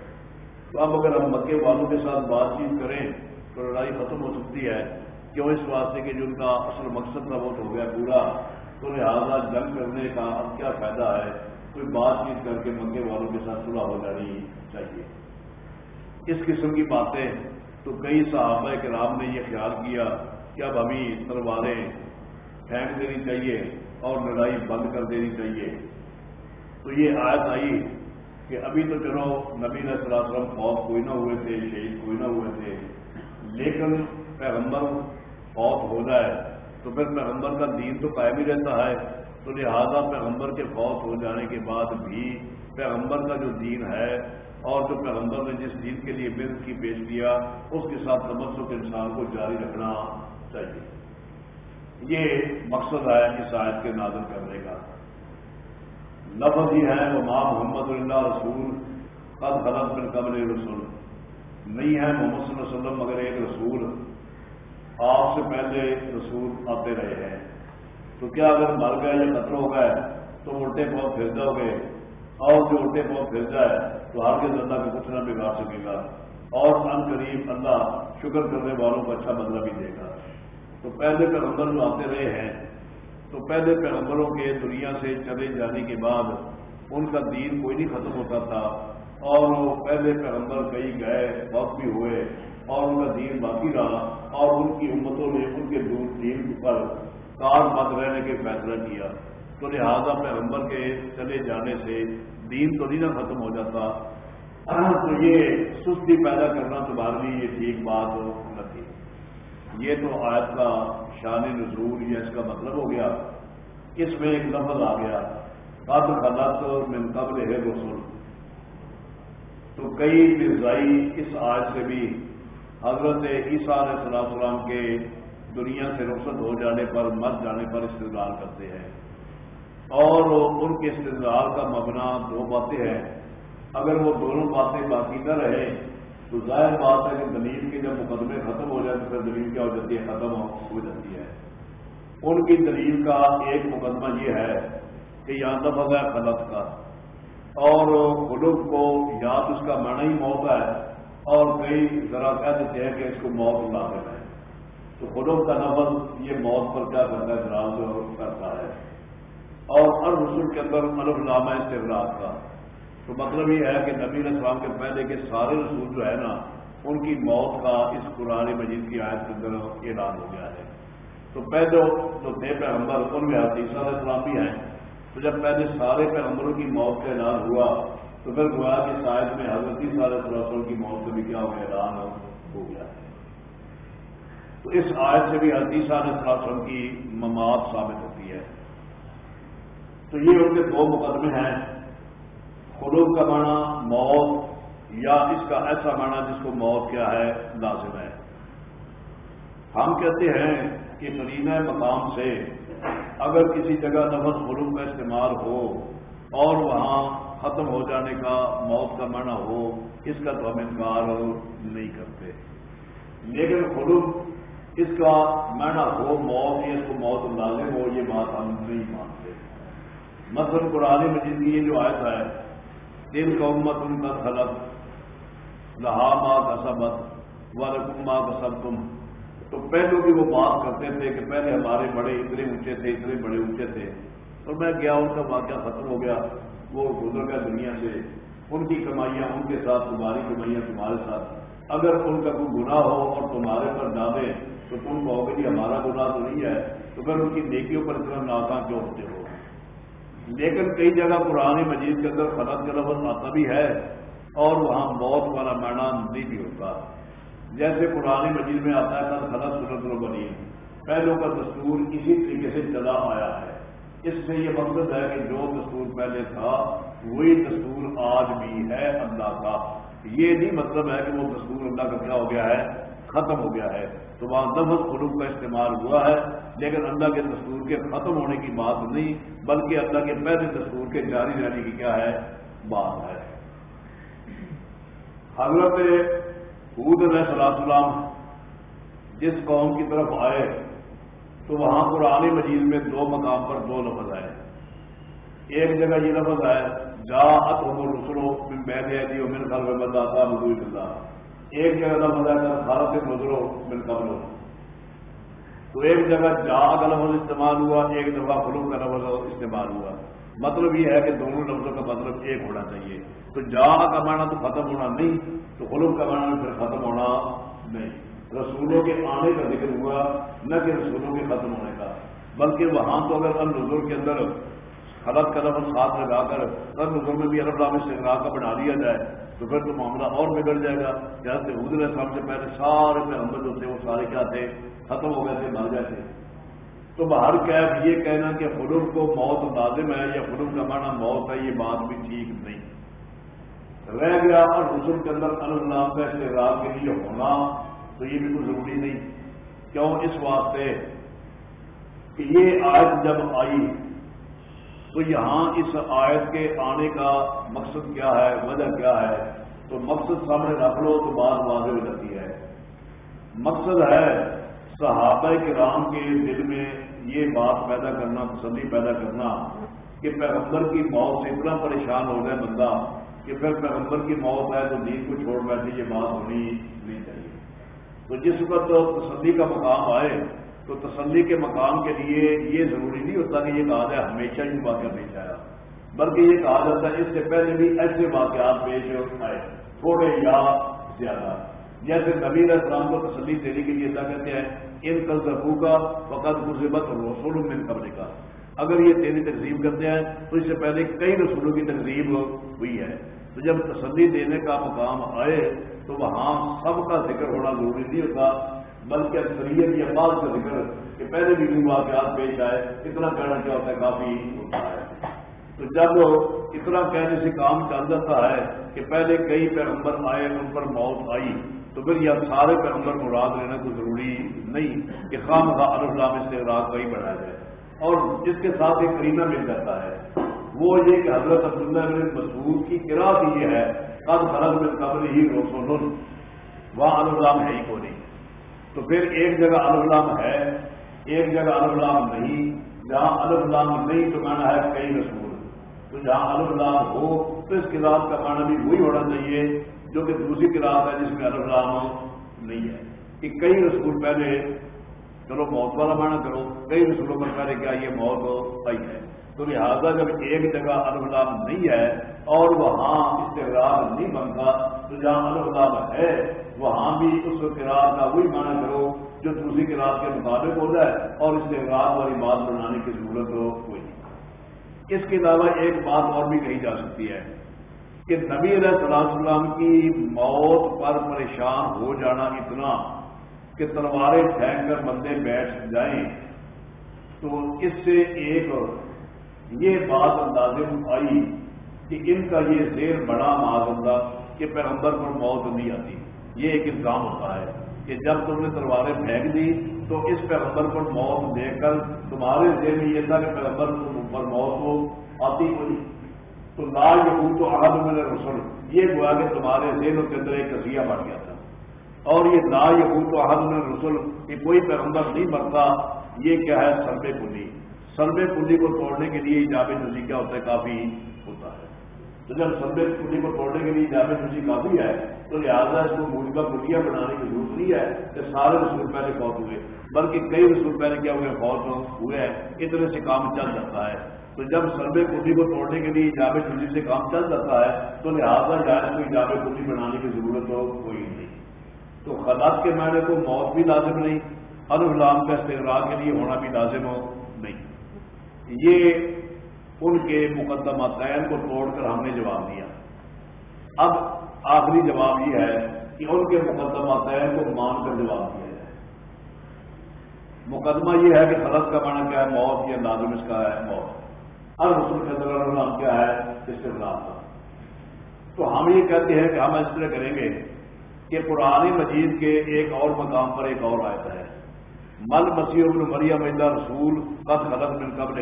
تو اب اگر ہم مکے والوں کے ساتھ بات چیت کریں تو لڑائی ختم ہو سکتی ہے۔ کیوں اس واسطے کہ جو ان کا اصل مقصد تھا وہ ہو گیا پورا۔ تو لہٰذا جنگ کرنے کا اب کیا فائدہ ہے؟ کوئی بات چیت کر کے مکے والوں کے ساتھ صلح ہو جانی چاہیے۔ اس قسم کی باتیں تو کئی صحابہ کرام نے یہ خیال کیا کہ اب ہمیں تلواریں پھینک دینی چاہیے اور لڑائی بند کر دینی چاہیے۔ تو یہ آیت آئی۔ کہ ابھی تو چلو نبی علیہ وسلم فوت کوئی نہ ہوئے تھے، شہید کوئی نہ ہوئے تھے، لیکن پیغمبر فوت ہو جائے تو پھر پیغمبر کا دین تو قائم ہی رہتا ہے۔ تو لہذا پیغمبر کے فوت ہو جانے کے بعد بھی پیغمبر کا جو دین ہے اور جو پیغمبر نے جس دین کے لیے بل کی پیش کیا، اس کے ساتھ تمسک انسان کو جاری رکھنا چاہیے۔ یہ مقصد ہے اس آیت کے نازل کرنے کا۔ لفظ ہی ہے وہ ماں محمد اللہ رسول، قد خلط بن قبل رسول۔ نہیں ہے محمد صلی اللہ علیہ وسلم مگر ایک رسول۔ آپ سے پہلے رسول آتے رہے ہیں۔ تو کیا اگر مر گئے یا قتل ہو گئے، تو الٹے پاؤں پھر جاؤ گے۔ اور جو الٹے پاؤں پھر جائے، تو ہر کے اللہ کو کچھ نہ بگاڑ سکے گا۔ اور ان قریب اللہ شکر کرنے والوں کو اچھا بدلہ بھی دے گا۔ تو پہلے پیغمبر جو آتے رہے ہیں تو پہلے پیغمبروں کے دنیا سے چلے جانے کے بعد ان کا دین کوئی نہیں ختم ہوتا تھا اور وہ پہلے پیغمبر کئی گئے وقت بھی ہوئے اور ان کا دین باقی رہا اور ان کی امتوں نے ان کے دین پر کار بند رہنے کے فیصلہ کیا۔ تو لہٰذا پیغمبر کے چلے جانے سے دین تو نہیں نہ ختم ہو جاتا۔ تو یہ سستی پیدا کرنا تمہارے لیے یہ ٹھیک بات یہ تو آیت کا شان نظور یا اس کا مطلب ہو گیا، اس میں ایک لفظ آ گیا، قدر خلط من قبل ہے رسول۔ تو کئی مرزائی اس آیت سے بھی حضرت عیسیٰ علیہ السلام کے دنیا سے رخصت ہو جانے پر، مر جانے پر استدلال کرتے ہیں۔ اور ان کے استدلال کا مبنا دو باتیں ہیں۔ اگر وہ دونوں باتیں باقی نہ رہے تو ظاہر بات ہے کہ دلیل کے جب مقدمے ختم ہو جائے تو پھر دلیل کیا ہو جاتی ہے؟ ختم ہو جاتی ہے۔ ان کی دلیل کا ایک مقدمہ یہ ہے کہ یہاں دفعہ ہے خلط کا اور خلوق کو یاد اس کا معنی ہی موت ہے اور کئی ذرا کہہ دیتے ہیں کہ اس کو موت لازم ہے۔ تو خلوق کا نفل یہ موت پر کیا کرتا ہے؟ جناب کرتا ہے۔ اور ہر رسول کے اندر الف نامہ استفراد کا۔ تو مطلب یہ ہے کہ نبی السلام کے پہلے کے سارے رسول جو ہے نا، ان کی موت کا اس قرآن مجید کی آیت کے اندر اعلان ہو گیا ہے۔ تو پہلے جو تھے پیغمبر، ان میں حدیث علیہ السلام بھی ہیں۔ تو جب پہلے سارے پیغمبروں کی موت کا اعلان ہوا، تو پھر گویا کہ شاید میں حضرت سارے وسلم کی موت سے بھی کیا ہو گیا اعلان ہو گیا ہے۔ تو اس آیت سے بھی حدیث علیہ السلام کی مماد ثابت ہوتی ہے۔ تو یہ ان کے دو مقدمے ہیں۔ خلوق کا معنی موت یا اس کا ایسا معنی جس کو موت کیا ہے، لازم ہے۔ ہم کہتے ہیں کہ قرینہ مقام سے اگر کسی جگہ نفس خلوق کا استعمال ہو اور وہاں ختم ہو جانے کا موت کا معنی ہو، اس کا تو ہم انکار نہیں کرتے۔ لیکن خلوق اس کا معنی ہو موت یا اس کو موت لازم ہو، یہ بات ہم نہیں مانتے۔ مثلا قرآن مجید کی یہ جو آیت ہے دن کا امت ان کا خلط لہا ماں کا سبت و رقم ماں کا سب تم تو پہلو بھی وہ بات کرتے تھے کہ پہلے ہمارے بڑے اتنے اونچے تھے، اتنے بڑے اونچے تھے۔ تو میں گیا، ان کا واقعہ ختم ہو گیا۔ وہ گزر گیا دنیا سے۔ ان کی کمائیاں ان کے ساتھ، تمہاری کمائیاں تمہارے ساتھ۔ اگر ان کا کوئی گناہ ہو اور تمہارے پر ڈالے، تو تم کہو گے جی ہمارا گناہ تو نہیں ہے۔ تو پھر ان کی نیکیوں پر اتنا ناکام کیوں ہوتے ہو؟ لیکن کئی جگہ پرانی مجید کے اندر خلط کا لفظ آتا بھی ہے اور وہاں موت والا میدان نہیں بھی ہوتا۔ جیسے پرانی مجید میں آتا ہے کل خلط سنت و بنی پہلوں کا دستور اسی طریقے سے چلا آیا ہے۔ اس سے یہ مقصد ہے کہ جو دستور پہلے تھا، وہی دستور آج بھی ہے، اللہ کا۔ یہ نہیں مطلب ہے کہ وہ دستور اللہ کا کیا ہو گیا ہے، ختم ہو گیا ہے۔ تو وہاں لفظ قلوب کا استعمال ہوا ہے، لیکن اللہ کے دستور کے ختم ہونے کی بات نہیں، بلکہ اللہ کے پہلے دستور کے جاری رہنے کی کیا ہے؟ بات ہے۔ حضرت حود علیہ السلام جس قوم کی طرف آئے، تو وہاں قرآن مجید میں دو مقام پر دو لفظ آئے۔ ایک جگہ یہ لفظ ہے جا ات ہو رسلو میں نے دی میرے خیال میں بندہ تھا مزدور بندہ ایک جگہ لفظ ہے بھارت سے گزرو مل قبل تو ایک جگہ جا کا لفظ استعمال ہوا، ایک دفعہ فلوم کا لفظ استعمال ہوا۔ مطلب یہ ہے کہ دونوں لفظوں کا مطلب ایک ہونا چاہیے۔ تو جا کا معنی تو ختم ہونا نہیں، تو فلوم کا معنی پھر ختم ہونا نہیں۔ رسولوں کے آنے کا ذکر ہوا، نہ کہ رسولوں کے ختم ہونے کا۔ بلکہ وہاں تو اگر ہم النظر کے اندر خلط کا لفظ ساتھ لگا کر النظر میں بھی الفلام سے کا بنا لیا جائے تو پھر تو معاملہ اور بگڑ جائے گا۔ جیسے حضر السلام سے پہلے سارے پیغمبر جو تھے وہ سارے کیا تھے؟ ختم ہو گئے تھے، مر گئے تھے۔ تو باہر کیف یہ کہنا کہ خلوف کو موت لازم ہے یا خلوف کا معنی موت ہے، یہ بات بھی ٹھیک نہیں۔ رہ گیا اور رسول کے اندر اللہ کا استعراض کے لیے ہونا تو یہ بھی کوئی ضروری نہیں۔ کیوں؟ اس واسطے کہ یہ آیت جب آئی تو یہاں اس آیت کے آنے کا مقصد کیا ہے، وجہ کیا ہے؟ تو مقصد سامنے رکھ لو تو بات واضح ہو جاتی ہے۔ مقصد ہے صحابہ کرام کے دل میں یہ بات پیدا کرنا، تسلی پیدا کرنا کہ پیغمبر کی موت سے اتنا پریشان ہو گئے بندہ کہ پھر پیغمبر کی موت ہے تو دین کو چھوڑ بیٹھے، یہ بات ہونی نہیں چاہیے۔ تو جس وقت تسلی کا مقام آئے تو تسلی کے مقام کے لیے یہ ضروری نہیں ہوتا کہ یہ کہا جائے ہمیشہ ہی واقعہ پیش آیا۔ بلکہ یہ کہا جاتا ہے، اس سے پہلے بھی ایسے واقعات پیش آئے، تھوڑے یا زیادہ۔ جیسے نبی اسلام کو تسلی دینے کے لیے ایسا کہتے ہیں، ان کل ضرور کا فقط مصیبت رسول میں قبل کا اگر یہ تیری تقسیم کرتے ہیں، تو اس سے پہلے کئی رسولوں کی تقسیم ہوئی ہے۔ تو جب تسلی دینے کا مقام آئے، تو وہاں سب کا ذکر ہونا ضروری نہیں ہوتا۔ بلکہ اکثریت یا بعض کا ذکر کہ پہلے بھی واقعات پیش آئے، اتنا کہنا کیا ہوتا ہے کافی ہوتا ہے۔ تو جب اتنا کہنے سے کام چل جاتا ہے کہ پہلے کئی پیغمبر آئے، ان پر موت آئی، تو پھر یہ سارے پیغمبر مراد لینا تو ضروری نہیں کہ خام خواہ اللہ میں سے رات کا ہی بڑھایا جائے۔ اور جس کے ساتھ ایک کریمہ مل جاتا ہے، وہ یہ کہ حضرت عبداللہ بن مسعود کی کرا یہ ہے، قد خرد میں قبل ہی روسول وہاں الام ہے ہی کو نہیں۔ تو پھر ایک جگہ الام ہے، ایک جگہ الام نہیں، جہاں الام نہیں تو مانا ہے کئی رسول۔ تو جہاں الام ہو تو اس کتاب کا معنی بھی وہی ہونا چاہیے جو کہ دوسری کتاب ہے جس میں الام نہیں ہے۔ کہ کئی رسول پہلے، چلو موت والا معنی کرو، کئی رسولوں پر پہلے کیا یہ موت آئی ہے۔ تو لہٰذا جب ایک جگہ الفلام نہیں ہے اور وہاں استغرار نہیں بنتا، تو جہاں الفلام ہے، وہاں بھی اس قرآن کا وہی معنی کرو جو دوسری کراط کے مطابق ہو جائے اور استغرار والی بات بنانے کی ضرورت ہو، کوئی نہیں۔ اس کے علاوہ ایک بات اور بھی کہی جا سکتی ہے کہ نبی علیہ السلام السلام کی موت پر پریشان ہو جانا اتنا کہ تلواریں پھینک کر بندے بیٹھ جائیں، تو اس سے ایک یہ بات اندازے آئی کہ ان کا یہ زیر بڑا معذمہ کہ پیغمبر پر موت نہیں آتی۔ یہ ایک الزام ہوتا ہے کہ جب تم نے تلواریں پھینک دی تو اس پیغمبر پر موت دیکھ کر تمہارے زیر میں یہ تھا کہ پیغمبر پر موت ہو، آتی کوئی تو لا یہ تو عہد میں رسول یہ گوا کہ تمہارے ذہنوں کے اندر ایک کسیا بڑھ گیا تھا۔ اور یہ لا یہ تو عہد میں رسول کہ کوئی پیغمبر نہیں مرتا، یہ کیا ہے سربے پلی سلبے کنڈی کو توڑنے کے لیے جامع نزی کیا ہوتا ہے، کافی ہوتا ہے۔ تو جب سلبے کنڈی کو توڑنے کے لیے جامع نزی کافی ہے، تو لہٰذا اس کو مول کا کنڈیاں بنانے کی ضرورت نہیں ہے کہ سارے رسول پہلے فوت ہوئے، بلکہ کئی رسول پہلے کیا ہوئے، فوت ہوئے ہیں۔ اتنے سے کام چل جاتا ہے۔ تو جب سلبے کنڈی کو توڑنے کے لیے جامع نزی سے کام چل جاتا ہے، تو لہٰذا جائے کوئی جامع کنڈی بنانے کی ضرورت ہو کوئی نہیں۔ تو خلاط کے معنی کو موت بھی لازم نہیں الفلام کا استغراق کے لیے ہونا بھی لازم ہو۔ یہ ان کے مقدمہ قین کو توڑ کر ہم نے جواب دیا۔ اب آخری جواب یہ ہے کہ ان کے مقدمہ قین کو مان کر جواب دیا جائے۔ مقدمہ یہ ہے کہ خلط کا معنی کیا ہے، موت یا لازم اس کا ہے، موت۔ ہر رسول کے اندر نام کیا ہے؟ اس کے کا تو ہم یہ کہتے ہیں کہ ہم اس طرح کریں گے کہ پرانی مجید کے ایک اور مقام پر ایک اور آیت ہے۔ مل مسیح ابن مریم اللہ رسول، قد خلط من قبل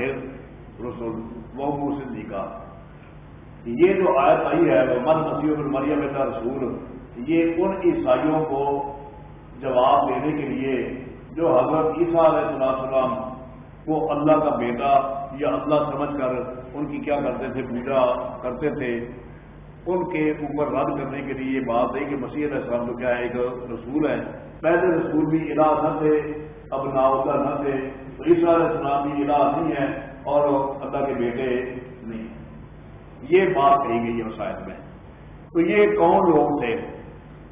رسول، وہ مسلم کا یہ جو آیت آئی ہے، وہ مل مسیح ابن مریم اللہ رسول، یہ ان عیسائیوں کو جواب دینے کے لیے جو حضرت عیسیٰ علیہ السلام کو اللہ کا بیٹا یا اللہ سمجھ کر ان کی کیا کرتے تھے، پوجا کرتے تھے، ان کے اوپر رد کرنے کے لیے یہ بات ہے کہ مسیح علیہ السلام تو کیا ہے ایک رسول ہے۔ پہلے رسول بھی الہ نہ تھے اب ناؤ نہ تھے تو علیہ السلام بھی الہ نہیں ہے اور اللہ کے بیٹے نہیں۔ یہ بات کہی گئی ہے شاید میں۔ تو یہ کون لوگ تھے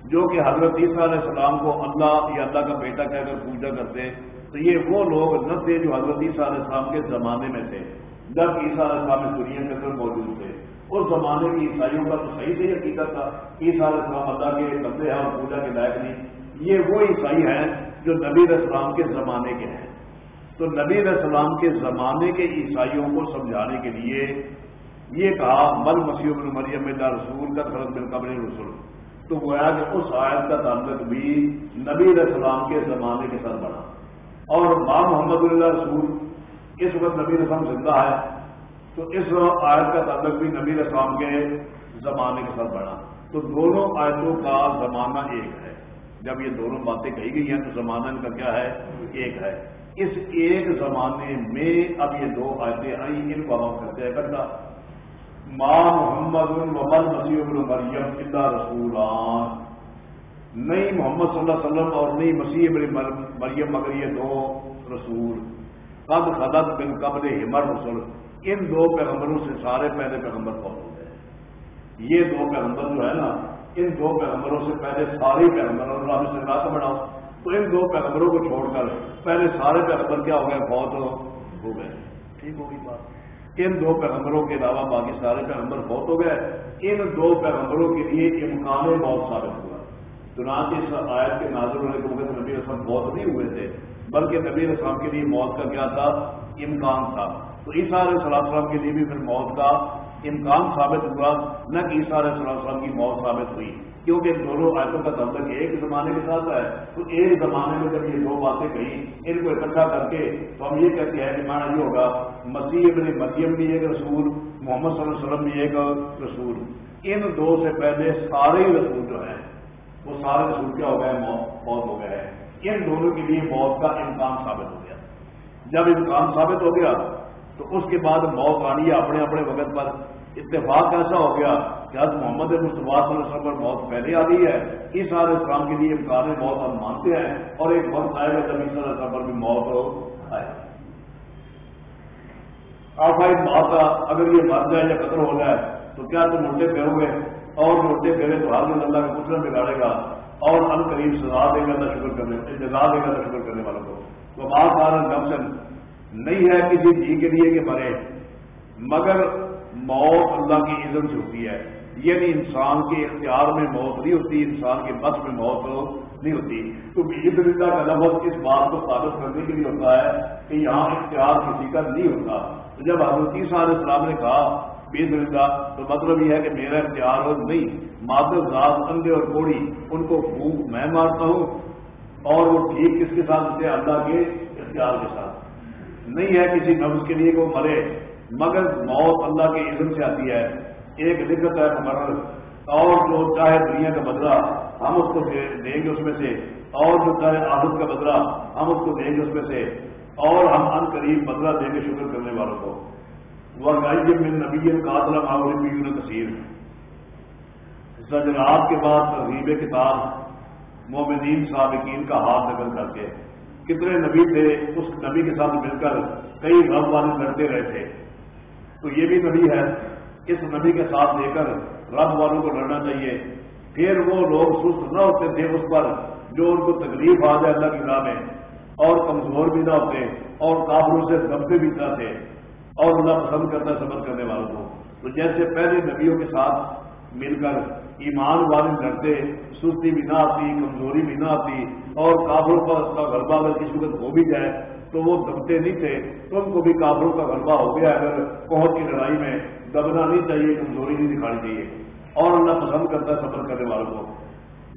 جو کہ حضرت عیسیٰ علیہ السلام کو اللہ یا اللہ کا بیٹا کہہ کر پوجا کرتے؟ تو یہ وہ لوگ نہ تھے جو حضرت عیسیٰ علیہ السلام کے زمانے میں تھے۔ جب عیسیٰ علیہ السلام اس دنیا کے اندر موجود تھے۔ اس زمانے کی عیسائیوں کا تو صحیح سے عقیدت تھا۔ عیسیٰ علیہ السلام اللہ کے بندے ہیں اور پوجا کے لائق نہیں۔ یہ وہ عیسائی ہیں جو نبی علیہ السلام کے زمانے کے ہیں۔ تو نبی علیہ السلام کے زمانے کے عیسائیوں کو سمجھانے کے لیے یہ کہا، مل مسیح بن مریم اللہ رسول کا فرق بن قبر رسول. تو گویا کہ اس آیت کا تعلق بھی نبی علیہ السلام کے زمانے کے ساتھ بڑھا۔ اور ماں محمد اللہ رسول اس وقت نبی رسم زندہ ہے، تو اس آیت کا تعلق بھی نبی السلام کے زمانے کے ساتھ بڑھا۔ تو دونوں آیتوں کا زمانہ ایک ہے۔ جب یہ دونوں باتیں کہی گئی ہیں تو زمانہ ان کا کیا ہے؟ ایک ہے۔ اس ایک زمانے میں اب یہ دو آیتیں آئی ان کو ہم کرتے ہیں کرتا ماں محمد المحمد مسیح مریم اللہ رسولان۔ نئی محمد صلی اللہ علیہ وسلم اور نئی مسیح مریم، مگر یہ دو رسول۔ قد خدت بن قبل ہمر رسول ان دو پیغمبروں سے سارے پہلے پیغمبر پہنچ گئے یہ دو پیغمبر جو ہے نا ان دو پیغمبروں سے پہلے سارے پیغمبروں اللہ سے راستہ بناؤ تو ان دو پیغمبروں کو چھوڑ کر پہلے سارے پیغمبر کیا ہو گئے؟ بہت ہو گئے۔ ٹھیک ہوگی بات۔ ان دو پیغمبروں کے علاوہ باقی سارے پیغمبر بہت ہو گئے۔ ان دو پیغمبروں کے لیے امکان بہت ثابت ہوا۔ چنانچہ اس آیت کے نازر ہونے کے وقت نبی رسم بہت نہیں ہوئے تھے بلکہ نبی اسلام کے لیے موت کا کیا تھا؟ امکان تھا۔ تو اس علیہ السلام کے لیے بھی پھر موت کا امکان ثابت ہوا، نہ کہ عیسیٰ علیہ السلام کی موت ثابت ہوئی۔ کیونکہ دونوں آیتوں کا تعلق ایک زمانے کے ساتھ ہے تو ایک زمانے میں جب یہ دو باتیں کہیں، ان کو اکٹھا کر کے تو ہم یہ کہتے ہیں کہ مانا یہ ہوگا، مسیح ابن مریم بھی ایک رسول، محمد صلی اللہ علیہ وسلم بھی ایک رسول۔ ان دو سے پہلے سارے رسول جو ہیں، وہ سارے رسول کیا ہو گئے؟ موت ہو گئے۔ ہیں ان دونوں کے لیے موت کا امکان ثابت ہو گیا۔ جب امکان ثابت ہو گیا، تو اس کے بعد موت آنی ہے اپنے اپنے وقت پر۔ اتفاق ایسا ہو گیا کہ آج محمد مصطفیٰ صلی اللہ علیہ وسلم پر موت پہلے آ رہی ہے۔ اس علیہ السلام کے لیے امکان موت ہم مانتے ہیں اور ایک وقت آئے گا جب علیہ السلام پر بھی موت ہو آئے آپ بات اگر یہ مر جائے یا قتل ہو جائے تو کیا تم الٹے پھیرو گے؟ اور جو الٹے پھیرے تو حال اللہ کا کچھ بگاڑے گا اور ان قریب سزا دے گا نہ شکر کرنے جزا دے گا نہ شکر کرنے والوں کو۔ تو بات آ رہا نہیں ہے کسی جی کے لیے کہ مرے۔ مگر موت اللہ کی عزت سے ہوتی ہے یعنی انسان کے اختیار میں موت نہیں ہوتی، انسان کے بس میں موت نہیں ہوتی۔ تو عید اللہ کا لفظ اس بات کو ثابت کرنے کے لیے ہوتا ہے کہ یہاں اختیار کسی کا نہیں ہوتا۔ تو جب حضرت علیہ السلام نے کہا، بید اللہ، تو مطلب یہ ہے کہ میرا اختیار اور نہیں، مادر، ذات، اندھے اور کوڑی، ان کو پھونک میں مارتا ہوں اور وہ ٹھیک کس کے ساتھ ہوتے ہیں؟ اللہ کے اختیار کے ساتھ۔ نہیں ہے کسی نفس کے لیے کہ وہ مرے۔ مگر موت اللہ کے علم سے آتی ہے، ایک دقت ہے مگر اور جو چاہے دنیا کا بدلہ ہم اس کو دیں گے اس میں سے، اور جو چاہے عادت کا بدلہ ہم اس کو دیں گے اس میں سے، اور ہم ان قریب بدلہ دیں گے شکر کرنے والوں کو۔ وہ میں نبی قاتل معاون کثیر زجرات کے بعد تہذیب کتاب مومنین، سابقین کا ہاتھ نکل کر کے کتنے نبی تھے، اس نبی کے ساتھ مل کر کئی غم والے لڑتے رہے تھے۔ تو یہ بھی نبی ہے اس نبی کے ساتھ لے کر رب والوں کو لڑنا چاہیے۔ پھر وہ لوگ سست نہ ہوتے تھے اس پر جو ان کو تکلیف آ جائے اللہ کی راہ میں۔ اور کمزور بھی نہ ہوتے اور کابلوں سے دبتے بھی نہ تھے۔ اور اللہ پسند کرتا صبر کرنے والوں کو۔ تو جیسے پہلے نبیوں کے ساتھ مل کر ایمان والے لڑتے، سستی بھی نہ آتی، کمزوری بھی نہ آتی، اور کابل پر اس کا غلبہ اگر کسی وقت ہو بھی جائے۔ تو وہ دبتے نہیں تھے۔ تو ان کو بھی کابلوں کا غلبہ ہو گیا اگر پہنچ کی لڑائی میں دبنا نہیں چاہیے، کمزوری نہیں دکھانی چاہیے۔ اور اللہ پسند کرتا ہے سفر کرنے والوں کو۔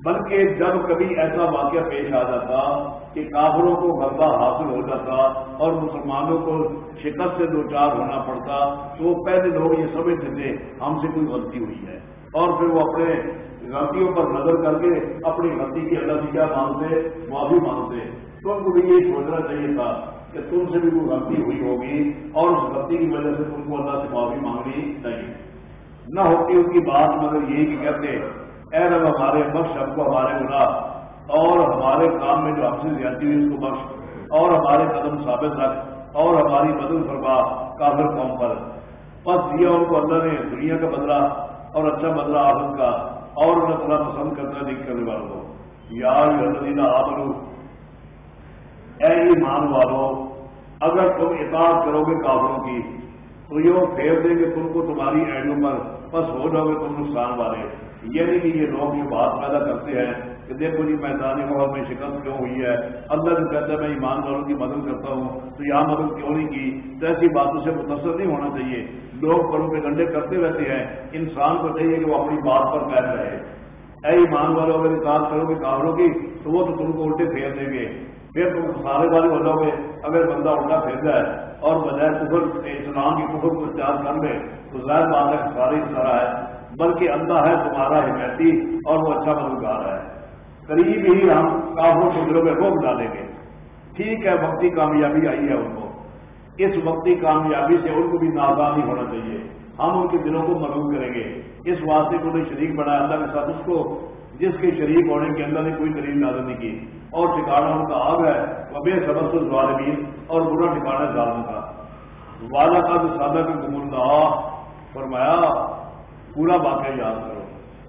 بلکہ جب کبھی ایسا واقعہ پیش آ جاتا کہ کابلوں کو غلبہ حاصل ہو جاتا اور مسلمانوں کو شکست سے دو چار ہونا پڑتا، تو وہ پہلے لوگ یہ سمجھتے تھے، ہم سے کوئی غلطی ہوئی ہے۔ اور پھر وہ اپنے غلطیوں پر نظر کر کے اپنی غلطی کی اللہ کی کیا مانگتے معافی مانگتے تو ان کو بھی یہ سوچنا چاہیے تھا کہ تم سے بھی کوئی غلطی ہوئی ہوگی اور اس غلطی کی وجہ سے تم کو اللہ سے معافی مانگنی چاہیے نہ ہوتی ان کی بات مگر یہی کہ کہتے اے رب ہمارے بخش، ہم کو ہمارے گنا اور ہمارے کام میں جو ہم سے زیادتی ہوئی اس کو بخش۔ اور ہمارے قدم ثابت رکھ، اور ہماری بدل فرما کافر قوم پر۔ بس دیا ان کو اللہ نے دنیا کا بدلا اور اچھا بدلا آدم کا اور اللہ تعالیٰ پسند کرتا نہیں کرنے والوں کو۔ یار یہ آپ اے ایمان والوں اگر تم اطاعت کرو گے کافروں کی، تو یہ پھیر دیں گے تم کو تمہاری اینڈوں پر بس ہو جاؤ گے تم نقصان والے۔ یہ نہیں کہ یہ لوگ یہ بات پیدا کرتے ہیں کہ دیکھو جی میدانی محل میں شکست کیوں ہوئی ہے؟ اللہ جو کہتا ہے میں ایمان والوں کی مدد کرتا ہوں، تو یہاں مدد کیوں نہیں کی؟ تو ایسی باتوں سے متاثر نہیں ہونا چاہیے۔ لوگ پروں کے گنڈے کرتے رہتے ہیں، انسان کو چاہیے کہ وہ اپنی بات پر پیر رہے۔ اے ایمان والوں اگر اطاعت کرو گے کابروں کی، تو وہ تو تم کو الٹے پھیر دیں گے۔ پھر تم سارے والے ہو جاؤ گے اگر بندہ الٹا پھیر جائے اور بجائے کفر اسلام کی کفر کو اختیار کر لے تو ظاہر بات ہے سارے اس طرح ہے، بلکہ اللہ ہے، تمہارا حمایتی اور وہ اچھا مددگار ہے۔ قریب ہی ہم کافروں کے دلوں میں روک ڈالیں گے۔ ٹھیک ہے، وقتی کامیابی آئی ہے ان کو۔ اس وقتی کامیابی سے ان کو بھی ناکام ہونا چاہیے۔ ہم ان کے دلوں کو مرور کریں گے۔ اس واسطے کو انہیں شریک بنایا اللہ کے ساتھ اس کو، جس کے شریک ہونے کے اندر نے کوئی دلیل نازل نہیں کی۔ اور ٹھکانا ان کا آگ ہے وہ بے سبق ظالمین اور برا ٹھکانا ظالم کا والا کا جو سادہ کے گمردہ فرمایا، پورا واقعہ یاد کرو۔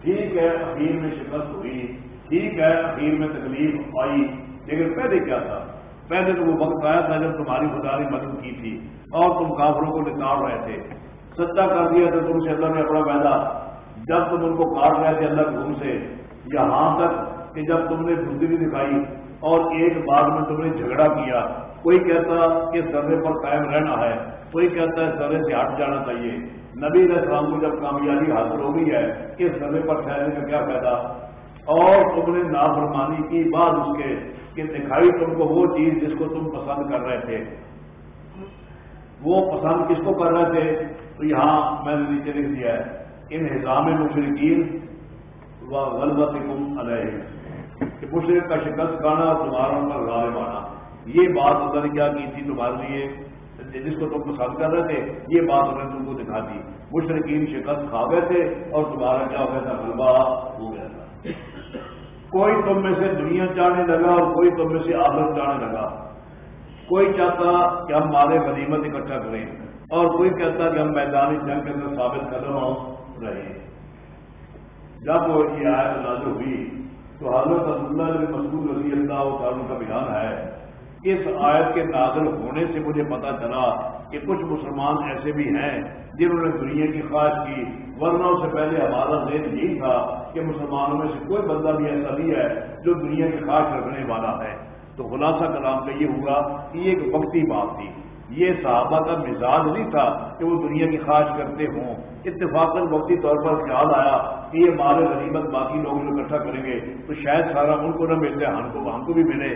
ٹھیک ہے، اخیر میں شکست ہوئی۔ ٹھیک ہے، اخیر میں تکلیف آئی۔ لیکن پہلے کیا تھا؟ پہلے تو وہ وقت آیا تھا جب تمہاری خداری مدد کی تھی اور تم کافروں کو نکال رہے تھے۔ سچا کر دیا تھا تم سے اللہ نے اپنا پیدا جب تم ان کو کاٹ رہے تھے اللہ گھوم سے، یہاں تک کہ جب تم نے بزدری دکھائی اور ایک بار میں تم نے جھگڑا کیا، کوئی کہتا کہ سرے پر قائم رہنا ہے، کوئی کہتا ہے سرے سے ہٹ جانا چاہیے۔ نبی علیہ السلام کو جب کامیابی حاصل ہو گئی ہے اس سمے پر ٹھہرنے کا کیا فائدہ؟ اور تم نے نافرمانی کی بعد اس کے کہ دکھائی تم کو وہ چیز جس کو تم پسند کر رہے تھے۔ وہ پسند کس کو کر رہے تھے؟ تو یہاں میں نے نیچے لکھ دیا ہے، ان حسام مشرقین و غلبت علیہ کہ مشرق کا شکست گانا تمہارا ان پر غالب آنا۔ یہ بات اللہ نے کیا کی تھی تمہارے لیے۔ جس کو تم پسند کر رہے تھے، یہ بات انہوں نے تم کو دکھا دی۔ مشرقین شکست کھا گئے تھے اور تمہارا کیا ہو گیا تھا؟ غلبہ ہو گیا تھا۔ کوئی تم میں سے دنیا چاہنے لگا اور کوئی تم میں سے آدت چاہنے لگا۔ کوئی چاہتا کہ ہم مارے غنیمت اکٹھا کریں اور کوئی کہتا کہ ہم میدانی جنگ کے اندر ثابت کر رہے جب وہ یہ آیت نازل ہوئی تو حضرت اللہ مسعود رضی اللہ تعالیٰ کا بیان ہے اس آیت کے نازل ہونے سے مجھے پتا چلا کہ کچھ مسلمان ایسے بھی ہیں جنہوں نے دنیا کی خواہش کی، ورنہ سے پہلے ہمارا ذہن یہی تھا کہ مسلمانوں میں سے کوئی بندہ بھی ایسا نہیں ہے جو دنیا کی خواہش رکھنے والا ہے۔ تو خلاصہ کلام کا یہ ہوگا کہ یہ ایک وقتی بات تھی۔ یہ صحابہ کا مزاج نہیں تھا کہ وہ دنیا کی خواہش کرتے ہوں۔ اتفاق وقتی طور پر خیال آیا کہ یہ مارے غریبت باقی لوگ جو اکٹھا کریں گے، تو شاید سارا ان کو نہ ملتے، ہم کو ہم کو بھی ملے۔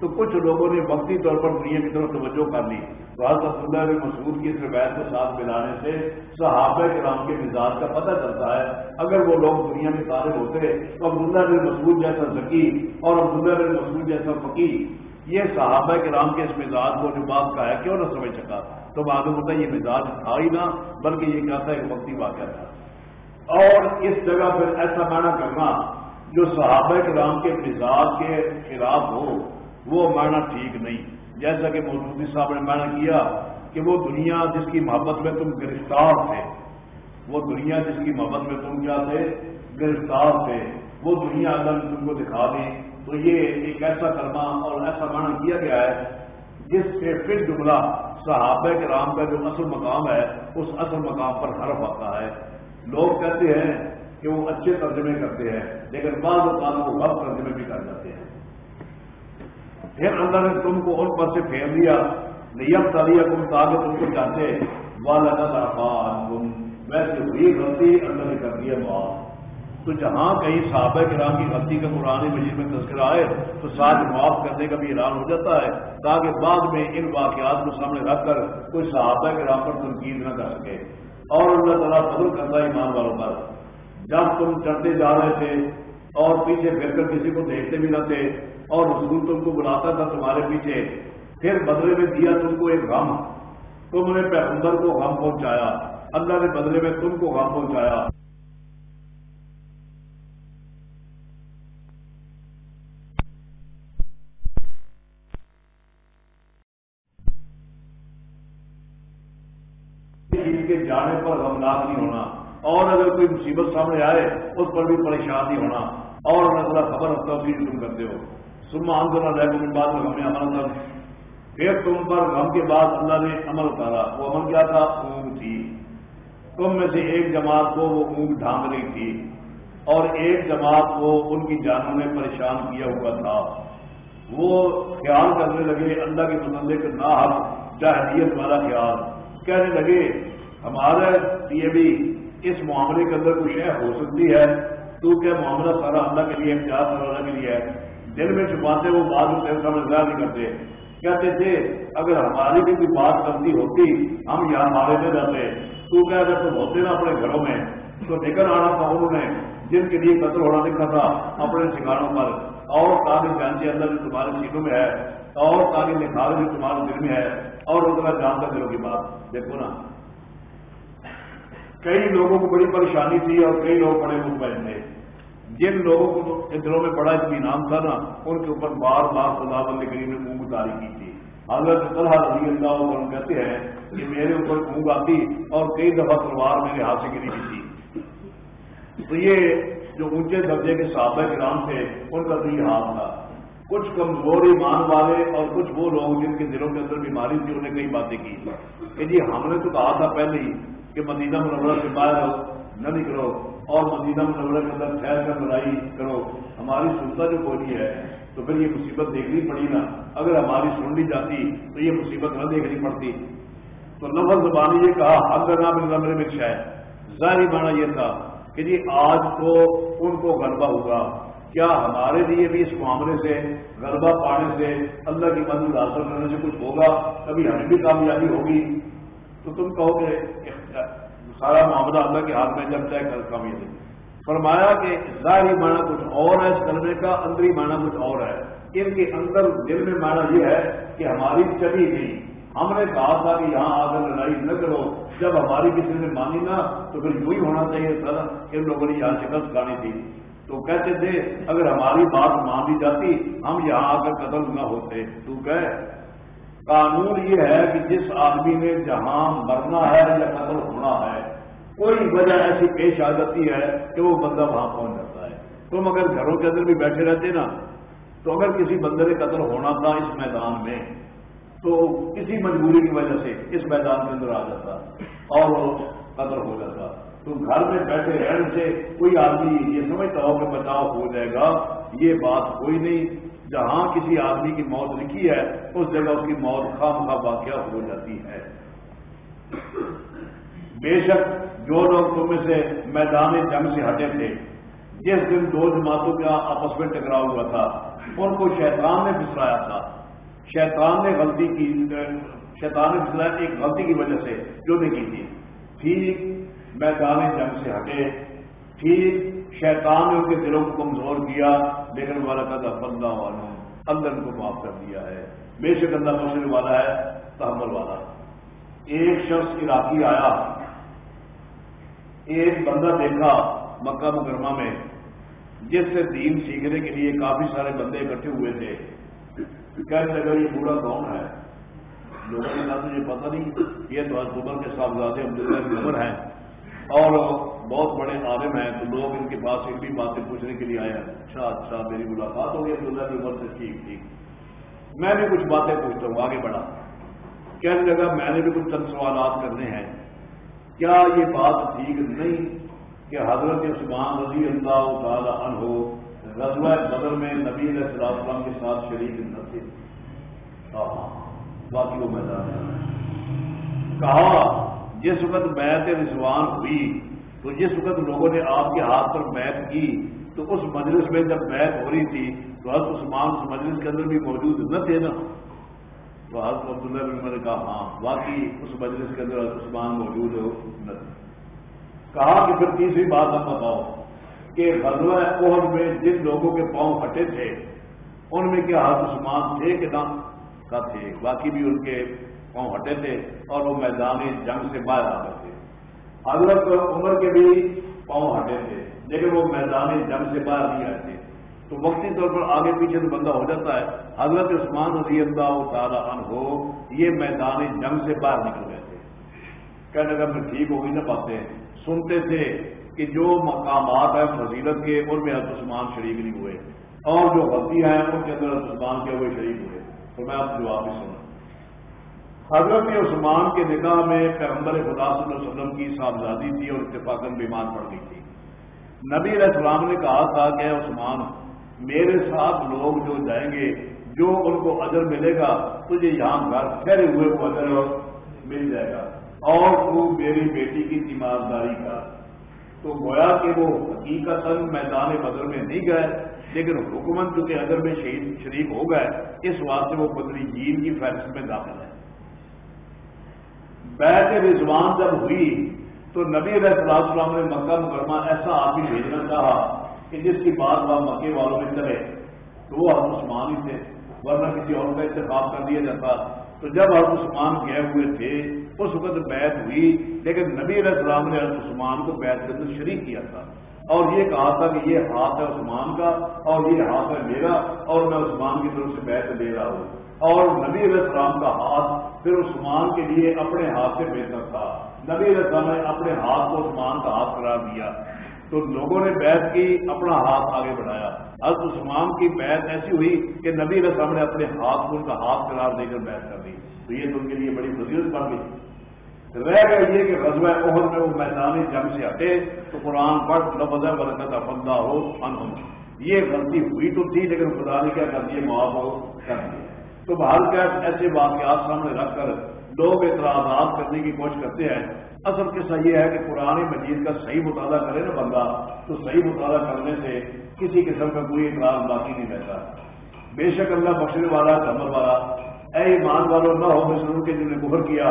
تو کچھ لوگوں نے وقتی طور پر دنیا کی طرف توجہ کر لی۔ تو حضرت اللہ علیہ مسعود کی اس روایت کو ساتھ ملانے سے صحابہ کرام کے مزاج کا پتہ چلتا ہے۔ اگر وہ لوگ دنیا میں طالب ہوتے تو عبداللہ علیہ مسعود جیسا ذکی اور عبداللہ علیہ مسعود جیسا فقیر یہ صحابہ کرام کے اس مزاج کو جو بات کا ہے، کیوں نہ سمجھ سکا؟ تو معلوم ہوتا ہے یہ مزاج تھا ہی نہ، بلکہ یہ کیا تھا، ایک وقتی واقعہ تھا۔ اور اس جگہ پھر ایسا معنی کرنا، جو صحابہ کرام کے مزاج کے خلاف ہو، وہ معنی ٹھیک نہیں۔ جیسا کہ مودودی صاحب نے معنی کیا کہ وہ دنیا جس کی محبت میں تم گرفتار تھے، وہ دنیا جس کی محبت میں تم کیا تھے؟ گرفتار تھے۔ وہ دنیا اللہ نے تم کو دکھا دی تو یہ ایک ایسا کرنا اور ایسا معنی کیا گیا ہے جس سے پھر جملہ صحابہ کے رام کا جو اصل مقام ہے، اس اصل مقام پر حرف آتا ہے۔ لوگ کہتے ہیں کہ وہ اچھے ترجمے کرتے ہیں، لیکن بعض اوقات کو غلط ترجمے بھی کر جاتے ہیں۔ پھر اللہ نے تم کو ان پر سے پھیر دیا نیم تاریخ تم تاکہ تم کو جانتے تم ویسے ہوئی غلطی اللہ نے کر دیا معاف تو جہاں کہیں صحابہ کرام کی غلطی کا قرآن مجید میں تذکرہ آئے تو ساتھ معاف کرنے کا بھی اعلان ہو جاتا ہے تاکہ بعد میں ان واقعات کو سامنے رکھ کر کوئی صحابہ کرام پر تنقید نہ کر سکے۔ اور اللہ تعالیٰ فضل کرتا ہے ایمان والوں پر۔ جب تم چڑھتے جا رہے تھے اور پیچھے پھر کر کسی کو دیکھتے بھی نہ تھے اور رسول تم کو بلاتا تھا تمہارے پیچھے، پھر بدلے میں دیا تم کو ایک غم۔ تم نے پیغمبر کو غم پہنچایا۔ اللہ نے بدلے میں تم کو غم پہنچایا۔ جانے پر غمناک نہیں ہونا۔ اور اگر کوئی مصیبت سامنے آئے، اس پر بھی پریشان نہیں ہونا۔ اور اللہ خبر ہفتہ بھی تم کرتے ہو۔ سما آندولہ رہ کے بعد میں ہمیں عمل کر پھر تم پر غم کے بعد اللہ نے عمل کرا وہ عمل کیا تھا؟ اونگ تھی۔ تم میں سے ایک جماعت کو وہ اونگ ڈھانگ رہی تھی۔ اور ایک جماعت کو ان کی جانوں نے پریشان کیا ہوا تھا۔ وہ خیال کرنے لگے، اللہ کے متعلق نہ حق جاہلیت والا خیال۔ کہنے لگے ہمارے لیے بھی اس معاملے کے اندر کوئی شے ہو سکتی ہے؟ تو کیا معاملہ سارا اللہ کے لیے امتیاز اللہ کے لیے ہے؟ دل میں چھپاتے وہ بعد میں سامنے ظاہر نہیں کرتے۔ کہتے تھے، اگر ہماری بھی کوئی بات کرتی ہوتی، ہم یہاں مارے میں جاتے۔ تو کیا اگر تم ہوتے نا اپنے گھروں میں، تو نکل آنا تھا انہوں نے، جن کے لیے قتل ہونا لکھا تھا، اپنے ٹھکانوں پر۔ اور تاکہ جانچے اندر جو تمہارے سیٹوں میں ہے، اور تاکہ نکھار جو تمہارے دل میں ہے، اور اتنا جانتا دلوں کی بات۔ دیکھو نا کئی لوگوں کو بڑی پریشانی تھی اور کئی لوگ بڑے مطمئن تھے۔ جن لوگوں کو دلوں میں بڑا اطمینان تھا نا، ان کے اوپر بار بار خدا بند کریم نے اونگ اتاری کی تھی۔ حضرت طلحہ رضی اللہ عنہ کہتے ہیں کہ میرے اوپر اونگ آتی اور کئی دفعہ تلوار میرے ہاتھ سے گری تھی۔ تو یہ جو اونچے درجے کے صحابہ کرام تھے، ان کا تو یہ حال تھا۔ کچھ کمزور ایمان والے اور کچھ وہ لوگ جن کے دلوں کے اندر بیماری تھی انہیں کئی باتیں کی۔ کہ جی ہم نے تو کہا تھا پہلے ہی کہ مدینہ منورہ سے باہر نہ نکلو، اور مدینہ منورہ کے اندر ٹھہر کر لڑائی کرو۔ ہماری سنتا جو بولی ہے، تو پھر یہ مصیبت دیکھنی پڑی نا۔ اگر ہماری سن لی جاتی، تو یہ مصیبت نہ دیکھنی پڑتی۔ تو لفظ زبانی یہ کہا، حق کرنا میرے میں شاید ظاہری مانا یہ تھا کہ جی آج تو ان کو غلبہ ہوگا۔ کیا ہمارے لیے بھی اس معاملے سے، غلبہ پانے سے اللہ کی مدد حاصل کرنے سے کچھ ہوگا؟ کبھی ہمیں بھی کامیابی ہوگی۔ تو تم کہو گے سارا معاملہ اللہ کے ہاتھ میں جب طے کر کامیابی فرمایا کہ ظاہری معنی کچھ اور ہے اس کرنے کا، اندری معنی کچھ اور ہے۔ ان کے اندر دل میں معنی یہ ہے کہ ہماری چلی نہیں۔ ہم نے کہا تھا کہ یہاں آ کر لڑائی نہ کرو۔ جب ہماری کسی نے مانی نہ تو پھر یوں ہی ہونا چاہیے تھا ان لوگوں نے یہاں شکست کھانی تھی۔ تو کہتے تھے، اگر ہماری بات مان لی جاتی، ہم یہاں آ کر قتل نہ ہوتے۔ تو کہ قانون یہ ہے کہ جس آدمی نے جہاں مرنا ہے یا قتل ہونا ہے، کوئی وجہ ایسی پیش آ جاتی ہے کہ وہ بندہ وہاں پہنچ جاتا ہے۔ تم اگر گھروں کے اندر بھی بیٹھے رہتے نا، تو اگر کسی بندے نے قتل ہونا تھا اس میدان میں، تو کسی مجبوری کی وجہ سے اس میدان کے اندر آ جاتا اور وہ قدر ہو جاتا۔ تو گھر میں بیٹھے رہنے سے کوئی آدمی یہ سمجھتا ہو کہ بچاؤ ہو جائے گا، یہ بات کوئی نہیں۔ جہاں کسی آدمی کی موت لکھی ہے، اس جگہ اس کی موت خام خواہ واقعہ ہو جاتی ہے۔ بے شک جو لوگ تم میں سے میدان جنگ سے ہٹے تھے، جس دن دو جماعتوں کا آپس میں ٹکراؤ ہوا تھا، ان کو شیطان نے پھسلایا تھا۔ شیطان نے غلطی کی، شیطان نے پھسلایا ایک غلطی کی وجہ سے جو نے کی تھی۔ ٹھیک، میدان جنگ سے ہٹے۔ ٹھیک، شیطان نے ان کے دلوں کو کمزور کیا، لیکن والا کا بندہ والا اندر کو معاف کر دیا ہے۔ بے شک اللہ مشرق والا ہے، تحمل والا۔ ایک شخص عراقی آیا، ایک بندہ دیکھا مکہ مکرمہ میں، جس سے دین سیکھنے کے لیے کافی سارے بندے اکٹھے ہوئے تھے۔ کہنے لگا، یہ بوڑھا کون ہے؟ لوگوں نے کہا تجھے پتہ نہیں، یہ تو کے صاحبزادے عبداللہ عمر ہیں۔ اور بہت بڑے عالم ہیں تو لوگ ان کے پاس ایک بھی باتیں پوچھنے کے لیے آئے ہیں۔ اچھا اچھا میری ملاقات ہوگی عبداللہ کی عمر سے۔ ٹھیک ٹھیک۔ میں بھی کچھ باتیں پوچھتا ہوں، آگے بڑھا۔ کہنے لگا، میں نے بھی کچھ چند سوالات کرنے ہیں۔ کیا یہ بات ٹھیک نہیں کہ حضرت عثمان رضی اللہ تعالی عنہ رضوہ بدر میں نبی علیہ السلام کے ساتھ شریک نہ تھے؟ باقی وہ میدان کہا، جس وقت بیت رضوان ہوئی تو جس وقت لوگوں نے آپ کے ہاتھ پر بیت کی، تو اس مجلس میں جب بیت ہو رہی تھی، تو حضرت عثمان اس مجلس کے اندر بھی موجود نہ تھے نا۔ تو حضرت عبداللہ بن نے کہا ہاں باقی اس مجلس کے اندر حضرت عثمان موجود ہو نہ تھے۔ کہا کہ پھر تیسری بات ہم بتاؤ کہ غزوہ عہد میں جن لوگوں کے پاؤں ہٹے تھے، ان میں کیا حضرت عثمان تھے کہ نہ؟ کا تھے۔ باقی بھی ان کے پاؤں ہٹے تھے اور وہ میدان جنگ سے باہر آ گئے۔ تھے حضرت عمر کے بھی پاؤں ہٹے تھے، لیکن وہ میدان جنگ سے باہر نہیں آئے تھے۔ تو وقتی طور پر آگے پیچھے تو بندہ ہو جاتا ہے۔ حضرت عثمان رضی اللہ تعالیٰ عنہ یہ میدان جنگ سے باہر نکل گئے تھے۔ کہنے لگا پھر ٹھیک ہوگی نہ پاتے سنتے تھے کہ جو مقامات ہیں فضیلت کے، ان میں حضرت عثمان شریک نہیں ہوئے۔ اور جو غلطیاں ہیں، ان کے اندر عثمان کے ہوئے شریک ہوئے۔ تو میں آپ جواب بھی سنا حضرت عثمان کے نگاہ میں پیغمبر خدا صلی اللہ علیہ وسلم کی صاحبزادی تھی اور اتفاق بیمار پڑ گئی تھی۔ نبی علیہ السلام نے کہا تھا کہ عثمان، میرے ساتھ لوگ جو جائیں گے، جو ان کو اجر ملے گا، تجھے یہاں گھر ٹھہرے ہوئے کو اجر مل جائے گا۔ اور تو میری بیٹی کی تیمارداری کا تو گویا کہ وہ حقیقت میدان بدر میں نہیں گئے، لیکن حکومت چونکہ اگر میں شہید شریک ہو گئے، اس واسطے وہ بدری جین کی فہرست میں داخل ہے بیت رضوان جب ہوئی، تو نبی علیہ السلام نے مکہ مکرمہ ایسا آدمی بھیجنا چاہا کہ جس کی بات وہاں مکے والوں میں چلے۔ تو وہ ہم عثمان ہی تھے، ورنہ کسی اور کا اتفاق کر دیا جاتا۔ تو جب ہم عثمان گئے ہوئے تھے، اس وقت بیت ہوئی، لیکن نبی علیہ السلام نے عثمان کو بیت کے اندر شریک کیا تھا۔ اور یہ کہا تھا کہ یہ ہاتھ ہے عثمان کا اور یہ ہاتھ ہے میرا اور میں عثمان کی طرف سے بیت دے رہا ہوں۔ اور نبی علیہ السلام کا ہاتھ پھر عثمان کے لیے اپنے ہاتھ سے بہتر تھا۔ نبی علیہ السلام نے اپنے ہاتھ کو عثمان کا ہاتھ قرار دیا۔ تو لوگوں نے بیت کی، اپنا ہاتھ آگے بڑھایا۔ حضرت عثمان کی بیت ایسی ہوئی کہ نبی علیہ السلام نے اپنے ہاتھ کو ان کا ہاتھ قرار دے کر بیت کر دی۔ تو یہ تو ان کے لیے بڑی فضیلت بن گئی۔ رہ گیا یہ کہ رضو عہد میں وہ میدانی جنگ سے ہٹے تو قرآن پڑھ، لفظ برکت افندہ ہو ان یہ غلطی ہوئی تو تھی، لیکن خدا نے کیا کر دیے معاف ہو کر دیے تو بہر کیا ایسے واقعات سامنے رکھ کر لوگ اعتراضات کرنے کی کوشش کرتے ہیں۔ اصل قصہ یہ ہے کہ قرآن مجید کا صحیح مطالعہ کرے نا بندہ، تو صحیح مطالعہ کرنے سے کسی قسم کا کوئی اعتراض باقی نہیں رہتا۔ بے شک اللہ بخشنے والا کمر والا، اے ایمان والوں، نہ ہو مسلم کے جنہوں نے گفر کیا،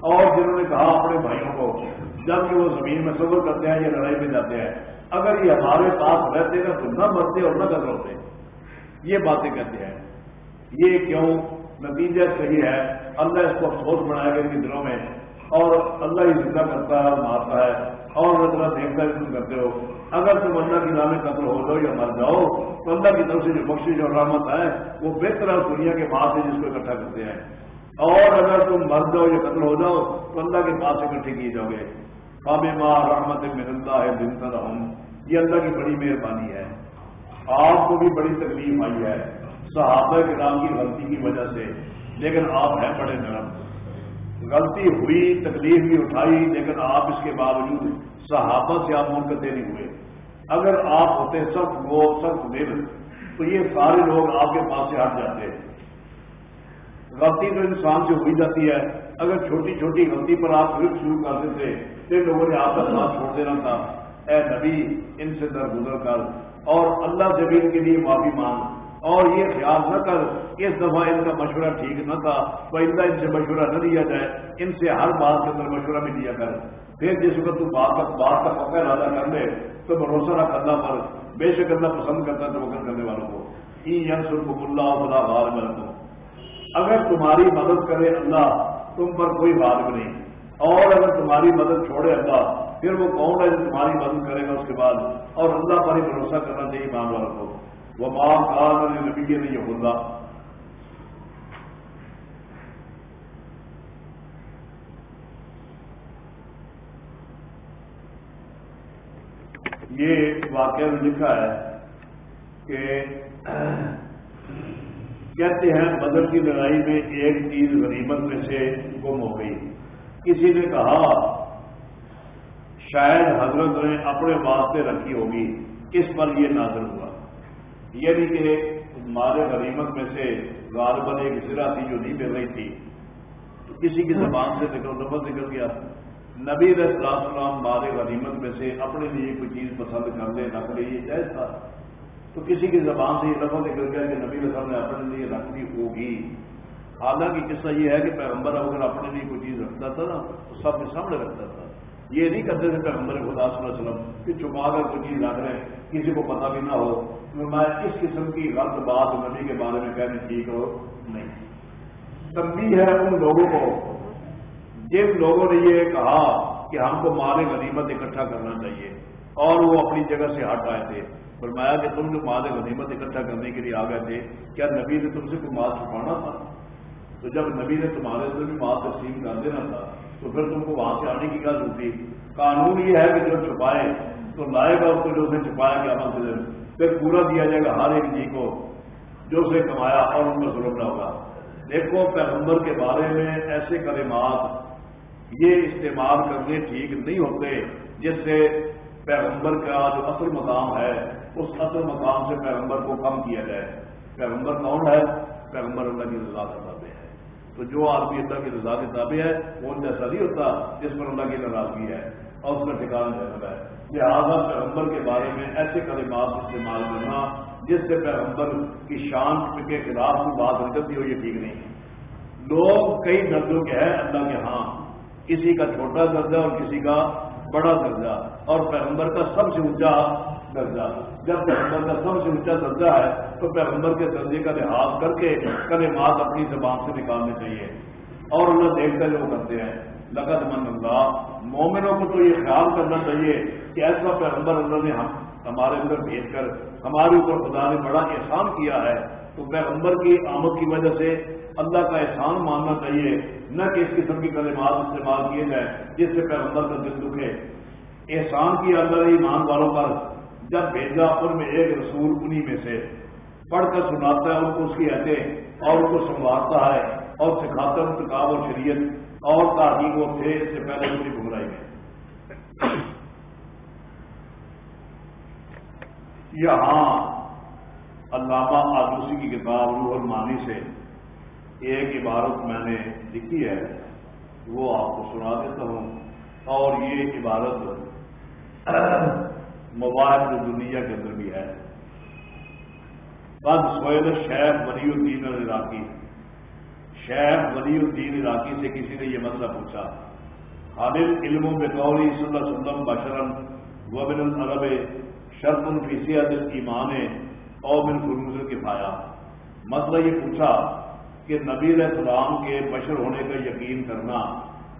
اور جنہوں نے کہا اپنے بھائیوں کو، جبکہ وہ زمین میں سفر کرتے ہیں یا لڑائی میں جاتے ہیں۔ اگر یہ ہمارے پاس رہتے نا تو نہ مرتے اور نہ قدر ہوتے یہ باتیں کہتے ہیں۔ یہ کیوں؟ نتیجہ صحیح ہے، اللہ اس کو افسوس بنایا گیا ان کے دلوں میں، اور اللہ ہی زندہ کرتا ہے اور مارتا ہے، اور اللہ دیکھتا ہے تم کرتے ہو۔ اگر تم اللہ کی نام قتل ہو جاؤ یا مر جاؤ، تو اللہ کی طرف سے جو بخشش اور رحمت ہے، وہ بہتر ہے دنیا کے پاس ہے جس کو اکٹھا کرتے ہیں۔ اور اگر تم مر جاؤ یا قتل ہو جاؤ، تو اللہ کے پاس اکٹھے کیے جاؤ گے۔ خام ماں رحمت ملتا ہے دن کا رحم یہ اللہ کی بڑی مہربانی ہے۔ آپ کو بھی بڑی تکلیف آئی ہے۔ صحابہ کے نام کی غلطی کی وجہ سے۔ لیکن آپ ہیں بڑے نرم۔ غلطی ہوئی، تکلیف بھی اٹھائی، لیکن آپ اس کے باوجود صحابہ سے آپ منقطع نہیں ہوئے۔ اگر آپ ہوتے سخت، وہ سخت دل۔ تو یہ سارے لوگ آپ کے پاس سے ہٹ جاتے۔ غلطی تو انسان سے ہوئی جاتی ہے۔ اگر چھوٹی چھوٹی غلطی پر آپ پھر شروع کر دیتے، پھر لوگوں نے آپ کا ساتھ چھوڑ دینا تھا۔ اے نبی، ان سے در گزر کر۔ اور اللہ سے بھی ان کے لیے معافی مانگ۔ اور یہ خیال نہ کر کہ اس دفعہ ان کا مشورہ ٹھیک نہ تھا، تو ان سے مشورہ نہ دیا جائے، ان سے ہر بات کے اندر مشورہ بھی دیا کر۔ پھر جس وقت تو بات کا بات کا پکا ارادہ کر لے، تو بھروسہ رکھ اللہ پر۔ بے شک اللہ پسند کرتا ہے تو کرنے والوں کو۔ ینسر اللہ خدا بار میں اگر تمہاری مدد کرے اللہ، تم پر کوئی غالب نہیں۔ اور اگر تمہاری مدد چھوڑے اللہ، پھر وہ کون ہے جو تمہاری مدد کرے گا اس کے بعد؟ اور اللہ پر ہی بھروسہ کرنا چاہیے مان والوں کو۔ وہ ماں کار نبی نہیں یہ اللہ یہ واقعہ میں لکھا ہے کہ کہتے ہیں بدر کی لڑائی میں ایک چیز غریبت میں سے گم ہو گئی۔ کسی نے کہا، شاید حضرت نے اپنے واسطے رکھی ہوگی، اس پر یہ نازل ہوا۔ یعنی کہ مارے غریبت میں سے غالباً ایک سرا تھی، جو نہیں مل رہی تھی۔ تو کسی کی زبان سے نکل لفظ نکل گیا نبی علیہ السلام بار غنیمت میں سے اپنے لیے کوئی چیز پسند کر لے رکھ لے یہ جائز تھا۔ تو کسی کی زبان سے یہ لفظ نکل گیا کہ نبی السلام نے اپنے لیے رکھ لی ہوگی۔ حالانکہ قصہ یہ ہے کہ پیغمبر اگر اپنے لیے کوئی چیز رکھتا تھا نا، تو سب کے سامنے رکھتا تھا۔ یہ نہیں کرتے تھے پیغمبر خدا صلی اللہ علیہ وسلم کہ چھپا کر کوئی چیز رکھ رہے ہیں کسی کو پتہ بھی نہ ہو۔ میں اس قسم کی غلط بات نبی کے بارے میں کہنے ٹھیک ہو نہیں۔ تبدیل ہے ان لوگوں کو۔ جن لوگوں نے یہ کہا کہ ہم کو مال غنیمت اکٹھا کرنا چاہیے، اور وہ اپنی جگہ سے ہٹ آئے تھے۔ فرمایا کہ تم جو مال غنیمت اکٹھا کرنے کے لیے آ گئے تھے، کیا نبی نے تم سے کوئی مال چھپانا تھا؟ تو جب نبی نے تمہارے سے بھی مال تقسیم کر دینا تھا تو پھر تم کو وہاں سے آنے کی کیا ضرورت قانون یہ ہے کہ جو چھپائے، تو لائے گا اس کو جو اسے چھپایا گیا عمل پھر پورا دیا جائے گا ہر ایک جی کو، جو اسے کمایا اور ان میں ظلم نہ ہوگا۔ دیکھو، پیغمبر کے بارے میں ایسے کلمات یہ استعمال کرنے ٹھیک نہیں ہوتے، جس سے پیغمبر کا جو اصل مقام ہے، اس اصل مقام سے پیغمبر کو کم کیا جائے۔ پیغمبر کون ہے؟ پیغمبر اللہ کی رضا تو جو آدمی اللہ کی رضا کے تابع ہے، وہ جیسا نہیں ہوتا جس پر اللہ کی ناراضگی ہے اور اس کا ٹھکانا جائز ہے۔ لہٰذا پیغمبر کے بارے میں ایسے کلمات استعمال کرنا جس سے پیغمبر کی شان کے خلاف کی بات نکلتی ہو یہ ٹھیک نہیں لوگ کئی درجوں کے ہیں اللہ کے ہاں۔ کسی کا چھوٹا درجہ اور کسی کا بڑا درجہ۔ اور پیغمبر کا سب سے اونچا درجہ۔ جب پیغمبر کا سب سے اونچا درجہ ہے، تو پیغمبر کے درجے کا لحاظ کر کے کلمات اپنی زبان سے نکالنے چاہیے۔ اور انہیں دیکھتے جو کرتے ہیں۔ لگت من اللہ۔ مومنوں کو تو یہ خیال کرنا چاہیے کہ ایسا پیغمبر اللہ نے ہم ہمارے اندر بھیج کر، ہمارے اوپر خدا نے بڑا احسان کیا ہے، تو پیغمبر کی آمد کی وجہ سے اللہ کا احسان ماننا چاہیے۔ نہ کہ اس قسم کی کلمات استعمال کیے جائیں جس سے پیغمبر کا دل دکھے۔ احسان کی اللہ نے ایمان والوں پر؟ جب بھیجا ان میں ایک رسول انہی میں سے پڑھ کر سناتا ہے، ان کو اس کی عہدیں اور ان کو سنوارتا ہے اور سکھاتا ہے کتاب اور شریعت اور تاریخ تھے اس سے پہلے پوری گمرائی میں۔ یہاں علامہ آدوسی کی کتاب روح المانی سے ایک عبارت میں نے لکھی ہے، وہ آپ کو سنا دیتا ہوں۔ اور یہ عبارت موبائل دنیا کے اندر بھی ہے۔ بد سوید شیخ ولی الدین العراقی۔ شیخ ولی الدین عراقی سے کسی نے یہ مسئلہ پوچھا۔ حامل علموں میں قوری صلی اللہ علیہ وسلم بشرن وبن العرب شرط الفیسی عدل ایمان اور بن فرمز کے پایا مسئلہ یہ پوچھا کہ نبی علیہ السلام کے بشر ہونے کا یقین کرنا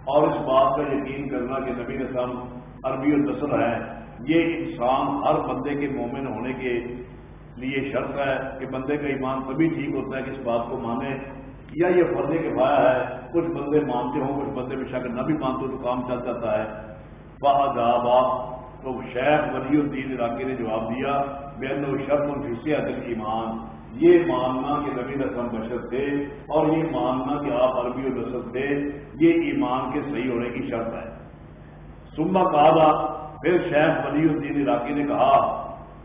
اور اس بات کا یقین کرنا کہ نبی السلام عربی النسل ہے یہ انسان ہر بندے کے مومن ہونے کے لیے شرط ہے کہ بندے کا ایمان تبھی ٹھیک ہوتا ہے کہ اس بات کو مانے۔ یا یہ فرض کے پایا ہے، کچھ بندے مانتے ہوں، کچھ بندے میں شاید نہ بھی مانتے تو کام چل جاتا ہے۔ باہ تو شیخ ولی الدین علاقے نے جواب دیا بین و شرط الفیسی عدل ایمان یہ ماننا کہ نبی رسم بشر تھے اور یہ ماننا کہ آپ عربی الرسد تھے، یہ ایمان کے صحیح ہونے کی شرط ہے۔ سما کہا پھر شیخ ولی الدین علاقے نے کہا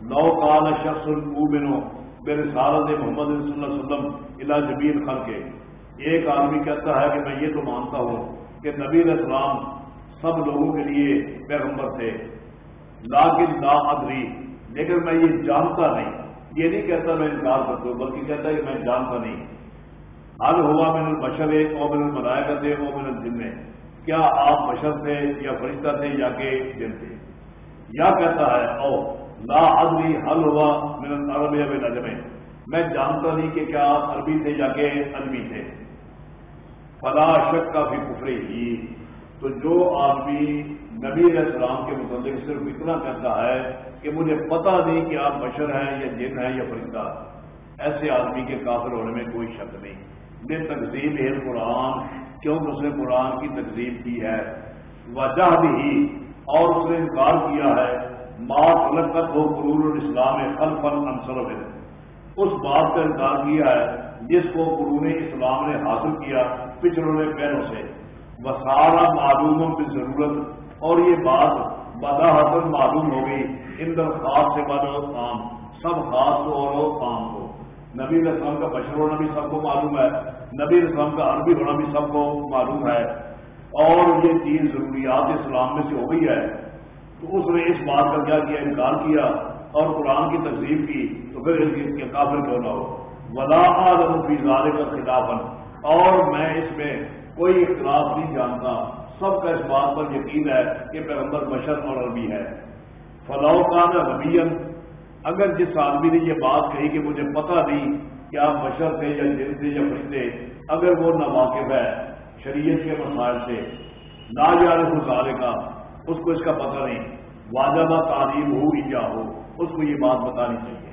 نو کال شخص البنو میرے سارت محمد صلی اللہ علیہ وسلم الا جبیر خر کے۔ ایک آدمی کہتا ہے کہ میں یہ تو مانتا ہوں کہ نبی السلام سب لوگوں کے لیے پیغمبر تھے۔ لاکن لا ادری، لیکن میں یہ جانتا نہیں۔ یہ نہیں کہتا میں انکار کرتا ہوں، بلکہ کہتا ہے کہ میں جانتا نہیں۔ حل ہوا میں البشر او من الملائے کا تھے او من الجن۔ میں کیا آپ بشر تھے یا فرشتہ تھے یا کہ جن تھے؟ یا کہتا ہے؟ او، لا ادری حل ہوا من العرب یا نجمے میں جانتا نہیں کہ کیا آپ عربی تھے یا کہ عربی تھے۔ فلا شک کا بھی کفرے ہی تو جو آدمی نبی علیہ السلام کے متعلق صرف اتنا کہتا ہے کہ مجھے پتا نہیں کہ آپ بشر ہیں یا جن ہیں یا فرشتہ، ایسے آدمی کے کافر ہونے میں کوئی شک نہیں۔ یہ تقسیم ہے قرآن، کیوں؟ اس نے قرآن کی تقسیم کی ہے۔ وجہ بھی اور اس نے انکار کیا ہے، ماں الگ ہو قرور الاسلام خل فن انصر اس بات کا انکار کیا ہے، جس کو قرون اسلام نے حاصل کیا پچھلے پہلوں سے۔ وسارا معلوموں کی ضرورت۔ اور یہ بات بدا حسن معلوم ہو گئی۔ ان خاص سے بد عام۔ سب خاص کو اور عام کو نبی اسلام کا بشر ہونا بھی سب کو معلوم ہے۔ نبی اسلام کا عربی ہونا بھی سب کو معلوم ہے۔ اور یہ تین ضروریات اسلام میں سے ہو گئی ہے، تو اس نے اس بات کا کیا کیا، انکار کیا اور قرآن کی تقسیم کی، تو پھر اس کے کافر کیوں نہ ہو۔ ولا آدم فی کا خلاف اور میں اس میں کوئی اختلاف نہیں جانتا۔ سب کا اس بات پر یقین ہے کہ پیغمبر بشر اور عربی ہے۔ فلاؤ کا نا اگر جس آدمی نے یہ بات کہی کہ مجھے پتا نہیں کہ آپ بشر تھے یا جن تھے یا فرشتے، اگر وہ نہ واقف ہے شریعت کے مسائل سے نہ جانے گزارے کا اس کو اس کا پتہ نہیں۔ واجبہ تعلیم ہو یا ہو، اس کو یہ بات بتانی چاہیے۔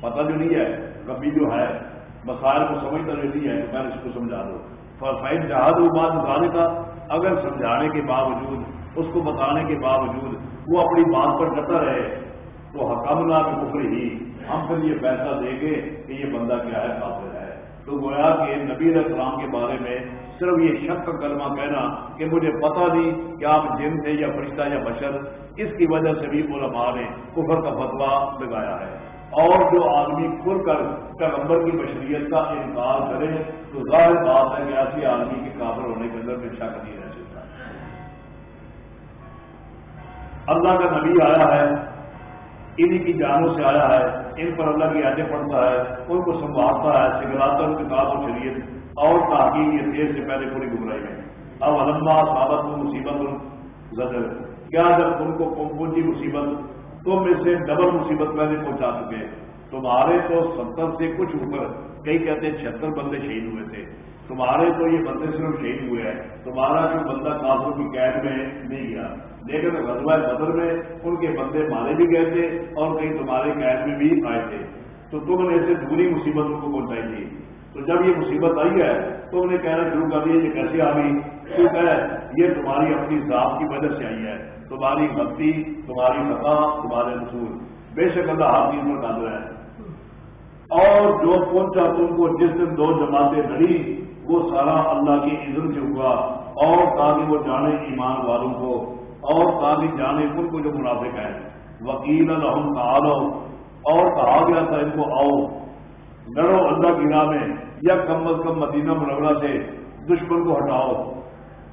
پتہ جو نہیں ہے، کبھی جو ہے، مسائل کو سمجھتا جو نہیں ہے میں اس کو سمجھا دوں فرفائن جہاز وہ بات نکالے کا اگر سمجھانے کے باوجود، اس کو بتانے کے باوجود وہ اپنی بات پر ڈٹا رہے، تو حکم نہ کفر ہی۔ ہم پھر یہ فیصلہ دیں گے کہ یہ بندہ کیا ہے، کافر ہے۔ تو گویا کہ نبی السلام کے بارے میں صرف یہ شک کا کلمہ کہنا کہ مجھے پتا نہیں کہ آپ جن تھے یا فرشتہ یا بشر، اس کی وجہ سے بھی علماء نے کفر کا فتوا لگایا ہے۔ اور جو آدمی کھل کر پیغمبر کی بشریت کا انکار کرے، تو ظاہر بات ہے کہ ایسی آدمی کے کافر ہونے کے اندر میں شک نہیں رہ سکتا۔ اللہ کا نبی آیا ہے انہیں کی جانوں سے آیا ہے، ان پر اللہ کی آجیں پڑھتا ہے، ان کو سنبھالتا ہے سگراتا ان کتاب و شریعت، اور تاکہ یہ دیر سے پہلے پوری گمرائی میں اب علما صابت مصیبت زدر کیا جب تم کو پہنچی مصیبت، تم اس سے ڈبل مصیبت پہلے پہنچا چکے۔ تمہارے تو ستر سے کچھ اوپر، کئی کہتے ہیں چھہتر بندے شہید ہوئے تھے۔ تمہارے تو یہ بندے صرف شہید ہوئے ہیں۔ تمہارا جو بندہ کافروں کی قید میں نہیں گیا۔ لیکن غزوہ بدر میں ان کے بندے مارے بھی گئے تھے اور کئی تمہارے قید میں بھی آئے تھے۔ تو تم نے ایسے دوری مصیبت ان کو پہنچائی تھی۔ تو جب یہ مصیبت آئی ہے تو انہیں کہنا شروع کر دیا یہ کیسے آ گئی؟ تو کہ یہ تمہاری اپنی ذات کی وجہ سے آئی ہے۔ تمہاری غلطی، تمہاری خطا، تمہارے اصول بے شک اللہ ہاتھ پر ڈال رہا ہے۔ اور جو پہنچا تم کو جس دن دو جماعتیں لڑی وہ سارا اللہ کی عزت سے ہوا۔ اور تاکہ وہ جانے ایمان والوں کو۔ اور تاکہ جانے ان کو جو منافق ہے وکیل الحم تعالو اور کہا گیا تھا ان کو، آؤ لڑو اللہ کی راہ میں، یا کم از کم مدینہ منورہ سے دشمن کو ہٹاؤ۔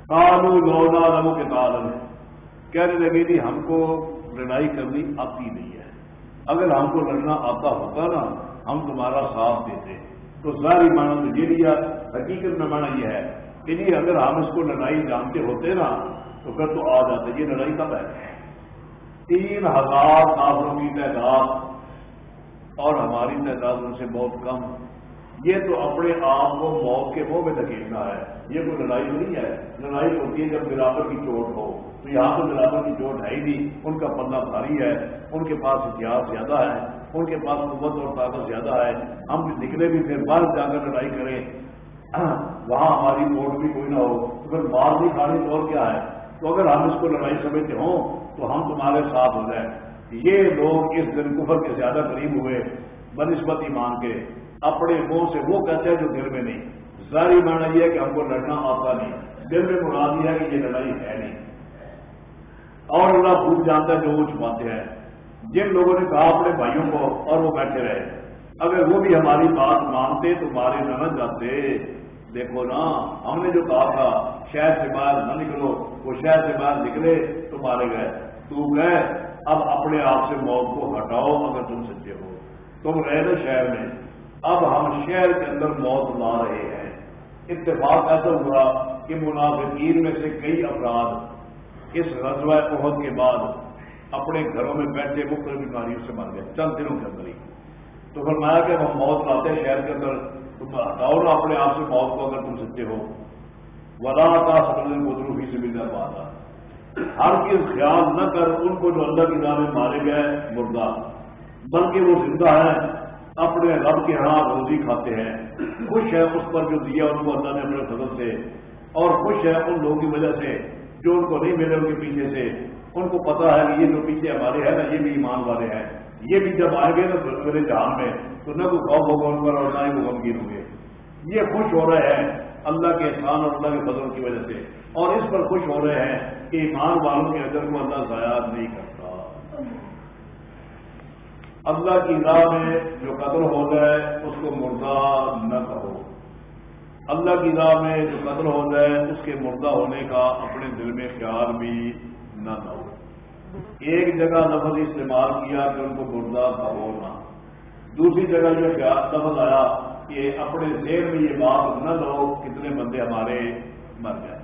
کالو لونا لمو کے کالم کہنے لگے تھی ہم کو لڑائی کرنی آتی نہیں ہے۔ اگر ہم کو لڑنا آتا ہوتا نا، ہم تمہارا ساتھ دیتے۔ تو ظاہری معنی تو یہ لیا حقیقت میں معنی یہ ہے کہ جی اگر ہم اس کو لڑائی جانتے ہوتے نا تو پھر تو آ جاتے یہ لڑائی کب ہے؟ تین ہزار کافروں کی تعداد اور ہماری تعداد ان سے بہت کم۔ یہ تو اپنے آپ کو موت کے منہ میں دھکیلنا ہے۔ یہ کوئی لڑائی نہیں ہے۔ لڑائی ہوتی ہے جب برابر کی چوٹ ہو۔ تو یہاں تو برابر کی چوٹ ہے ہی نہیں۔ ان کا پلہ بھاری ہے۔ ان کے پاس ہتھیار زیادہ ہے۔ ان کے پاس قوت اور طاقت زیادہ ہے۔ ہم نکلے بھی پھر باہر جا کر لڑائی کریں۔ وہاں ہماری ووٹ بھی کوئی نہ ہو۔ تو پھر باہر بھی کھانے اور کیا ہے؟ تو اگر ہم اس کو لڑائی سمجھتے ہوں تو ہم تمہارے ساتھ ہو جائیں۔ یہ لوگ اس دن کفر کے زیادہ قریب ہوئے، بنسبت ایمان کے۔ اپنے منہ سے وہ کہتے ہیں جو دل میں نہیں۔ ظاہری مانا یہ ہے کہ ہم کو لڑنا آتا نہیں۔ دل میں مراد یہ ہے کہ یہ لڑائی ہے نہیں۔ اور اللہ خوب جانتا ہے جو وہ چھپاتے ہیں۔ جن لوگوں نے کہا اپنے بھائیوں کو اور وہ بیٹھے رہے۔ اگر وہ بھی ہماری بات مانتے تو مارے نہ جاتے۔ دیکھو نا، ہم نے جو کہا تھا، شہر سے باہر نہ نکلو، وہ شہر سے باہر نکلے، تو مارے گئے۔ تو گئے، اب اپنے آپ سے موت کو ہٹاؤ اگر تم سچے ہو۔ تم رہے نا شہر میں۔ اب ہم شہر کے اندر موت لا رہے ہیں۔ اتفاق ایسا ہوا کہ منافقین میں سے کئی افراد اس رضوہ عہد کے بعد اپنے گھروں میں بیٹھے مختلف بیماریوں سے مر گئے، چند دنوں کے اندر ہی۔ تو فرمایا کہ ہم موت لاتے ہیں شہر کے اندر۔ تم ہٹاؤ نا اپنے آپ سے موت کو اگر تم سچے ہو، ولا کا سمجھ مدرو ہی سے ملنا پاتا ہر چیز خیال نہ کر ان کو جو اللہ کی راہ میں مارے گئے، مردہ۔ بلکہ وہ زندہ ہے، اپنے رب کے ہاں روزی کھاتے ہیں۔ خوش ہے اس پر جو دیا ان کو اللہ نے اپنے فضل سے، اور خوش ہے ان لوگوں کی وجہ سے جو ان کو نہیں ملے ان کے پیچھے سے۔ ان کو پتا ہے کہ یہ جو پیچھے ہمارے ہیں نا یہ بھی ایمان والے ہیں۔ یہ بھی جب آئیں گے نا میرے جہان میں تو نہ کوئی خوف ہوگا ان پر اور نہ ہی وہ غمگین ہوں گے۔ یہ خوش ہو رہے ہیں اللہ کے احسان اور اللہ کے فضل کی وجہ سے اور اس پر خوش ہو رہے ہیں کہ ایمان والوں کے اجر کو اللہ ضائع نہیں کرتا۔ اللہ کی راہ میں جو قتل ہو جائے اس کو مردہ نہ کہو۔ اللہ کی راہ میں جو قتل ہو جائے اس کے مردہ ہونے کا اپنے دل میں خیال بھی نہ کرو ایک جگہ لفظ استعمال کیا کہ ان کو مردہ کہو نہ دوسری جگہ یہ لفظ آیا کہ اپنے ذہن میں یہ بات نہ لو کتنے بندے ہمارے مر گئے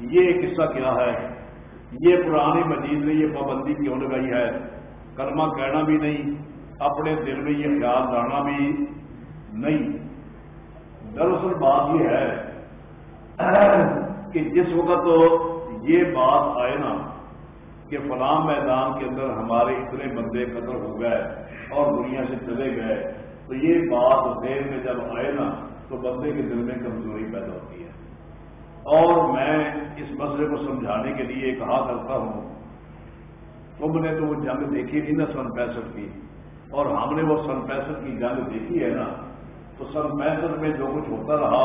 یہ قصہ کیا ہے؟ یہ پرانی مجید نے یہ پابندی کیوں لگائی ہے؟ کلمہ کہنا بھی نہیں، اپنے دل میں یہ خیال لانا بھی نہیں۔ دراصل بات یہ ہے کہ جس وقت یہ بات آئے نا کہ فلاں میدان کے اندر ہمارے اتنے بندے قتل ہو گئے اور دنیا سے چلے گئے، تو یہ بات ذہن میں جب آئے نا، تو بندے کے دل میں کمزوری پیدا ہوتی ہے۔ اور میں اس مسئلے کو سمجھانے کے لیے کہا کرتا ہوں، تم نے تو وہ جنگ دیکھی نہیں نا سن پینسٹھ کی، اور ہم نے وہ سن پینسٹھ کی جنگ دیکھی ہے نا، تو سن پینسٹھ میں جو کچھ ہوتا رہا،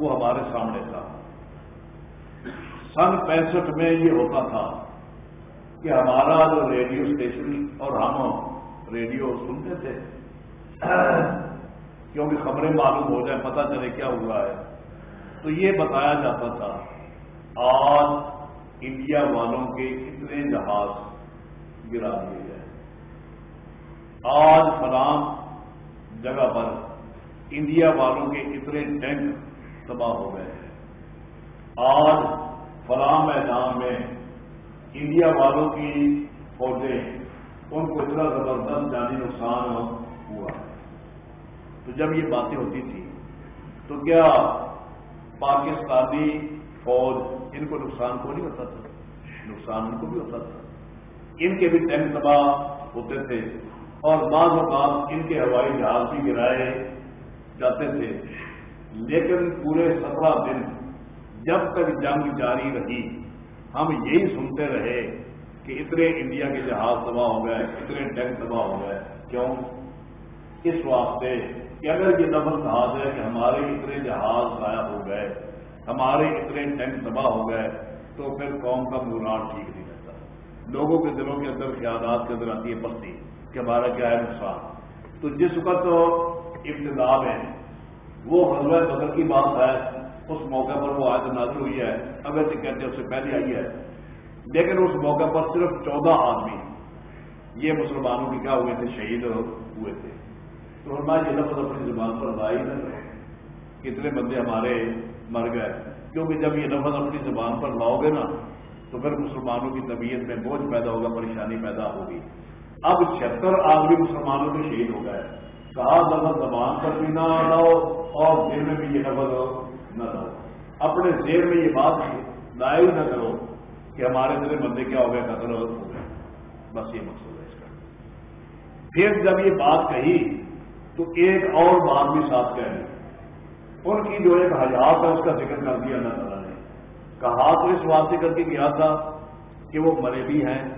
وہ ہمارے سامنے تھا۔ سن پینسٹھ میں یہ ہوتا تھا کہ ہمارا جو ریڈیو اسٹیشن اور ہم ریڈیو سنتے تھے، کیونکہ خبریں معلوم ہو جائیں، پتہ چلے کیا ہوا ہے۔ تو یہ بتایا جاتا تھا، آج انڈیا والوں کے کتنے جہاز گرا دیے گئے۔ آج فلام جگہ پر انڈیا والوں کے کتنے ٹینک تباہ ہو گئے۔ ہیں آج فلاں میدان میں انڈیا والوں کی فوجیں، ان کو اتنا زبردست جانی نقصان ہوا۔ تو جب یہ باتیں ہوتی تھی تو کیا پاکستانی فوج ان کو نقصان کو نہیں ہوتا تھا؟ نقصان ان کو بھی ہوتا تھا۔ ان کے بھی ٹینک تباہ ہوتے تھے اور بعض اوقات ان کے ہوائی جہاز بھی گرائے جاتے تھے۔ لیکن پورے سترہ دن جب تک جنگ جاری رہی ہم یہی سنتے رہے کہ اتنے انڈیا کے جہاز تباہ ہو گئے، اتنے ٹینک تباہ ہو گئے۔ کیوں؟ اس واسطے کہ اگر یہ لفظ کہا جائے کہ ہمارے اتنے جہاز ضائع ہو گئے، ہمارے اتنے ٹینک تباہ ہو گئے، تو پھر قوم کا موران ٹھیک نہیں رہتا۔ لوگوں کے دلوں کے اندر خیالات کے اندر آتی ہے بستی کہ ہمارا کیا ہے نقصان؟ تو جس وقت ابتدا میں وہ حضرت بدر کی بات ہے اس موقع پر وہ آج نازل ہوئی ہے اگر سے کہتے ہیں اس سے پہلے آئی ہے۔ لیکن اس موقع پر صرف چودہ آدمی، یہ مسلمانوں کے کیا ہوئے تھے؟ شہید ہوئے تھے۔ تو ہمارا یہ لفظ اپنی زبان پر لائی نہ کتنے بندے ہمارے مر گئے۔ کیونکہ جب یہ لفظ اپنی زبان پر لاؤ گے نا، تو پھر مسلمانوں کی طبیعت میں بوجھ پیدا ہوگا، پریشانی پیدا ہوگی۔ اب چھتر آدمی مسلمانوں کے شہید ہو گئے۔ کہا لفظ زبان پر بھی نہ لاؤ اور دل میں بھی یہ لفظ نہ رہو اپنے زیر میں یہ بات لائے نہ کرو کہ ہمارے اتنے بندے کیا ہو گئے، قتل ہو گئے۔ بس یہ مقصد ہے اس کا۔ پھر جب یہ بات کہی تو ایک اور بات بھی ساتھ کہہ ان کی جو ایک حیات ہے، اس کا ذکر کر دیا اللہ تعالیٰ نے۔ کہا تو اس واسطے کر کے گیا تھا کہ وہ مرے بھی ہیں،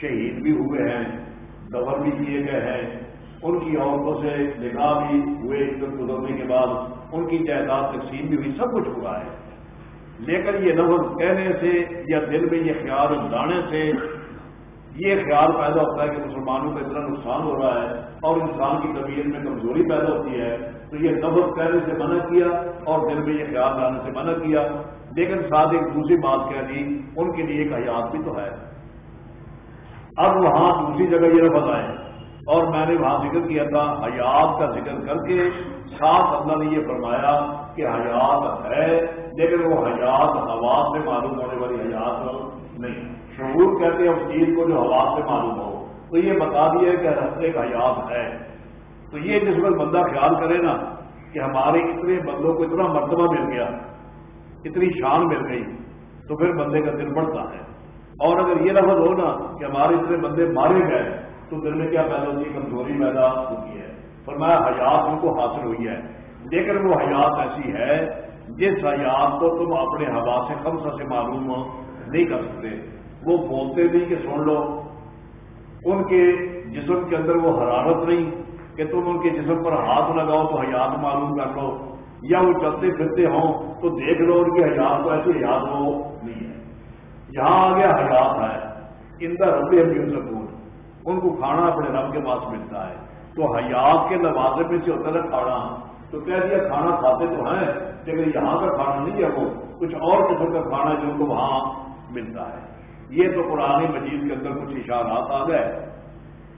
شہید بھی ہوئے ہیں، دور بھی کیے گئے ہیں۔ ان کی عورتوں سے نکاح بھی ہوئے گزرنے کے بعد ان کی جائیداد تقسیم بھی ہوئی، سب کچھ ہوا ہے۔ لیکن یہ لفظ کہنے سے یا دل میں یہ خیال لانے سے، یہ خیال پیدا ہوتا ہے کہ مسلمانوں کا اتنا نقصان ہو رہا ہے اور انسان کی طبیعت میں کمزوری پیدا ہوتی ہے۔ تو یہ لفظ کہنے سے منع کیا اور دل میں یہ خیال لانے سے منع کیا۔ لیکن ساتھ ایک دوسری بات کہہ دی ان کے لیے ایک حیات بھی تو ہے۔ اب وہاں دوسری جگہ یہ لفظ آئے۔ اور میں نے وہاں ذکر کیا تھا حیات کا ذکر کر کے ساتھ اللہ نے یہ فرمایا کہ حیات ہے، لیکن وہ حیات حوات سے معلوم ہونے والی حیات نہیں۔ شعور کہتے ہیں اس چیز کو جو حوات سے معلوم ہو۔ تو یہ بتا دیا کہ رستے کا حیات ہے۔ تو یہ جس وقت بندہ خیال کرے نا کہ ہمارے اتنے بندوں کو اتنا مرتبہ مل گیا، اتنی شان مل گئی، تو پھر بندے کا دل بڑھتا ہے۔ اور اگر یہ لفظ ہو نا کہ ہمارے اتنے بندے مارے گئے تو دل میں کیا پیدا ہوتی ہے کمزوری پیدا ہوتی ہے۔ فرمایا، حیات ان کو حاصل ہوئی ہے۔ لیکن وہ حیات ایسی ہے جس حیات کو تم اپنے ہوا سے خمسہ سے معلوم نہیں کر سکتے۔ وہ بولتے نہیں کہ سن لو، ان کے جسم کے اندر وہ حرارت نہیں کہ تم ان کے جسم پر ہاتھ لگاؤ تو حیات معلوم کر لو، یا وہ چلتے پھرتے ہوں تو دیکھ لو ان کی حیات کو ایسی حیات ہو نہیں ہے۔ یہاں آگے حیات ہے۔ ان کا ربی ابھی سکون۔ ان کو کھانا اپنے رب کے پاس ملتا ہے۔ تو حیات کے لوازے میں سے ہوتا ہے کھانا۔ تو کہہ دیا کھانا کھاتے تو ہیں، لیکن یہاں کا کھانا نہیں ہے وہ۔ کچھ اور قسم کا کھانا جو ان کو وہاں ملتا ہے۔ یہ تو قرآن مجید کے اندر کچھ اشارات آ گئے۔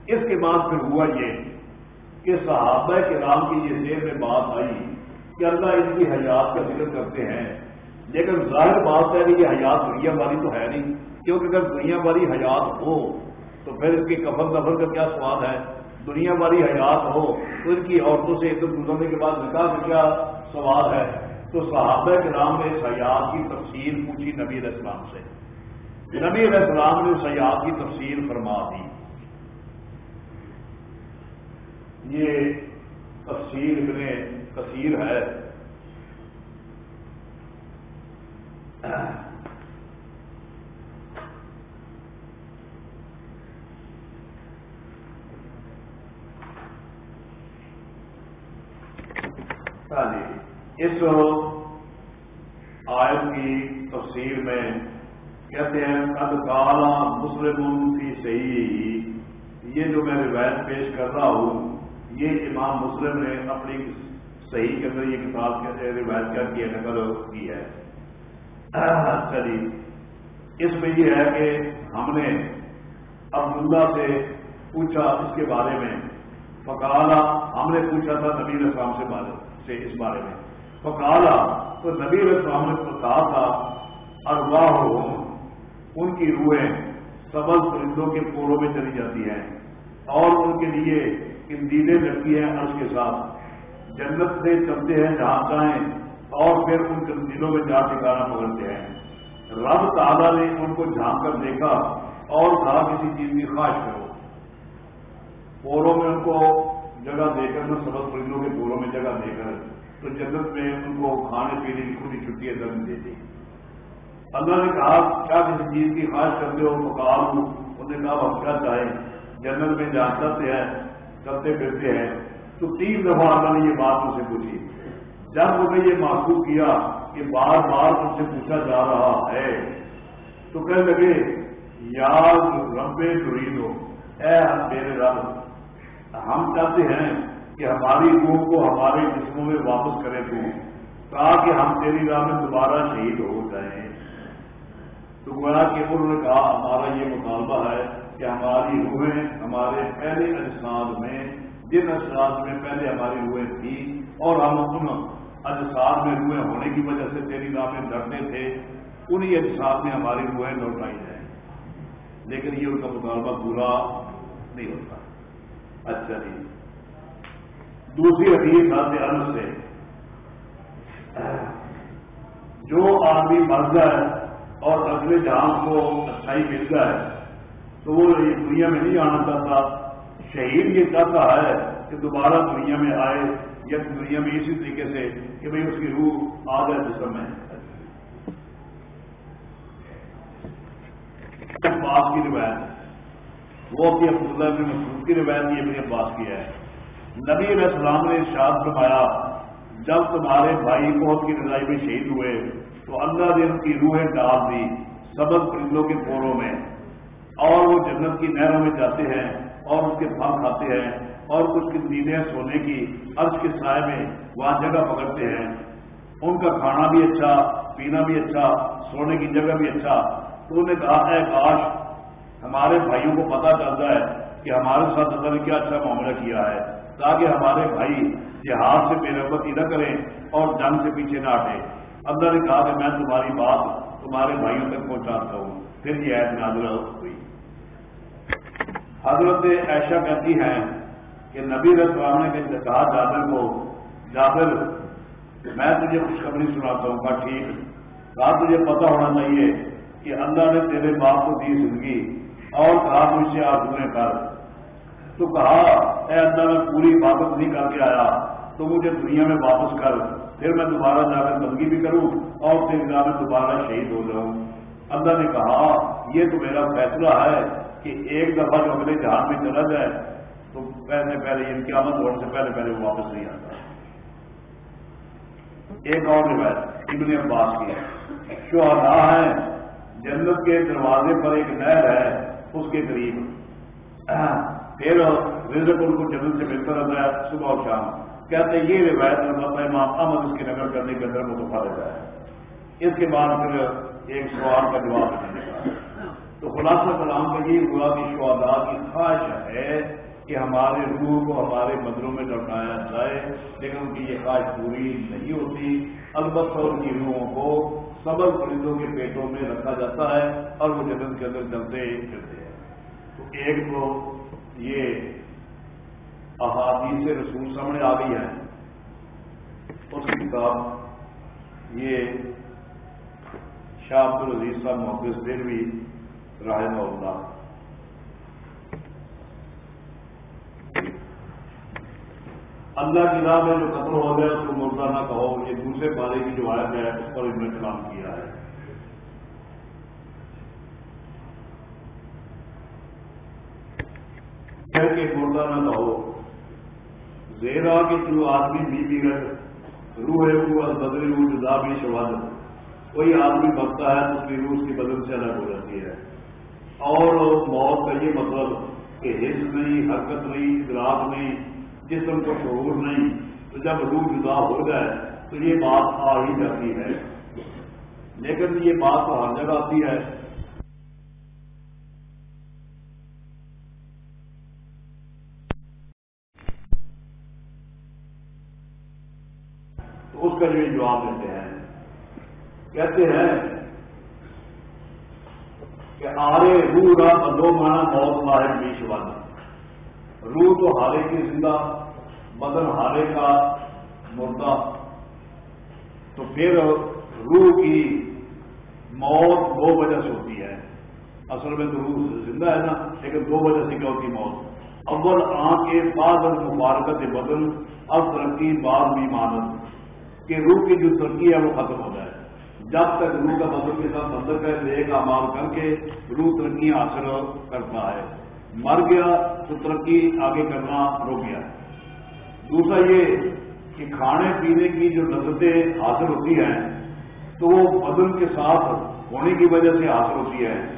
اس کے بعد پھر ہوا یہ کہ صحابہ کے نام کی یہ دیر میں بات آئی کہ اللہ ان کی حیات کا ذکر کرتے ہیں۔ لیکن ظاہر بات ہے کہ یہ حیات دنیا والی تو ہے نہیں، کیونکہ اگر دنیا والی حیات ہو تو پھر اس کی کفن دفن کا کیا سواد ہے؟ دنیا والی حیات ہو، تو ان کی عورتوں سے عزت گزرنے کے بعد نکاح کا کیا سوال ہے؟ تو صحابہ کے نام نے اس حیات کی تفصیل پوچھی نبی علیہ السلام سے۔ نبی علیہ السلام نے اس حیات کی تفصیل فرما دی۔ یہ تفصیل اتنے کثیر ہے ہاں جی اس آیت کی تفسیر میں کہتے ہیں اب کالا مسلم کی صحیح یہ جو میں روایت پیش کر رہا ہوں، یہ امام مسلم نے اپنی صحیح کے اندر یہ کتاب روایت کیا کی نقل کی ہے۔ چلی اس میں یہ ہے کہ ہم نے عبداللہ سے پوچھا اس کے بارے میں۔ فکالا ہم نے پوچھا تھا نبی اسلام سے بارے سے اس بارے میں۔ فکالا تو نبی اسلام نے کہا تھا ارواہ ان کی روحیں سبز پرندوں کے پوروں میں چلی جاتی ہیں اور ان کے لیے ان لگتی ہیں عرض کے ساتھ۔ جنت سے چلتے ہیں جہاں چاہیں اور پھر ان دلوں میں جا ٹھکانا پکڑتے ہیں۔ رب تعالیٰ نے ان کو جھانک کر دیکھا اور کہا، کسی چیز کی خواہش کرو۔ پوروں میں ان کو جگہ دے کر سبز پرندوں کے پوروں میں جگہ دے کر۔ تو جنت میں ان کو کھانے پینے کی کھلی چھٹی درد دے دی۔ اللہ نے کہا کیا کسی چیز کی خواہش کرتے ہو؟ تو کہا انہوں نے کہا، ہم کیا چاہیں؟ جنت میں جہاں چلتے ہیں چلتے پھرتے ہیں۔ تو تین دفعہ اللہ نے یہ بات ان سے پوچھی۔ جب انہوں نے یہ محسوس کیا کہ بار بار ان سے پوچھا جا رہا ہے، تو کہنے لگے یاد ربے دورید ہو، اے میرے رب، ہم چاہتے ہیں کہ ہماری روح کو ہمارے جسموں میں واپس کرے تو، تاکہ ہم تیری راہ میں دوبارہ شہید ہو جائیں۔ تو گویا کہ انہوں نے کہا، ہمارا یہ مطالبہ ہے کہ ہماری روحیں ہمارے پہلے اجساد میں، جن اجساد میں پہلے ہماری روحیں تھیں، اور ہم ان اجساد میں روحیں ہونے کی وجہ سے تیری راہ میں ڈرتے تھے، انہی اجساد میں ہماری روحیں لوٹائی جائیں لیکن یہ ان کا مطالبہ پورا نہیں ہوتا۔ اچھا جی۔ دوسری حدیث حد سے۔ جو آدمی مر جائے اور اگلے جہاں کو اچھائی مل جائے تو وہ دنیا میں نہیں آنا چاہتا۔ شہید یہ چاہتا ہے کہ دوبارہ دنیا میں آئے، یا دنیا میں اسی طریقے سے کہ بھئی اس کی روح آ جائے جسم میں۔ پاس کی روایت۔ وہ اپنی عبداللہ بن مسعود کی روایت یہ اپنے پاس کیا ہے۔ نبی علیہ السلام نے ارشاد فرمایا، جب تمہارے بھائی بہت کی رضائی میں شہید ہوئے، تو اللہ نے ان کی روحیں ڈال دی سبز پرندوں کے پوروں میں۔ اور وہ جنت کی نہروں میں جاتے ہیں، اور اس کے پھل کھاتے ہیں، اور کچھ کی نیندیں سونے کی عرض کے سائے میں وہاں جگہ پکڑتے ہیں۔ ان کا کھانا بھی اچھا پینا بھی اچھا سونے کی جگہ بھی اچھا۔ تو انہوں نے کہا ہے کاش، ہمارے بھائیوں کو پتا چلتا ہے کہ ہمارے ساتھ اللہ نے کیا اچھا معاملہ کیا ہے۔ تاکہ ہمارے بھائی جہاد سے بے رغبتی نہ کریں اور جنگ سے پیچھے نہ ہٹے اللہ نے کہا کہ میں تمہاری بات تمہارے بھائیوں تک پہنچاتا ہوں۔ پھر یہ ایس نازلہ ہوئی۔ حضرت ایشا کہتی ہیں کہ نبی رسوام نے کہا جابر کو، جابر، میں تجھے خوشخبری سناتا ہوں گا ٹھیک۔ کہا تجھے پتا ہونا چاہیے کہ اللہ نے تیرے باپ کو دی زندگی اور کہا مجھ سے آدھویں کر تو کہا، اے اللہ، میں پوری عبادت نہیں کر کے آیا، تو مجھے دنیا میں واپس کر، پھر میں دوبارہ جا کر بندگی بھی کروں اور پھر جا میں دوبارہ شہید ہو جاؤں. اللہ نے کہا، یہ تو میرا فیصلہ ہے کہ ایک دفعہ جو اگلے جہاز میں چلا جائے، تو پہلے پہلے ان قیامت ہونے سے پہلے پہلے وہ واپس نہیں آتا. ایک اور روایت ابن عباس کی شہدا ہے جنت کے دروازے پر ایک نہر ہے، اس کے قریب۔ پھر رزق ان کو جنت سے ملتا رہتا ہے، صبح اور شام۔ کہتے ہیں، یہ روایت امام احمد اس کی نقل کرنے کے اندر متفا رہتا ہے۔ اس کے بعد پھر ایک سوال کا جواب دینے کا تو خلاصہ کلام کا یہ ہوا کہ شہدا کی خواہش ہے کہ ہمارے روح کو ہمارے مندروں میں لوٹایا جائے، لیکن ان کی یہ خواہش پوری نہیں ہوتی۔ البتہ ان کی روحوں کو سبل پرندوں کے پیٹوں میں رکھا جاتا ہے اور وہ جنت کے اندر چلتے پھرتے ہیں۔ تو ایک تو یہ احادیث رسول سامنے آ گئی ہے اس کتاب یہ شاہ عبد العزیز صاحب محبت دیر بھی راہ اللہ۔ اللہ کی راہ میں جو قتل ہو گیا، اس کو مردہ نہ کہو، یہ دوسرے پارے کی جو آیت ہے، اس پر انہوں نے کام کیا ہے۔ کہ مردہ نہ کہو زیرا کہ جو آدمی بیوی گھر روح ہے وہ بدری روح جدا بھی شواد کوئی آدمی بنتا ہے تو اس کی روح اس کی بدن سے الگ ہو جاتی ہے۔ اور موت کا یہ مطلب کہ حص نہیں، حرکت نہیں ادراک نہیں، جسم کو شعور نہیں۔ تو جب روح جدا ہو جائے تو یہ بات آ ہی جاتی ہے۔ لیکن یہ بات تو ہر جگہ آتی ہے۔ اس کا جو جواب دیتے ہیں، کہتے ہیں کہ آرے روح کا دو مانا موت لاہر بیش ون۔ روح تو ہارے کی زندہ، بدن ہارے کا مردہ۔ تو پھر روح کی موت دو وجہ سے ہوتی ہے۔ اصل میں تو روح زندہ ہے نا، لیکن دو وجہ سے کیا ہوتی موت؟ اول آنکھ کے بعد مبارکت بدن، اب ترقی، بعد بھی مانت کہ روح کی جو ترقی ہے وہ ختم ہو جائے۔ جب تک روح کا بدل کے ساتھ بدل کر لے کا مال کر کے روح ترقی حاصل کرتا ہے۔ مر گیا تو ترقی آگے کرنا رک گیا۔ دوسرا یہ کہ کھانے پینے کی جو لذتیں حاصل ہوتی ہیں، تو وہ بدن کے ساتھ ہونے کی وجہ سے حاصل ہوتی ہے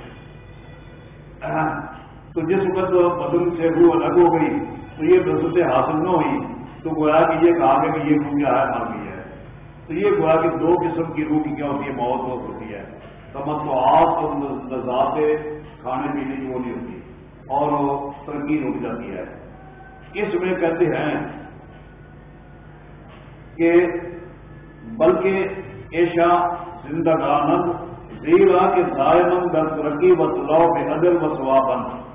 تو جس وقت بدن سے روح الگ ہو گئی، تو یہ لذتیں حاصل نہ ہوئی، تو گویا کہ یہ کہا گیا کہ یہ روح کیا ہے مر گئی ہے۔ تو یہ گویا کہ دو قسم کی روح کی کیا ہوتی ہے؟ موت بہت ہوتی ہے۔ تو آپ اور لذات کھانے پینے کی وہ نہیں ہوتی۔ اور ترقی رک جاتی ہے۔ اس میں کہتے ہیں کہ بلکہ ایشا زندگانند زیرا کے دائمن در ترقی و طلاؤ کے عدل و سوابن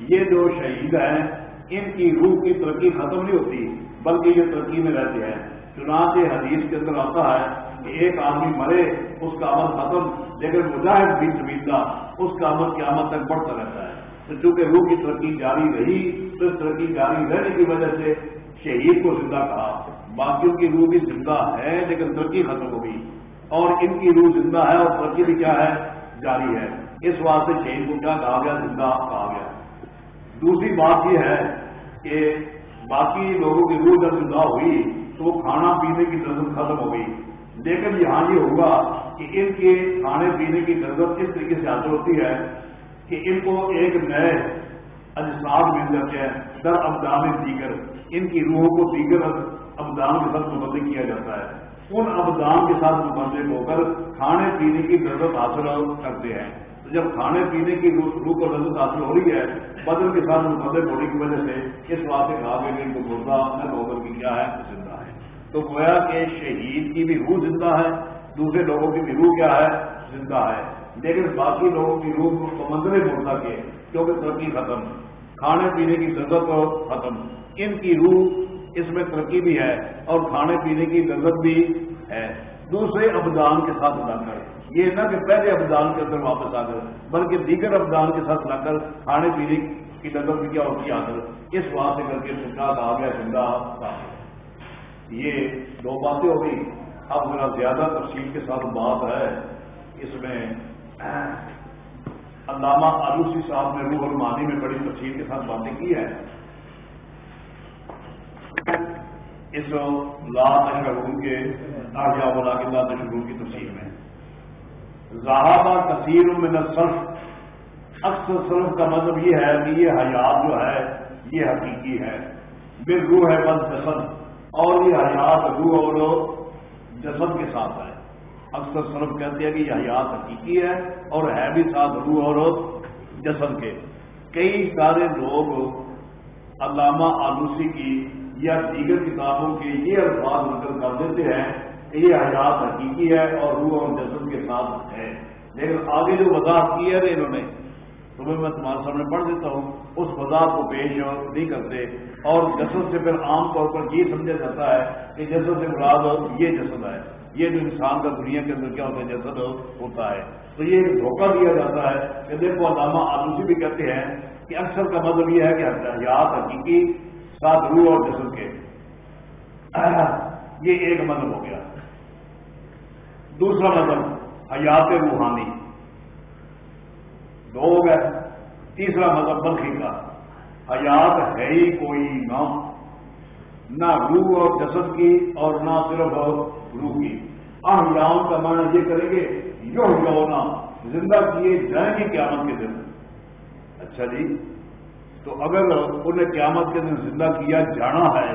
یہ جو شہید ہیں، ان کی روح کی ترقی ختم نہیں ہوتی، بلکہ یہ ترقی میں رہتے ہیں۔ چنانچہ حدیث کے اندر آتا ہے کہ ایک آدمی مرے، اس کا عمل ختم، لیکن مجاہد بھی زمیندہ، اس کا عمل قیامت تک بڑھتا رہتا ہے۔ تو چونکہ روح کی ترقی جاری رہی، تو اس ترقی جاری رہنے کی وجہ سے شہید کو زندہ کہا۔ باقیوں کی روح بھی زندہ ہے، لیکن ترقی ختم ہو گئی۔ اور ان کی روح زندہ ہے اور ترقی بھی کیا ہے؟ جاری ہے۔ اس واسطے شہید کو کیا کہا گیا؟ زندہ کہا گیا۔ دوسری بات یہ ہے کہ باقی لوگوں کی روح جب زندہ ہوئی تو وہ کھانا پینے کی لذت ختم ہو گئی۔ لیکن یہاں یہ ہوگا کہ ان کے کھانے پینے کی لذت اس طریقے سے حاصل ہوتی ہے کہ ان کو ایک نئے اجساد مل جاتے ہیں، در ابدان دیگر۔ ان کی روحوں کو دیگر ابدان کے ساتھ مبدل کیا جاتا ہے۔ ان ابدان کے ساتھ مبدل ہو کر کھانے پینے کی ضرورت حاصل کرتے ہیں۔ جب کھانے پینے کی روح کو لذت حاصل ہو رہی ہے بدل کے ساتھ مبدل ہونے کی وجہ سے اس بات سے کہا گیا کہ ان کو گردہ نہ ہوگر کی کیا ہے زندہ ہے تو گویا کہ شہید کی بھی روح زندہ ہے، دوسرے لوگوں کی بھی روح کیا ہے؟ زندہ ہے۔ لیکن باقی لوگوں کی روح کو منظر مردہ کے کیونکہ ترقی ختم۔ کھانے پینے کی ضرورت ختم۔ ان کی روح اس میں ترقی بھی ہے اور کھانے پینے کی لذت بھی ہے۔ دوسرے ابدان کے ساتھ لا کر۔ یہ نہ کہ پہلے ابدان کے اندر واپس آ کر، بلکہ دیگر ابدان کے ساتھ لا کر، کھانے پینے کی لذت بھی کیا ہوتی آ کر اس بات سے کر کے سنگا آ گیا زندہ یہ دو باتیں ہو گئی۔ اب میرا زیادہ تفصیل کے ساتھ بات ہے۔ اس میں علامہ آلوسی صاحب نے روح المانی میں بڑی تفصیل کے ساتھ باتیں کی ہے اس لا تشرون کے آجا بلا کے لا تشرون کی تفصیل میں۔ زہابہ کثیر میں نہ صرف اکثر صرف کا مطلب یہ ہے کہ یہ حیات جو ہے، یہ حقیقی ہے۔ بے روح ہے بند جسد۔ اور یہ حیات روح اور جسد کے ساتھ ہے اکثر صرف کہتے ہیں کہ یہ حیات حقیقی ہے اور ہے بھی ساتھ روح اور جسد کے۔ کئی سارے لوگ علامہ آلوسی کی یا دیگر کتابوں کے یہ الفاظ نقل کر دیتے ہیں کہ یہ حیات حقیقی ہے اور روح اور جسد کے ساتھ ہے۔ لیکن آگے جو وضاحت کی ہے انہوں نے تمہیں میں تمہارے سامنے پڑھ دیتا ہوں۔ اس وضاحت کو پیش نہیں کرتے۔ اور جسد سے پھر عام طور پر یہ سمجھا جاتا ہے کہ جسد سے مراد یہ جسد ہے۔ یہ جو انسان کا دنیا کے اندر کیا ہوتا ہے؟ جسد ہوتا ہے۔ تو یہ دھوکہ دیا جاتا ہے کہ دیکھو علامہ آلوسی بھی کہتے ہیں کہ اکثر کا مطلب یہ ہے کہ حیات حقیقی، ساتھ روح اور جسم کے۔ یہ ایک مطلب ہو گیا۔ دوسرا مطلب حیات روحانی۔ دو ہو گئے۔ تیسرا مطلب بلخی کا۔ حیات ہے ہی کوئی نہ نہ روح اور جسد کی اور نہ صرف روح کی۔ احیاؤں کا معنی یہ کریں گے یو یونا زندہ کیے جائیں گے قیامت کے دن۔ اچھا جی تو اگر انہیں قیامت کے دن زندہ کیا جانا ہے،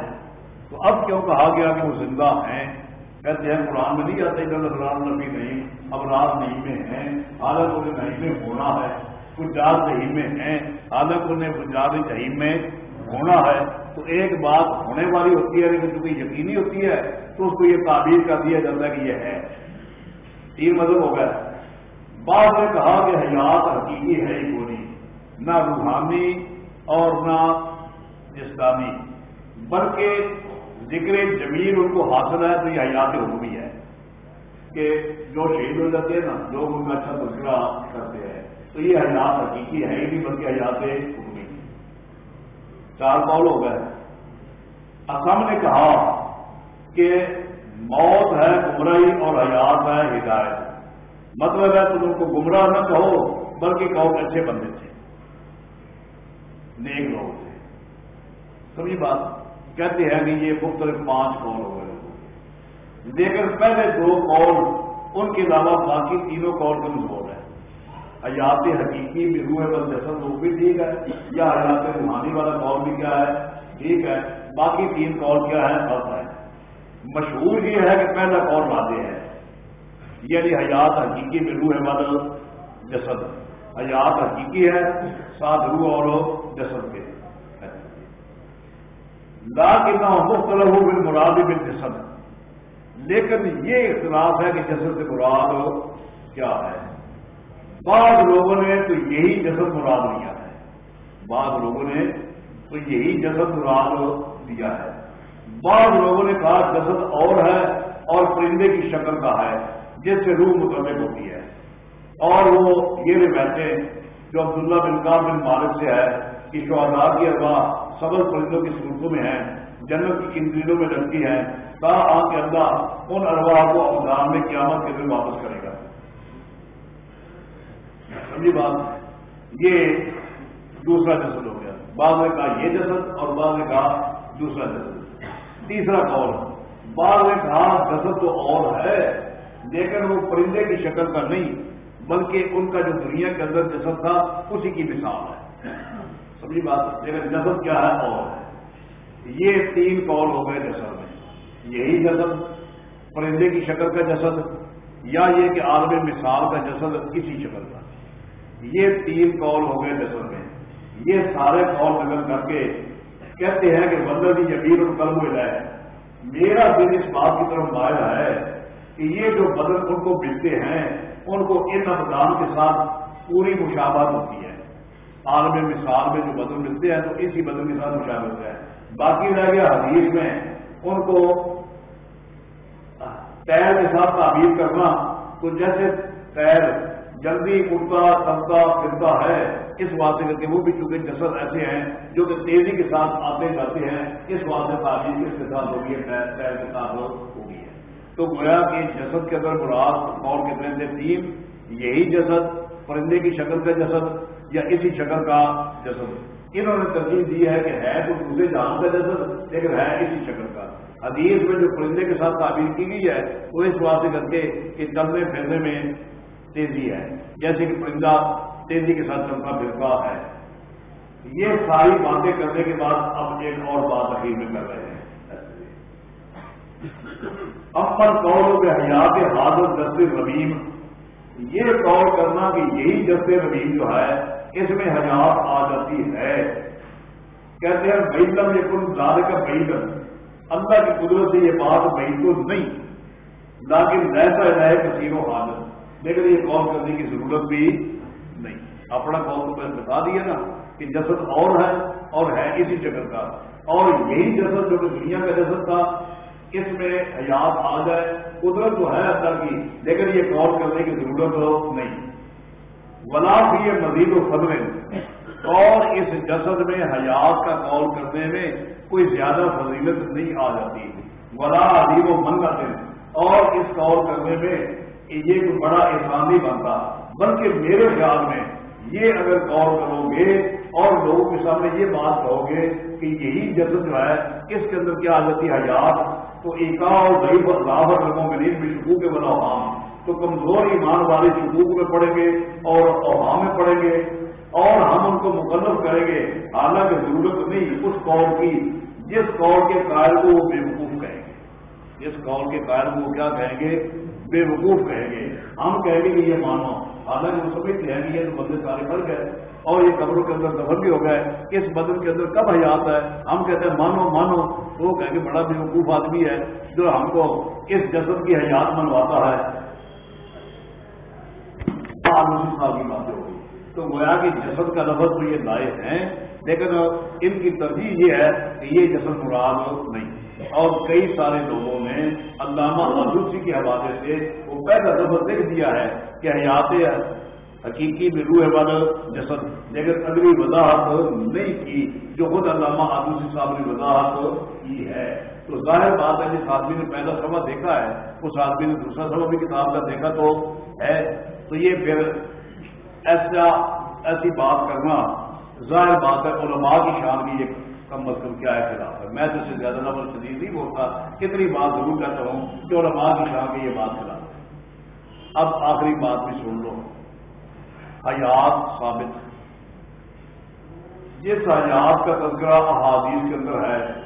تو اب کیوں کہا گیا کہ وہ زندہ ہیں؟ کہتے ہیں، قرآن میں نہیں آتے قرآن نبی نہیں، اب رات نہیں میں ہیں حالت انہیں نہیں میں ہونا ہے۔ کچھ جال جہیم میں ہیں حالت انہیں جال جہیم میں ہونا ہے۔ تو ایک بات ہونے والی ہوتی ہے، لیکن چونکہ یقینی ہوتی ہے، تو اس کو یہ تعبیر کر دیا جاتا ہے کہ یہ ہے۔ تین مذہب ہو گیا بعض نے کہا کہ حیات حقیقی ہے ہی کوئی نہ روحانی اور نہ جسمانی بلکہ ذکر جمیل ان کو حاصل ہے، تو یہ حیات حکمی ہے۔ کہ جو شہید ہو جاتے ہیں نا، لوگ ان کا اچھا تذکرہ کرتے ہیں۔ تو یہ حیات حقیقی ہے ہی نہیں بلکہ حیات حکمی چار قول ہو گئے۔ اسم نے کہا کہ موت ہے گمراہی اور حیات ہے ہدایت۔ مطلب ہے تم ان کو گمراہ نہ کہو، بلکہ کہو اچھے بندے تھے۔ نیک لوگ تھے۔ سبھی بات؟ کہتے ہیں کہ یہ مختلف پانچ کال ہو گئے۔ لیکن پہلے دو کال ان کے علاوہ باقی تینوں کال کمزور ہے حیات حقیقی میں روح بل جسد وہ بھی ٹھیک ہے، یا حیات روحانی والا کال بھی کیا ہے؟ ٹھیک ہے۔ باقی تین کال کیا ہے فرق ہے مشہور یہ ہے کہ پہلا کال واضح ہے۔ یعنی حیات حقیقی میں روح بدل جسد حیات حقیقی ہے، ساتھ روح اور جسد کے۔ لا کتنا مختلف ہو بن مراد بن جسد لیکن یہ اختلاف ہے کہ جسد سے مراد کیا ہے؟ بعض لوگوں نے تو یہی جسد مراد لیا ہے۔ بعض لوگوں نے تو یہی جسد مراد دیا ہے۔ بعض لوگوں نے کہا جسد اور ہے اور پرندے کی شکل کا ہے، جس سے روح متعلق ہوتی ہے۔ اور وہ یہ روایتیں جو عبداللہ بن کا بن مالک سے ہے کہ شہدا کی اربا سبل پرندوں کی صورتوں میں ہیں، جنت کی کنزیلوں میں لگتی ہیں تا آ کے اللہ ان اربا کو افغان میں قیامت کے دن واپس کرے گا بات یہ دوسرا جسد ہو گیا۔ بعض نے کہا یہ جسد اور بعض نے کہا دوسرا جسد۔ تیسرا قول، بعض نے کہا جسد تو اور ہے، لیکن وہ پرندے کی شکل کا نہیں، بلکہ ان کا جو دنیا کے اندر جسد تھا، اسی کی مثال ہے۔ سمجھی بات؟ لیکن جسد کیا ہے؟ اور۔ ہے یہ تین کال ہو گئے جسد میں۔ یہی جسد پرندے کی شکل کا جسد، یا یہ کہ عالم مثال کا جسد کسی شکل کا۔ یہ تین کال ہو گئے جسد میں۔ یہ سارے کال نقل کر کے کہتے ہیں کہ بندر کی یقین اور قلم ہو جائے میرا دل اس بات کی طرف مائل ہے کہ یہ جو بدل ان کو ملتے ہیں، ان کو ان ابدان کے ساتھ پوری مشابت ہوتی ہے۔ عالم مثال میں جو بدل ملتے ہیں تو اسی بدل کے ساتھ مشابت ہے۔ باقی رہ گیا حدیث میں ان کو پیر کے ساتھ تعبیر کرنا تو جیسے پیر جلدی اٹھتا تبتا پھرتا ہے۔ اس واسطے کر کے وہ بھی چونکہ جسد ایسے ہیں جو کہ تیزی کے ساتھ آتے جاتے ہیں، اس واسطے تعبیر اس کے ساتھ ہوگی ہے، پیر کے ساتھ ہوگی ہے۔ تو گویا کہ جسد کے اندر مراد اور کتنے تھے تین، یہی جسد، پرندے کی شکل کا جسد، یا اسی شکل کا جسد۔ انہوں نے ترجیح دی ہے کہ ہے تو دوسرے جہاں کا جسد، لیکن ہے اسی شکل کا۔ حدیث میں جو پرندے کے ساتھ تعبیر کی گئی ہے، وہ اس واسطے کر کے کہ چلنے پھرنے میں تیزی ہے۔ جیسے کہ پرندہ تیزی کے ساتھ چلتا پھرتا ہے۔ یہ ساری باتیں کرنے کے بعد اب ایک اور بات اخیر میں کر رہے ہیں۔ اب پر قول کے حیات حاضر جس ربیم یہ قول کرنا کہ یہی جس ربیم جو ہے، اس میں حیات آ جاتی ہے۔ کہتے ہیں بیلم یہ کل زیادہ کا بیلم اللہ کی قدرت سے یہ بات تو نہیں، لیکن ایسا ہے کثیر و حادث لیکن یہ قول کرنے کی ضرورت بھی نہیں۔ اپنا قول تو میں بتا دیا نا کہ جسد اور ہے اور ہے اسی جگہ کا۔ اور یہی جسد جو کہ دنیا کا جسد تھا، اس میں حیات آ جائے، قدرت تو ہے اللہ کی، لیکن یہ کال کرنے کی ضرورت نہیں۔ ولا بھی یہ مزید و فضل۔ اور اس جسد میں حیات کا کال کرنے میں کوئی زیادہ فضیلت نہیں آ جاتی۔ ولا عظیم و من اور اس کال کرنے میں یہ کوئی بڑا احسان نہیں بنتا بلکہ میرے خیال میں یہ اگر کال کرو گے اور لوگوں کے سامنے یہ بات کہو گے کہ یہی جسد جو ہے، اس کے اندر کیا آ حیات؟ تو ایک اور غریب لاہور لوگوں میں نیند بھی شکو کے بنا عام۔ تو کمزور ایمان والے شکوک میں پڑیں گے اور عوام میں پڑیں گے اور ہم ان کو مقرر کریں گے۔ حالانکہ ضرورت نہیں اس قول کی جس قول کے قائل کو وہ بے وقوف کہیں گے۔ جس قول کے قائل کو وہ کیا کہیں گے؟ بے وقوف کہیں گے۔ ہم کہیں گے کہ یہ مانو۔ حالانکہ وہ سمجھتے ہیں کہ یہ بندے سارے مر گئے، اور یہ قبروں کے اندر دفن بھی ہو گئے اس بدن کے اندر کب حیات ہے؟ ہم کہتے ہیں، مانو مانو۔ تو وہ کہیں گے، بڑا بے وقوف آدمی ہے، جو ہم کو اس جسد کی حیات منواتا ہے۔ کی باتیں ہوگی۔ تو گویا کہ جسد کا لفظ تو یہ لائق ہیں، لیکن ان کی ترجیح یہ ہے کہ یہ جسد مراد نہیں۔ اور کئی سارے لوگوں نے علامہ آلوسی کے حوالے سے وہ پہلا دفعہ لکھ دیا ہے کہ حیات حقیقی میں روح والا جسد، لیکن اگلی وضاحت نہیں کی جو خود علامہ آلوسی صاحب نے وضاحت کی ہے۔ تو ظاہر بات ہے، جس آدمی نے پہلا سبق دیکھا ہے، اس آدمی نے دوسرا سبق بھی کتاب کا دیکھا تو ہے۔ تو یہ پھر ایسا ایسی بات کرنا ظاہر بات ہے، علماء کی شان کی ایک کم از کم کیا ہے خلاف ہے؟ میں تو اس سے زیادہ نمبر شدید نہیں بولتا، کتنی بات ضرور کہتا ہوں کہ اور آباد کی شاہ کی یہ بات خلاف ہے۔ اب آخری بات بھی سن لو۔ حیات ثابت۔ جس حیات کا تذکرہ احادیث کے اندر ہے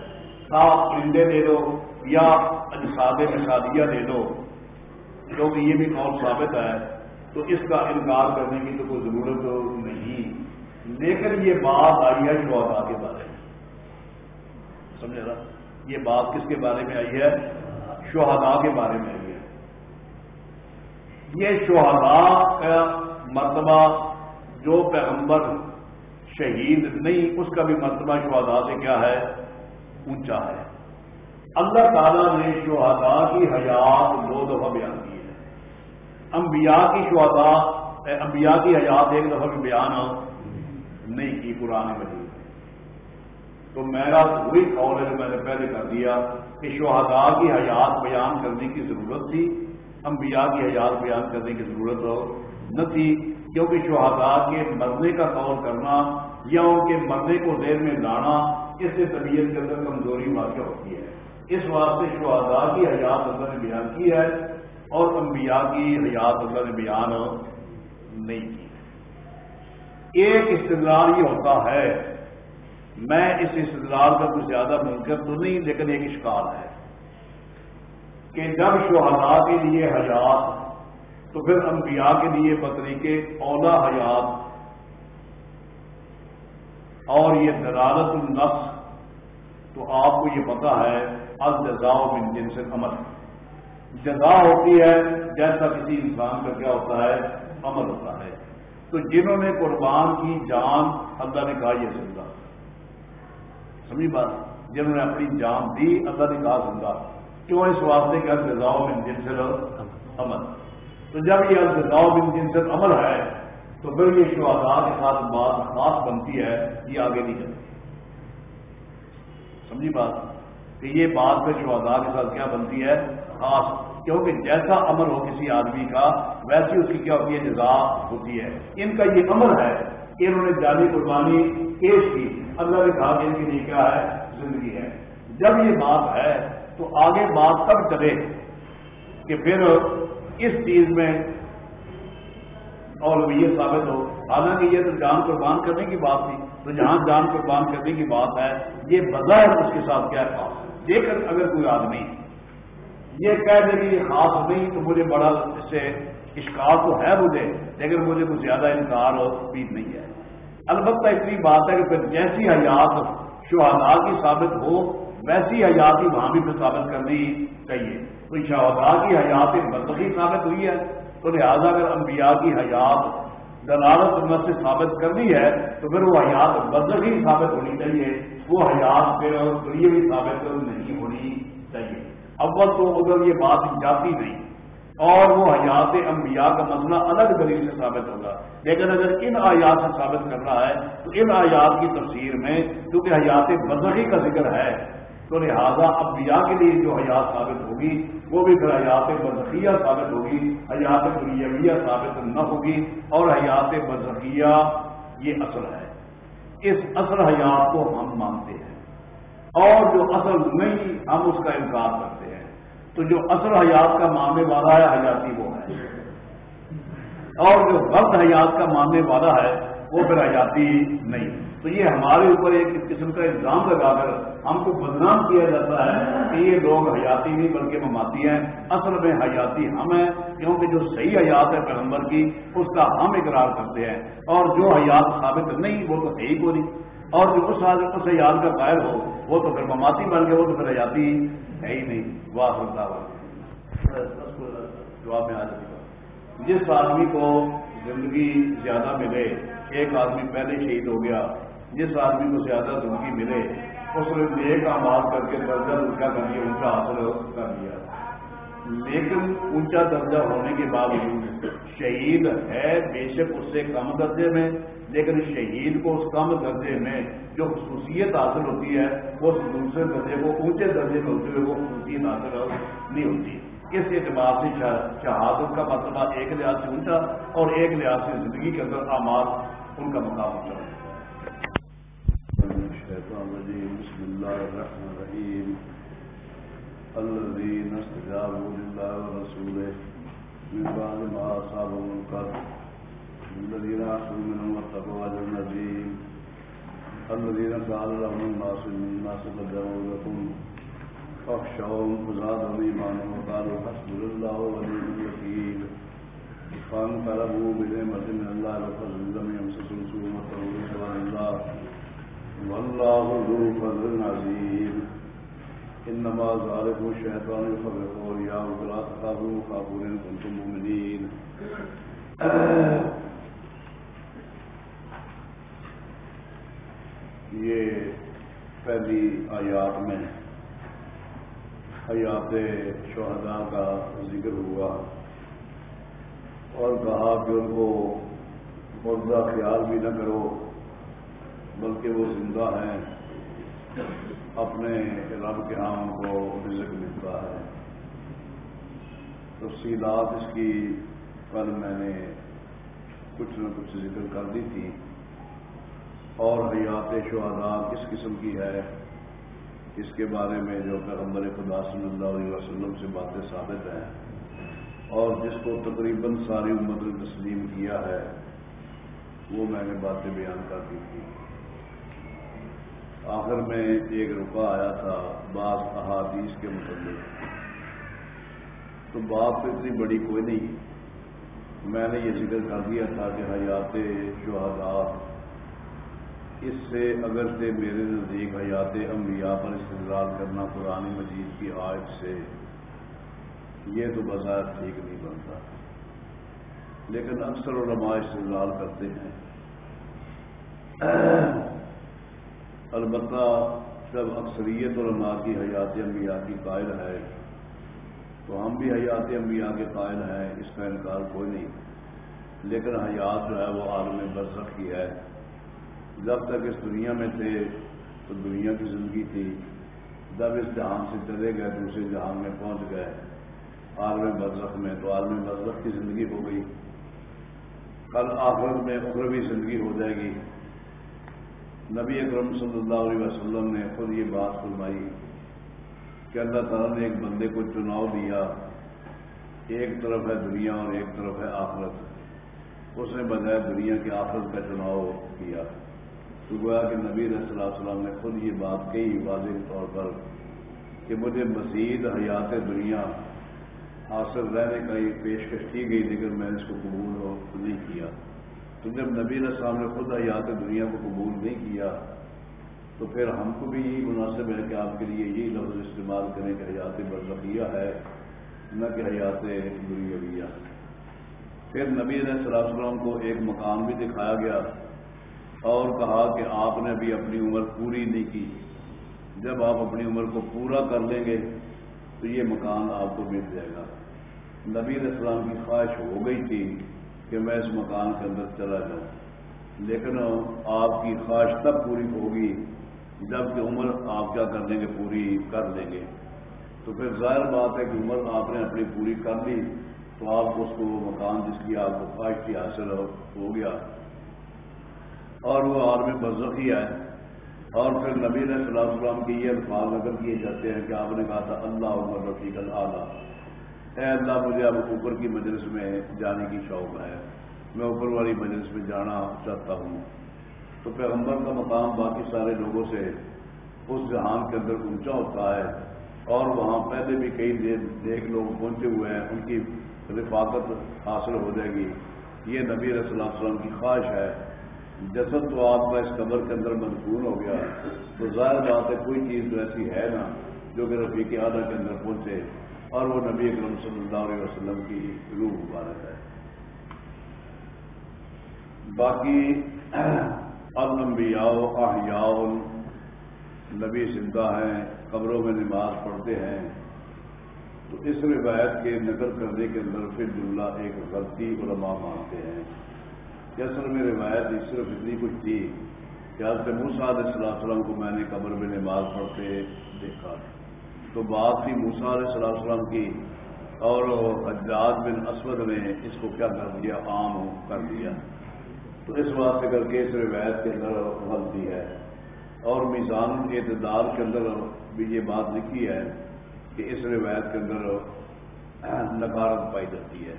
صاف پرندے دے دو یا اجساد میں شادیاں دے دو؟ کیونکہ یہ بھی قول ثابت ہے، تو اس کا انکار کرنے کی تو کوئی ضرورت نہیں۔ لیکن یہ بات آئی ہے جو کے بارے میں۔ سمجھے نا؟ یہ بات کس کے بارے میں آئی ہے؟ شہدا کے بارے میں آئی ہے۔ یہ شہدا کا مرتبہ جو پیغمبر شہید نہیں، اس کا بھی مرتبہ شہدا سے کیا ہے؟ اونچا ہے۔ اللہ تعالیٰ نے شہدا کی حیات دو دفعہ بیان کی ہے۔ انبیاء کی شہدا انبیاء کی حیات ایک دفعہ بھی بیان نہیں کی قرآن مجید۔ تو میرا وہی قول ہے جو میں نے پہلے کر دیا کہ شہداء کی حیات بیان کرنے کی ضرورت تھی، انبیاء کی حیات بیان کرنے کی ضرورت نہ تھی، کیونکہ شہداء کے مرنے کا قول کرنا یا ان کے مرنے کو دیر میں لانا اس سے طبیعت کے اندر کمزوری واقع ہوتی ہے۔ اس واسطے شہداء کی حیات اللہ نے بیان کی ہے اور انبیاء کی حیات اللہ نے بیان نہیں کی۔ ایک استدلال یہ ہوتا ہے میں اس استدلال کا کچھ زیادہ منکر تو نہیں، لیکن ایک اشکال ہے کہ جب شہدا کے لیے حیات، تو پھر انبیاء کے لیے بطری کے اولا حیات، اور یہ دلالت النفس، تو آپ کو یہ پتا ہے، الجزاء من جن سے عمل جزا ہوتی ہے جیسا کسی انسان کا کیا ہوتا ہے، عمل ہوتا ہے۔ تو جنہوں نے قربان کی جان، اللہ نے کہا یہ زندہ۔ سمجھی بات؟ جنہوں نے اپنی جان دی، اللہ نے کہا سمجھا کیوں اس واسطے کا الزاؤ بن جن سے عمل تو جب یہ الزاؤ بن جن سے عمل ہے، تو پھر یہ شہدا کے ساتھ بات خاص بنتی ہے، یہ آگے نہیں چلتی۔ سمجھی بات؟ کہ یہ بات پھر شہدا کے ساتھ کیا بنتی ہے؟ خاص، کیونکہ جیسا عمل ہو کسی آدمی کا، ویسی اس کی کیا ہوتی ہے؟ جزا ہوتی ہے۔ ان کا یہ عمل ہے کہ انہوں نے جانی قربانی پیش کی۔ اللہ نے کہا کہ ان کے لیے کیا ہے؟ زندگی ہے۔ جب یہ بات ہے تو آگے بات تب چلے کہ پھر اس چیز میں اور یہ ثابت ہو۔ حالانکہ یہ تو جان قربان کرنے کی بات تھی۔ تو جہاں جان قربان کرنے کی بات ہے، یہ بظاہر اس کے ساتھ کیا خاص ہے؟ دیکھ اگر کوئی آدمی یہ کہہ دے کہ یہ خاص نہیں تو مجھے بڑا اس سے اشکار تو ہے مجھے، لیکن مجھے کچھ زیادہ انکار اور امید نہیں ہے۔ البتہ اتنی بات ہے کہ پھر جیسی حیات شہدا کی ثابت ہو، ویسی حیات ہی وہاں بھی پھر ثابت کرنی چاہیے تو شہدا کی حیات بدلگی ثابت ہوئی ہے۔ تو لہٰذا اگر انبیاء کی حیات دلالت امت سے ثابت کرنی ہے، تو پھر وہ حیات بدلگی ثابت ہونی چاہیے۔ وہ حیات پھر یہ بھی ثابت نہیں ہونی چاہیے۔ اول تو اگر یہ بات جاتی نہیں۔ اور وہ حیات انبیاء کا مسئلہ الگ دلیل سے ثابت ہوگا۔ لیکن اگر ان آیات سے ثابت کرنا ہے، تو ان آیات کی تفسیر میں کیونکہ حیات بزرگی کا ذکر ہے، تو لہذا انبیاء کے لیے جو حیات ثابت ہوگی، وہ بھی پھر حیات بزخیہ ثابت ہوگی، حیات دنیاویہ ثابت نہ ہوگی، اور حیات بزخیہ یہ اصل ہے۔ اس اصل حیات کو ہم مانتے ہیں۔ اور جو اصل نہیں، ہم اس کا انکار کرتے ہیں۔ تو جو اصل حیات کا ماننے والا ہے، حیاتی وہ ہے۔ اور جو غلط حیات کا ماننے والا ہے، وہ پھر حیاتی نہیں۔ تو یہ ہمارے اوپر ایک قسم کا الزام لگا کر ہم کو بدنام کیا جاتا ہے کہ یہ لوگ حیاتی نہیں بلکہ مماتی ہیں۔ اصل میں حیاتی ہم ہیں، کیونکہ جو صحیح حیات ہے پیغمبر کی، اس کا ہم اقرار کرتے ہیں۔ اور جو حیات ثابت نہیں، وہ تو صحیح کو نہیں۔ اور جو اس اس حیات کا قائل ہو، وہ تو پھر مماتی بن گئے وہ تو پھر حیاتی ہے ہی نہیں۔ واہ جواب میں آ جائے جس آدمی کو زندگی زیادہ ملے، ایک آدمی پہلے شہید ہو گیا، جس آدمی کو زیادہ زندگی ملے، اس نے نیک آماد کر کے درجہ اونچا کر لیا اونچا حاصل کر لیا لیکن اونچا درجہ ہونے کے باوجود شہید ہے، بے شک اس سے کم درجے میں، لیکن شہید کو اس کم درجے میں جو خصوصیت حاصل ہوتی ہے، وہ دوسرے درجے کو اونچے درجے میں ہوتے ہوئے وہ خصوصیت حاصل نہیں ہوتی۔ اس اعتبار سے شہادت کا مطلب ایک لحاظ سے اونچا اور ایک لحاظ سے زندگی کے اندر آماد ان کا مقام اونچا بسم الله الرحمن الذين استجابوا لله ورسوله من بعد ما أصابهم القدر الذين أحسنوا منهم واتقوا أجر النبيم الذين قال لهم الناس من الناس قد لكم فاخشوهم فزادهم إيمانا وقالوا حسبنا الله ونعم الوكيل. فانقلبوا بنعمة من الله وفضل لم يمسسهم سوء واتقوا الله والله ذو فضل عظيم. انما ذلك الشيطان يفرق اولياءه فلا تخافوا خافوا ان كنتم مؤمنين. یہ پہلی آیات میں حیات شہداء کا ذکر ہوا اور کہا کہ ان کو مردہ خیال بھی نہ کرو بلکہ وہ زندہ ہیں۔ اپنے رب کے ہاں ان کو رزق ملتا ہے۔ تفصیلات اس کی کل میں نے کچھ نہ کچھ ذکر کر دی تھی۔ اور حیات شہدا کس قسم کی ہے؟ اس کے بارے میں جو پیغمبر خدا صلی اللہ علیہ وسلم سے باتیں ثابت ہیں۔ اور جس کو تقریباً ساری امت نے تسلیم کیا ہے، وہ میں نے باتیں بیان کر دی تھی آخر میں ایک رکا آیا تھا بعض احادیث کے متعلق۔ تو بات تو اتنی بڑی کوئی نہیں۔ میں نے یہ ذکر کر دیا تھا کہ حیات شہدا اس سے اگر سے میرے نزدیک حیات انبیاء پر استقرال کرنا قرآن مجید کی آیت سے یہ تو بظاہر ٹھیک نہیں بنتا۔ لیکن اکثر علماء استقرال کرتے ہیں۔ البتہ جب اکثریت علماء کی حیات انبیاء کی قائل ہے۔ تو ہم بھی حیات انبیاء کے قائل ہیں، اس کا انکار کوئی نہیں۔ لیکن حیات جو ہے وہ عالم برسخ کی ہے۔ جب تک اس دنیا میں تھے، تو دنیا کی زندگی تھی۔ جب اس جہان سے چلے گئے، دوسرے جہان میں پہنچ گئے۔ عالم برزخ میں، تو عالم برزخ کی زندگی ہو گئی۔ کل آخرت میں اخروی زندگی ہو جائے گی۔ نبی اکرم صلی اللہ علیہ وسلم نے خود یہ بات فرمائی کہ اللہ تعالیٰ نے ایک بندے کو چناؤ دیا۔ ایک طرف ہے دنیا اور ایک طرف ہے آخرت۔ اس نے بجائے دنیا کی آخرت کا چناؤ کیا۔ تو گویا کہ نبی علیہ اللہ وسلم نے خود یہ بات کہی واضح طور پر کہ مجھے مزید حیات دنیا حاصل رہنے کا یہ پیشکش کی گئی لیکن میں نے اس کو قبول نہیں کیا۔ تو جب نبی علیہ السلام نے خود حیات دنیا کو قبول نہیں کیا، تو پھر ہم کو بھی یہی مناسب ہے کہ آپ کے لیے یہی لفظ استعمال کریں کہ حیات برزخیہ ہے، نہ کہ حیات دنیا پھر نبی علیہ السلام کو ایک مقام بھی دکھایا گیا اور کہا کہ آپ نے بھی اپنی عمر پوری نہیں کی۔ جب آپ اپنی عمر کو پورا کر لیں گے تو یہ مکان آپ کو مل جائے گا۔ نبی علیہ السلام کی خواہش ہو گئی تھی کہ میں اس مکان کے اندر چلا جاؤں۔ لیکن آپ کی خواہش تب پوری ہوگی جبکہ عمر آپ کیا کر لیں گے؟ پوری کر لیں گے۔ تو پھر ظاہر بات ہے کہ عمر آپ نے اپنی پوری کر لی تو آپ اس کو وہ مکان جس کی آپ کو خواہش کی حاصل ہو گیا۔ اور وہ عالم برزخی ہے۔ اور پھر نبی علیہ السلام السلام کے یہ الفاظ اگر کیے جاتے ہیں کہ آپ نے کہا تھا، اللہ عمر رفیق اللہ اے اللہ، مجھے اب اوپر کی مجلس میں جانے کی شوق ہے۔ میں اوپر والی مجلس میں جانا چاہتا ہوں۔ تو پیغمبر کا مقام باقی سارے لوگوں سے اس جہان کے اندر اونچا ہوتا ہے اور وہاں پہلے بھی کئی دیکھ لوگ پہنچے ہوئے ہیں، ان کی رفاقت حاصل ہو جائے گی۔ یہ نبی علیہ وسلم کی خواہش ہے۔ جسد تو آپ کا اس قبر کے اندر مضبوط ہو گیا، تو ظاہر بات ہے کوئی چیز تو ایسی ہے نا جو کہ رفیق اعلیٰ کے اندر پہنچے۔ اور وہ نبی اکرم صلی اللہ علیہ وسلم کی روح مبارک ہے۔ باقی المبیاء احیاء نبی زندہ ہیں، قبروں میں نماز پڑھتے ہیں۔ تو اس روایت کے نقل کرنے کے اندر پھر جملہ ایک غلطی علماء مانتے ہیں۔ کہ اصل میں روایت صرف اتنی کچھ تھی۔ کہ حضرت موسا علیہ السلام وسلم کو میں نے قبر میں نماز پڑھتے دیکھا۔ تو بات تھی موسا علیہ السلام وسلم کی اور حجاج بن اسود نے اس کو کیا کر دیا؟ عام کر دیا۔ تو اس بات سے کر کے اس روایت کے اندر غلطی ہے۔ اور میزان اعتدار کے اندر بھی یہ بات لکھی ہے کہ اس روایت کے اندر نکارت پائی جاتی ہے۔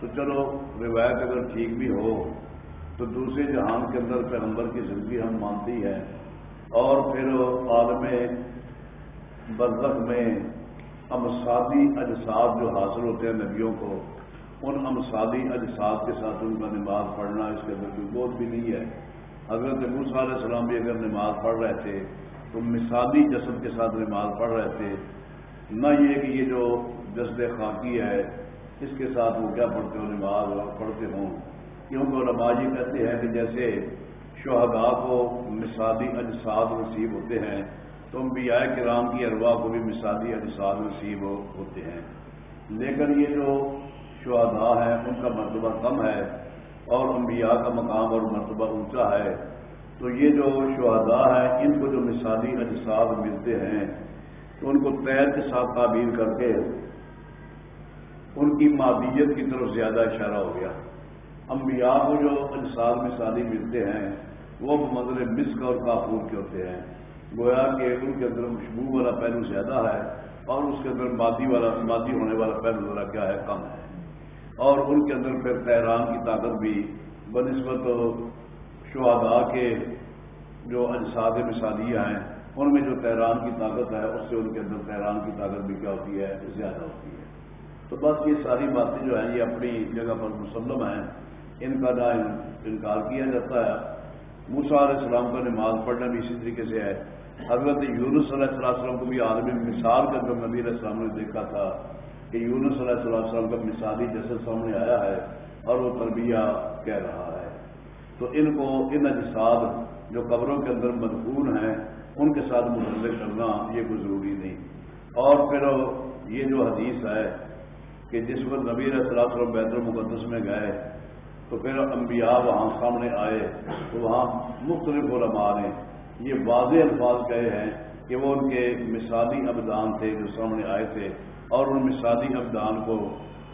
تو چلو، روایت اگر ٹھیک بھی ہو، تو دوسرے جہان کے اندر پیغمبر کی زندگی ہم مانتی ہے۔ اور پھر عالم برزخ میں امسادی اجساد جو حاصل ہوتے ہیں نبیوں کو، ان امسادی اجساد کے ساتھ ان کا نماز پڑھنا اس کے اندر کوئی بوجھ بھی نہیں ہے۔ حضرت موسیٰ علیہ السلام بھی اگر نماز پڑھ رہے تھے، تو مثالی جسم کے ساتھ نماز پڑھ رہے تھے۔ نہ یہ کہ یہ جو جسد خاکی ہے، اس کے ساتھ وہ کیا پڑھتے ہو نماز پڑھتے ہوں۔ کیونکہ علماء یہ کہتے ہیں کہ جیسے شہداء کو مثالی اجساد نصیب ہوتے ہیں تو انبیاء کرام کی اروا کو بھی مثالی اجساد نصیب ہوتے ہیں۔ لیکن یہ جو شہداء ہیں، ان کا مرتبہ کم ہے اور انبیاء کا مقام اور مرتبہ اونچا ہے۔ تو یہ جو شہداء ہیں، ان کو جو مثالی اجساد ملتے ہیں، تو ان کو پیر کے ساتھ تعبیر کر کے ان کی مادیت کی طرف زیادہ اشارہ ہو گیا۔ انبیاء کو جو انسان مثالی ملتے ہیں، وہ مدر مسک اور کافور کے ہوتے ہیں۔ گویا کہ ان کے اندر خوشبو والا پہلو زیادہ ہے اور اس کے اندر مادی والا مادی ہونے والا پہلو ذرا کیا ہے؟ کم ہے۔ اور ان کے اندر پھر تیران کی طاقت بھی بنسبت شہدا کے جو اجساد مثالیہ ہیں، ان میں جو تیران کی طاقت ہے، اس سے ان کے اندر تیران کی طاقت بھی کیا ہوتی ہے؟ زیادہ ہوتی ہے۔ تو بس یہ ساری باتیں جو ہیں، یہ اپنی جگہ پر مسلم ہیں۔ ان کا نہ انکار کیا جاتا ہے۔ موسا علیہ السلام کا نماز پڑھنا بھی اسی طریقے سے ہے۔ حضرت یونس علیہ السلام وسلم کو بھی عالمی مثال کا جو نبی علیہ السلام نے دیکھا تھا کہ یونس علیہ السلام کا مثالی جیسے سامنے آیا ہے اور وہ تربیہ کہہ رہا ہے۔ تو ان کو ان اجساد جو قبروں کے اندر مضبوط ہیں، ان کے ساتھ متعلق کرنا یہ کوئی ضروری نہیں۔ اور پھر یہ جو حدیث ہے کہ جس وقت نبی صلاح وسلم بیت المقدس میں گئے، تو پھر انبیاء وہاں سامنے آئے، تو وہاں مختلف علماء نے یہ واضح الفاظ کہے ہیں کہ وہ ان کے مثالی ابدان تھے جو سامنے آئے تھے اور ان مثالی ابدان کو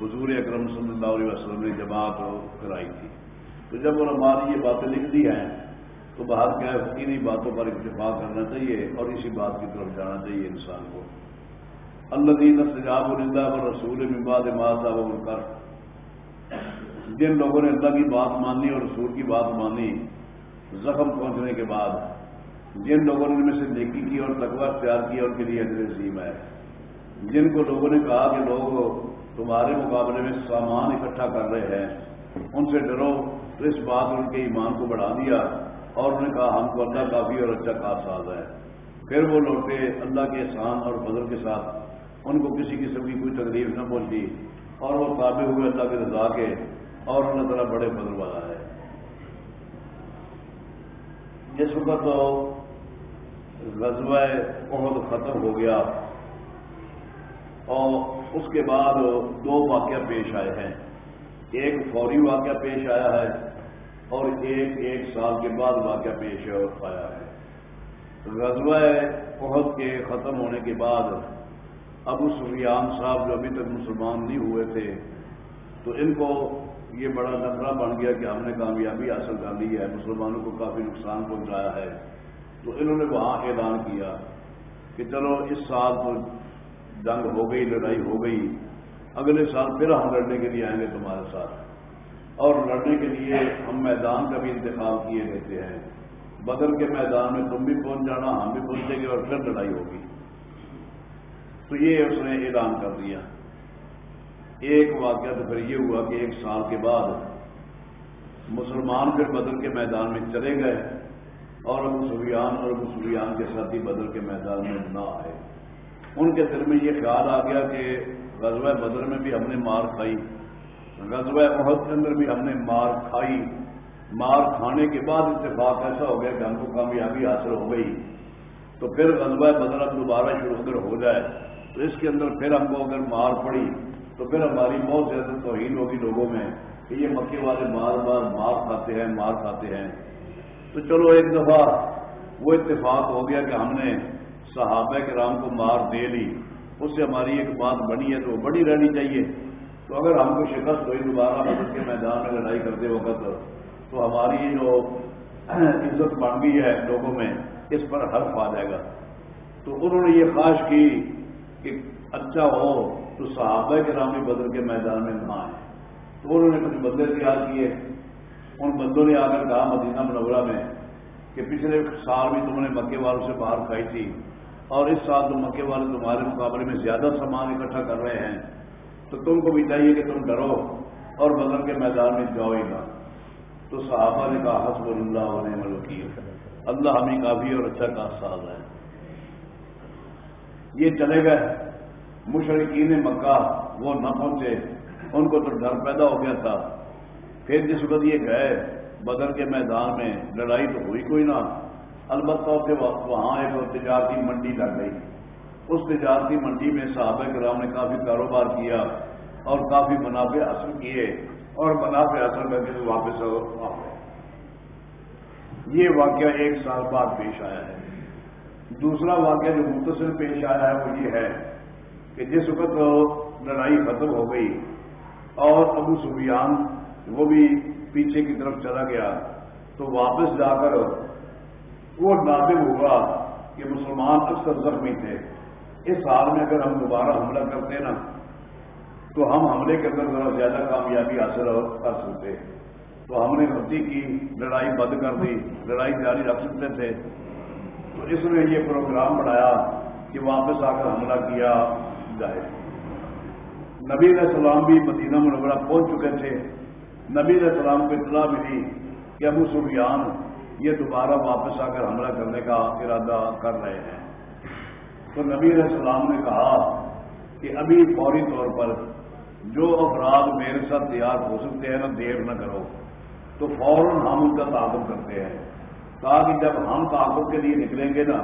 حضور اکرم صلی اللہ علیہ وسلم نے جماعت کرائی تھی۔ تو جب علماء نے یہ باتیں لکھ دی ہیں، تو باہر کیا ہے انہیں باتوں پر اتفاق کرنا چاہیے اور اسی بات کی طرف جانا چاہیے انسان کو۔ اللہ دین سجاب الندہ اور رسول مباد ماضا و کر جن لوگوں نے اللہ کی بات مانی اور رسول کی بات مانی، زخم پہنچنے کے بعد جن لوگوں نے میں سے نیکی کی اور تقوی اختیار کیا ان کے لیے اجر عظیم ہے۔ جن کو لوگوں نے کہا کہ لوگ تمہارے مقابلے میں سامان اکٹھا کر رہے ہیں، ان سے ڈرو۔ تو اس بات ان کے ایمان کو بڑھا دیا اور انہوں نے کہا، ہم کو اللہ کافی اور اچھا کار ساز ہے۔ پھر وہ لوٹے اللہ کے احسان اور فضل کے ساتھ۔ ان کو کسی قسم کی کوئی تکلیف نہ پہنچی اور وہ قابل ہوئے اللہ کے رضا کے اور اللہ تعالیٰ بڑے فضل والا ہے۔ جس وقت غزوہ بہت ختم ہو گیا اور اس کے بعد دو واقعہ پیش آئے ہیں۔ ایک فوری واقعہ پیش آیا ہے اور ایک ایک سال کے بعد واقعہ پیش آیا ہے۔ غزوہ عہد کے ختم ہونے کے بعد ابو سفیان صاحب جو ابھی تک مسلمان نہیں ہوئے تھے، تو ان کو یہ بڑا لفڑا بن گیا کہ ہم نے کامیابی حاصل کر لی ہے، مسلمانوں کو کافی نقصان پہنچایا ہے۔ تو انہوں نے وہاں اعلان کیا کہ چلو اس سال تو جنگ ہو گئی، لڑائی ہو گئی۔ اگلے سال پھر ہم لڑنے کے لیے آئیں گے تمہارے ساتھ۔ اور لڑنے کے لیے ہم میدان کا بھی انتخاب کیے دیتے ہیں۔ بدر کے میدان میں تم بھی پہنچ جانا، ہم بھی پہنچیں گے اور پھر لڑائی ہوگی۔ تو یہ اس نے اعلان کر دیا۔ ایک واقعہ تو پھر یہ ہوا کہ ایک سال کے بعد مسلمان پھر بدر کے میدان میں چلے گئے اور ابو سفیان اور ابو سفیان کے ساتھی بدر کے میدان میں نہ آئے۔ ان کے دل میں یہ خیال آ گیا کہ غزوہ بدر میں بھی ہم نے مار کھائی، غزوہ عہد کے اندر بھی ہم نے مار کھائی۔ مار کھانے کے بعد اتفاق ایسا ہو گیا کہ ہم کو کامیابی حاصل ہو گئی۔ تو پھر غزوہ بدر اب دوبارہ شروع اگر ہو جائے۔ تو اس کے اندر پھر ہم کو اگر مار پڑی تو پھر ہماری بہت زیادہ توہین ہوگی لوگوں میں کہ یہ مکے والے بار بار مار کھاتے ہیں، مار کھاتے ہیں۔ تو چلو ایک دفعہ وہ اتفاق ہو گیا کہ ہم نے صحابہ کے رام کو مار دے لی۔ اس سے ہماری ایک بات بنی ہے تو وہ بڑی رہنی چاہیے۔ تو اگر ہم کو شکست ہوئی دوبارہ مدد کے میدان میں لڑائی کرتے وقت، تو ہماری جو عزت بن گئی ہے لوگوں میں، اس پر حرف آ جائے گا۔ تو انہوں نے یہ خواہش کی کہ اچھا ہو تو صحابہ کے رامی بدر کے میدان میں نہ آئے تو انہوں نے کچھ بندے تیار کیے۔ ان بندوں نے آ کر کہا مدینہ منورہ میں کہ پچھلے سال بھی تم نے مکے والوں سے باہر کھائی تھی اور اس سال تو مکے والے تمہارے مقابلے میں زیادہ سامان اکٹھا کر رہے ہیں۔ تو تم کو بھی چاہیے کہ تم ڈرو اور بدر کے میدان میں جاؤ ہی گا تو صحابہ نے کہا حسب اللہ علیہ الوکیل۔ اللہ ہمیں کافی اور اچھا کا ساز ہے۔ یہ چلے گئے۔ مشرقین مکہ وہ نہ پہنچے، ان کو تو ڈر پیدا ہو گیا تھا۔ پھر جس وقت یہ گئے، بدر کے میدان میں لڑائی تو ہوئی کوئی نہ۔ البتہ سے وہاں ایک تجارتی منڈی لگ گئی۔ اس تجارتی منڈی میں صحابہ کرام نے کافی کاروبار کیا اور کافی منافع حاصل کیے اور منافع حاصل کر کے واپس یہ واقعہ ایک سال بعد پیش آیا ہے۔ دوسرا واقعہ جو مختصر پیش آیا ہے وہ یہ ہے کہ جس وقت لڑائی ختم ہو گئی اور ابو سفیان وہ بھی پیچھے کی طرف چلا گیا تو واپس جا کر وہ نازم ہوا کہ مسلمان اکثر زخمی تھے۔ اس حال میں اگر ہم دوبارہ حملہ کرتے نا، تو ہم حملے کے اندر ذرا زیادہ کامیابی حاصل کر سکتے تو ہم نے غلطی کی، لڑائی بند کر دی، لڑائی جاری رکھ سکتے تھے۔ تو اس نے یہ پروگرام بنایا کہ واپس آ کر حملہ کیا۔ جائے نبی علیہ السلام بھی مدینہ منورہ پہنچ چکے تھے۔ نبی علیہ السلام کو اطلاع ملی کہ ابو سفیان یہ دوبارہ واپس آ کر حملہ کرنے کا ارادہ کر رہے ہیں۔ تو نبی علیہ السلام نے کہا کہ ابھی فوری طور پر جو افراد میرے ساتھ تیار ہو سکتے ہیں نا، دیر نہ کرو۔ تو فوراً ہم ان کا تعاقب کرتے ہیں۔ تاکہ جب ہم تعاقب کے لیے نکلیں گے نا،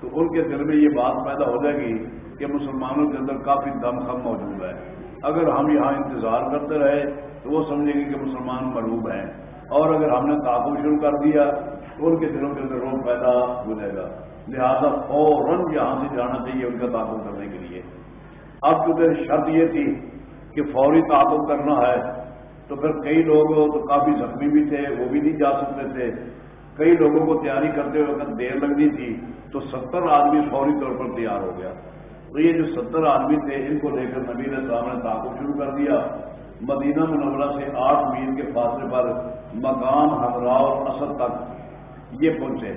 تو ان کے دل میں یہ بات پیدا ہو جائے گی کہ مسلمانوں کے اندر کافی دم خم موجود ہے۔ اگر ہم یہاں انتظار کرتے رہے تو وہ سمجھیں گے کہ مسلمان مروب ہیں۔ اور اگر ہم نے تعاقب شروع کر دیا تو ان کے دلوں کے اندر روم پیدا ہو جائے گا۔ لہذا فوراً یہاں سے جانا چاہیے ان کا تعاقب کرنے کے لیے۔ اب کیونکہ شرط یہ تھی کہ فوری تعاقب کرنا ہے تو پھر کئی لوگ تو کافی زخمی بھی تھے، وہ بھی نہیں جا سکتے تھے۔ کئی لوگوں کو تیاری کرتے ہوئے اگر دیر لگنی تھی تو ستر آدمی فوری طور پر تیار ہو گیا۔ تو یہ جو ستر آدمی تھے، ان کو لے کر نبی السلام نے تعاقب شروع کر دیا۔ مدینہ منورہ سے آٹھ میل کے فاصلے پر مقام اور اصل تک یہ پہنچے۔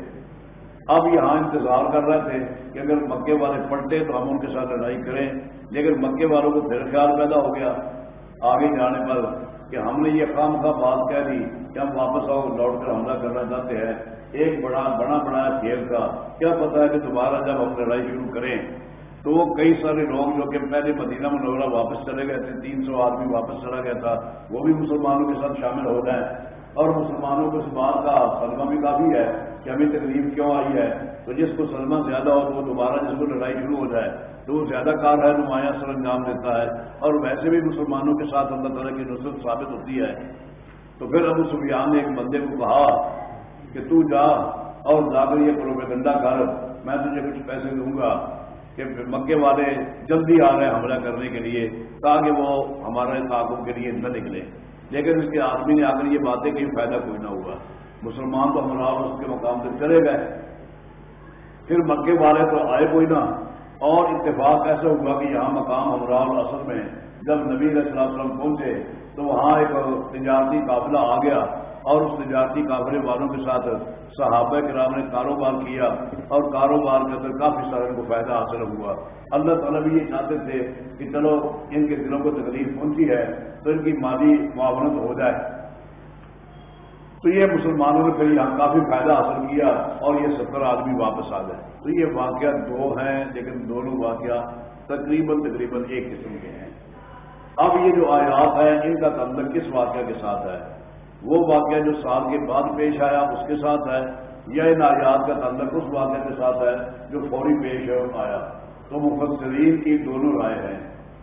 اب یہاں انتظار کر رہے تھے کہ اگر مکے والے پلٹے تو ہم ان کے ساتھ لڑائی کریں۔ لیکن مکے والوں کو پھر خیال پیدا ہو گیا۔ آگے جانے پر کہ ہم نے یہ خام کا بات کہہ دی کہ ہم واپس آؤ، لوٹ کر حملہ کرنا چاہتے ہیں۔ ایک بڑا بڑا بڑا کھیل کا کیا پتا ہے کہ دوبارہ جب ہم لڑائی شروع کریں۔ تو وہ کئی سارے لوگ جو کہ پہلے مدینہ منورہ واپس چلے گئے تھے، تین سو آدمی واپس چلا گیا تھا، وہ بھی مسلمانوں کے ساتھ شامل ہو جائیں اور مسلمانوں کو اس بات کا سلمہ بھی کافی ہے کہ ہمیں تکلیف کیوں آئی ہے؟ تو جس کو سلمہ زیادہ ہو تو وہ دوبارہ جس کو لڑائی شروع ہو جائے، تو وہ زیادہ کار ہے، نمایاں سر انجام دیتا ہے۔ اور ویسے بھی مسلمانوں کے ساتھ اللہ تعالیٰ کی نصرت ثابت ہوتی ہے۔ تو پھر ابو سفیان نے ایک بندے کو کہا کہ تو جا اور جا کر یہ پروپیگنڈا کر، میں تجھے کچھ پیسے دوں گا۔ کہ مکے والے جلدی آ رہے ہیں حملہ کرنے کے لیے تاکہ وہ ہمارے تعاقب کے لیے نہ نکلے۔ لیکن اس کے آدمی نے آ کر یہ باتیں کہ فائدہ کوئی نہ ہوا۔ مسلمان تو ہمارا اس کے مقام تک چلے گئے۔ پھر مکے والے تو آئے کوئی نہ۔ اور اتفاق ایسا ہوا کہ یہاں مقام ہمراہ اصل میں جب نبی علیہ السلام پہنچے تو وہاں ایک تجارتی قافلہ آ گیا۔ اور اس تجارتی قافلے والوں کے ساتھ صحابہ کرام نے کاروبار کیا اور کاروبار کے اندر کافی سارے کو فائدہ حاصل ہوا۔ اللہ تعالیٰ بھی یہ چاہتے تھے کہ چلو ان کے دلوں کو تکلیف پہنچی ہے تو ان کی مالی معاونت ہو جائے۔ تو یہ مسلمانوں نے پھر یہاں کافی فائدہ حاصل کیا اور یہ ستر آدمی واپس آ گئے۔ تو یہ واقعہ دو ہیں لیکن دونوں واقعہ تقریباً تقریباً ایک قسم کے ہیں۔ اب یہ جو آیات ہیں ان کا تعلق کس واقعہ کے ساتھ ہے؟ وہ واقعہ جو سال کے بعد پیش آیا، اس کے ساتھ ہے، یا ان آیات کا تعلق اس واقعہ کے ساتھ ہے جو فوری پیش آیا۔ تو مفسرین کی دونوں رائے ہیں۔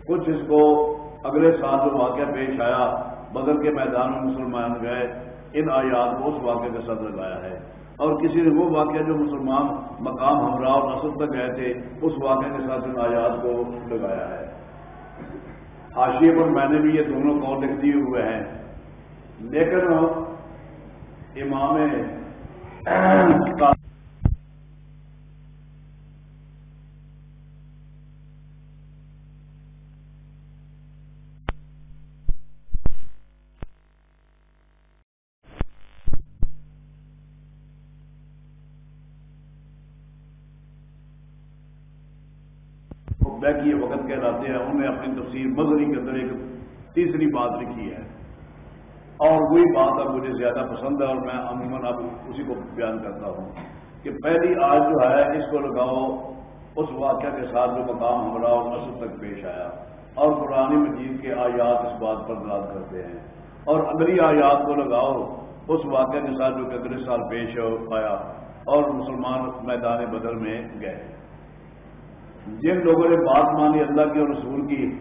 کچھ اس کو اگلے سال جو واقعہ پیش آیا، بدر کے میدان میں مسلمان گئے، ان آیات کو اس واقعے کے ساتھ لگایا ہے۔ اور کسی نے وہ واقعہ جو مسلمان مقام ہمراہ اور اصل تک گئے تھے، اس واقعے کے ساتھ ان آیات کو لگایا ہے۔ حاشیے پر میں نے بھی یہ دونوں قول لکھ دیے ہوئے ہیں۔ لیکن امام کی یہ وقت کہلاتے ہیں، انہوں نے اپنی تفسیر مظہری کے اندر ایک تیسری بات لکھی ہے۔ اور وہی بات اب مجھے زیادہ پسند ہے اور میں عموماً اب اسی کو بیان کرتا ہوں کہ پہلی آج جو ہے، اس کو لگاؤ، اس واقعہ کے ساتھ جو مقام ہمراہ اور اصل تک پیش آیا۔ اور قرآن مجید کے آیات اس بات پر داد کرتے ہیں۔ اور اگلی آیات کو لگاؤ، اس واقعہ کے ساتھ جو کہ اگلے سال پیش آیا اور مسلمان میدان بدر میں گئے۔ جن لوگوں نے بات مانی اللہ کی اور رسول کی،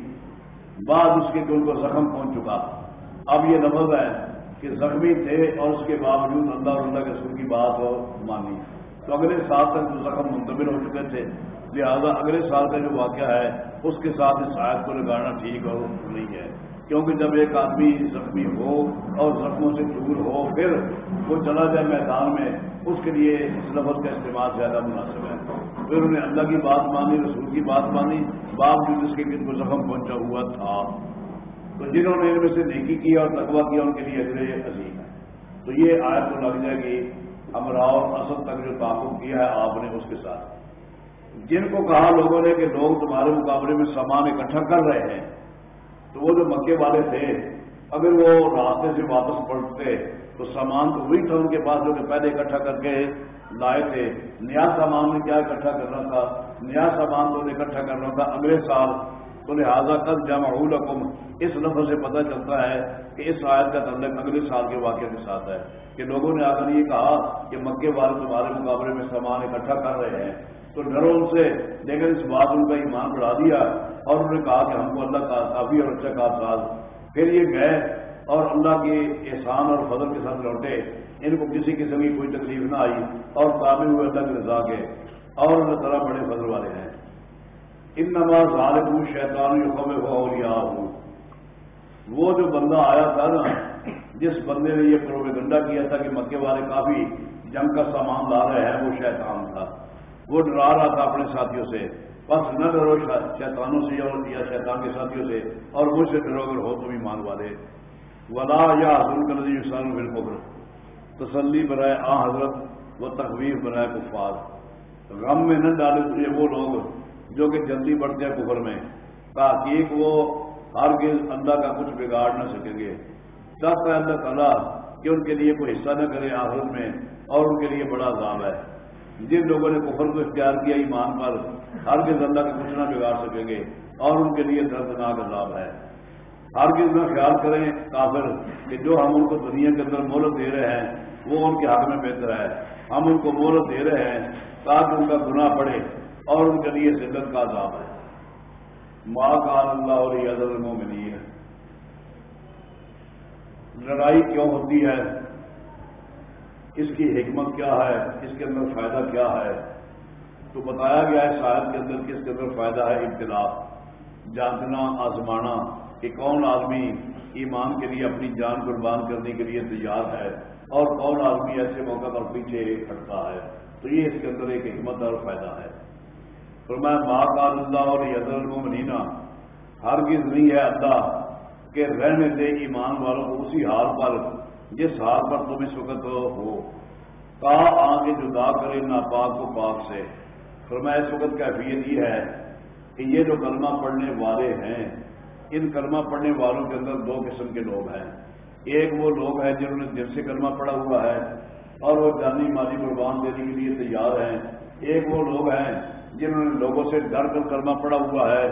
بعد اس کے ان کو زخم پہنچ چکا۔ اب یہ لفظ ہے کہ زخمی تھے اور اس کے باوجود اللہ اور اللہ کے رسول کی بات مانی۔ تو اگلے سال تک جو زخم منتقل ہو چکے تھے، لہٰذا اگلے سال کا جو واقعہ ہے، اس کے ساتھ اس آیت کو لگانا ٹھیک اور نہیں ہے۔ کیونکہ جب ایک آدمی زخمی ہو اور زخموں سے دور ہو، پھر وہ چلا جائے میدان میں، اس کے لیے اس لفظ کا استعمال زیادہ مناسب ہے۔ پھر انہوں نے اللہ کی بات مانی، رسول کی بات مانی، باوجود اس کے کن کو زخم پہنچا ہوا تھا۔ تو جنہوں نے ان میں سے نیکی کیا اور تقوا کیا ان کے لیے اجرے عظیم ہے۔ تو یہ آیت تو لگ جائے گی امراؤ اصل تک جو تعاقب کیا ہے، آپ نے اس کے ساتھ۔ جن کو کہا لوگوں نے کہ لوگ تمہارے مقابلے میں سامان اکٹھا کر رہے ہیں، تو وہ جو مکے والے تھے، اگر وہ راستے سے واپس پلٹتے، تو سامان تو وہی تھا ان کے پاس جو کہ پہلے اکٹھا کر کے لائے تھے۔ نیا سامان نے کیا اکٹھا کرنا تھا؟ نیا سامان تو انہیں اکٹھا کرنا تھا۔ اگلے سال تو لہٰذا کل جمع لکم۔ اس لفظ سے پتہ چلتا ہے کہ اس آیت کا تعلق اگلے سال کے واقعے کے ساتھ ہے کہ لوگوں نے آ کر یہ کہا کہ مکے والے تمہارے مقابلے میں سامان اکٹھا کر رہے ہیں۔ تو ڈرو ان سے، لیکن اس بات ان کا ایمان بڑھا دیا اور انہوں نے کہا کہ ہم کو اللہ کا کافی اور اچھا کار پھر یہ گئے اور اللہ کے احسان اور فضل کے ساتھ لوٹے۔ ان کو کسی قسم کی کوئی تکلیف نہ آئی اور تعمیر ہوئے اللہ کے رضا کے۔ اور اللہ تعالیٰ بڑے فضل والے ہیں۔ ان نماز غالب ہوں شیطان ہو ہوں وہ جو بندہ آیا تھا نا، جس بندے نے یہ پروپیگنڈا کیا تھا کہ مکے والے کافی جنگ کا سامان لا رہے ہیں، وہ شیطان تھا۔ وہ ڈرا رہا تھا اپنے ساتھیوں سے۔ بس نہ ڈرو شیطانوں سے یا شیطان کے ساتھیوں سے، اور مجھ سے ڈرو اگر ہو تم ایمان والے۔ ولا یا حضر کر دی بالکل تسلی برائے آ حضرت و تخویف برائے کفار۔ غم میں نہ ڈالے تجھے وہ لوگ۔ جو کہ جلدی بڑھتے ہیں کفر میں، تاکہ وہ ہر گز اللہ کا کچھ بگاڑ نہ سکیں گے۔ چاہتا ہے اللہ تعالیٰ کہ ان کے لیے کوئی حصہ نہ کرے آخرت میں، اور ان کے لیے بڑا عذاب ہے۔ جن لوگوں نے کفر کو اختیار کیا ایمان پر ہر گز اللہ کا کچھ نہ بگاڑ سکیں گے، اور ان کے لیے دردناک عذاب ہے۔ ہر چیز میں خیال کریں کافر کہ جو ہم ان کو دنیا کے اندر مہلت دے رہے ہیں، وہ ان کے حق میں بہتر ہے۔ ہم ان کو مہلت دے رہے ہیں تاکہ ان کا گناہ پڑے۔ اور ان کے لیے شدت کا عذاب ہے۔ ماں کا اللہ اور عزل المومنین ہے۔ لڑائی کیوں ہوتی ہے؟ اس کی حکمت کیا ہے؟ اس کے اندر فائدہ کیا ہے؟ تو بتایا گیا ہے شاید کے اندر کس کے اندر فائدہ ہے ابتلا جاننا آزمانا کہ کون آدمی ایمان کے لیے اپنی جان قربان کرنے کے لیے تیار ہے اور کون آدمی ایسے موقع پر پیچھے کھڑتا ہے۔ تو یہ اس کے اندر ایک حکمت اور فائدہ ہے۔ فرمایا، ماں کا اللہ اور عدل المنینا ہر چیز نہیں ہے اللہ کہ رہنے دے ایمان والوں کو اسی حال پر، جس حال پر تم اس وقت ہو۔ کہا آ کے جدا کرے ناپاک کو پاک سے۔ فرمایا، اس وقت کیفیت یہ ہے کہ یہ جو کلمہ پڑھنے والے ہیں، ان کلمہ پڑھنے والوں کے اندر دو قسم کے لوگ ہیں۔ ایک وہ لوگ ہیں جنہوں نے دل سے کلمہ پڑا ہوا ہے اور وہ جانی مالی قربان دینے کے لیے تیار ہیں۔ ایک وہ لوگ ہیں جنہوں نے لوگوں سے ڈر کر کلمہ پڑا ہوا ہے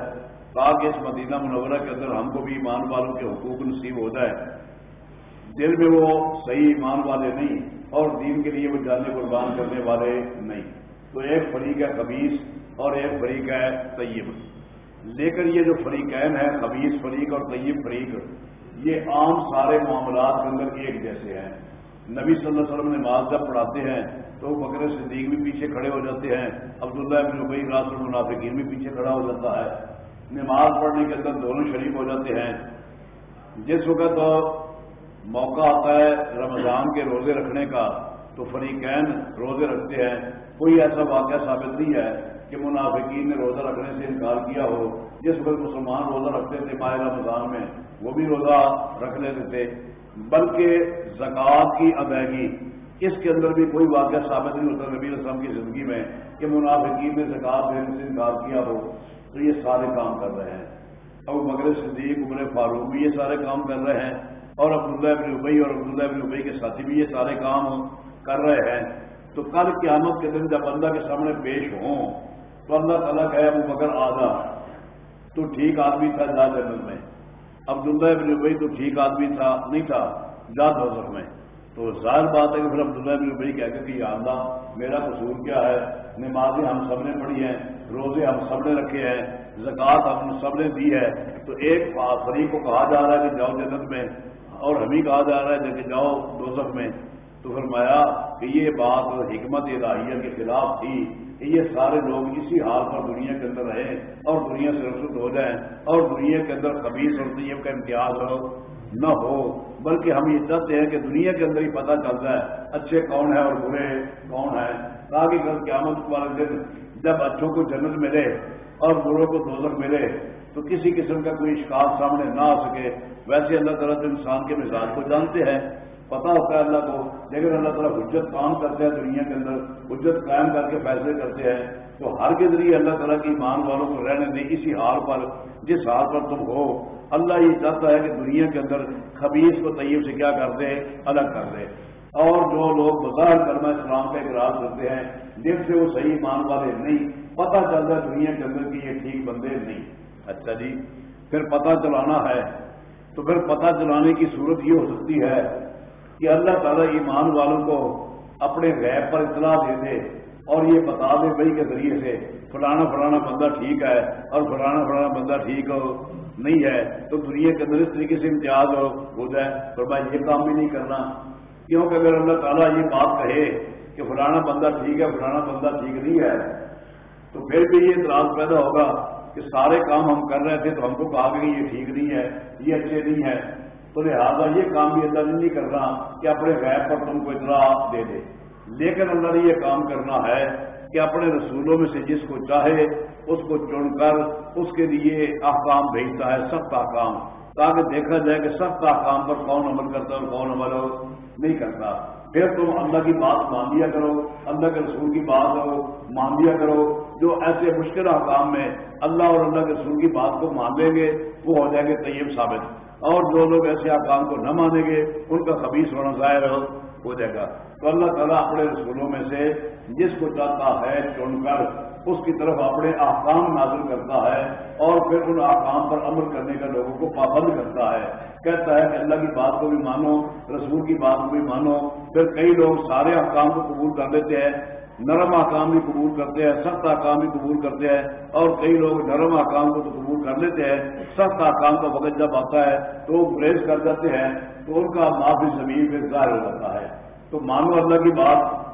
تاکہ اس مدینہ منورہ کے اندر ہم کو بھی ایمان والوں کے حقوق نصیب ہو جائے دل میں وہ صحیح ایمان والے نہیں اور دین کے لیے وہ جانے قربان کرنے والے نہیں۔ تو ایک فریق ہے خبیص اور ایک فریق ہے طیب۔ لیکن یہ جو فریقین ہے خبیص فریق اور طیب فریق، یہ عام سارے معاملات کے اندر ایک جیسے ہیں۔ نبی صلی اللہ علیہ وسلم نماز جب پڑھاتے ہیں تو بکر صدیق بھی پیچھے کھڑے ہو جاتے ہیں، عبداللہ ابن ابئی راس المنافقین بھی پیچھے کھڑا ہو جاتا ہے۔ نماز پڑھنے کے اندر دونوں شریف ہو جاتے ہیں۔ جس وقت موقع آتا ہے رمضان کے روزے رکھنے کا، تو فریقین روزے رکھتے ہیں۔ کوئی ایسا واقعہ ثابت نہیں ہے کہ منافقین نے روزہ رکھنے سے انکار کیا ہو۔ جس وقت مسلمان روزہ رکھتے تھے ماہ رمضان میں، وہ بھی روزہ رکھ لیتے تھے۔ بلکہ زکوٰۃ کی ادائیگی اس کے اندر بھی کوئی واقعہ ثابت نہیں ہوتا نبی اسلام کی زندگی میں کہ منافقین نے زکوٰۃ دینے سے انکار کیا ہو تو یہ سارے کام کر رہے ہیں۔ اب مگر صدیق، عمر فاروق بھی یہ سارے کام کر رہے ہیں اور عبداللہ ابن ابئی اور عبداللہ ابن ابئی کے ساتھی بھی یہ سارے کام کر رہے ہیں۔ تو کل قیامت کے دن جب اللہ کے سامنے پیش ہوں تو اللہ تعالیٰ کہ ابو بکر آدھا تو ٹھیک آدمی تھا جا جنرل میں۔ عبداللہ ابن ابئی تو ٹھیک آدمی تھا، نہیں تھا، جا دوزخ میں۔ تو ظاہر بات ہے کہ پھر عبداللہ ابن ابئی کہہ کہ یا اللہ میرا قصور کیا ہے؟ نمازیں ہم سب نے پڑھی ہیں، روزے ہم سب نے رکھے ہیں، زکوٰۃ ہم سب نے دی ہے۔ تو ایک فریق کو کہا جا رہا ہے کہ جاؤ جنت میں، اور ہمیں کہا جا رہا ہے کہ جاؤ دوزخ میں۔ تو فرمایا کہ یہ بات حکمت الہیہ کے خلاف تھی کہ یہ سارے لوگ اسی حال پر دنیا کے اندر رہیں اور دنیا سے رسد ہو جائیں اور دنیا کے اندر خبیص اور طیب کا امتیاز ہو۔ نہ ہو۔ بلکہ ہم یہ چاہتے ہیں کہ دنیا کے اندر ہی پتہ چلتا ہے اچھے کون ہیں اور برے کون ہیں۔ تاکہ کل قیامت والے دن جب اچھوں کو جنت ملے اور بروں کو دوزر ملے تو کسی قسم کا کوئی شکار سامنے نہ آ سکے۔ ویسے اللہ تعالیٰ تو انسان کے مزاج کو جانتے ہیں۔ پتا ہوتا ہے اللہ کو، لیکن اللہ تعالیٰ حجت کام کرتے ہیں دنیا کے اندر، حجت قائم کر کے فیصلے کرتے ہیں۔ تو ہر کے ذریعے اللہ تعالیٰ کی ایمان والوں کو رہنے دیں۔ اسی حال پر، جس حال پر تم ہو اللہ یہ چاہتا ہے کہ دنیا کے اندر خبیص کو طیب سے کیا کر دے الگ کر دے اور جو لوگ بظاہر کرنا اسلام کا اقرار کرتے ہیں، جن سے وہ صحیح ایمان والے نہیں، پتہ چلتا ہے دنیا کے اندر کہ یہ ٹھیک بندے نہیں۔ اچھا جی پھر پتہ چلانا ہے۔ تو پھر پتہ چلانے کی صورت یہ ہو سکتی ہے کہ اللہ تعالیٰ ایمان والوں کو اپنے غیب پر اطلاع دے دے اور یہ بتا دے بھائی کے ذریعے سے، فلانا فلانا بندہ ٹھیک ہے اور فلانا فلانا بندہ ٹھیک ہو۔ نہیں ہے، تو دنیا کے اندر اس طریقے سے امتیاز ہو جائے تو میں یہ کام بھی نہیں کرنا۔ کیونکہ اگر اللہ تعالیٰ یہ بات کہے کہ فلانا بندہ ٹھیک ہے، فلانا بندہ ٹھیک نہیں ہے، تو پھر بھی یہ اعتراض پیدا ہوگا کہ سارے کام ہم کر رہے تھے تو ہم کو کہا کہ یہ ٹھیک نہیں ہے، یہ اچھے نہیں ہے۔ تو لہٰذا یہ کام بھی اللہ نہیں کرنا کہ اپنے غیر پر تم کو اطلاع دے دے۔ لیکن اللہ نے یہ کام کرنا ہے کہ اپنے رسولوں میں سے جس کو چاہے اس کو چن کر اس کے لیے احکام بھیجتا ہے، سخت احکام۔ تاکہ دیکھا جائے کہ سخت احکام پر کون عمل کرتا ہے اور کون عمل نہیں کرتا۔ پھر تم اللہ کی بات مان لیا کرو، اللہ کے رسول کی بات ہو مان لیا کرو۔ جو ایسے مشکل احکام میں اللہ اور اللہ کے رسول کی بات کو مان لیں گے، وہ ہو جائیں گے طیب ثابت۔ اور جو لوگ ایسے آکام کو نہ مانیں گے، ان کا خبیص ہونا ظاہر ہو جائے گا۔ تو اللہ تعالیٰ اپنے رسولوں میں سے جس کو چاہتا ہے چن کر اس کی طرف اپنے احکام نازل کرتا ہے اور پھر ان احکام پر عمل کرنے کا لوگوں کو پابند کرتا ہے۔ کہتا ہے کہ اللہ کی بات کو بھی مانو، رسول کی بات کو بھی مانو۔ پھر کئی لوگ سارے احکام کو قبول کر لیتے ہیں، نرم آکام بھی قبول کرتے ہیں، سخت آکام بھی قبول کرتے ہیں اور کئی لوگ نرم آکام کو تو قبول کر لیتے ہیں۔ سخت آکام کا وقت جب آتا ہے تو وہ گریز کر جاتے ہیں تو ان کا معافی زمین پہ ظاہر ہو جاتا ہے۔ تو مانو اللہ کی بات،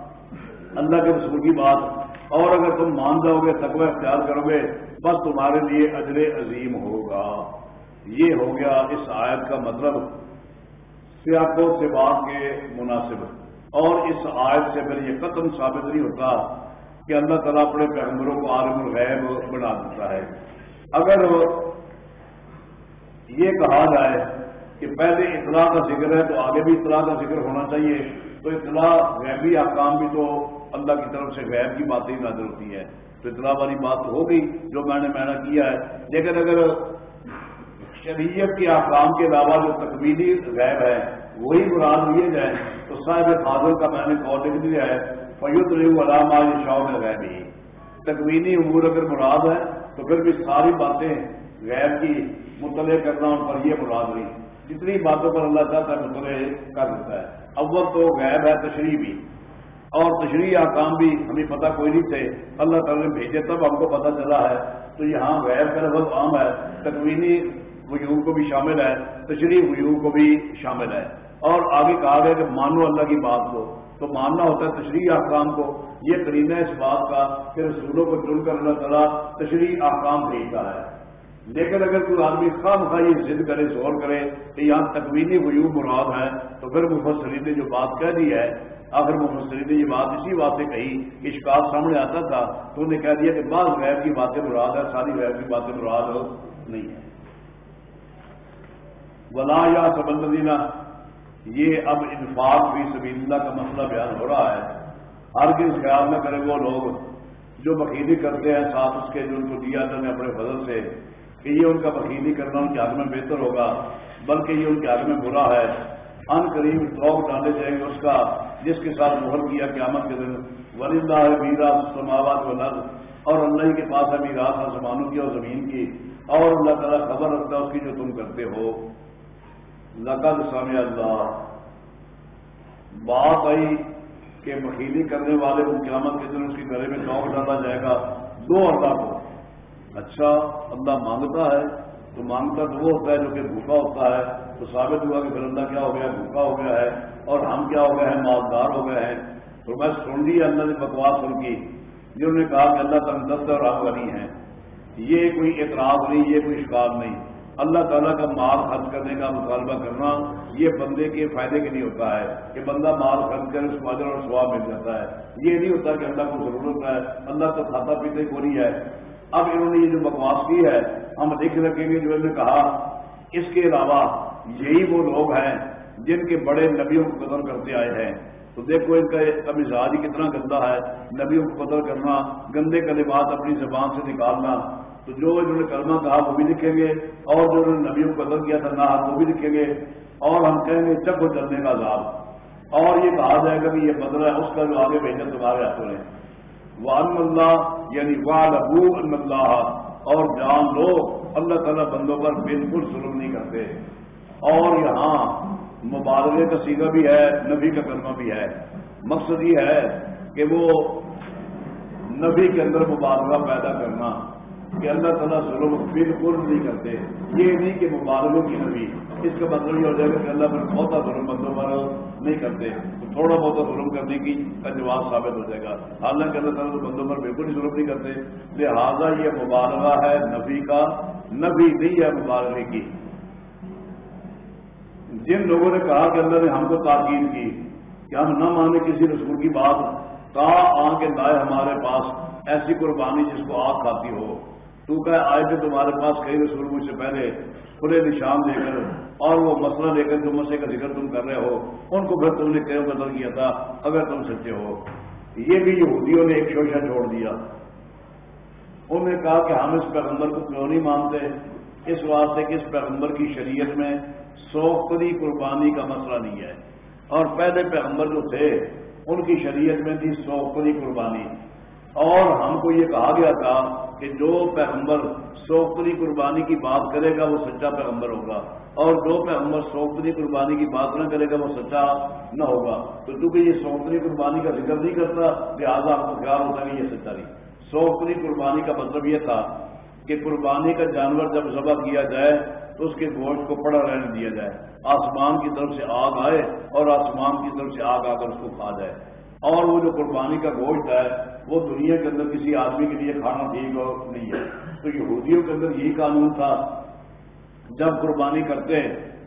اللہ کے رسول کی بات۔ اور اگر تم مان جاؤ گے، تقوی اختیار کرو گے، بس تمہارے لیے اجر عظیم ہوگا۔ یہ ہو گیا اس آیت کا مطلب۔ سیاقوں سے بات کے مناسب۔ اور اس آیت سے پھر یہ قتم ثابت نہیں ہوتا کہ اللہ تعالیٰ اپنے پیغمبروں کو عالم الغیب بنا دیتا ہے۔ اگر یہ کہا جائے کہ پہلے اطلاع کا ذکر ہے تو آگے بھی اطلاع کا ذکر ہونا چاہیے، تو اطلاع غیبی احکام بھی تو اللہ کی طرف سے غیب کی باتیں نظر ہوتی ہے تو اطلاع والی بات ہو گئی جو میں نے محنت کیا ہے۔ لیکن اگر شریعت کے احکام کے علاوہ جو تکمیلی غیب ہے وہی مراد لیے جائے تو صاحب فاضل کا میں نے کال لکھ دیا ہے فیوت علامہ شاہ میں غیب ہی تکمینی امور اگر مراد ہے تو پھر بھی ساری باتیں غیر کی مطلع کرنا ان پر یہ مراد نہیں۔ جتنی باتوں پر اللہ چاہتا ہے مطلع کر دیتا ہے۔ اول تو غیب ہے تشریح بھی۔ اور تشریح کام بھی ہمیں پتہ کوئی نہیں تھے۔ اللہ تعالیٰ نے بھیجے، تب ہم کو پتہ چلا ہے۔ تو یہاں غیر کا لفظ عام ہے، تکوینی وجوہ کو بھی شامل ہے، تشریح وجوہ کو بھی شامل ہے۔ اور آگے کہا گیا کہ مانو اللہ کی بات کو۔ تو ماننا ہوتا ہے تشریح احکام کو۔ یہ کرینہ اس بات کا کہ رسولوں کو چن کر اللہ تعالیٰ تشریح احکام بھیجتا ہے۔ لیکن اگر کوئی آدمی خواہ خواہ یہ ضد کرے، زور کرے کہ یہاں تکوینی ویو مراد ہے تو پھر مفسرین نے جو بات کہہ دی ہے آخر مفسرین نے یہ بات اسی بات سے کہی کہ شکار سامنے آتا تھا۔ تو انہیں کہہ دیا کہ بعض غیر کی باتیں مراد ہے ساری غیر کی باتیں مراد نہیں ہے ولا یا سبندینہ یہ اب انفاق بھی سبیل اللہ کا مسئلہ بیان ہو رہا ہے۔ ہر کس خیال میں کرے وہ لوگ جو بخیلی کرتے ہیں، ساتھ اس کے جو ان کو دیا تھا اپنے فضل سے، کہ یہ ان کا بخیلی کرنا ان کے حق میں بہتر ہوگا، بلکہ یہ ان کے حق میں برا ہے۔ ان قریب توق ڈالے جائیں گے اس کا، جس کے ساتھ مہر کیا قیامت کے دن۔ ولی اللہ میرا سماوات و نل اور اللہ کے پاس ہے میرا آسمانوں کی اور زمین کی۔ اور اللہ تعالیٰ خبر رکھتا ہے اس کی جو تم کرتے ہو۔ لقد سامع اللہ۔ بات آئی کہ مخیلی کرنے والے کو قیامت کے دن اس کے گلے میں توق ڈالا جائے گا۔ دو اللہ کو۔ اچھا اللہ مانگتا ہے۔ تو مانگتا تو وہ ہوتا ہے جو کہ بھوکا ہوتا ہے، تو ثابت ہوا کہ پھر کیا ہو گیا، بھوکا ہو گیا ہے، اور ہم کیا ہو گئے ہیں؟ مالدار ہو گئے ہیں۔ تو میں سن لی اللہ نے بکواس سن کی جنہوں نے کہا کہ اللہ تندرست اور رام غنی ہے یہ کوئی اعتراض نہیں، یہ کوئی شکار نہیں۔ اللہ تعالیٰ کا مال خرچ کرنے کا مطالبہ کرنا یہ بندے کے فائدے کے لیے ہوتا ہے کہ بندہ مال خرچ کر اس کو اجر اور سواب مل جاتا ہے۔ یہ نہیں ہوتا کہ اللہ کو ضرورت ہے، اللہ تو کھاتا پیتے کو نہیں ہے۔ اب انہوں نے یہ جو بکواس کی ہے ہم دیکھ رکھیں گے جو انہوں نے کہا، اس کے علاوہ یہی وہ لوگ ہیں جن کے بڑے نبیوں کو قدر کرتے آئے ہیں۔ تو دیکھو، ان کا مزاج ہی کتنا گندا ہے۔ نبیوں کو قدر کرنا، گندے کلمات اپنی زبان سے نکالنا۔ تو جو انہوں نے کلمہ کہا، وہ بھی لکھیں گے۔ اور جو انہوں نے نبیوں کو قدر کیا تھا، نہ، وہ بھی لکھیں گے۔ اور ہم کہیں گے چک چلنے کا عذاب۔ اور یہ کہا جائے گا کہ یہ بدلا ہے، اس کا جو آگے بھیجا تمہارے ہاتھوں نے۔ وان اللہ یعنی والبو اللہ اور جان لو، اللہ تعالیٰ بندوں پر بالکل ظلم نہیں کرتے۔ اور یہاں مبالغے کا سیگا بھی ہے، نبی کا کلمہ بھی ہے۔ مقصد یہ ہے کہ وہ نبی کے اندر مبالغہ پیدا کرنا، کہ اللہ تعالیٰ ظلم بالکل نہیں کرتے۔ یہ نہیں کہ مبالغوں کی نبی، اس کا مطلب یہ ہو جائے گا کہ اللہ پر بہت ظلم بندوں پر نہیں کرتے۔ تھوڑا بہت ظلم کرنے کی کا جواب ثابت ہو جائے گا۔ حالانکہ اللہ تعالیٰ بندوں پر بالکل ہی ظلم نہیں کرتے۔ لہٰذا یہ مبالغہ ہے نبی کا۔ نبی نہیں ہے مبالغے کی۔ جن لوگوں نے کہا کہ اللہ نے ہم کو تاکید کی کہ ہم نہ مانے کسی رسول کی بات کا آ کے لائے ہمارے پاس ایسی قربانی جس کو آگ کھاتی ہو۔ تو کہ آئے تھے تمہارے پاس کئی رسول مجھ سے پہلے کھلے نشان دے کر، اور وہ مسئلہ لے کر جو مسئلے کا ذکر تم کر رہے ہو، ان کو پھر تم نے کیوں قتل کیا تھا؟ اگر تم سچے ہو۔ یہ بھی یہودیوں نے ایک شوشہ چھوڑ دیا۔ انہوں نے کہا کہ ہم اس پیغمبر کو کیوں نہیں مانتے؟ اس واسطے کہ اس پیغمبر کی شریعت میں سوکری قربانی کا مسئلہ نہیں ہے۔ اور پہلے پیغمبر جو تھے، ان کی شریعت میں تھی سوکری قربانی۔ اور ہم کو یہ کہا گیا تھا کہ جو پیغمبر سوکری قربانی کی بات کرے گا وہ سچا پیغمبر ہوگا، اور جو پیغمبر سوکری قربانی کی بات نہ کرے گا وہ سچا نہ ہوگا۔ تو کیونکہ یہ سوکری قربانی کا ذکر نہیں کرتا، لہٰذا آپ کو خیال ہوتا کہ یہ سچا نہیں۔ سوکری قربانی کا مطلب یہ تھا کہ قربانی کا جانور جب ذبح کیا جائے تو اس کے گوشت کو پڑا رہنے دیا جائے۔ آسمان کی طرف سے آگ آئے اور آسمان کی طرف سے آگ آ کر اس کو کھا جائے۔ اور وہ جو قربانی کا گوشت ہے، وہ دنیا کے اندر کسی آدمی کے لیے کھانا ٹھیک نہیں ہے۔ تو یہودیوں کے اندر یہی قانون تھا۔ جب قربانی کرتے،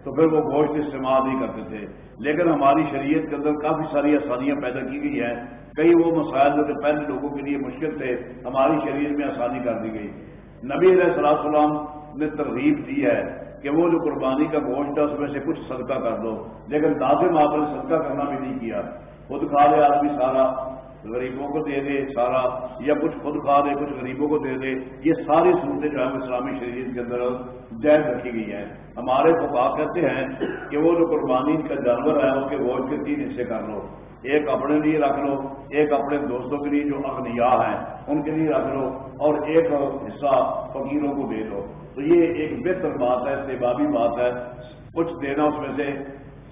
تو پھر وہ گوشت استعمال نہیں کرتے تھے۔ لیکن ہماری شریعت کے اندر کافی ساری آسانیاں پیدا کی گئی ہیں۔ کئی وہ مسائل جو پہلے لوگوں کے لیے مشکل تھے، ہماری شریعت میں آسانی کر دی گئی۔ نبی علیہ صلاح السلام نے ترغیب دی ہے کہ وہ جو قربانی کا گوشت ہے، اس میں سے کچھ صدقہ کر دو۔ لیکن دادم آپ نے صدقہ کرنا بھی نہیں کیا۔ خود کھا لے آدمی سارا، غریبوں کو دے دے سارا، یا کچھ خود کھا دے، کچھ غریبوں کو دے دے، یہ ساری صورتیں جو ہے اسلامی شریعت کے اندر جائز رکھی گئی ہیں۔ ہمارے فقا کہتے ہیں کہ وہ جو قربانی کا جانور ہے اس کے گوشت کے تین حصے کر لو۔ ایک اپنے لیے رکھ لو، ایک اپنے دوستوں کے لیے جو اغنیا ہیں، ان کے لیے رکھ لو، اور ایک حصہ فقیروں کو دے دو۔ تو یہ ایک بہتر بات ہے سیبابی بات ہے۔ کچھ دینا اس میں سے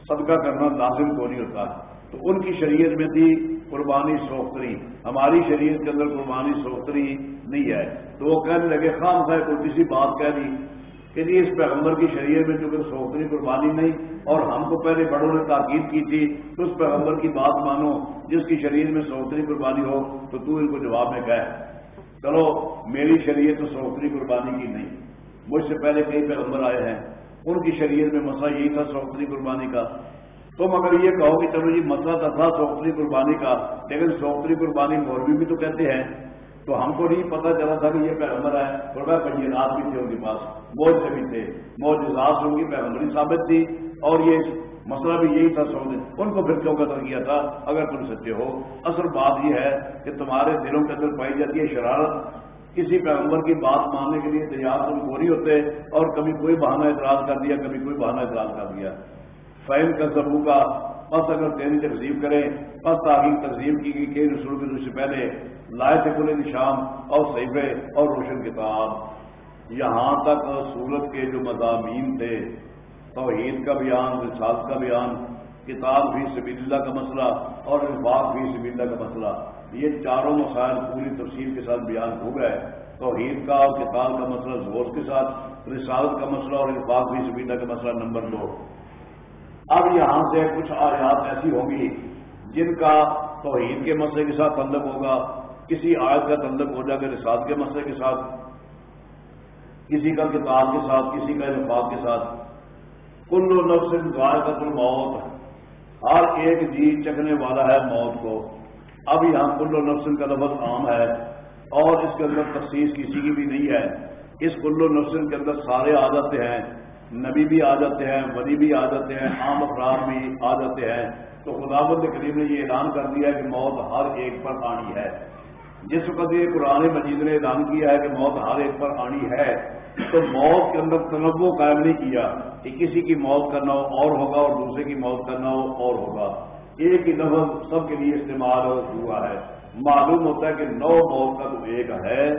صدقہ کرنا لازم کو نہیں ہوتا۔ تو ان کی شریعت میں تھی قربانی سوختری۔ ہماری شریعت کے اندر قربانی سوختری نہیں ہے۔ تو وہ کہنے لگے، خام خواہ کوئی کسی بات کہہ دی کہ جی اس پیغمبر کی شریعت میں چونکہ سوختری قربانی نہیں اور ہم کو پہلے بڑوں نے تاکید کی تھی، تو اس پیغمبر کی بات مانو، جس کی شریعت میں سوختری قربانی ہو، تو تو ان کو جواب میں کہہ۔ چلو، میری شریعت تو سوختری قربانی کی نہیں۔ مجھ سے پہلے کئی پیغمبر آئے ہیں۔ ان کی شریعت میں مسئلہ یہی تھا، سوختری قربانی کا۔ تم اگر یہ کہو کہ چلو جی مسئلہ تو تھا سوختری قربانی کا، لیکن سوختری قربانی مولوی بھی تو کہتے ہیں۔ تو ہم کو نہیں پتا چلا تھا کہ یہ پیغمبر ہے۔ تھوڑا پنجینات بھی تھے ان کے پاس۔ موج سے بھی تھے۔ موج اجاز ہوں گی پیغمبری ثابت تھی۔ اور یہ مسئلہ بھی یہی تھا سونے ان کو پھر کیوں قتل کیا تھا؟ اگر تم سچے ہو۔ اصل بات یہ ہے کہ تمہارے دلوں کے اندر پائی جاتی ہے شرارت۔ کسی پیغمبر کی بات ماننے کے لیے تیار تم پوری ہوتے اور کبھی کوئی بہانہ اعتراض کر دیا، کبھی کوئی بہانہ اعتراض کر دیا۔ فہم کا ضبو کا بس اگر تیری تقسیم کرے بس تاکہ تقسیم کی گئی، کئی رسول کے سے پہلے لائے تھے کھلے نشان اور صحیفے اور روشن کتاب۔ یہاں تک سورت کے جو مضامین تھے، توحید کا بیان، رسالت کا بیان، کتاب بھی سبیل اللہ کا مسئلہ اور انفاق بھی سبیل اللہ کا مسئلہ، یہ چاروں مسائل پوری تفصیل کے ساتھ بیان ہو گئے۔ توحید کا اور کتاب کا مسئلہ، زور کے ساتھ، رسالت کا مسئلہ اور انفاق بھی سبیل اللہ کا مسئلہ نمبر دو۔ اب یہاں سے کچھ آیات ایسی ہوں گی جن کا توحید کے مسئلے کے ساتھ تعلق ہوگا، کسی آیت کا تعلق ہو جائے گا رساد کے مسئلے کے ساتھ، کسی کا کتاب کے ساتھ، کسی کا نفاق کے ساتھ۔ کل و نفس گائے کا کل موت ہر ایک جی چکنے والا ہے موت کو۔ اب یہاں کل و نفسن کا لفظ عام ہے اور اس کے اندر تفصیص کسی کی بھی نہیں ہے۔ اس کل و نفسن کے اندر سارے عادت ہیں۔ نبی بھی آ جاتے ہیں، ولی بھی آ جاتے ہیں، عام افراد بھی آ جاتے ہیں۔ تو خدا کریم نے یہ اعلان کر دیا ہے کہ موت ہر ایک پر آنی ہے۔ جس وقت یہ قرآن مجید نے اعلان کیا ہے کہ موت ہر ایک پر آنی ہے، تو موت کے اندر تنوع قائم نہیں کیا کہ کسی کی موت کرنا ہو، اور ہوگا، اور دوسرے کی موت کرنا ہو، اور ہوگا۔ ایک ہی لفظ سب کے لیے استعمال ہوا ہے۔ معلوم ہوتا ہے کہ نو موت کا تو ایک ہے،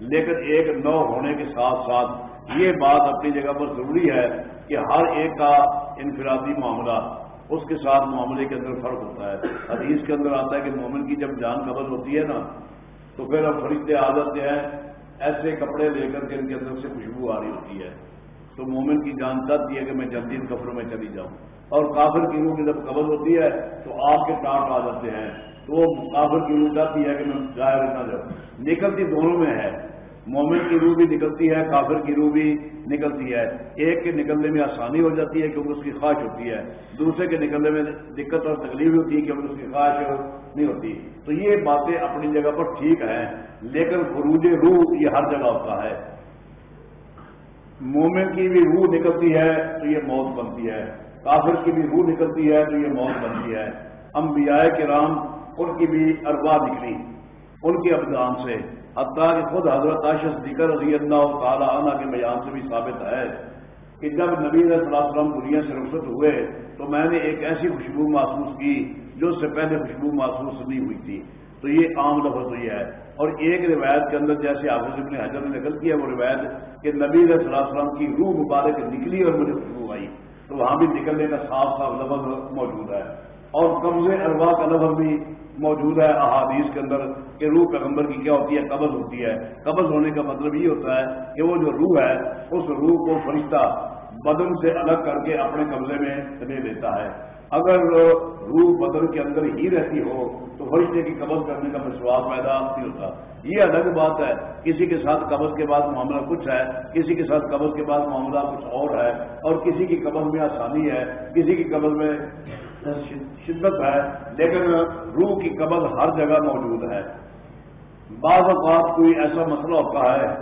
لیکن ایک نو ہونے کے ساتھ ساتھ یہ بات اپنی جگہ پر ضروری ہے کہ ہر ایک کا انفرادی معاملہ، اس کے ساتھ معاملے کے اندر فرق ہوتا ہے۔ حدیث کے اندر آتا ہے کہ مومن کی جب جان قبض ہوتی ہے نا، تو پھر اب فرشتے عادت ہیں، ایسے کپڑے لے کر کے ان کے اندر سے خوشبو آ رہی ہوتی ہے۔ تو مومن کی جان چاہتی ہے کہ میں جلدی ان کپڑوں میں چلی جاؤں۔ اور کافر کی روح کی جب قبض ہوتی ہے، تو آپ کے ٹاٹ آ جاتے ہیں۔ تو وہ کافر کی روح چاہتی ہے کہ میں ظاہر نہ جاؤں نکلتی دونوں میں ہے۔ مومن کی روح بھی نکلتی ہے، کافر کی روح بھی نکلتی ہے۔ ایک کے نکلنے میں آسانی ہو جاتی ہے کیونکہ اس کی خواہش ہوتی ہے۔ دوسرے کے نکلنے میں دقت اور تکلیف ہوتی ہے کیونکہ اس کی خواہش نہیں ہوتی۔ تو یہ باتیں اپنی جگہ پر ٹھیک ہیں، لیکن خروج روح یہ ہر جگہ ہوتا ہے۔ مومن کی بھی روح نکلتی ہے تو یہ موت بنتی ہے۔ کافر کی بھی روح نکلتی ہے تو یہ موت بنتی ہے۔ انبیاء کرام ان کی بھی اروا نکلی، ان کے ابدان سے۔ حتیٰ کہ خود حضرت عاشق ذکر رضی اللہ تعالیٰ عنہ کے بیان سے بھی ثابت ہے کہ جب نبی علیہ السلام دنیا سے رخصت ہوئے تو میں نے ایک ایسی خوشبو محسوس کی جو اس سے پہلے خوشبو محسوس نہیں ہوئی تھی۔ تو یہ عام لفظ ہوئی ہے۔ اور ایک روایت کے اندر جیسے حافظ ابن حضرت نے نقل کیا وہ روایت کہ نبی علیہ السلام کی روح مبارک نکلی اور مجھے خوشبو آئی۔ تو وہاں بھی نکلنے کا صاف صاف لفظ موجود ہے۔ اور قبض اروا کا لفظ بھی موجود ہے احادیث کے اندر کہ روح پیغمبر کی کیا ہوتی ہے؟ قبض ہوتی ہے۔ قبض ہونے کا مطلب یہ ہوتا ہے کہ وہ جو روح ہے، اس روح کو فرشتہ بدن سے الگ کر کے اپنے قبضے میں لے لیتا ہے۔ اگر روح بدن کے اندر ہی رہتی ہو، تو فرشتے کی قبض کرنے کا مسواب پیدا نہیں ہوتا۔ یہ الگ بات ہے۔ کسی کے ساتھ قبض کے بعد معاملہ کچھ ہے، کسی کے ساتھ قبض کے بعد معاملہ کچھ اور ہے، اور کسی کی قبض میں آسانی ہے، کسی کی قبض میں شدت ہے، لیکن روح کی قبض ہر جگہ موجود ہے۔ بعض اوقات کوئی ایسا مسئلہ ہوتا ہے،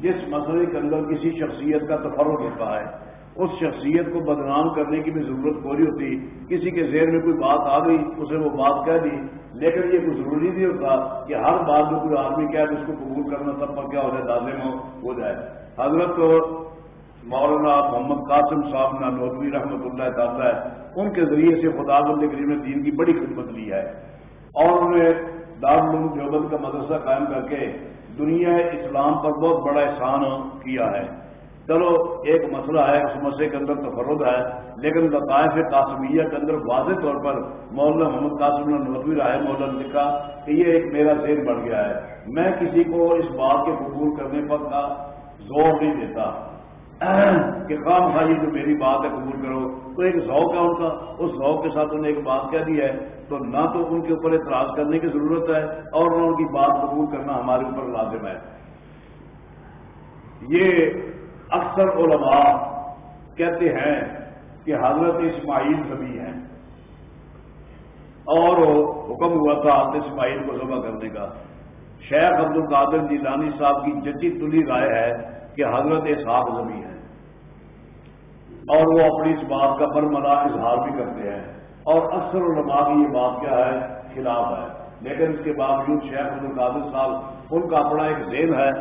جس مسئلے کے اندر کسی شخصیت کا تفرق ہوتا ہے۔ اس شخصیت کو بدنام کرنے کی بھی ضرورت کوئی ہوتی۔ کسی کے ذہن میں کوئی بات آ گئی، اسے وہ بات کہہ دی۔ لیکن یہ کوئی ضروری نہیں ہوتا کہ ہر بات جو کوئی آدمی کہہ اس کو قبول کرنا سب پر کیا ہو جائے دادے میں ہو جائے۔ حضرت مولانا محمد قاسم صاحب نے نوتوی رحمۃ اللہ تعالیٰ ہے، ان کے ذریعے سے خدا بند کریم نے دین کی بڑی خدمت لی ہے۔ اور انہوں نے دارالعلوم دیوبند کا مدرسہ قائم کر کے دنیا اسلام پر بہت بڑا احسان کیا ہے۔ چلو، ایک مسئلہ ہے، اس مسئلے کے اندر تفرد ہے، لیکن لطائف قاسمیہ کے اندر واضح طور پر مولانا محمد قاسم نوتوی رائے مولانا نے لکھا کہ یہ ایک میرا ذہن بڑھ گیا ہے۔ میں کسی کو اس بات کے قبول کرنے پر کا زور نہیں دیتا۔ کہ خام خاصی جو میری بات ہے قبول کرو، تو ایک ذوق ہے ان کا، اس ذوق کے ساتھ انہیں ایک بات کہہ دی ہے، تو نہ تو ان کے اوپر اعتراض کرنے کی ضرورت ہے اور ان کی بات قبول کرنا ہمارے اوپر لازم ہے۔ یہ اکثر علماء کہتے ہیں کہ حضرت اسماعیل سبھی ہیں۔ اور حکم ہوا تھا حضرت اسماعیل کو ذبح کرنے کا۔ شیخ عبد القادر جیلانی صاحب کی جچی تلی رائے ہے کہ حضرت اسحاق زمین ہے اور وہ اپنی اس بات کا برملا اظہار بھی کرتے ہیں۔ اور اکثر علماء کی یہ بات کیا ہے؟ خلاف ہے۔ لیکن اس کے باوجود شیخ عبد القادر صاحب، ان کا اپنا ایک ذہن ہے،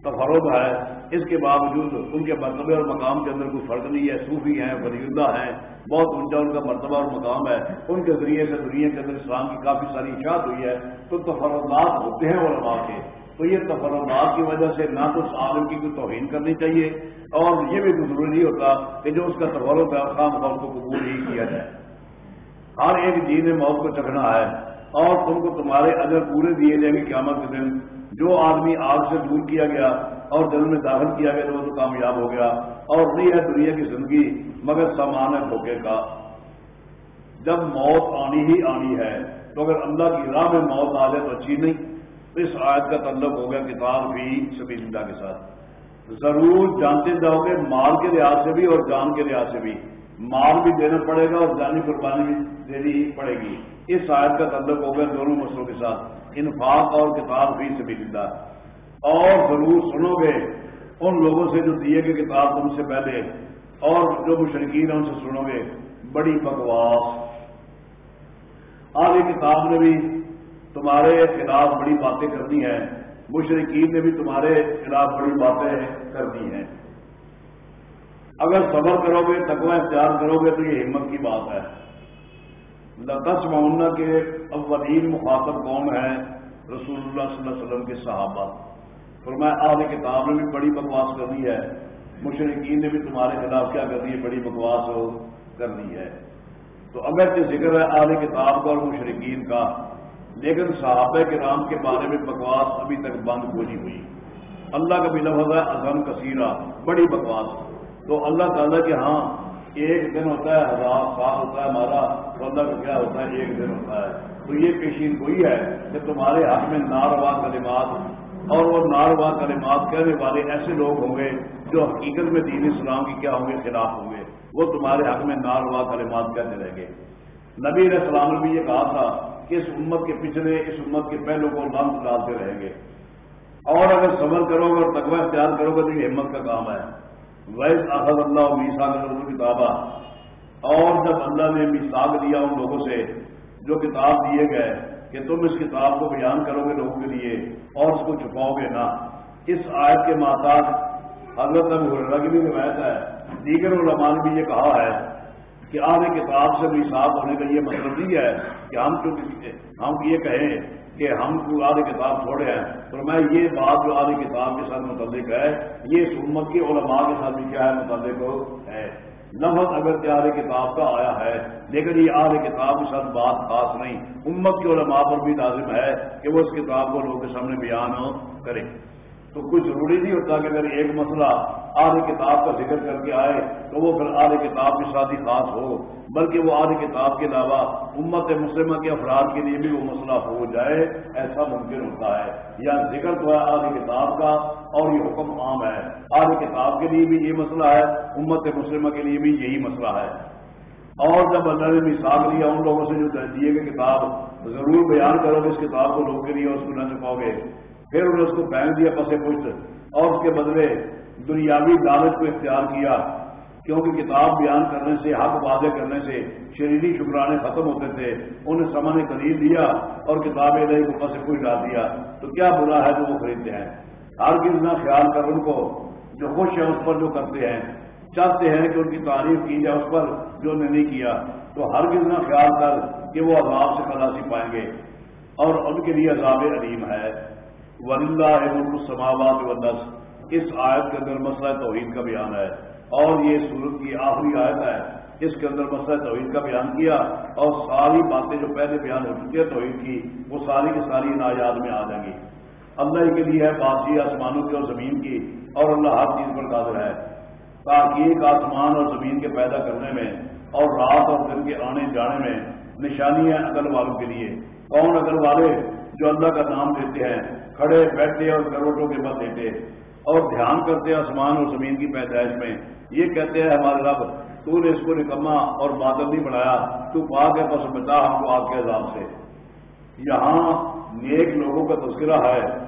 تفرد ہے۔ اس کے باوجود ان کے مرتبے اور مقام کے اندر کوئی فرق نہیں ہے۔ صوفی ہیں ولیدہ ہیں، بہت اونچا ان کا مرتبہ اور مقام ہے۔ ان کے ذریعے سے دنیا کے اندر اسلام کی کافی ساری اشاعت ہوئی ہے۔ تو تفردات ہوتے ہیں علماء کے۔ تو یہ تفرمات کی وجہ سے نہ تو اس عالم کی کوئی توہین کرنی چاہیے اور یہ بھی ضروری نہیں ہوتا کہ جو اس کا تفرت ہے خام خام کو قبول ہی کیا جائے۔ ہر ایک جی نے موت کو چکھنا ہے اور تم کو تمہارے اجر پورے دیے جائیں گے قیامت کے دن۔ جو آدمی آگ سے دور کیا گیا اور جنم میں داخل کیا گیا تو وہ تو کامیاب ہو گیا اور نہیں ہے دنیا کی زندگی مگر سامان ہے دھوکے کا۔ جب موت آنی ہی آنی ہے تو اگر اللہ کی راہ میں موت آ جائے تو اچھی نہیں۔ اس آیت کا تعلق ہو گیا کتاب بھی سبھی اللہ کے ساتھ۔ ضرور جانتے جاؤ گے، مال کے لحاظ سے بھی اور جان کے لحاظ سے بھی۔ مال بھی دینا پڑے گا اور جانی قربانی بھی دینی پڑے گی۔ اس آیت کا تعلق ہو گیا دونوں مسئلوں کے ساتھ۔ انفاق اور کتاب بھی سبھی اللہ اور ضرور سنو گے ان لوگوں سے جو دیے گئے کتاب تم سے پہلے، اور جو مشرقین ہیں ان سے سنو گے۔ بڑی بکواس۔ آگے کتاب نے بھی تمہارے خلاف بڑی باتیں کرنی ہیں۔ مشرقین نے بھی تمہارے خلاف بڑی باتیں کرنی ہیں۔ اگر صبر کرو گے تقوی اختیار کرو گے تو یہ ہمت کی بات ہے۔ لطس معمہ کے اولین مخاطب کون ہیں رسول اللہ صلی اللہ علیہ وسلم کے صحابہ۔ اور میں آدھ کتاب نے بھی بڑی بکواس کرنی ہے۔ مشرقین نے بھی تمہارے خلاف کیا کرنی ہے؟ بڑی بکواس کرنی ہے۔ تو اگر یہ ذکر ہے آدھ کتاب کا اور مشرقین کا لیکن صحابہ کے کے بارے میں بکواس ابھی تک بند نہیں ہوئی۔ اللہ کا بھی لفظ ہے ازم کثیرہ، بڑی بکواس۔ تو اللہ تعالیٰ کے ہاں ایک دن ہوتا ہے، ہزار سال ہوتا ہے ہمارا، تو اللہ کا کیا ہوتا ہے، ایک دن ہوتا ہے۔ تو یہ پیشین کوئی ہے کہ تمہارے حق میں ناروا کلمات، اور وہ ناروا کلمات کہنے والے ایسے لوگ ہوں گے جو حقیقت میں دین اسلام کی کیا ہوں گے؟ خلاف ہوں گے۔ وہ تمہارے حق میں ناروا کلمات کہتے رہیں گے نبی علیہ السلام نے بھی یہ کہا تھا کہ اس امت کے پچھلے، اس امت کے پہلوں کو لانت ڈالتے رہیں گے۔ اور اگر صبر کرو گے اور تقوی اختیار کرو گے تو یہ ہمت کا کام ہے۔ ویس احد اللہ میساک کتابہ اور جب اللہ نے میساک دیا ان لوگوں سے، جو کتاب دیے گئے کہ تم اس کتاب کو بیان کرو گے لوگوں کے لیے اور اس کو چھپاؤ گے نہ۔ اس آیت کے ماتحت حضرت اب کی بھی روایت ہے۔ دیگر علماء نے بھی یہ کہا ہے۔ کہ آدھے کتاب سے بھی صاف ہونے کا یہ مطلب نہیں ہے کہ ہم چونکہ ہم یہ کہیں کہ ہم آدھے کتاب چھوڑے ہیں تو میں یہ بات جو آدھی کتاب کے ساتھ متعلق ہے، یہ اس امت کی علماء کے ساتھ بھی کیا ہے، متعلق ہے۔ لفظ اگر کہ آدھے کتاب کا آیا ہے، لیکن یہ آدھے کتاب کے ساتھ بات خاص نہیں۔ امت کے علماء پر بھی لازم ہے کہ وہ اس کتاب کو لوگوں کے سامنے بیان کرے تو کوئی ضروری نہیں ہوتا کہ اگر ایک مسئلہ آدھ کتاب کا ذکر کر کے آئے تو وہ پھر آدھ کتاب کی شادی خاص ہو، بلکہ وہ آدھ کتاب کے علاوہ امت مسلمہ کے افراد کے لیے بھی وہ مسئلہ ہو جائے، ایسا ممکن ہوتا ہے۔ یا ذکر تو ہے آدھ کتاب کا اور یہ حکم عام ہے۔ آدھ کتاب کے لیے بھی یہ مسئلہ ہے، امت مسلمہ کے لیے بھی یہی مسئلہ ہے۔ اور جب اللہ نے مثال لیا ان لوگوں سے جو دیے گئے کتاب، ضرور بیان کرو گے اس کتاب کو لوگ کے لیے اس کو نہ چکاؤ گے۔ پھر انہوں نے اس کو پھینک دیا پسے پشت اور اس کے بدلے دنیاوی دعوت کو اختیار کیا، کیونکہ کتاب بیان کرنے سے، حق واضح کرنے سے، شریری شکرانے ختم ہوتے تھے انہیں سما نے خرید دیا اور کتاب علیہ کو پسے پوچھ ڈال دیا۔ تو کیا برا ہے جو وہ خریدتے ہیں؟ ہر کس خیال کر ان کو، جو خوش ہے اس پر جو کرتے ہیں۔ چاہتے ہیں کہ ان کی تعریف کی جائے اس پر جو انہیں نہیں کیا۔ تو ہر کس خیال کر کہ وہ عذاب سے خلاصی پائیں گے۔ اور ان کے لیے عذاب علیم ہے۔ ولہ سماوات و اس آیت کے اندر مسئلہ توحید کا بیان ہے۔ اور یہ سورت کی آخری آیت ہے۔ اس کے اندر مسئلہ توحید کا بیان کیا۔ اور ساری باتیں جو پہلے بیان ہو چکی ہے توحید کی، وہ ساری کی ساری نایاد میں آ جائیں گی۔ اللہ کے لیے ہے بادشی آسمانوں کی اور زمین کی۔ اور اللہ ہر چیز پر قادر ہے۔ تاکہ آسمان اور زمین کے پیدا کرنے میں اور رات اور دن کے آنے جانے میں نشانی ہے عقل والوں کے لیے۔ کون عقل والے؟ جو اللہ کا نام دیتے ہیں۔ کھڑے بیٹھے اور کروٹوں کے بل دیتے اور دھیان کرتے آسمان اور زمین کی پیدائش میں۔ یہ کہتے ہیں ہمارے رب، تو نے اس کو نکما اور بادل نہیں بنایا۔ تو پاک ہے، بس بتا ہم کو آگ کے عذاب سے۔ یہاں نیک لوگوں کا تذکرہ ہے۔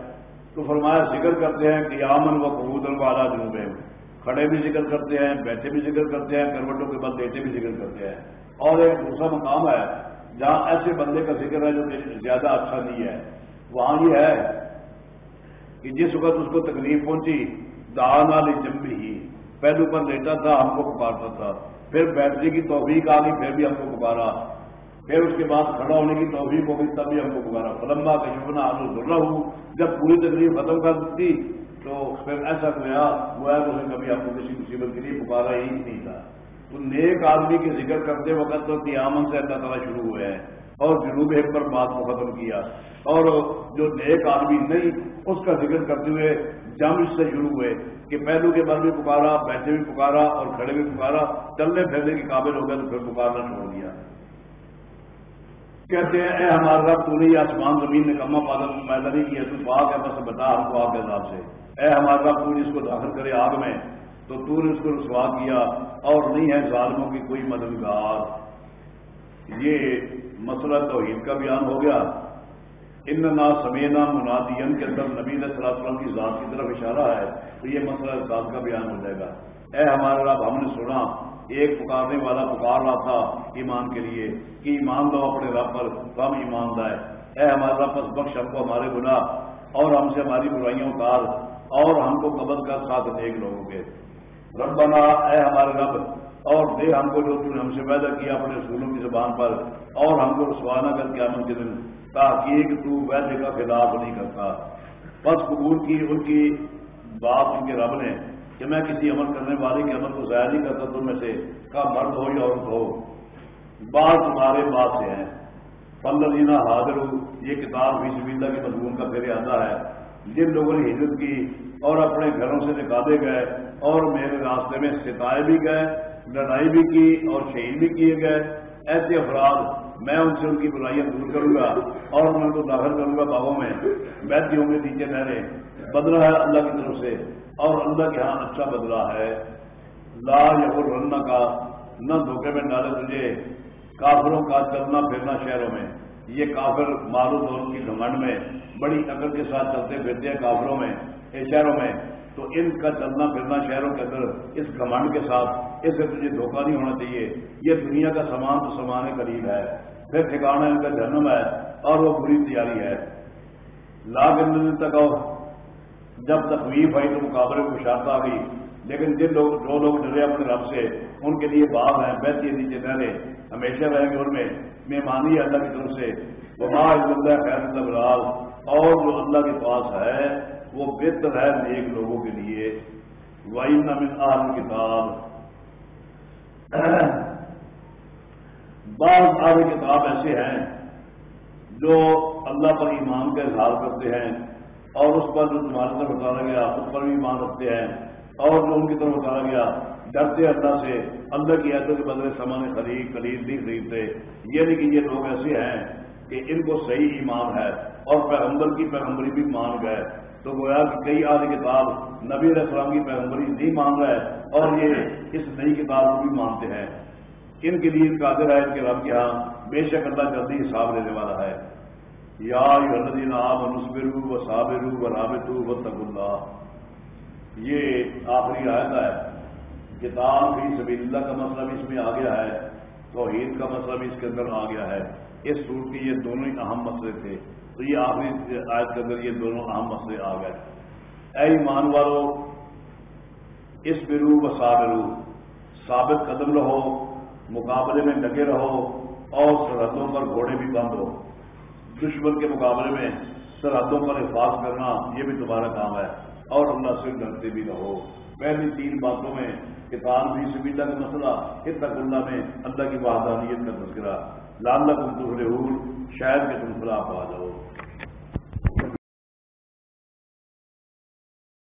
تو فرمایا، ذکر کرتے ہیں کہ یامن و قبود الوالا جنوب کھڑے بھی ذکر کرتے ہیں، بیٹھے بھی ذکر کرتے ہیں، کروٹوں کے بل دیتے بھی ذکر کرتے ہیں۔ اور ایک دوسرا مقام ہے، جہاں ایسے بندے کا ذکر ہے جو زیادہ اچھا نہیں ہے۔ وہاں یہ ہے کہ جس وقت اس کو تکلیف پہنچی دان والی جمبی ہی پہلو پر لیٹا تھا، ہم کو پکارتا تھا۔ پھر بیٹھنے کی توفیق آ گئی، پھر بھی ہم کو پکارا۔ پھر اس کے بعد کھڑا ہونے کی توفیق ہو گئی، تب بھی ہم کو پکارا۔ فلمبا کا شپنا آلو ضرور ہوں جب پوری تکلیف ختم کر دی، تو پھر ایسا گیا وہ ہے اسے کبھی آپ کو کسی مصیبت کے لیے پکارا ہی نہیں تھا۔ تو نیک آدمی کے ذکر کرتے وقت تو قیامن سے اللہ تعالیٰ شروع ہوئے ہیں۔ اور جنوب ایک پر بات کو ختم کیا۔ اور جو نیک آدمی نہیں، اس کا ذکر کرتے ہوئے جم اس سے شروع ہوئے کہ پہلو کے بل بھی پکارا، بیٹھے بھی پکارا اور کھڑے بھی پکارا، چلنے پھیلنے کے قابل ہو گئے تو پھر پکارنا چھوڑ دیا۔ کہتے ہیں، اے ہمارا رب، تو نہیں آسمان زمین نے کما پادن پیدا نہیں کیا، تو پاک ہے، بس بتا ہم کو آگ کے حساب سے۔ اے ہمارا رب، تو اس کو داخل کرے آگ میں، تو تو نے اس کو رسوا کیا۔ اور نہیں ہے ظالموں کی کوئی مددگار۔ یہ مسئلہ توحید کا بیان ہو گیا۔ ان نا سمینا منادین کے اندر نبی علیہ وسلم کی ذات کی طرف اشارہ ہے تو یہ مسئلہ ذات کا بیان ہو جائے گا۔ اے ہمارے رب، ہم نے سنا، ایک پکارنے والا پکار رہا تھا ایمان کے لیے کہ ایمان دو اپنے رب پر، تو ہم ایمان دائے اے ہمارا رب، پس بخش ہم کو ہمارے گناہ اور ہم سے ہماری برائیوں اتار اور ہم کو قبض کر ساتھ نیک لوگوں کے۔ رب بنا اے ہمارے رب اور دے ہم کو جو نے ہم سے پیدا کیا اپنے اصولوں کی زبان پر، اور ہم کو رسوانا کر کے امن کے دن، تاکہ کہ تو ویسے کا خلاف نہیں کرتا۔ بس قبول کی ان کی بات ان کے رب نے، کہ میں کسی عمل کرنے والے کے عمل کو ضائع نہیں کرتا تم میں سے کا مرد ہو یا عورت ہو۔ بات تمہارے بات سے ہیں پندرہ دینا حاضر ہو یہ کتاب بھی زمیندہ کے مضمون کا پھر آتا ہے۔ جن لوگوں نے ہجرت کی اور اپنے گھروں سے نکالے گئے اور میرے راستے میں ستائے بھی گئے لڑائی بھی کی اور شہید بھی کیے گئے۔ ایسے افراد میں ان سے ان کی برائیاں دور کروں گا اور میں ان کو داخل کروں گا باغوں میں۔ بیٹھتی ہوں گے نیچے ٹھہرے بدلا ہے اللہ کی طرف سے اور اللہ کے ہاں اچھا بدلا ہے۔ لا یا رن کا نہ دھوکے میں ڈالے تجھے۔ کافروں کا چلنا پھرنا شہروں میں۔ یہ کافر معروف اور ان کی گھمنڈ میں بڑی عقل کے ساتھ چلتے پھرتے ہیں کافروں میں شہروں میں۔ تو ان کا چلنا پھرنا شہروں کے اندر، اس گھمنڈ کے ساتھ، اس سے تجھے دھوکہ نہیں ہونا چاہیے۔ یہ دنیا کا سامان تو سامان قریب ہے۔ پھر ٹھکانا ان کا جنم ہے اور وہ بری تیاری ہے۔ لاکھ دن تک جب تکلیف آئی تو مقابلے کو شارت آ گئی لیکن جن لوگ، جو لوگ ڈرے اپنے رب سے، ان کے لیے باغ ہیں، بہتی نیچے ٹہرے ہمیشہ رہیں گے ان میں۔ مہمانی ہے اللہ کی طرف سے۔ وہ اللہ خیر اللہ اور جو اللہ کے پاس ہے وہ بہتر ہے نیک لوگوں کے لیے۔ وائی آل کتاب بعض سارے کتاب ایسے ہیں جو اللہ پر ایمان کا اظہار کرتے ہیں اور اس پر جو تمہاری طرف اتارا گیا، اس پر بھی ایمان رکھتے ہیں اور جو ان کی طرف اتارا گیا، ڈرتے اللہ سے، اللہ کی عدت کے بدلے سامان خرید خرید نہیں خریدتے۔ یہ نہیں کہ یہ لوگ ایسے ہیں کہ ان کو صحیح ایمان ہے اور پیغمبر کی پیغمبری بھی مان گئے۔ تو گویا کہ کئی آدھی کتاب نبی علیہ السلام کی پیغمبری نہیں مان رہے اور یہ اس نئی کتاب کو بھی مانتے ہیں۔ ان کے لیے قادر ہے ان کے رب کے ہاں بے شک اللہ جلدی حساب لینے والا ہے۔ یا یادین آپ و صابرو و رابطو و تب اللہ۔ یہ آخری آیت ہے۔ کتاب بھی سبھی اللہ کا مسئلہ بھی اس میں آ گیا ہے۔ توحید کا مسئلہ بھی اس کے اندر آ گیا ہے۔ اس سور کے یہ دونوں ہی اہم مسئلے تھے۔ تو یہ آخری آیت کے اندر یہ دونوں اہم مسئلے آ گئے۔ اے ایمان والو، اس برو و صابرو ثابت قدم رہو، مقابلے میں لگے رہو اور سرحدوں پر گھوڑے بھی بند ہو دشمن کے مقابلے میں سرحدوں پر حفاظ کرنا یہ بھی تمہارا کام ہے اور اللہ سے ڈرتے بھی رہو۔ پہلی تین باتوں میں کتاب بھی سبیلا کا مسئلہ تک اللہ میں اللہ کی وحدانیت کا تذکرہ۔ لال تم تم شاید کہ تم خلاف آ جاؤ۔